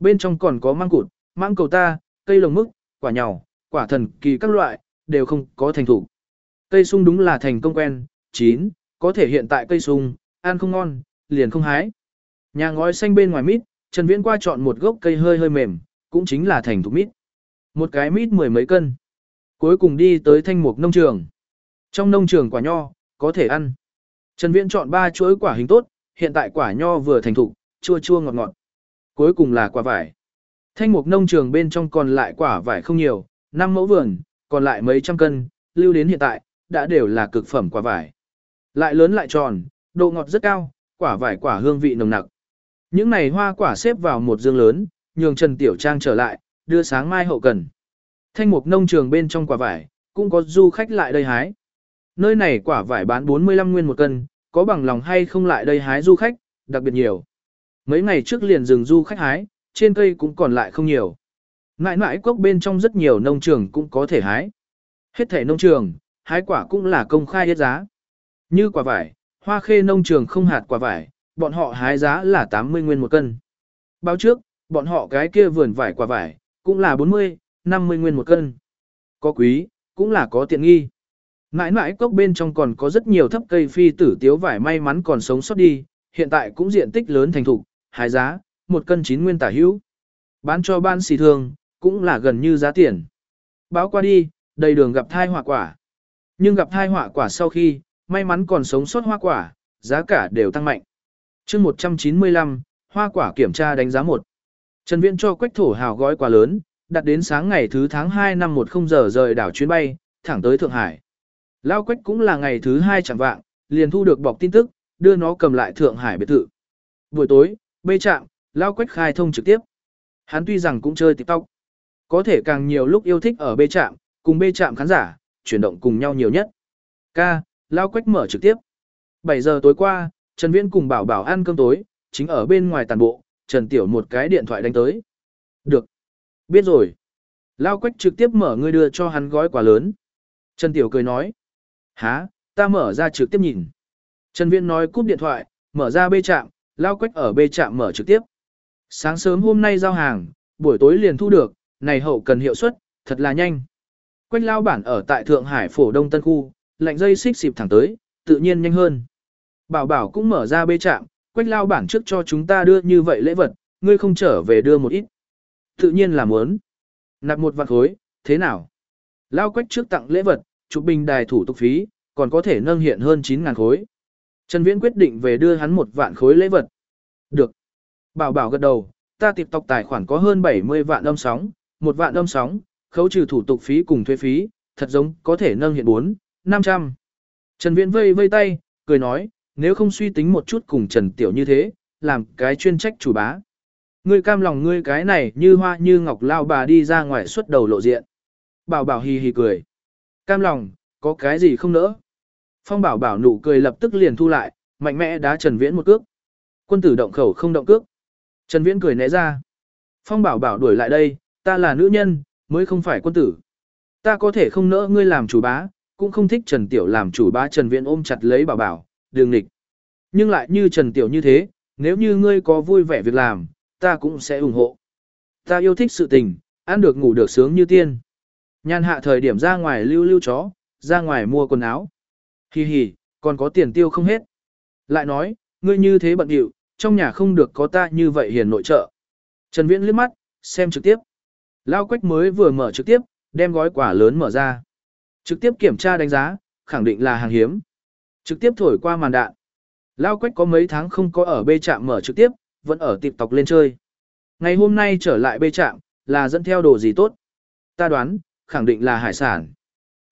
Bên trong còn có mang cụt, mang cầu ta, cây lồng mức, quả nhỏ, quả thần kỳ các loại, đều không có thành thục. Cây sung đúng là thành công quen, chín, có thể hiện tại cây sung, ăn không ngon, liền không hái. Nhà ngói xanh bên ngoài mít, Trần Viễn qua chọn một gốc cây hơi hơi mềm, cũng chính là thành thục mít. Một cái mít mười mấy cân. Cuối cùng đi tới thanh mục nông trường. Trong nông trường quả nho, có thể ăn. Trần Viễn chọn ba chuỗi quả hình tốt, hiện tại quả nho vừa thành thục, chua chua ngọt ngọt. Cuối cùng là quả vải. Thanh mục nông trường bên trong còn lại quả vải không nhiều, 5 mẫu vườn, còn lại mấy trăm cân, lưu đến hiện tại, đã đều là cực phẩm quả vải. Lại lớn lại tròn, độ ngọt rất cao, quả vải quả hương vị nồng nặc. Những này hoa quả xếp vào một dương lớn, nhường Trần Tiểu Trang trở lại, đưa sáng mai hậu cần. Thanh mục nông trường bên trong quả vải, cũng có du khách lại đây hái. Nơi này quả vải bán 45 nguyên một cân, có bằng lòng hay không lại đây hái du khách, đặc biệt nhiều. Mấy ngày trước liền dừng du khách hái, trên cây cũng còn lại không nhiều. Ngại ngại cốc bên trong rất nhiều nông trường cũng có thể hái. Hết thể nông trường, hái quả cũng là công khai hết giá. Như quả vải, hoa khê nông trường không hạt quả vải, bọn họ hái giá là 80 nguyên một cân. Báo trước, bọn họ cái kia vườn vải quả vải, cũng là 40, 50 nguyên một cân. Có quý, cũng là có tiện nghi. Mãi mãi cốc bên trong còn có rất nhiều thấp cây phi tử tiếu vải may mắn còn sống sót đi, hiện tại cũng diện tích lớn thành thục, hái giá, một cân chín nguyên tả hữu. Bán cho ban xì thường, cũng là gần như giá tiền. Báo qua đi, đầy đường gặp thai họa quả. Nhưng gặp thai họa quả sau khi, may mắn còn sống sót hoa quả, giá cả đều tăng mạnh. chương 195, hoa quả kiểm tra đánh giá 1. Trần Viễn cho Quách Thổ Hào gói quà lớn, đặt đến sáng ngày thứ tháng 2 năm 10 giờ rời đảo chuyến bay, thẳng tới Thượng Hải. Lao Quách cũng là ngày thứ 2 chẳng vạng, liền thu được bọc tin tức, đưa nó cầm lại Thượng Hải biệt thự. Buổi tối, bê trạm, Lao Quách khai thông trực tiếp. Hắn tuy rằng cũng chơi TikTok, có thể càng nhiều lúc yêu thích ở bê trạm, cùng bê trạm khán giả, chuyển động cùng nhau nhiều nhất. Ca, Lao Quách mở trực tiếp. 7 giờ tối qua, Trần Viễn cùng Bảo Bảo ăn cơm tối, chính ở bên ngoài tàn bộ, Trần Tiểu một cái điện thoại đánh tới. Được. Biết rồi. Lao Quách trực tiếp mở người đưa cho hắn gói quà lớn. Trần Tiểu cười nói. Hả, ta mở ra trực tiếp nhìn. Trần Viễn nói cúp điện thoại, mở ra bê trạm, Lao Quách ở bê trạm mở trực tiếp. Sáng sớm hôm nay giao hàng, buổi tối liền thu được, này hậu cần hiệu suất, thật là nhanh. Quách Lao bản ở tại Thượng Hải phổ Đông Tân Khu, lạnh dây xích xịp thẳng tới, tự nhiên nhanh hơn. Bảo Bảo cũng mở ra bê trạm, Quách Lao bản trước cho chúng ta đưa như vậy lễ vật, ngươi không trở về đưa một ít. Tự nhiên là muốn. Nạp một vạn khối, thế nào? Lao Quách trước tặng lễ vật, chụp bình đài thủ tục phí, còn có thể nâng hiện hơn 9.000 khối. Trần Viễn quyết định về đưa hắn một vạn khối lễ vật. Được. Bảo bảo gật đầu, ta tiệp tộc tài khoản có hơn 70 vạn âm sóng, một vạn âm sóng, khấu trừ thủ tục phí cùng thuế phí, thật giống có thể nâng hiện 4, 500. Trần Viễn vây vây tay, cười nói, nếu không suy tính một chút cùng Trần Tiểu như thế, làm cái chuyên trách chủ bá. Ngươi cam lòng ngươi cái này như hoa như ngọc lao bà đi ra ngoài xuất đầu lộ diện. Bảo bảo hì hì cười. Cam lòng, có cái gì không nỡ. Phong bảo bảo nụ cười lập tức liền thu lại, mạnh mẽ đá Trần Viễn một cước. Quân tử động khẩu không động cước. Trần Viễn cười né ra. Phong bảo bảo đuổi lại đây, ta là nữ nhân, mới không phải quân tử. Ta có thể không nỡ ngươi làm chủ bá, cũng không thích Trần Tiểu làm chủ bá Trần Viễn ôm chặt lấy bảo bảo, đường nghịch. Nhưng lại như Trần Tiểu như thế, nếu như ngươi có vui vẻ việc làm, ta cũng sẽ ủng hộ. Ta yêu thích sự tình, ăn được ngủ được sướng như tiên. nhan hạ thời điểm ra ngoài lưu lưu chó, ra ngoài mua quần áo. Hì hì, còn có tiền tiêu không hết. Lại nói, ngươi như thế bận điệu, trong nhà không được có ta như vậy hiền nội trợ. Trần Viễn liếc mắt, xem trực tiếp. Lao quách mới vừa mở trực tiếp, đem gói quả lớn mở ra. Trực tiếp kiểm tra đánh giá, khẳng định là hàng hiếm. Trực tiếp thổi qua màn đạn. Lao quách có mấy tháng không có ở bê trạm mở trực tiếp, vẫn ở tiệp tộc lên chơi. Ngày hôm nay trở lại bê trạm, là dẫn theo đồ gì tốt. Ta đoán, khẳng định là hải sản.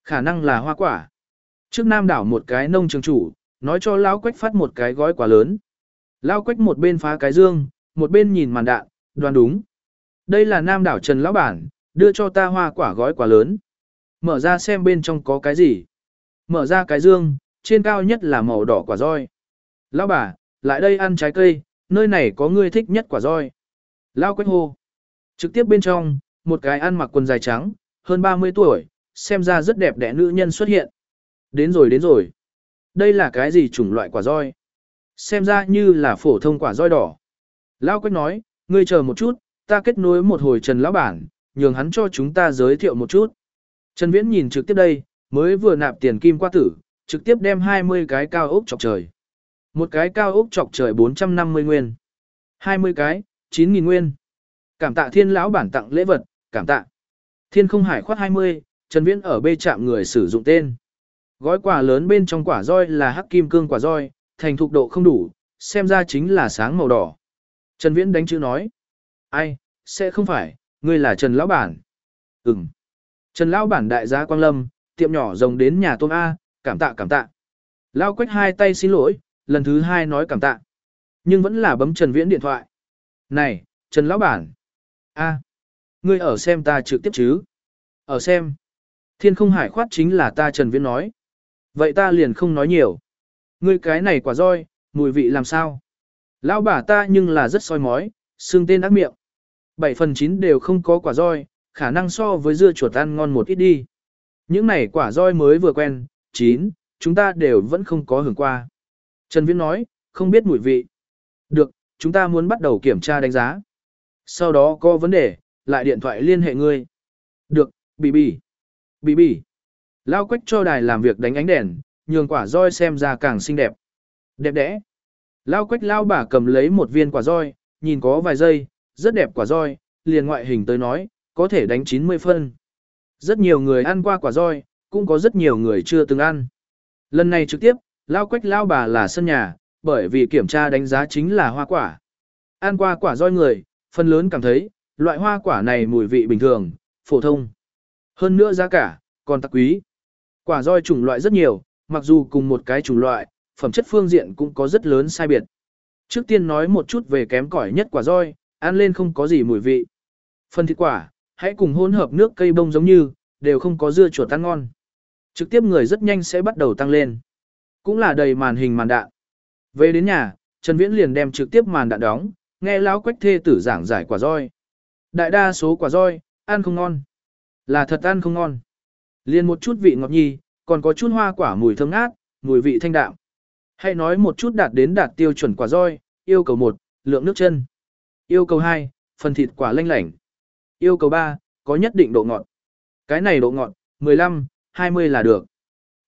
Khả năng là hoa quả. Trước nam đảo một cái nông trường chủ, nói cho Lao quách phát một cái gói quả lớn. Lao quách một bên phá cái dương, một bên nhìn màn đạn, đoán đúng. Đây là nam đảo Trần Lão Bản, đưa cho ta hoa quả gói quả lớn. Mở ra xem bên trong có cái gì. Mở ra cái dương, trên cao nhất là màu đỏ quả roi. Lão bà, lại đây ăn trái cây, nơi này có người thích nhất quả roi. Lao quách hô. Trực tiếp bên trong, một cái ăn mặc quần dài trắng, hơn 30 tuổi, xem ra rất đẹp đẽ nữ nhân xuất hiện. Đến rồi đến rồi. Đây là cái gì chủng loại quả roi? Xem ra như là phổ thông quả roi đỏ. Lao quách nói, ngươi chờ một chút, ta kết nối một hồi Trần Lão Bản, nhường hắn cho chúng ta giới thiệu một chút. Trần Viễn nhìn trực tiếp đây, mới vừa nạp tiền kim qua tử, trực tiếp đem 20 cái cao ốc chọc trời. Một cái cao ốc chọc trời 450 nguyên. 20 cái, 9.000 nguyên. Cảm tạ thiên lão bản tặng lễ vật, cảm tạ. Thiên không hải khoát 20, Trần Viễn ở bê trạm người sử dụng tên. Gói quà lớn bên trong quả roi là hắc kim cương quả roi, thành thục độ không đủ, xem ra chính là sáng màu đỏ. Trần Viễn đánh chữ nói. Ai, sẽ không phải, ngươi là Trần Lão Bản. Ừm. Trần Lão Bản đại gia Quang Lâm, tiệm nhỏ rồng đến nhà tôm A, cảm tạ cảm tạ. Lão quách hai tay xin lỗi, lần thứ hai nói cảm tạ. Nhưng vẫn là bấm Trần Viễn điện thoại. Này, Trần Lão Bản. A. Ngươi ở xem ta trực tiếp chứ? Ở xem. Thiên không hải khoát chính là ta Trần Viễn nói. Vậy ta liền không nói nhiều. Ngươi cái này quả roi, mùi vị làm sao? Lão bà ta nhưng là rất soi mói, xương tên ác miệng. 7 phần 9 đều không có quả roi, khả năng so với dưa chuột ăn ngon một ít đi. Những này quả roi mới vừa quen, chín, chúng ta đều vẫn không có hưởng qua. Trần Viễn nói, không biết mùi vị. Được, chúng ta muốn bắt đầu kiểm tra đánh giá. Sau đó có vấn đề, lại điện thoại liên hệ ngươi. Được, bì bì. Bì bì. Lao quách cho đài làm việc đánh ánh đèn, nhường quả roi xem ra càng xinh đẹp. Đẹp đẽ. Lao quách lao bà cầm lấy một viên quả roi, nhìn có vài giây, rất đẹp quả roi, liền ngoại hình tới nói, có thể đánh 90 phân. Rất nhiều người ăn qua quả roi, cũng có rất nhiều người chưa từng ăn. Lần này trực tiếp, lao quách lao bà là sân nhà, bởi vì kiểm tra đánh giá chính là hoa quả. Ăn qua quả roi người, phần lớn cảm thấy, loại hoa quả này mùi vị bình thường, phổ thông. Hơn nữa giá cả, còn tặc quý. Quả roi chủng loại rất nhiều, mặc dù cùng một cái chủng loại, phẩm chất phương diện cũng có rất lớn sai biệt. Trước tiên nói một chút về kém cỏi nhất quả roi, ăn lên không có gì mùi vị. Phần thịt quả, hãy cùng hỗn hợp nước cây bông giống như, đều không có dưa chuột tan ngon. Trực tiếp người rất nhanh sẽ bắt đầu tăng lên. Cũng là đầy màn hình màn đạn. Về đến nhà, Trần Viễn liền đem trực tiếp màn đạn đóng, nghe lão quách thê tử giảng giải quả roi. Đại đa số quả roi, ăn không ngon. Là thật ăn không ngon. Liền một chút vị ngọt nhì, còn có chút hoa quả mùi thơm ngát, mùi vị thanh đạm. Hãy nói một chút đạt đến đạt tiêu chuẩn quả roi, yêu cầu 1, lượng nước chân. Yêu cầu 2, phần thịt quả lanh lảnh. Yêu cầu 3, có nhất định độ ngọt. Cái này độ ngọt, 15, 20 là được.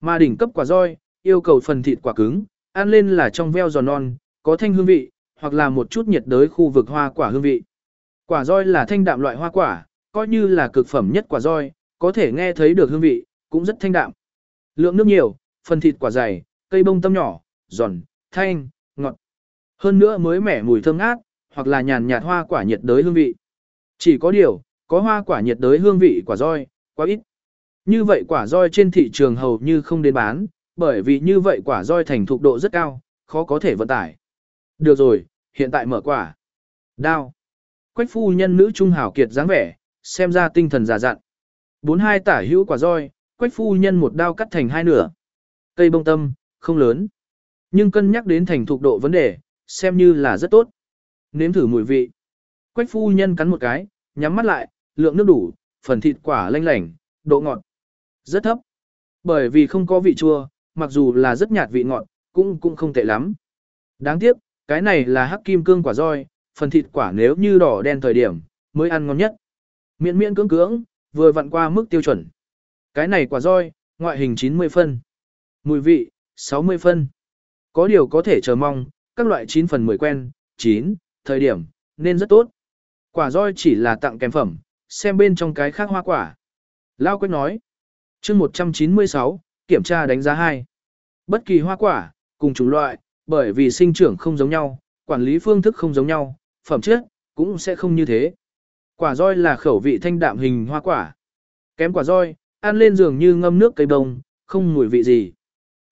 Mà đỉnh cấp quả roi, yêu cầu phần thịt quả cứng, ăn lên là trong veo giòn non, có thanh hương vị, hoặc là một chút nhiệt đới khu vực hoa quả hương vị. Quả roi là thanh đạm loại hoa quả, coi như là cực phẩm nhất quả roi, có thể nghe thấy được hương vị, cũng rất thanh đạm. Lượng nước nhiều, phần thịt quả dày, cây bông tâm nhỏ, giòn, thanh, ngọt. Hơn nữa mới mẻ mùi thơm ngát, hoặc là nhàn nhạt hoa quả nhiệt đới hương vị. Chỉ có điều, có hoa quả nhiệt đới hương vị quả roi, quá ít. Như vậy quả roi trên thị trường hầu như không đến bán, bởi vì như vậy quả roi thành thục độ rất cao, khó có thể vận tải. Được rồi, hiện tại mở quả. Đao. Quách phu nhân nữ trung hảo kiệt dáng vẻ, xem ra tinh thần già dặn. Bốn hai tả hữu quả roi, quách phu nhân một đao cắt thành hai nửa. Cây bông tâm, không lớn. Nhưng cân nhắc đến thành thục độ vấn đề, xem như là rất tốt. Nếm thử mùi vị. Quách phu nhân cắn một cái, nhắm mắt lại, lượng nước đủ, phần thịt quả lanh lảnh, độ ngọt rất thấp. Bởi vì không có vị chua, mặc dù là rất nhạt vị ngọt, cũng cũng không tệ lắm. Đáng tiếc, cái này là hắc kim cương quả roi, phần thịt quả nếu như đỏ đen thời điểm, mới ăn ngon nhất. Miễn miễn cưỡng cưỡng, vừa vặn qua mức tiêu chuẩn. Cái này quả roi, ngoại hình 90 phân. Mùi vị, 60 phân. Có điều có thể chờ mong, các loại 9 phần 10 quen, 9, thời điểm, nên rất tốt. Quả roi chỉ là tặng kèm phẩm, xem bên trong cái khác hoa quả. Lao Quách nói, chương 196, kiểm tra đánh giá 2. Bất kỳ hoa quả, cùng chủng loại, bởi vì sinh trưởng không giống nhau, quản lý phương thức không giống nhau, phẩm chất cũng sẽ không như thế. Quả roi là khẩu vị thanh đạm hình hoa quả. Kém quả roi, ăn lên giường như ngâm nước cây bông, không mùi vị gì.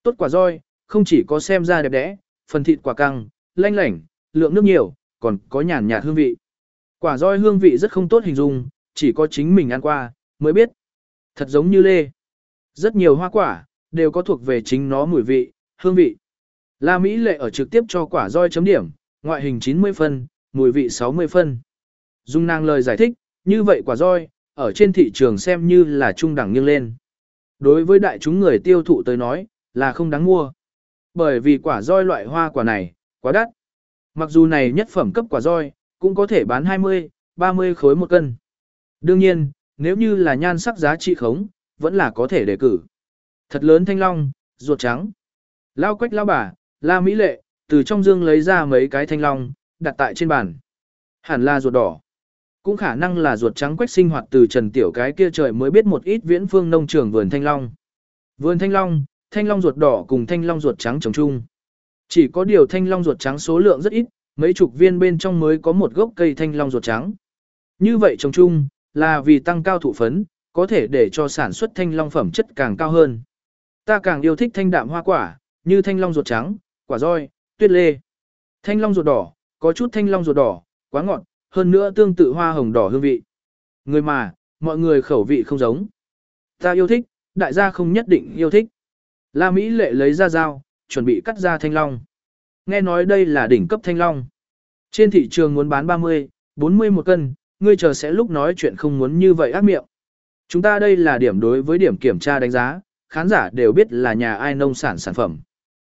Tốt quả roi, không chỉ có xem ra đẹp đẽ, phần thịt quả căng, lanh lảnh, lượng nước nhiều, còn có nhàn nhạt hương vị. Quả roi hương vị rất không tốt hình dung, chỉ có chính mình ăn qua, mới biết. Thật giống như lê. Rất nhiều hoa quả, đều có thuộc về chính nó mùi vị, hương vị. La Mỹ lệ ở trực tiếp cho quả roi chấm điểm, ngoại hình 90 phân, mùi vị 60 phân. Dung nàng lời giải thích, như vậy quả roi, ở trên thị trường xem như là trung đẳng nghiêng lên. Đối với đại chúng người tiêu thụ tới nói, là không đáng mua. Bởi vì quả roi loại hoa quả này, quá đắt. Mặc dù này nhất phẩm cấp quả roi, cũng có thể bán 20, 30 khối một cân. Đương nhiên, nếu như là nhan sắc giá trị khống, vẫn là có thể đề cử. Thật lớn thanh long, ruột trắng. Lao quách lao bà, la mỹ lệ, từ trong dương lấy ra mấy cái thanh long, đặt tại trên bàn. Hẳn là ruột đỏ. Cũng khả năng là ruột trắng quách sinh hoạt từ trần tiểu cái kia trời mới biết một ít viễn phương nông trường vườn thanh long. Vườn thanh long, thanh long ruột đỏ cùng thanh long ruột trắng trồng chung. Chỉ có điều thanh long ruột trắng số lượng rất ít, mấy chục viên bên trong mới có một gốc cây thanh long ruột trắng. Như vậy trồng chung, là vì tăng cao thụ phấn, có thể để cho sản xuất thanh long phẩm chất càng cao hơn. Ta càng yêu thích thanh đạm hoa quả, như thanh long ruột trắng, quả roi, tuyết lê. Thanh long ruột đỏ, có chút thanh long ruột đỏ, quá ngọt, hơn nữa tương tự hoa hồng đỏ hương vị. Người mà, mọi người khẩu vị không giống. Ta yêu thích, đại gia không nhất định yêu thích. La Mỹ lệ lấy ra dao, chuẩn bị cắt ra thanh long. Nghe nói đây là đỉnh cấp thanh long. Trên thị trường muốn bán 30, 40 một cân, ngươi chờ sẽ lúc nói chuyện không muốn như vậy ác miệng. Chúng ta đây là điểm đối với điểm kiểm tra đánh giá, khán giả đều biết là nhà ai nông sản sản phẩm.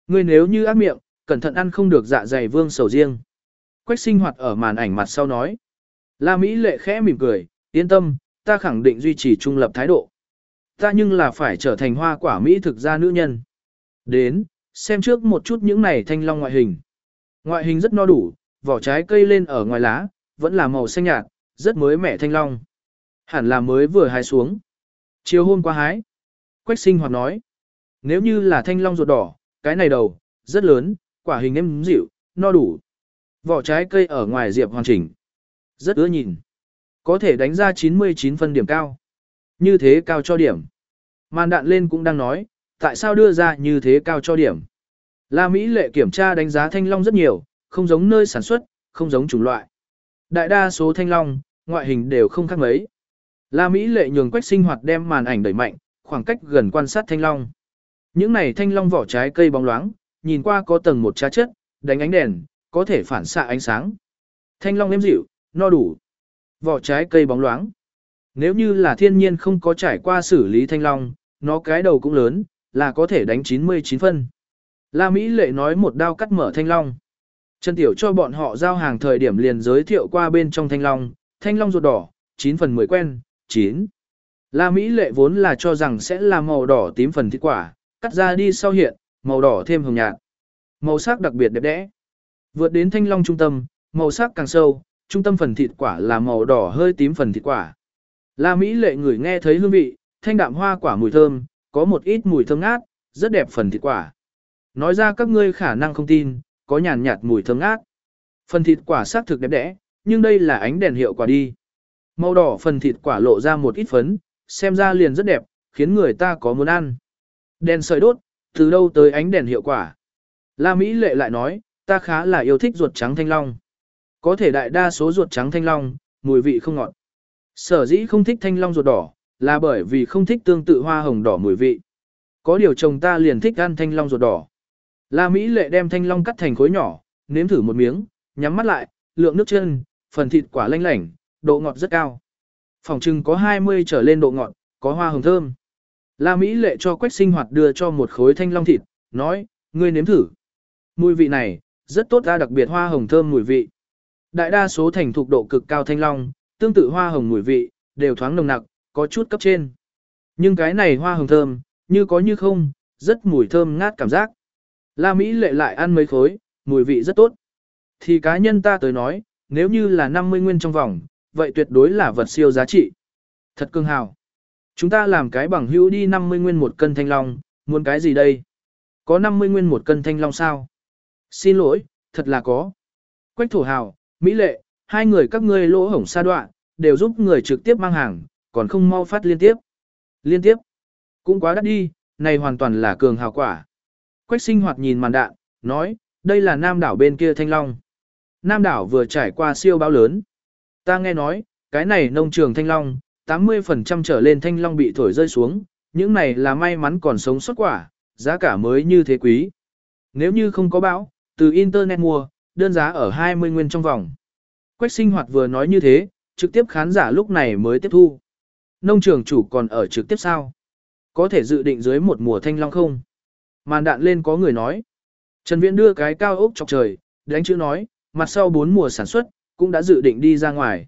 Ngươi nếu như ác miệng, cẩn thận ăn không được dạ dày vương sầu riêng. Quách sinh hoạt ở màn ảnh mặt sau nói. La Mỹ lệ khẽ mỉm cười, yên tâm, ta khẳng định duy trì trung lập thái độ. Ta nhưng là phải trở thành hoa quả Mỹ thực gia nữ nhân. Đến, xem trước một chút những này thanh long ngoại hình. Ngoại hình rất no đủ, vỏ trái cây lên ở ngoài lá, vẫn là màu xanh nhạt, rất mới mẻ thanh long. Hẳn là mới vừa hái xuống. Chiều hôm qua hái. Quách sinh hoạt nói. Nếu như là thanh long ruột đỏ, cái này đầu, rất lớn, quả hình êm dịu, no đủ. Vỏ trái cây ở ngoài diệp hoàn chỉnh. Rất ưa nhìn. Có thể đánh ra 99 phân điểm cao. Như thế cao cho điểm. Màn đạn lên cũng đang nói, tại sao đưa ra như thế cao cho điểm. La Mỹ lệ kiểm tra đánh giá thanh long rất nhiều, không giống nơi sản xuất, không giống chủng loại. Đại đa số thanh long, ngoại hình đều không khác mấy. La Mỹ lệ nhường quách sinh hoạt đem màn ảnh đẩy mạnh, khoảng cách gần quan sát thanh long. Những này thanh long vỏ trái cây bóng loáng, nhìn qua có tầng một trá chất, đánh ánh đèn, có thể phản xạ ánh sáng. Thanh long êm dịu, no đủ. Vỏ trái cây bóng loáng. Nếu như là thiên nhiên không có trải qua xử lý thanh long, nó cái đầu cũng lớn, là có thể đánh 99 phân. La Mỹ lệ nói một đao cắt mở thanh long. Trần Tiểu cho bọn họ giao hàng thời điểm liền giới thiệu qua bên trong thanh long, thanh long ruột đỏ, 9 phần 10 quen, 9. La Mỹ lệ vốn là cho rằng sẽ là màu đỏ tím phần thịt quả, cắt ra đi sau hiện, màu đỏ thêm hồng nhạt. Màu sắc đặc biệt đẹp đẽ. Vượt đến thanh long trung tâm, màu sắc càng sâu, trung tâm phần thịt quả là màu đỏ hơi tím phần thịt quả. La Mỹ lệ người nghe thấy hương vị, thanh đạm hoa quả mùi thơm, có một ít mùi thơm ngát, rất đẹp phần thịt quả. Nói ra các ngươi khả năng không tin, có nhàn nhạt mùi thơm ngát. Phần thịt quả sắc thực đẹp đẽ, nhưng đây là ánh đèn hiệu quả đi. Màu đỏ phần thịt quả lộ ra một ít phấn, xem ra liền rất đẹp, khiến người ta có muốn ăn. Đèn sợi đốt, từ đâu tới ánh đèn hiệu quả. La Mỹ lệ lại nói, ta khá là yêu thích ruột trắng thanh long. Có thể đại đa số ruột trắng thanh long, mùi vị không ngọt. Sở dĩ không thích thanh long ruột đỏ, là bởi vì không thích tương tự hoa hồng đỏ mùi vị. Có điều chồng ta liền thích ăn thanh long ruột đỏ. La Mỹ lệ đem thanh long cắt thành khối nhỏ, nếm thử một miếng, nhắm mắt lại, lượng nước chân, phần thịt quả lanh lảnh, độ ngọt rất cao. Phòng trưng có 20 trở lên độ ngọt, có hoa hồng thơm. La Mỹ lệ cho quách sinh hoạt đưa cho một khối thanh long thịt, nói, ngươi nếm thử. Mùi vị này, rất tốt ra đặc biệt hoa hồng thơm mùi vị. Đại đa số thành thục độ cực cao thanh long, tương tự hoa hồng mùi vị, đều thoáng nồng nặc, có chút cấp trên. Nhưng cái này hoa hồng thơm, như có như không, rất mùi thơm ngát cảm giác. La Mỹ lệ lại ăn mấy khối, mùi vị rất tốt. Thì cá nhân ta tới nói, nếu như là 50 nguyên trong vòng, vậy tuyệt đối là vật siêu giá trị. Thật cương hào. Chúng ta làm cái bằng hữu đi 50 nguyên một cân thanh long, muốn cái gì đây? Có 50 nguyên một cân thanh long sao? Xin lỗi, thật là có. Quách thổ hào, Mỹ lệ, hai người các ngươi lỗ hổng xa đoạn, đều giúp người trực tiếp mang hàng, còn không mau phát liên tiếp. Liên tiếp? Cũng quá đắt đi, này hoàn toàn là cường hào quả. Quách sinh hoạt nhìn màn đạn, nói, đây là nam đảo bên kia thanh long. Nam đảo vừa trải qua siêu bão lớn. Ta nghe nói, cái này nông trường thanh long, 80% trở lên thanh long bị thổi rơi xuống, những này là may mắn còn sống sót quả, giá cả mới như thế quý. Nếu như không có bão, từ Internet mua, đơn giá ở 20 nguyên trong vòng. Quách sinh hoạt vừa nói như thế, trực tiếp khán giả lúc này mới tiếp thu. Nông trường chủ còn ở trực tiếp sao? Có thể dự định dưới một mùa thanh long không? Màn đạn lên có người nói. Trần Viễn đưa cái cao ốc chọc trời, đánh chữ nói, mặt sau bốn mùa sản xuất, cũng đã dự định đi ra ngoài.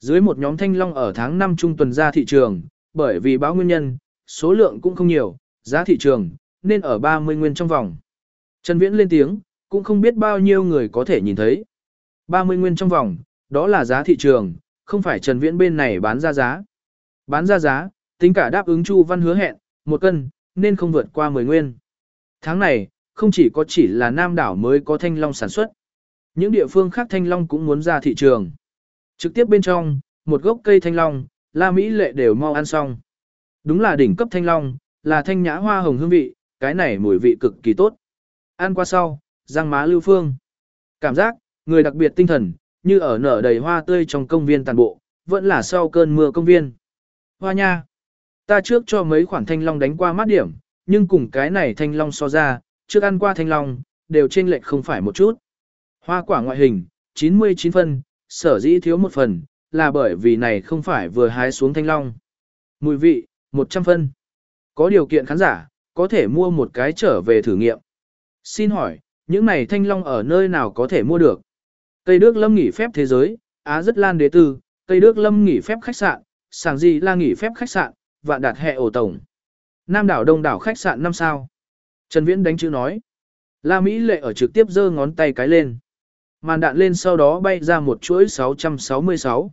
Dưới một nhóm thanh long ở tháng 5 trung tuần ra thị trường, bởi vì báo nguyên nhân, số lượng cũng không nhiều, giá thị trường, nên ở 30 nguyên trong vòng. Trần Viễn lên tiếng, cũng không biết bao nhiêu người có thể nhìn thấy. 30 nguyên trong vòng, đó là giá thị trường, không phải Trần Viễn bên này bán ra giá. Bán ra giá, tính cả đáp ứng Chu Văn hứa hẹn, một cân, nên không vượt qua 10 nguyên. Tháng này, không chỉ có chỉ là Nam đảo mới có thanh long sản xuất. Những địa phương khác thanh long cũng muốn ra thị trường. Trực tiếp bên trong, một gốc cây thanh long, La Mỹ lệ đều mau ăn xong. Đúng là đỉnh cấp thanh long, là thanh nhã hoa hồng hương vị, cái này mùi vị cực kỳ tốt. Ăn qua sau, răng má lưu phương. Cảm giác, người đặc biệt tinh thần, như ở nở đầy hoa tươi trong công viên tàn bộ, vẫn là sau cơn mưa công viên. Hoa nha! Ta trước cho mấy khoản thanh long đánh qua mát điểm, nhưng cùng cái này thanh long so ra, trước ăn qua thanh long, đều trên lệch không phải một chút. Hoa quả ngoại hình, 99 phân, sở dĩ thiếu một phần, là bởi vì này không phải vừa hái xuống thanh long. Mùi vị, 100 phân. Có điều kiện khán giả, có thể mua một cái trở về thử nghiệm. Xin hỏi, những này thanh long ở nơi nào có thể mua được? tây Đức Lâm nghỉ phép thế giới, Á rất lan đế tư, tây Đức Lâm nghỉ phép khách sạn, sàng gì là nghỉ phép khách sạn, vạn đạt hệ ổ tổng. Nam đảo Đông đảo khách sạn 5 sao. Trần Viễn đánh chữ nói. La Mỹ lệ ở trực tiếp giơ ngón tay cái lên. Màn đạn lên sau đó bay ra một chuỗi 666.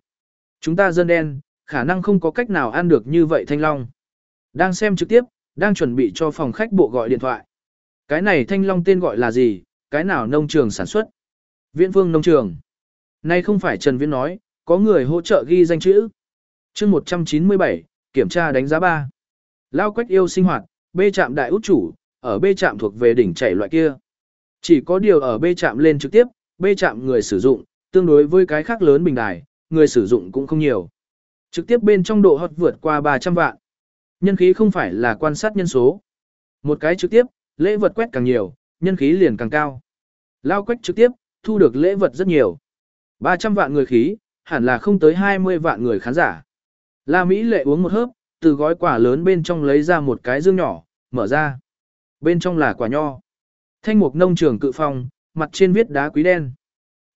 Chúng ta dân đen, khả năng không có cách nào ăn được như vậy thanh long. Đang xem trực tiếp, đang chuẩn bị cho phòng khách bộ gọi điện thoại. Cái này thanh long tên gọi là gì, cái nào nông trường sản xuất? Viễn Vương nông trường. Nay không phải Trần Viễn nói, có người hỗ trợ ghi danh chữ chương 197, kiểm tra đánh giá 3. Lao quách yêu sinh hoạt, B trạm đại út chủ, ở B trạm thuộc về đỉnh chảy loại kia. Chỉ có điều ở B trạm lên trực tiếp, B trạm người sử dụng, tương đối với cái khác lớn bình đài, người sử dụng cũng không nhiều. Trực tiếp bên trong độ hot vượt qua 300 vạn. Nhân khí không phải là quan sát nhân số. Một cái trực tiếp, lễ vật quét càng nhiều, nhân khí liền càng cao. Lao quách trực tiếp, thu được lễ vật rất nhiều. 300 vạn người khí, hẳn là không tới 20 vạn người khán giả. La Mỹ lệ uống một hớp, từ gói quả lớn bên trong lấy ra một cái dương nhỏ, mở ra. Bên trong là quả nho. Thanh mục nông trường cự phong, mặt trên viết đá quý đen.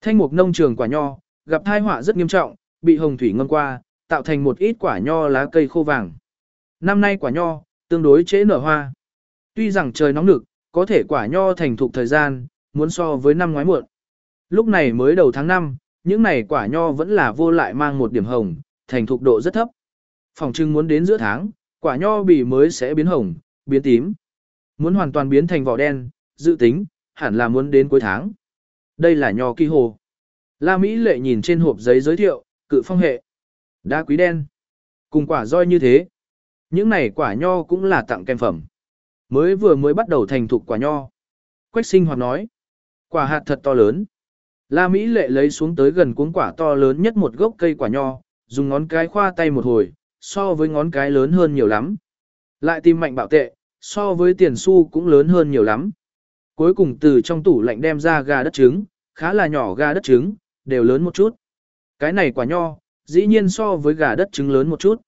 Thanh mục nông trường quả nho, gặp tai họa rất nghiêm trọng, bị hồng thủy ngâm qua, tạo thành một ít quả nho lá cây khô vàng. Năm nay quả nho, tương đối trễ nở hoa. Tuy rằng trời nóng nực, có thể quả nho thành thục thời gian, muốn so với năm ngoái muộn. Lúc này mới đầu tháng 5, những này quả nho vẫn là vô lại mang một điểm hồng, thành thục độ rất thấp. Phòng trưng muốn đến giữa tháng, quả nho bỉ mới sẽ biến hồng, biến tím. Muốn hoàn toàn biến thành vỏ đen, dự tính, hẳn là muốn đến cuối tháng. Đây là nho kỳ hồ. La Mỹ lệ nhìn trên hộp giấy giới thiệu, cự phong hệ. Đá quý đen. Cùng quả roi như thế. Những này quả nho cũng là tặng kèm phẩm. Mới vừa mới bắt đầu thành thục quả nho. Quách sinh hoạt nói. Quả hạt thật to lớn. La Mỹ lệ lấy xuống tới gần cuống quả to lớn nhất một gốc cây quả nho, dùng ngón cái khoa tay một hồi, so với ngón cái lớn hơn nhiều lắm. Lại tìm mạnh bạo tệ, so với tiền xu cũng lớn hơn nhiều lắm. Cuối cùng từ trong tủ lạnh đem ra gà đất trứng, khá là nhỏ gà đất trứng, đều lớn một chút. Cái này quả nho, dĩ nhiên so với gà đất trứng lớn một chút.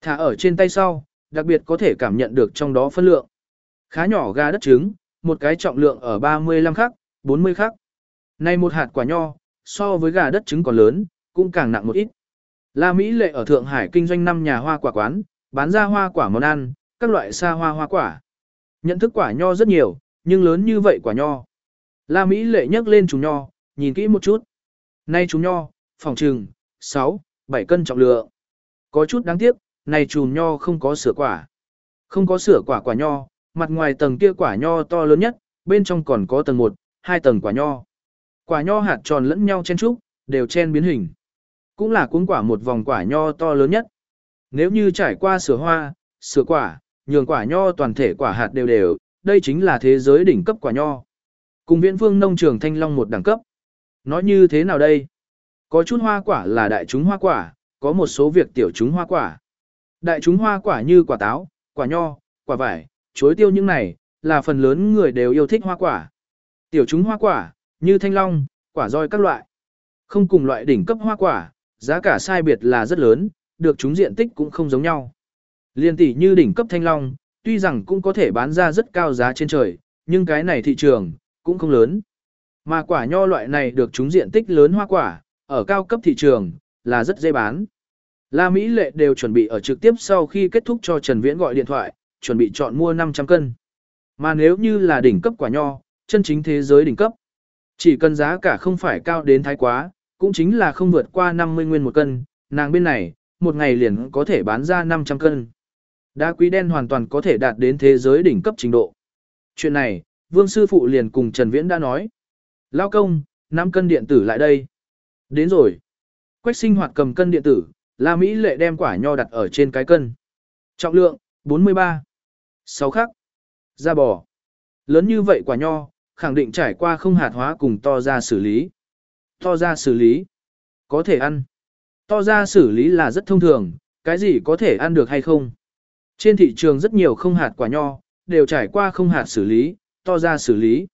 Thả ở trên tay sau, đặc biệt có thể cảm nhận được trong đó phân lượng. Khá nhỏ gà đất trứng, một cái trọng lượng ở 35 khắc, 40 khắc. Này một hạt quả nho, so với gà đất trứng còn lớn, cũng càng nặng một ít. La Mỹ lệ ở Thượng Hải kinh doanh 5 nhà hoa quả quán, bán ra hoa quả món ăn, các loại xa hoa hoa quả. Nhận thức quả nho rất nhiều, nhưng lớn như vậy quả nho. La Mỹ lệ nhấc lên chúng nho, nhìn kỹ một chút. Nay chúng nho, phòng trừng, 6, 7 cân trọng lượng. Có chút đáng tiếc, này chùm nho không có sửa quả. Không có sửa quả quả nho, mặt ngoài tầng kia quả nho to lớn nhất, bên trong còn có tầng 1, hai tầng quả nho. Quả nho hạt tròn lẫn nhau chen trúc, đều chen biến hình. Cũng là cuốn quả một vòng quả nho to lớn nhất. Nếu như trải qua sửa hoa, sửa quả, nhường quả nho toàn thể quả hạt đều đều, đây chính là thế giới đỉnh cấp quả nho. Cùng viễn phương nông trường thanh long một đẳng cấp. Nói như thế nào đây? Có chút hoa quả là đại chúng hoa quả, có một số việc tiểu chúng hoa quả. Đại chúng hoa quả như quả táo, quả nho, quả vải, chuối tiêu những này, là phần lớn người đều yêu thích hoa quả. Tiểu chúng hoa quả, như thanh long, quả roi các loại. Không cùng loại đỉnh cấp hoa quả, giá cả sai biệt là rất lớn, được chúng diện tích cũng không giống nhau. Liên tỷ như đỉnh cấp thanh long, tuy rằng cũng có thể bán ra rất cao giá trên trời, nhưng cái này thị trường, cũng không lớn. Mà quả nho loại này được chúng diện tích lớn hoa quả, ở cao cấp thị trường, là rất dễ bán. La Mỹ Lệ đều chuẩn bị ở trực tiếp sau khi kết thúc cho Trần Viễn gọi điện thoại, chuẩn bị chọn mua 500 cân. Mà nếu như là đỉnh cấp quả nho, chân chính thế giới đỉnh cấp, chỉ cần giá cả không phải cao đến thái quá, cũng chính là không vượt qua 50 nguyên một cân, nàng bên này, một ngày liền có thể bán ra 500 cân. Đá quý đen hoàn toàn có thể đạt đến thế giới đỉnh cấp trình độ. Chuyện này, Vương Sư Phụ liền cùng Trần Viễn đã nói. Lao công, 5 cân điện tử lại đây. Đến rồi. Quách sinh hoạt cầm cân điện tử, La Mỹ lệ đem quả nho đặt ở trên cái cân. Trọng lượng, 43. 6 khắc. Da bò. Lớn như vậy quả nho, khẳng định trải qua không hạt hóa cùng to ra xử lý. To ra xử lý. Có thể ăn. To ra xử lý là rất thông thường, cái gì có thể ăn được hay không. Trên thị trường rất nhiều không hạt quả nho, đều trải qua không hạt xử lý, to ra xử lý.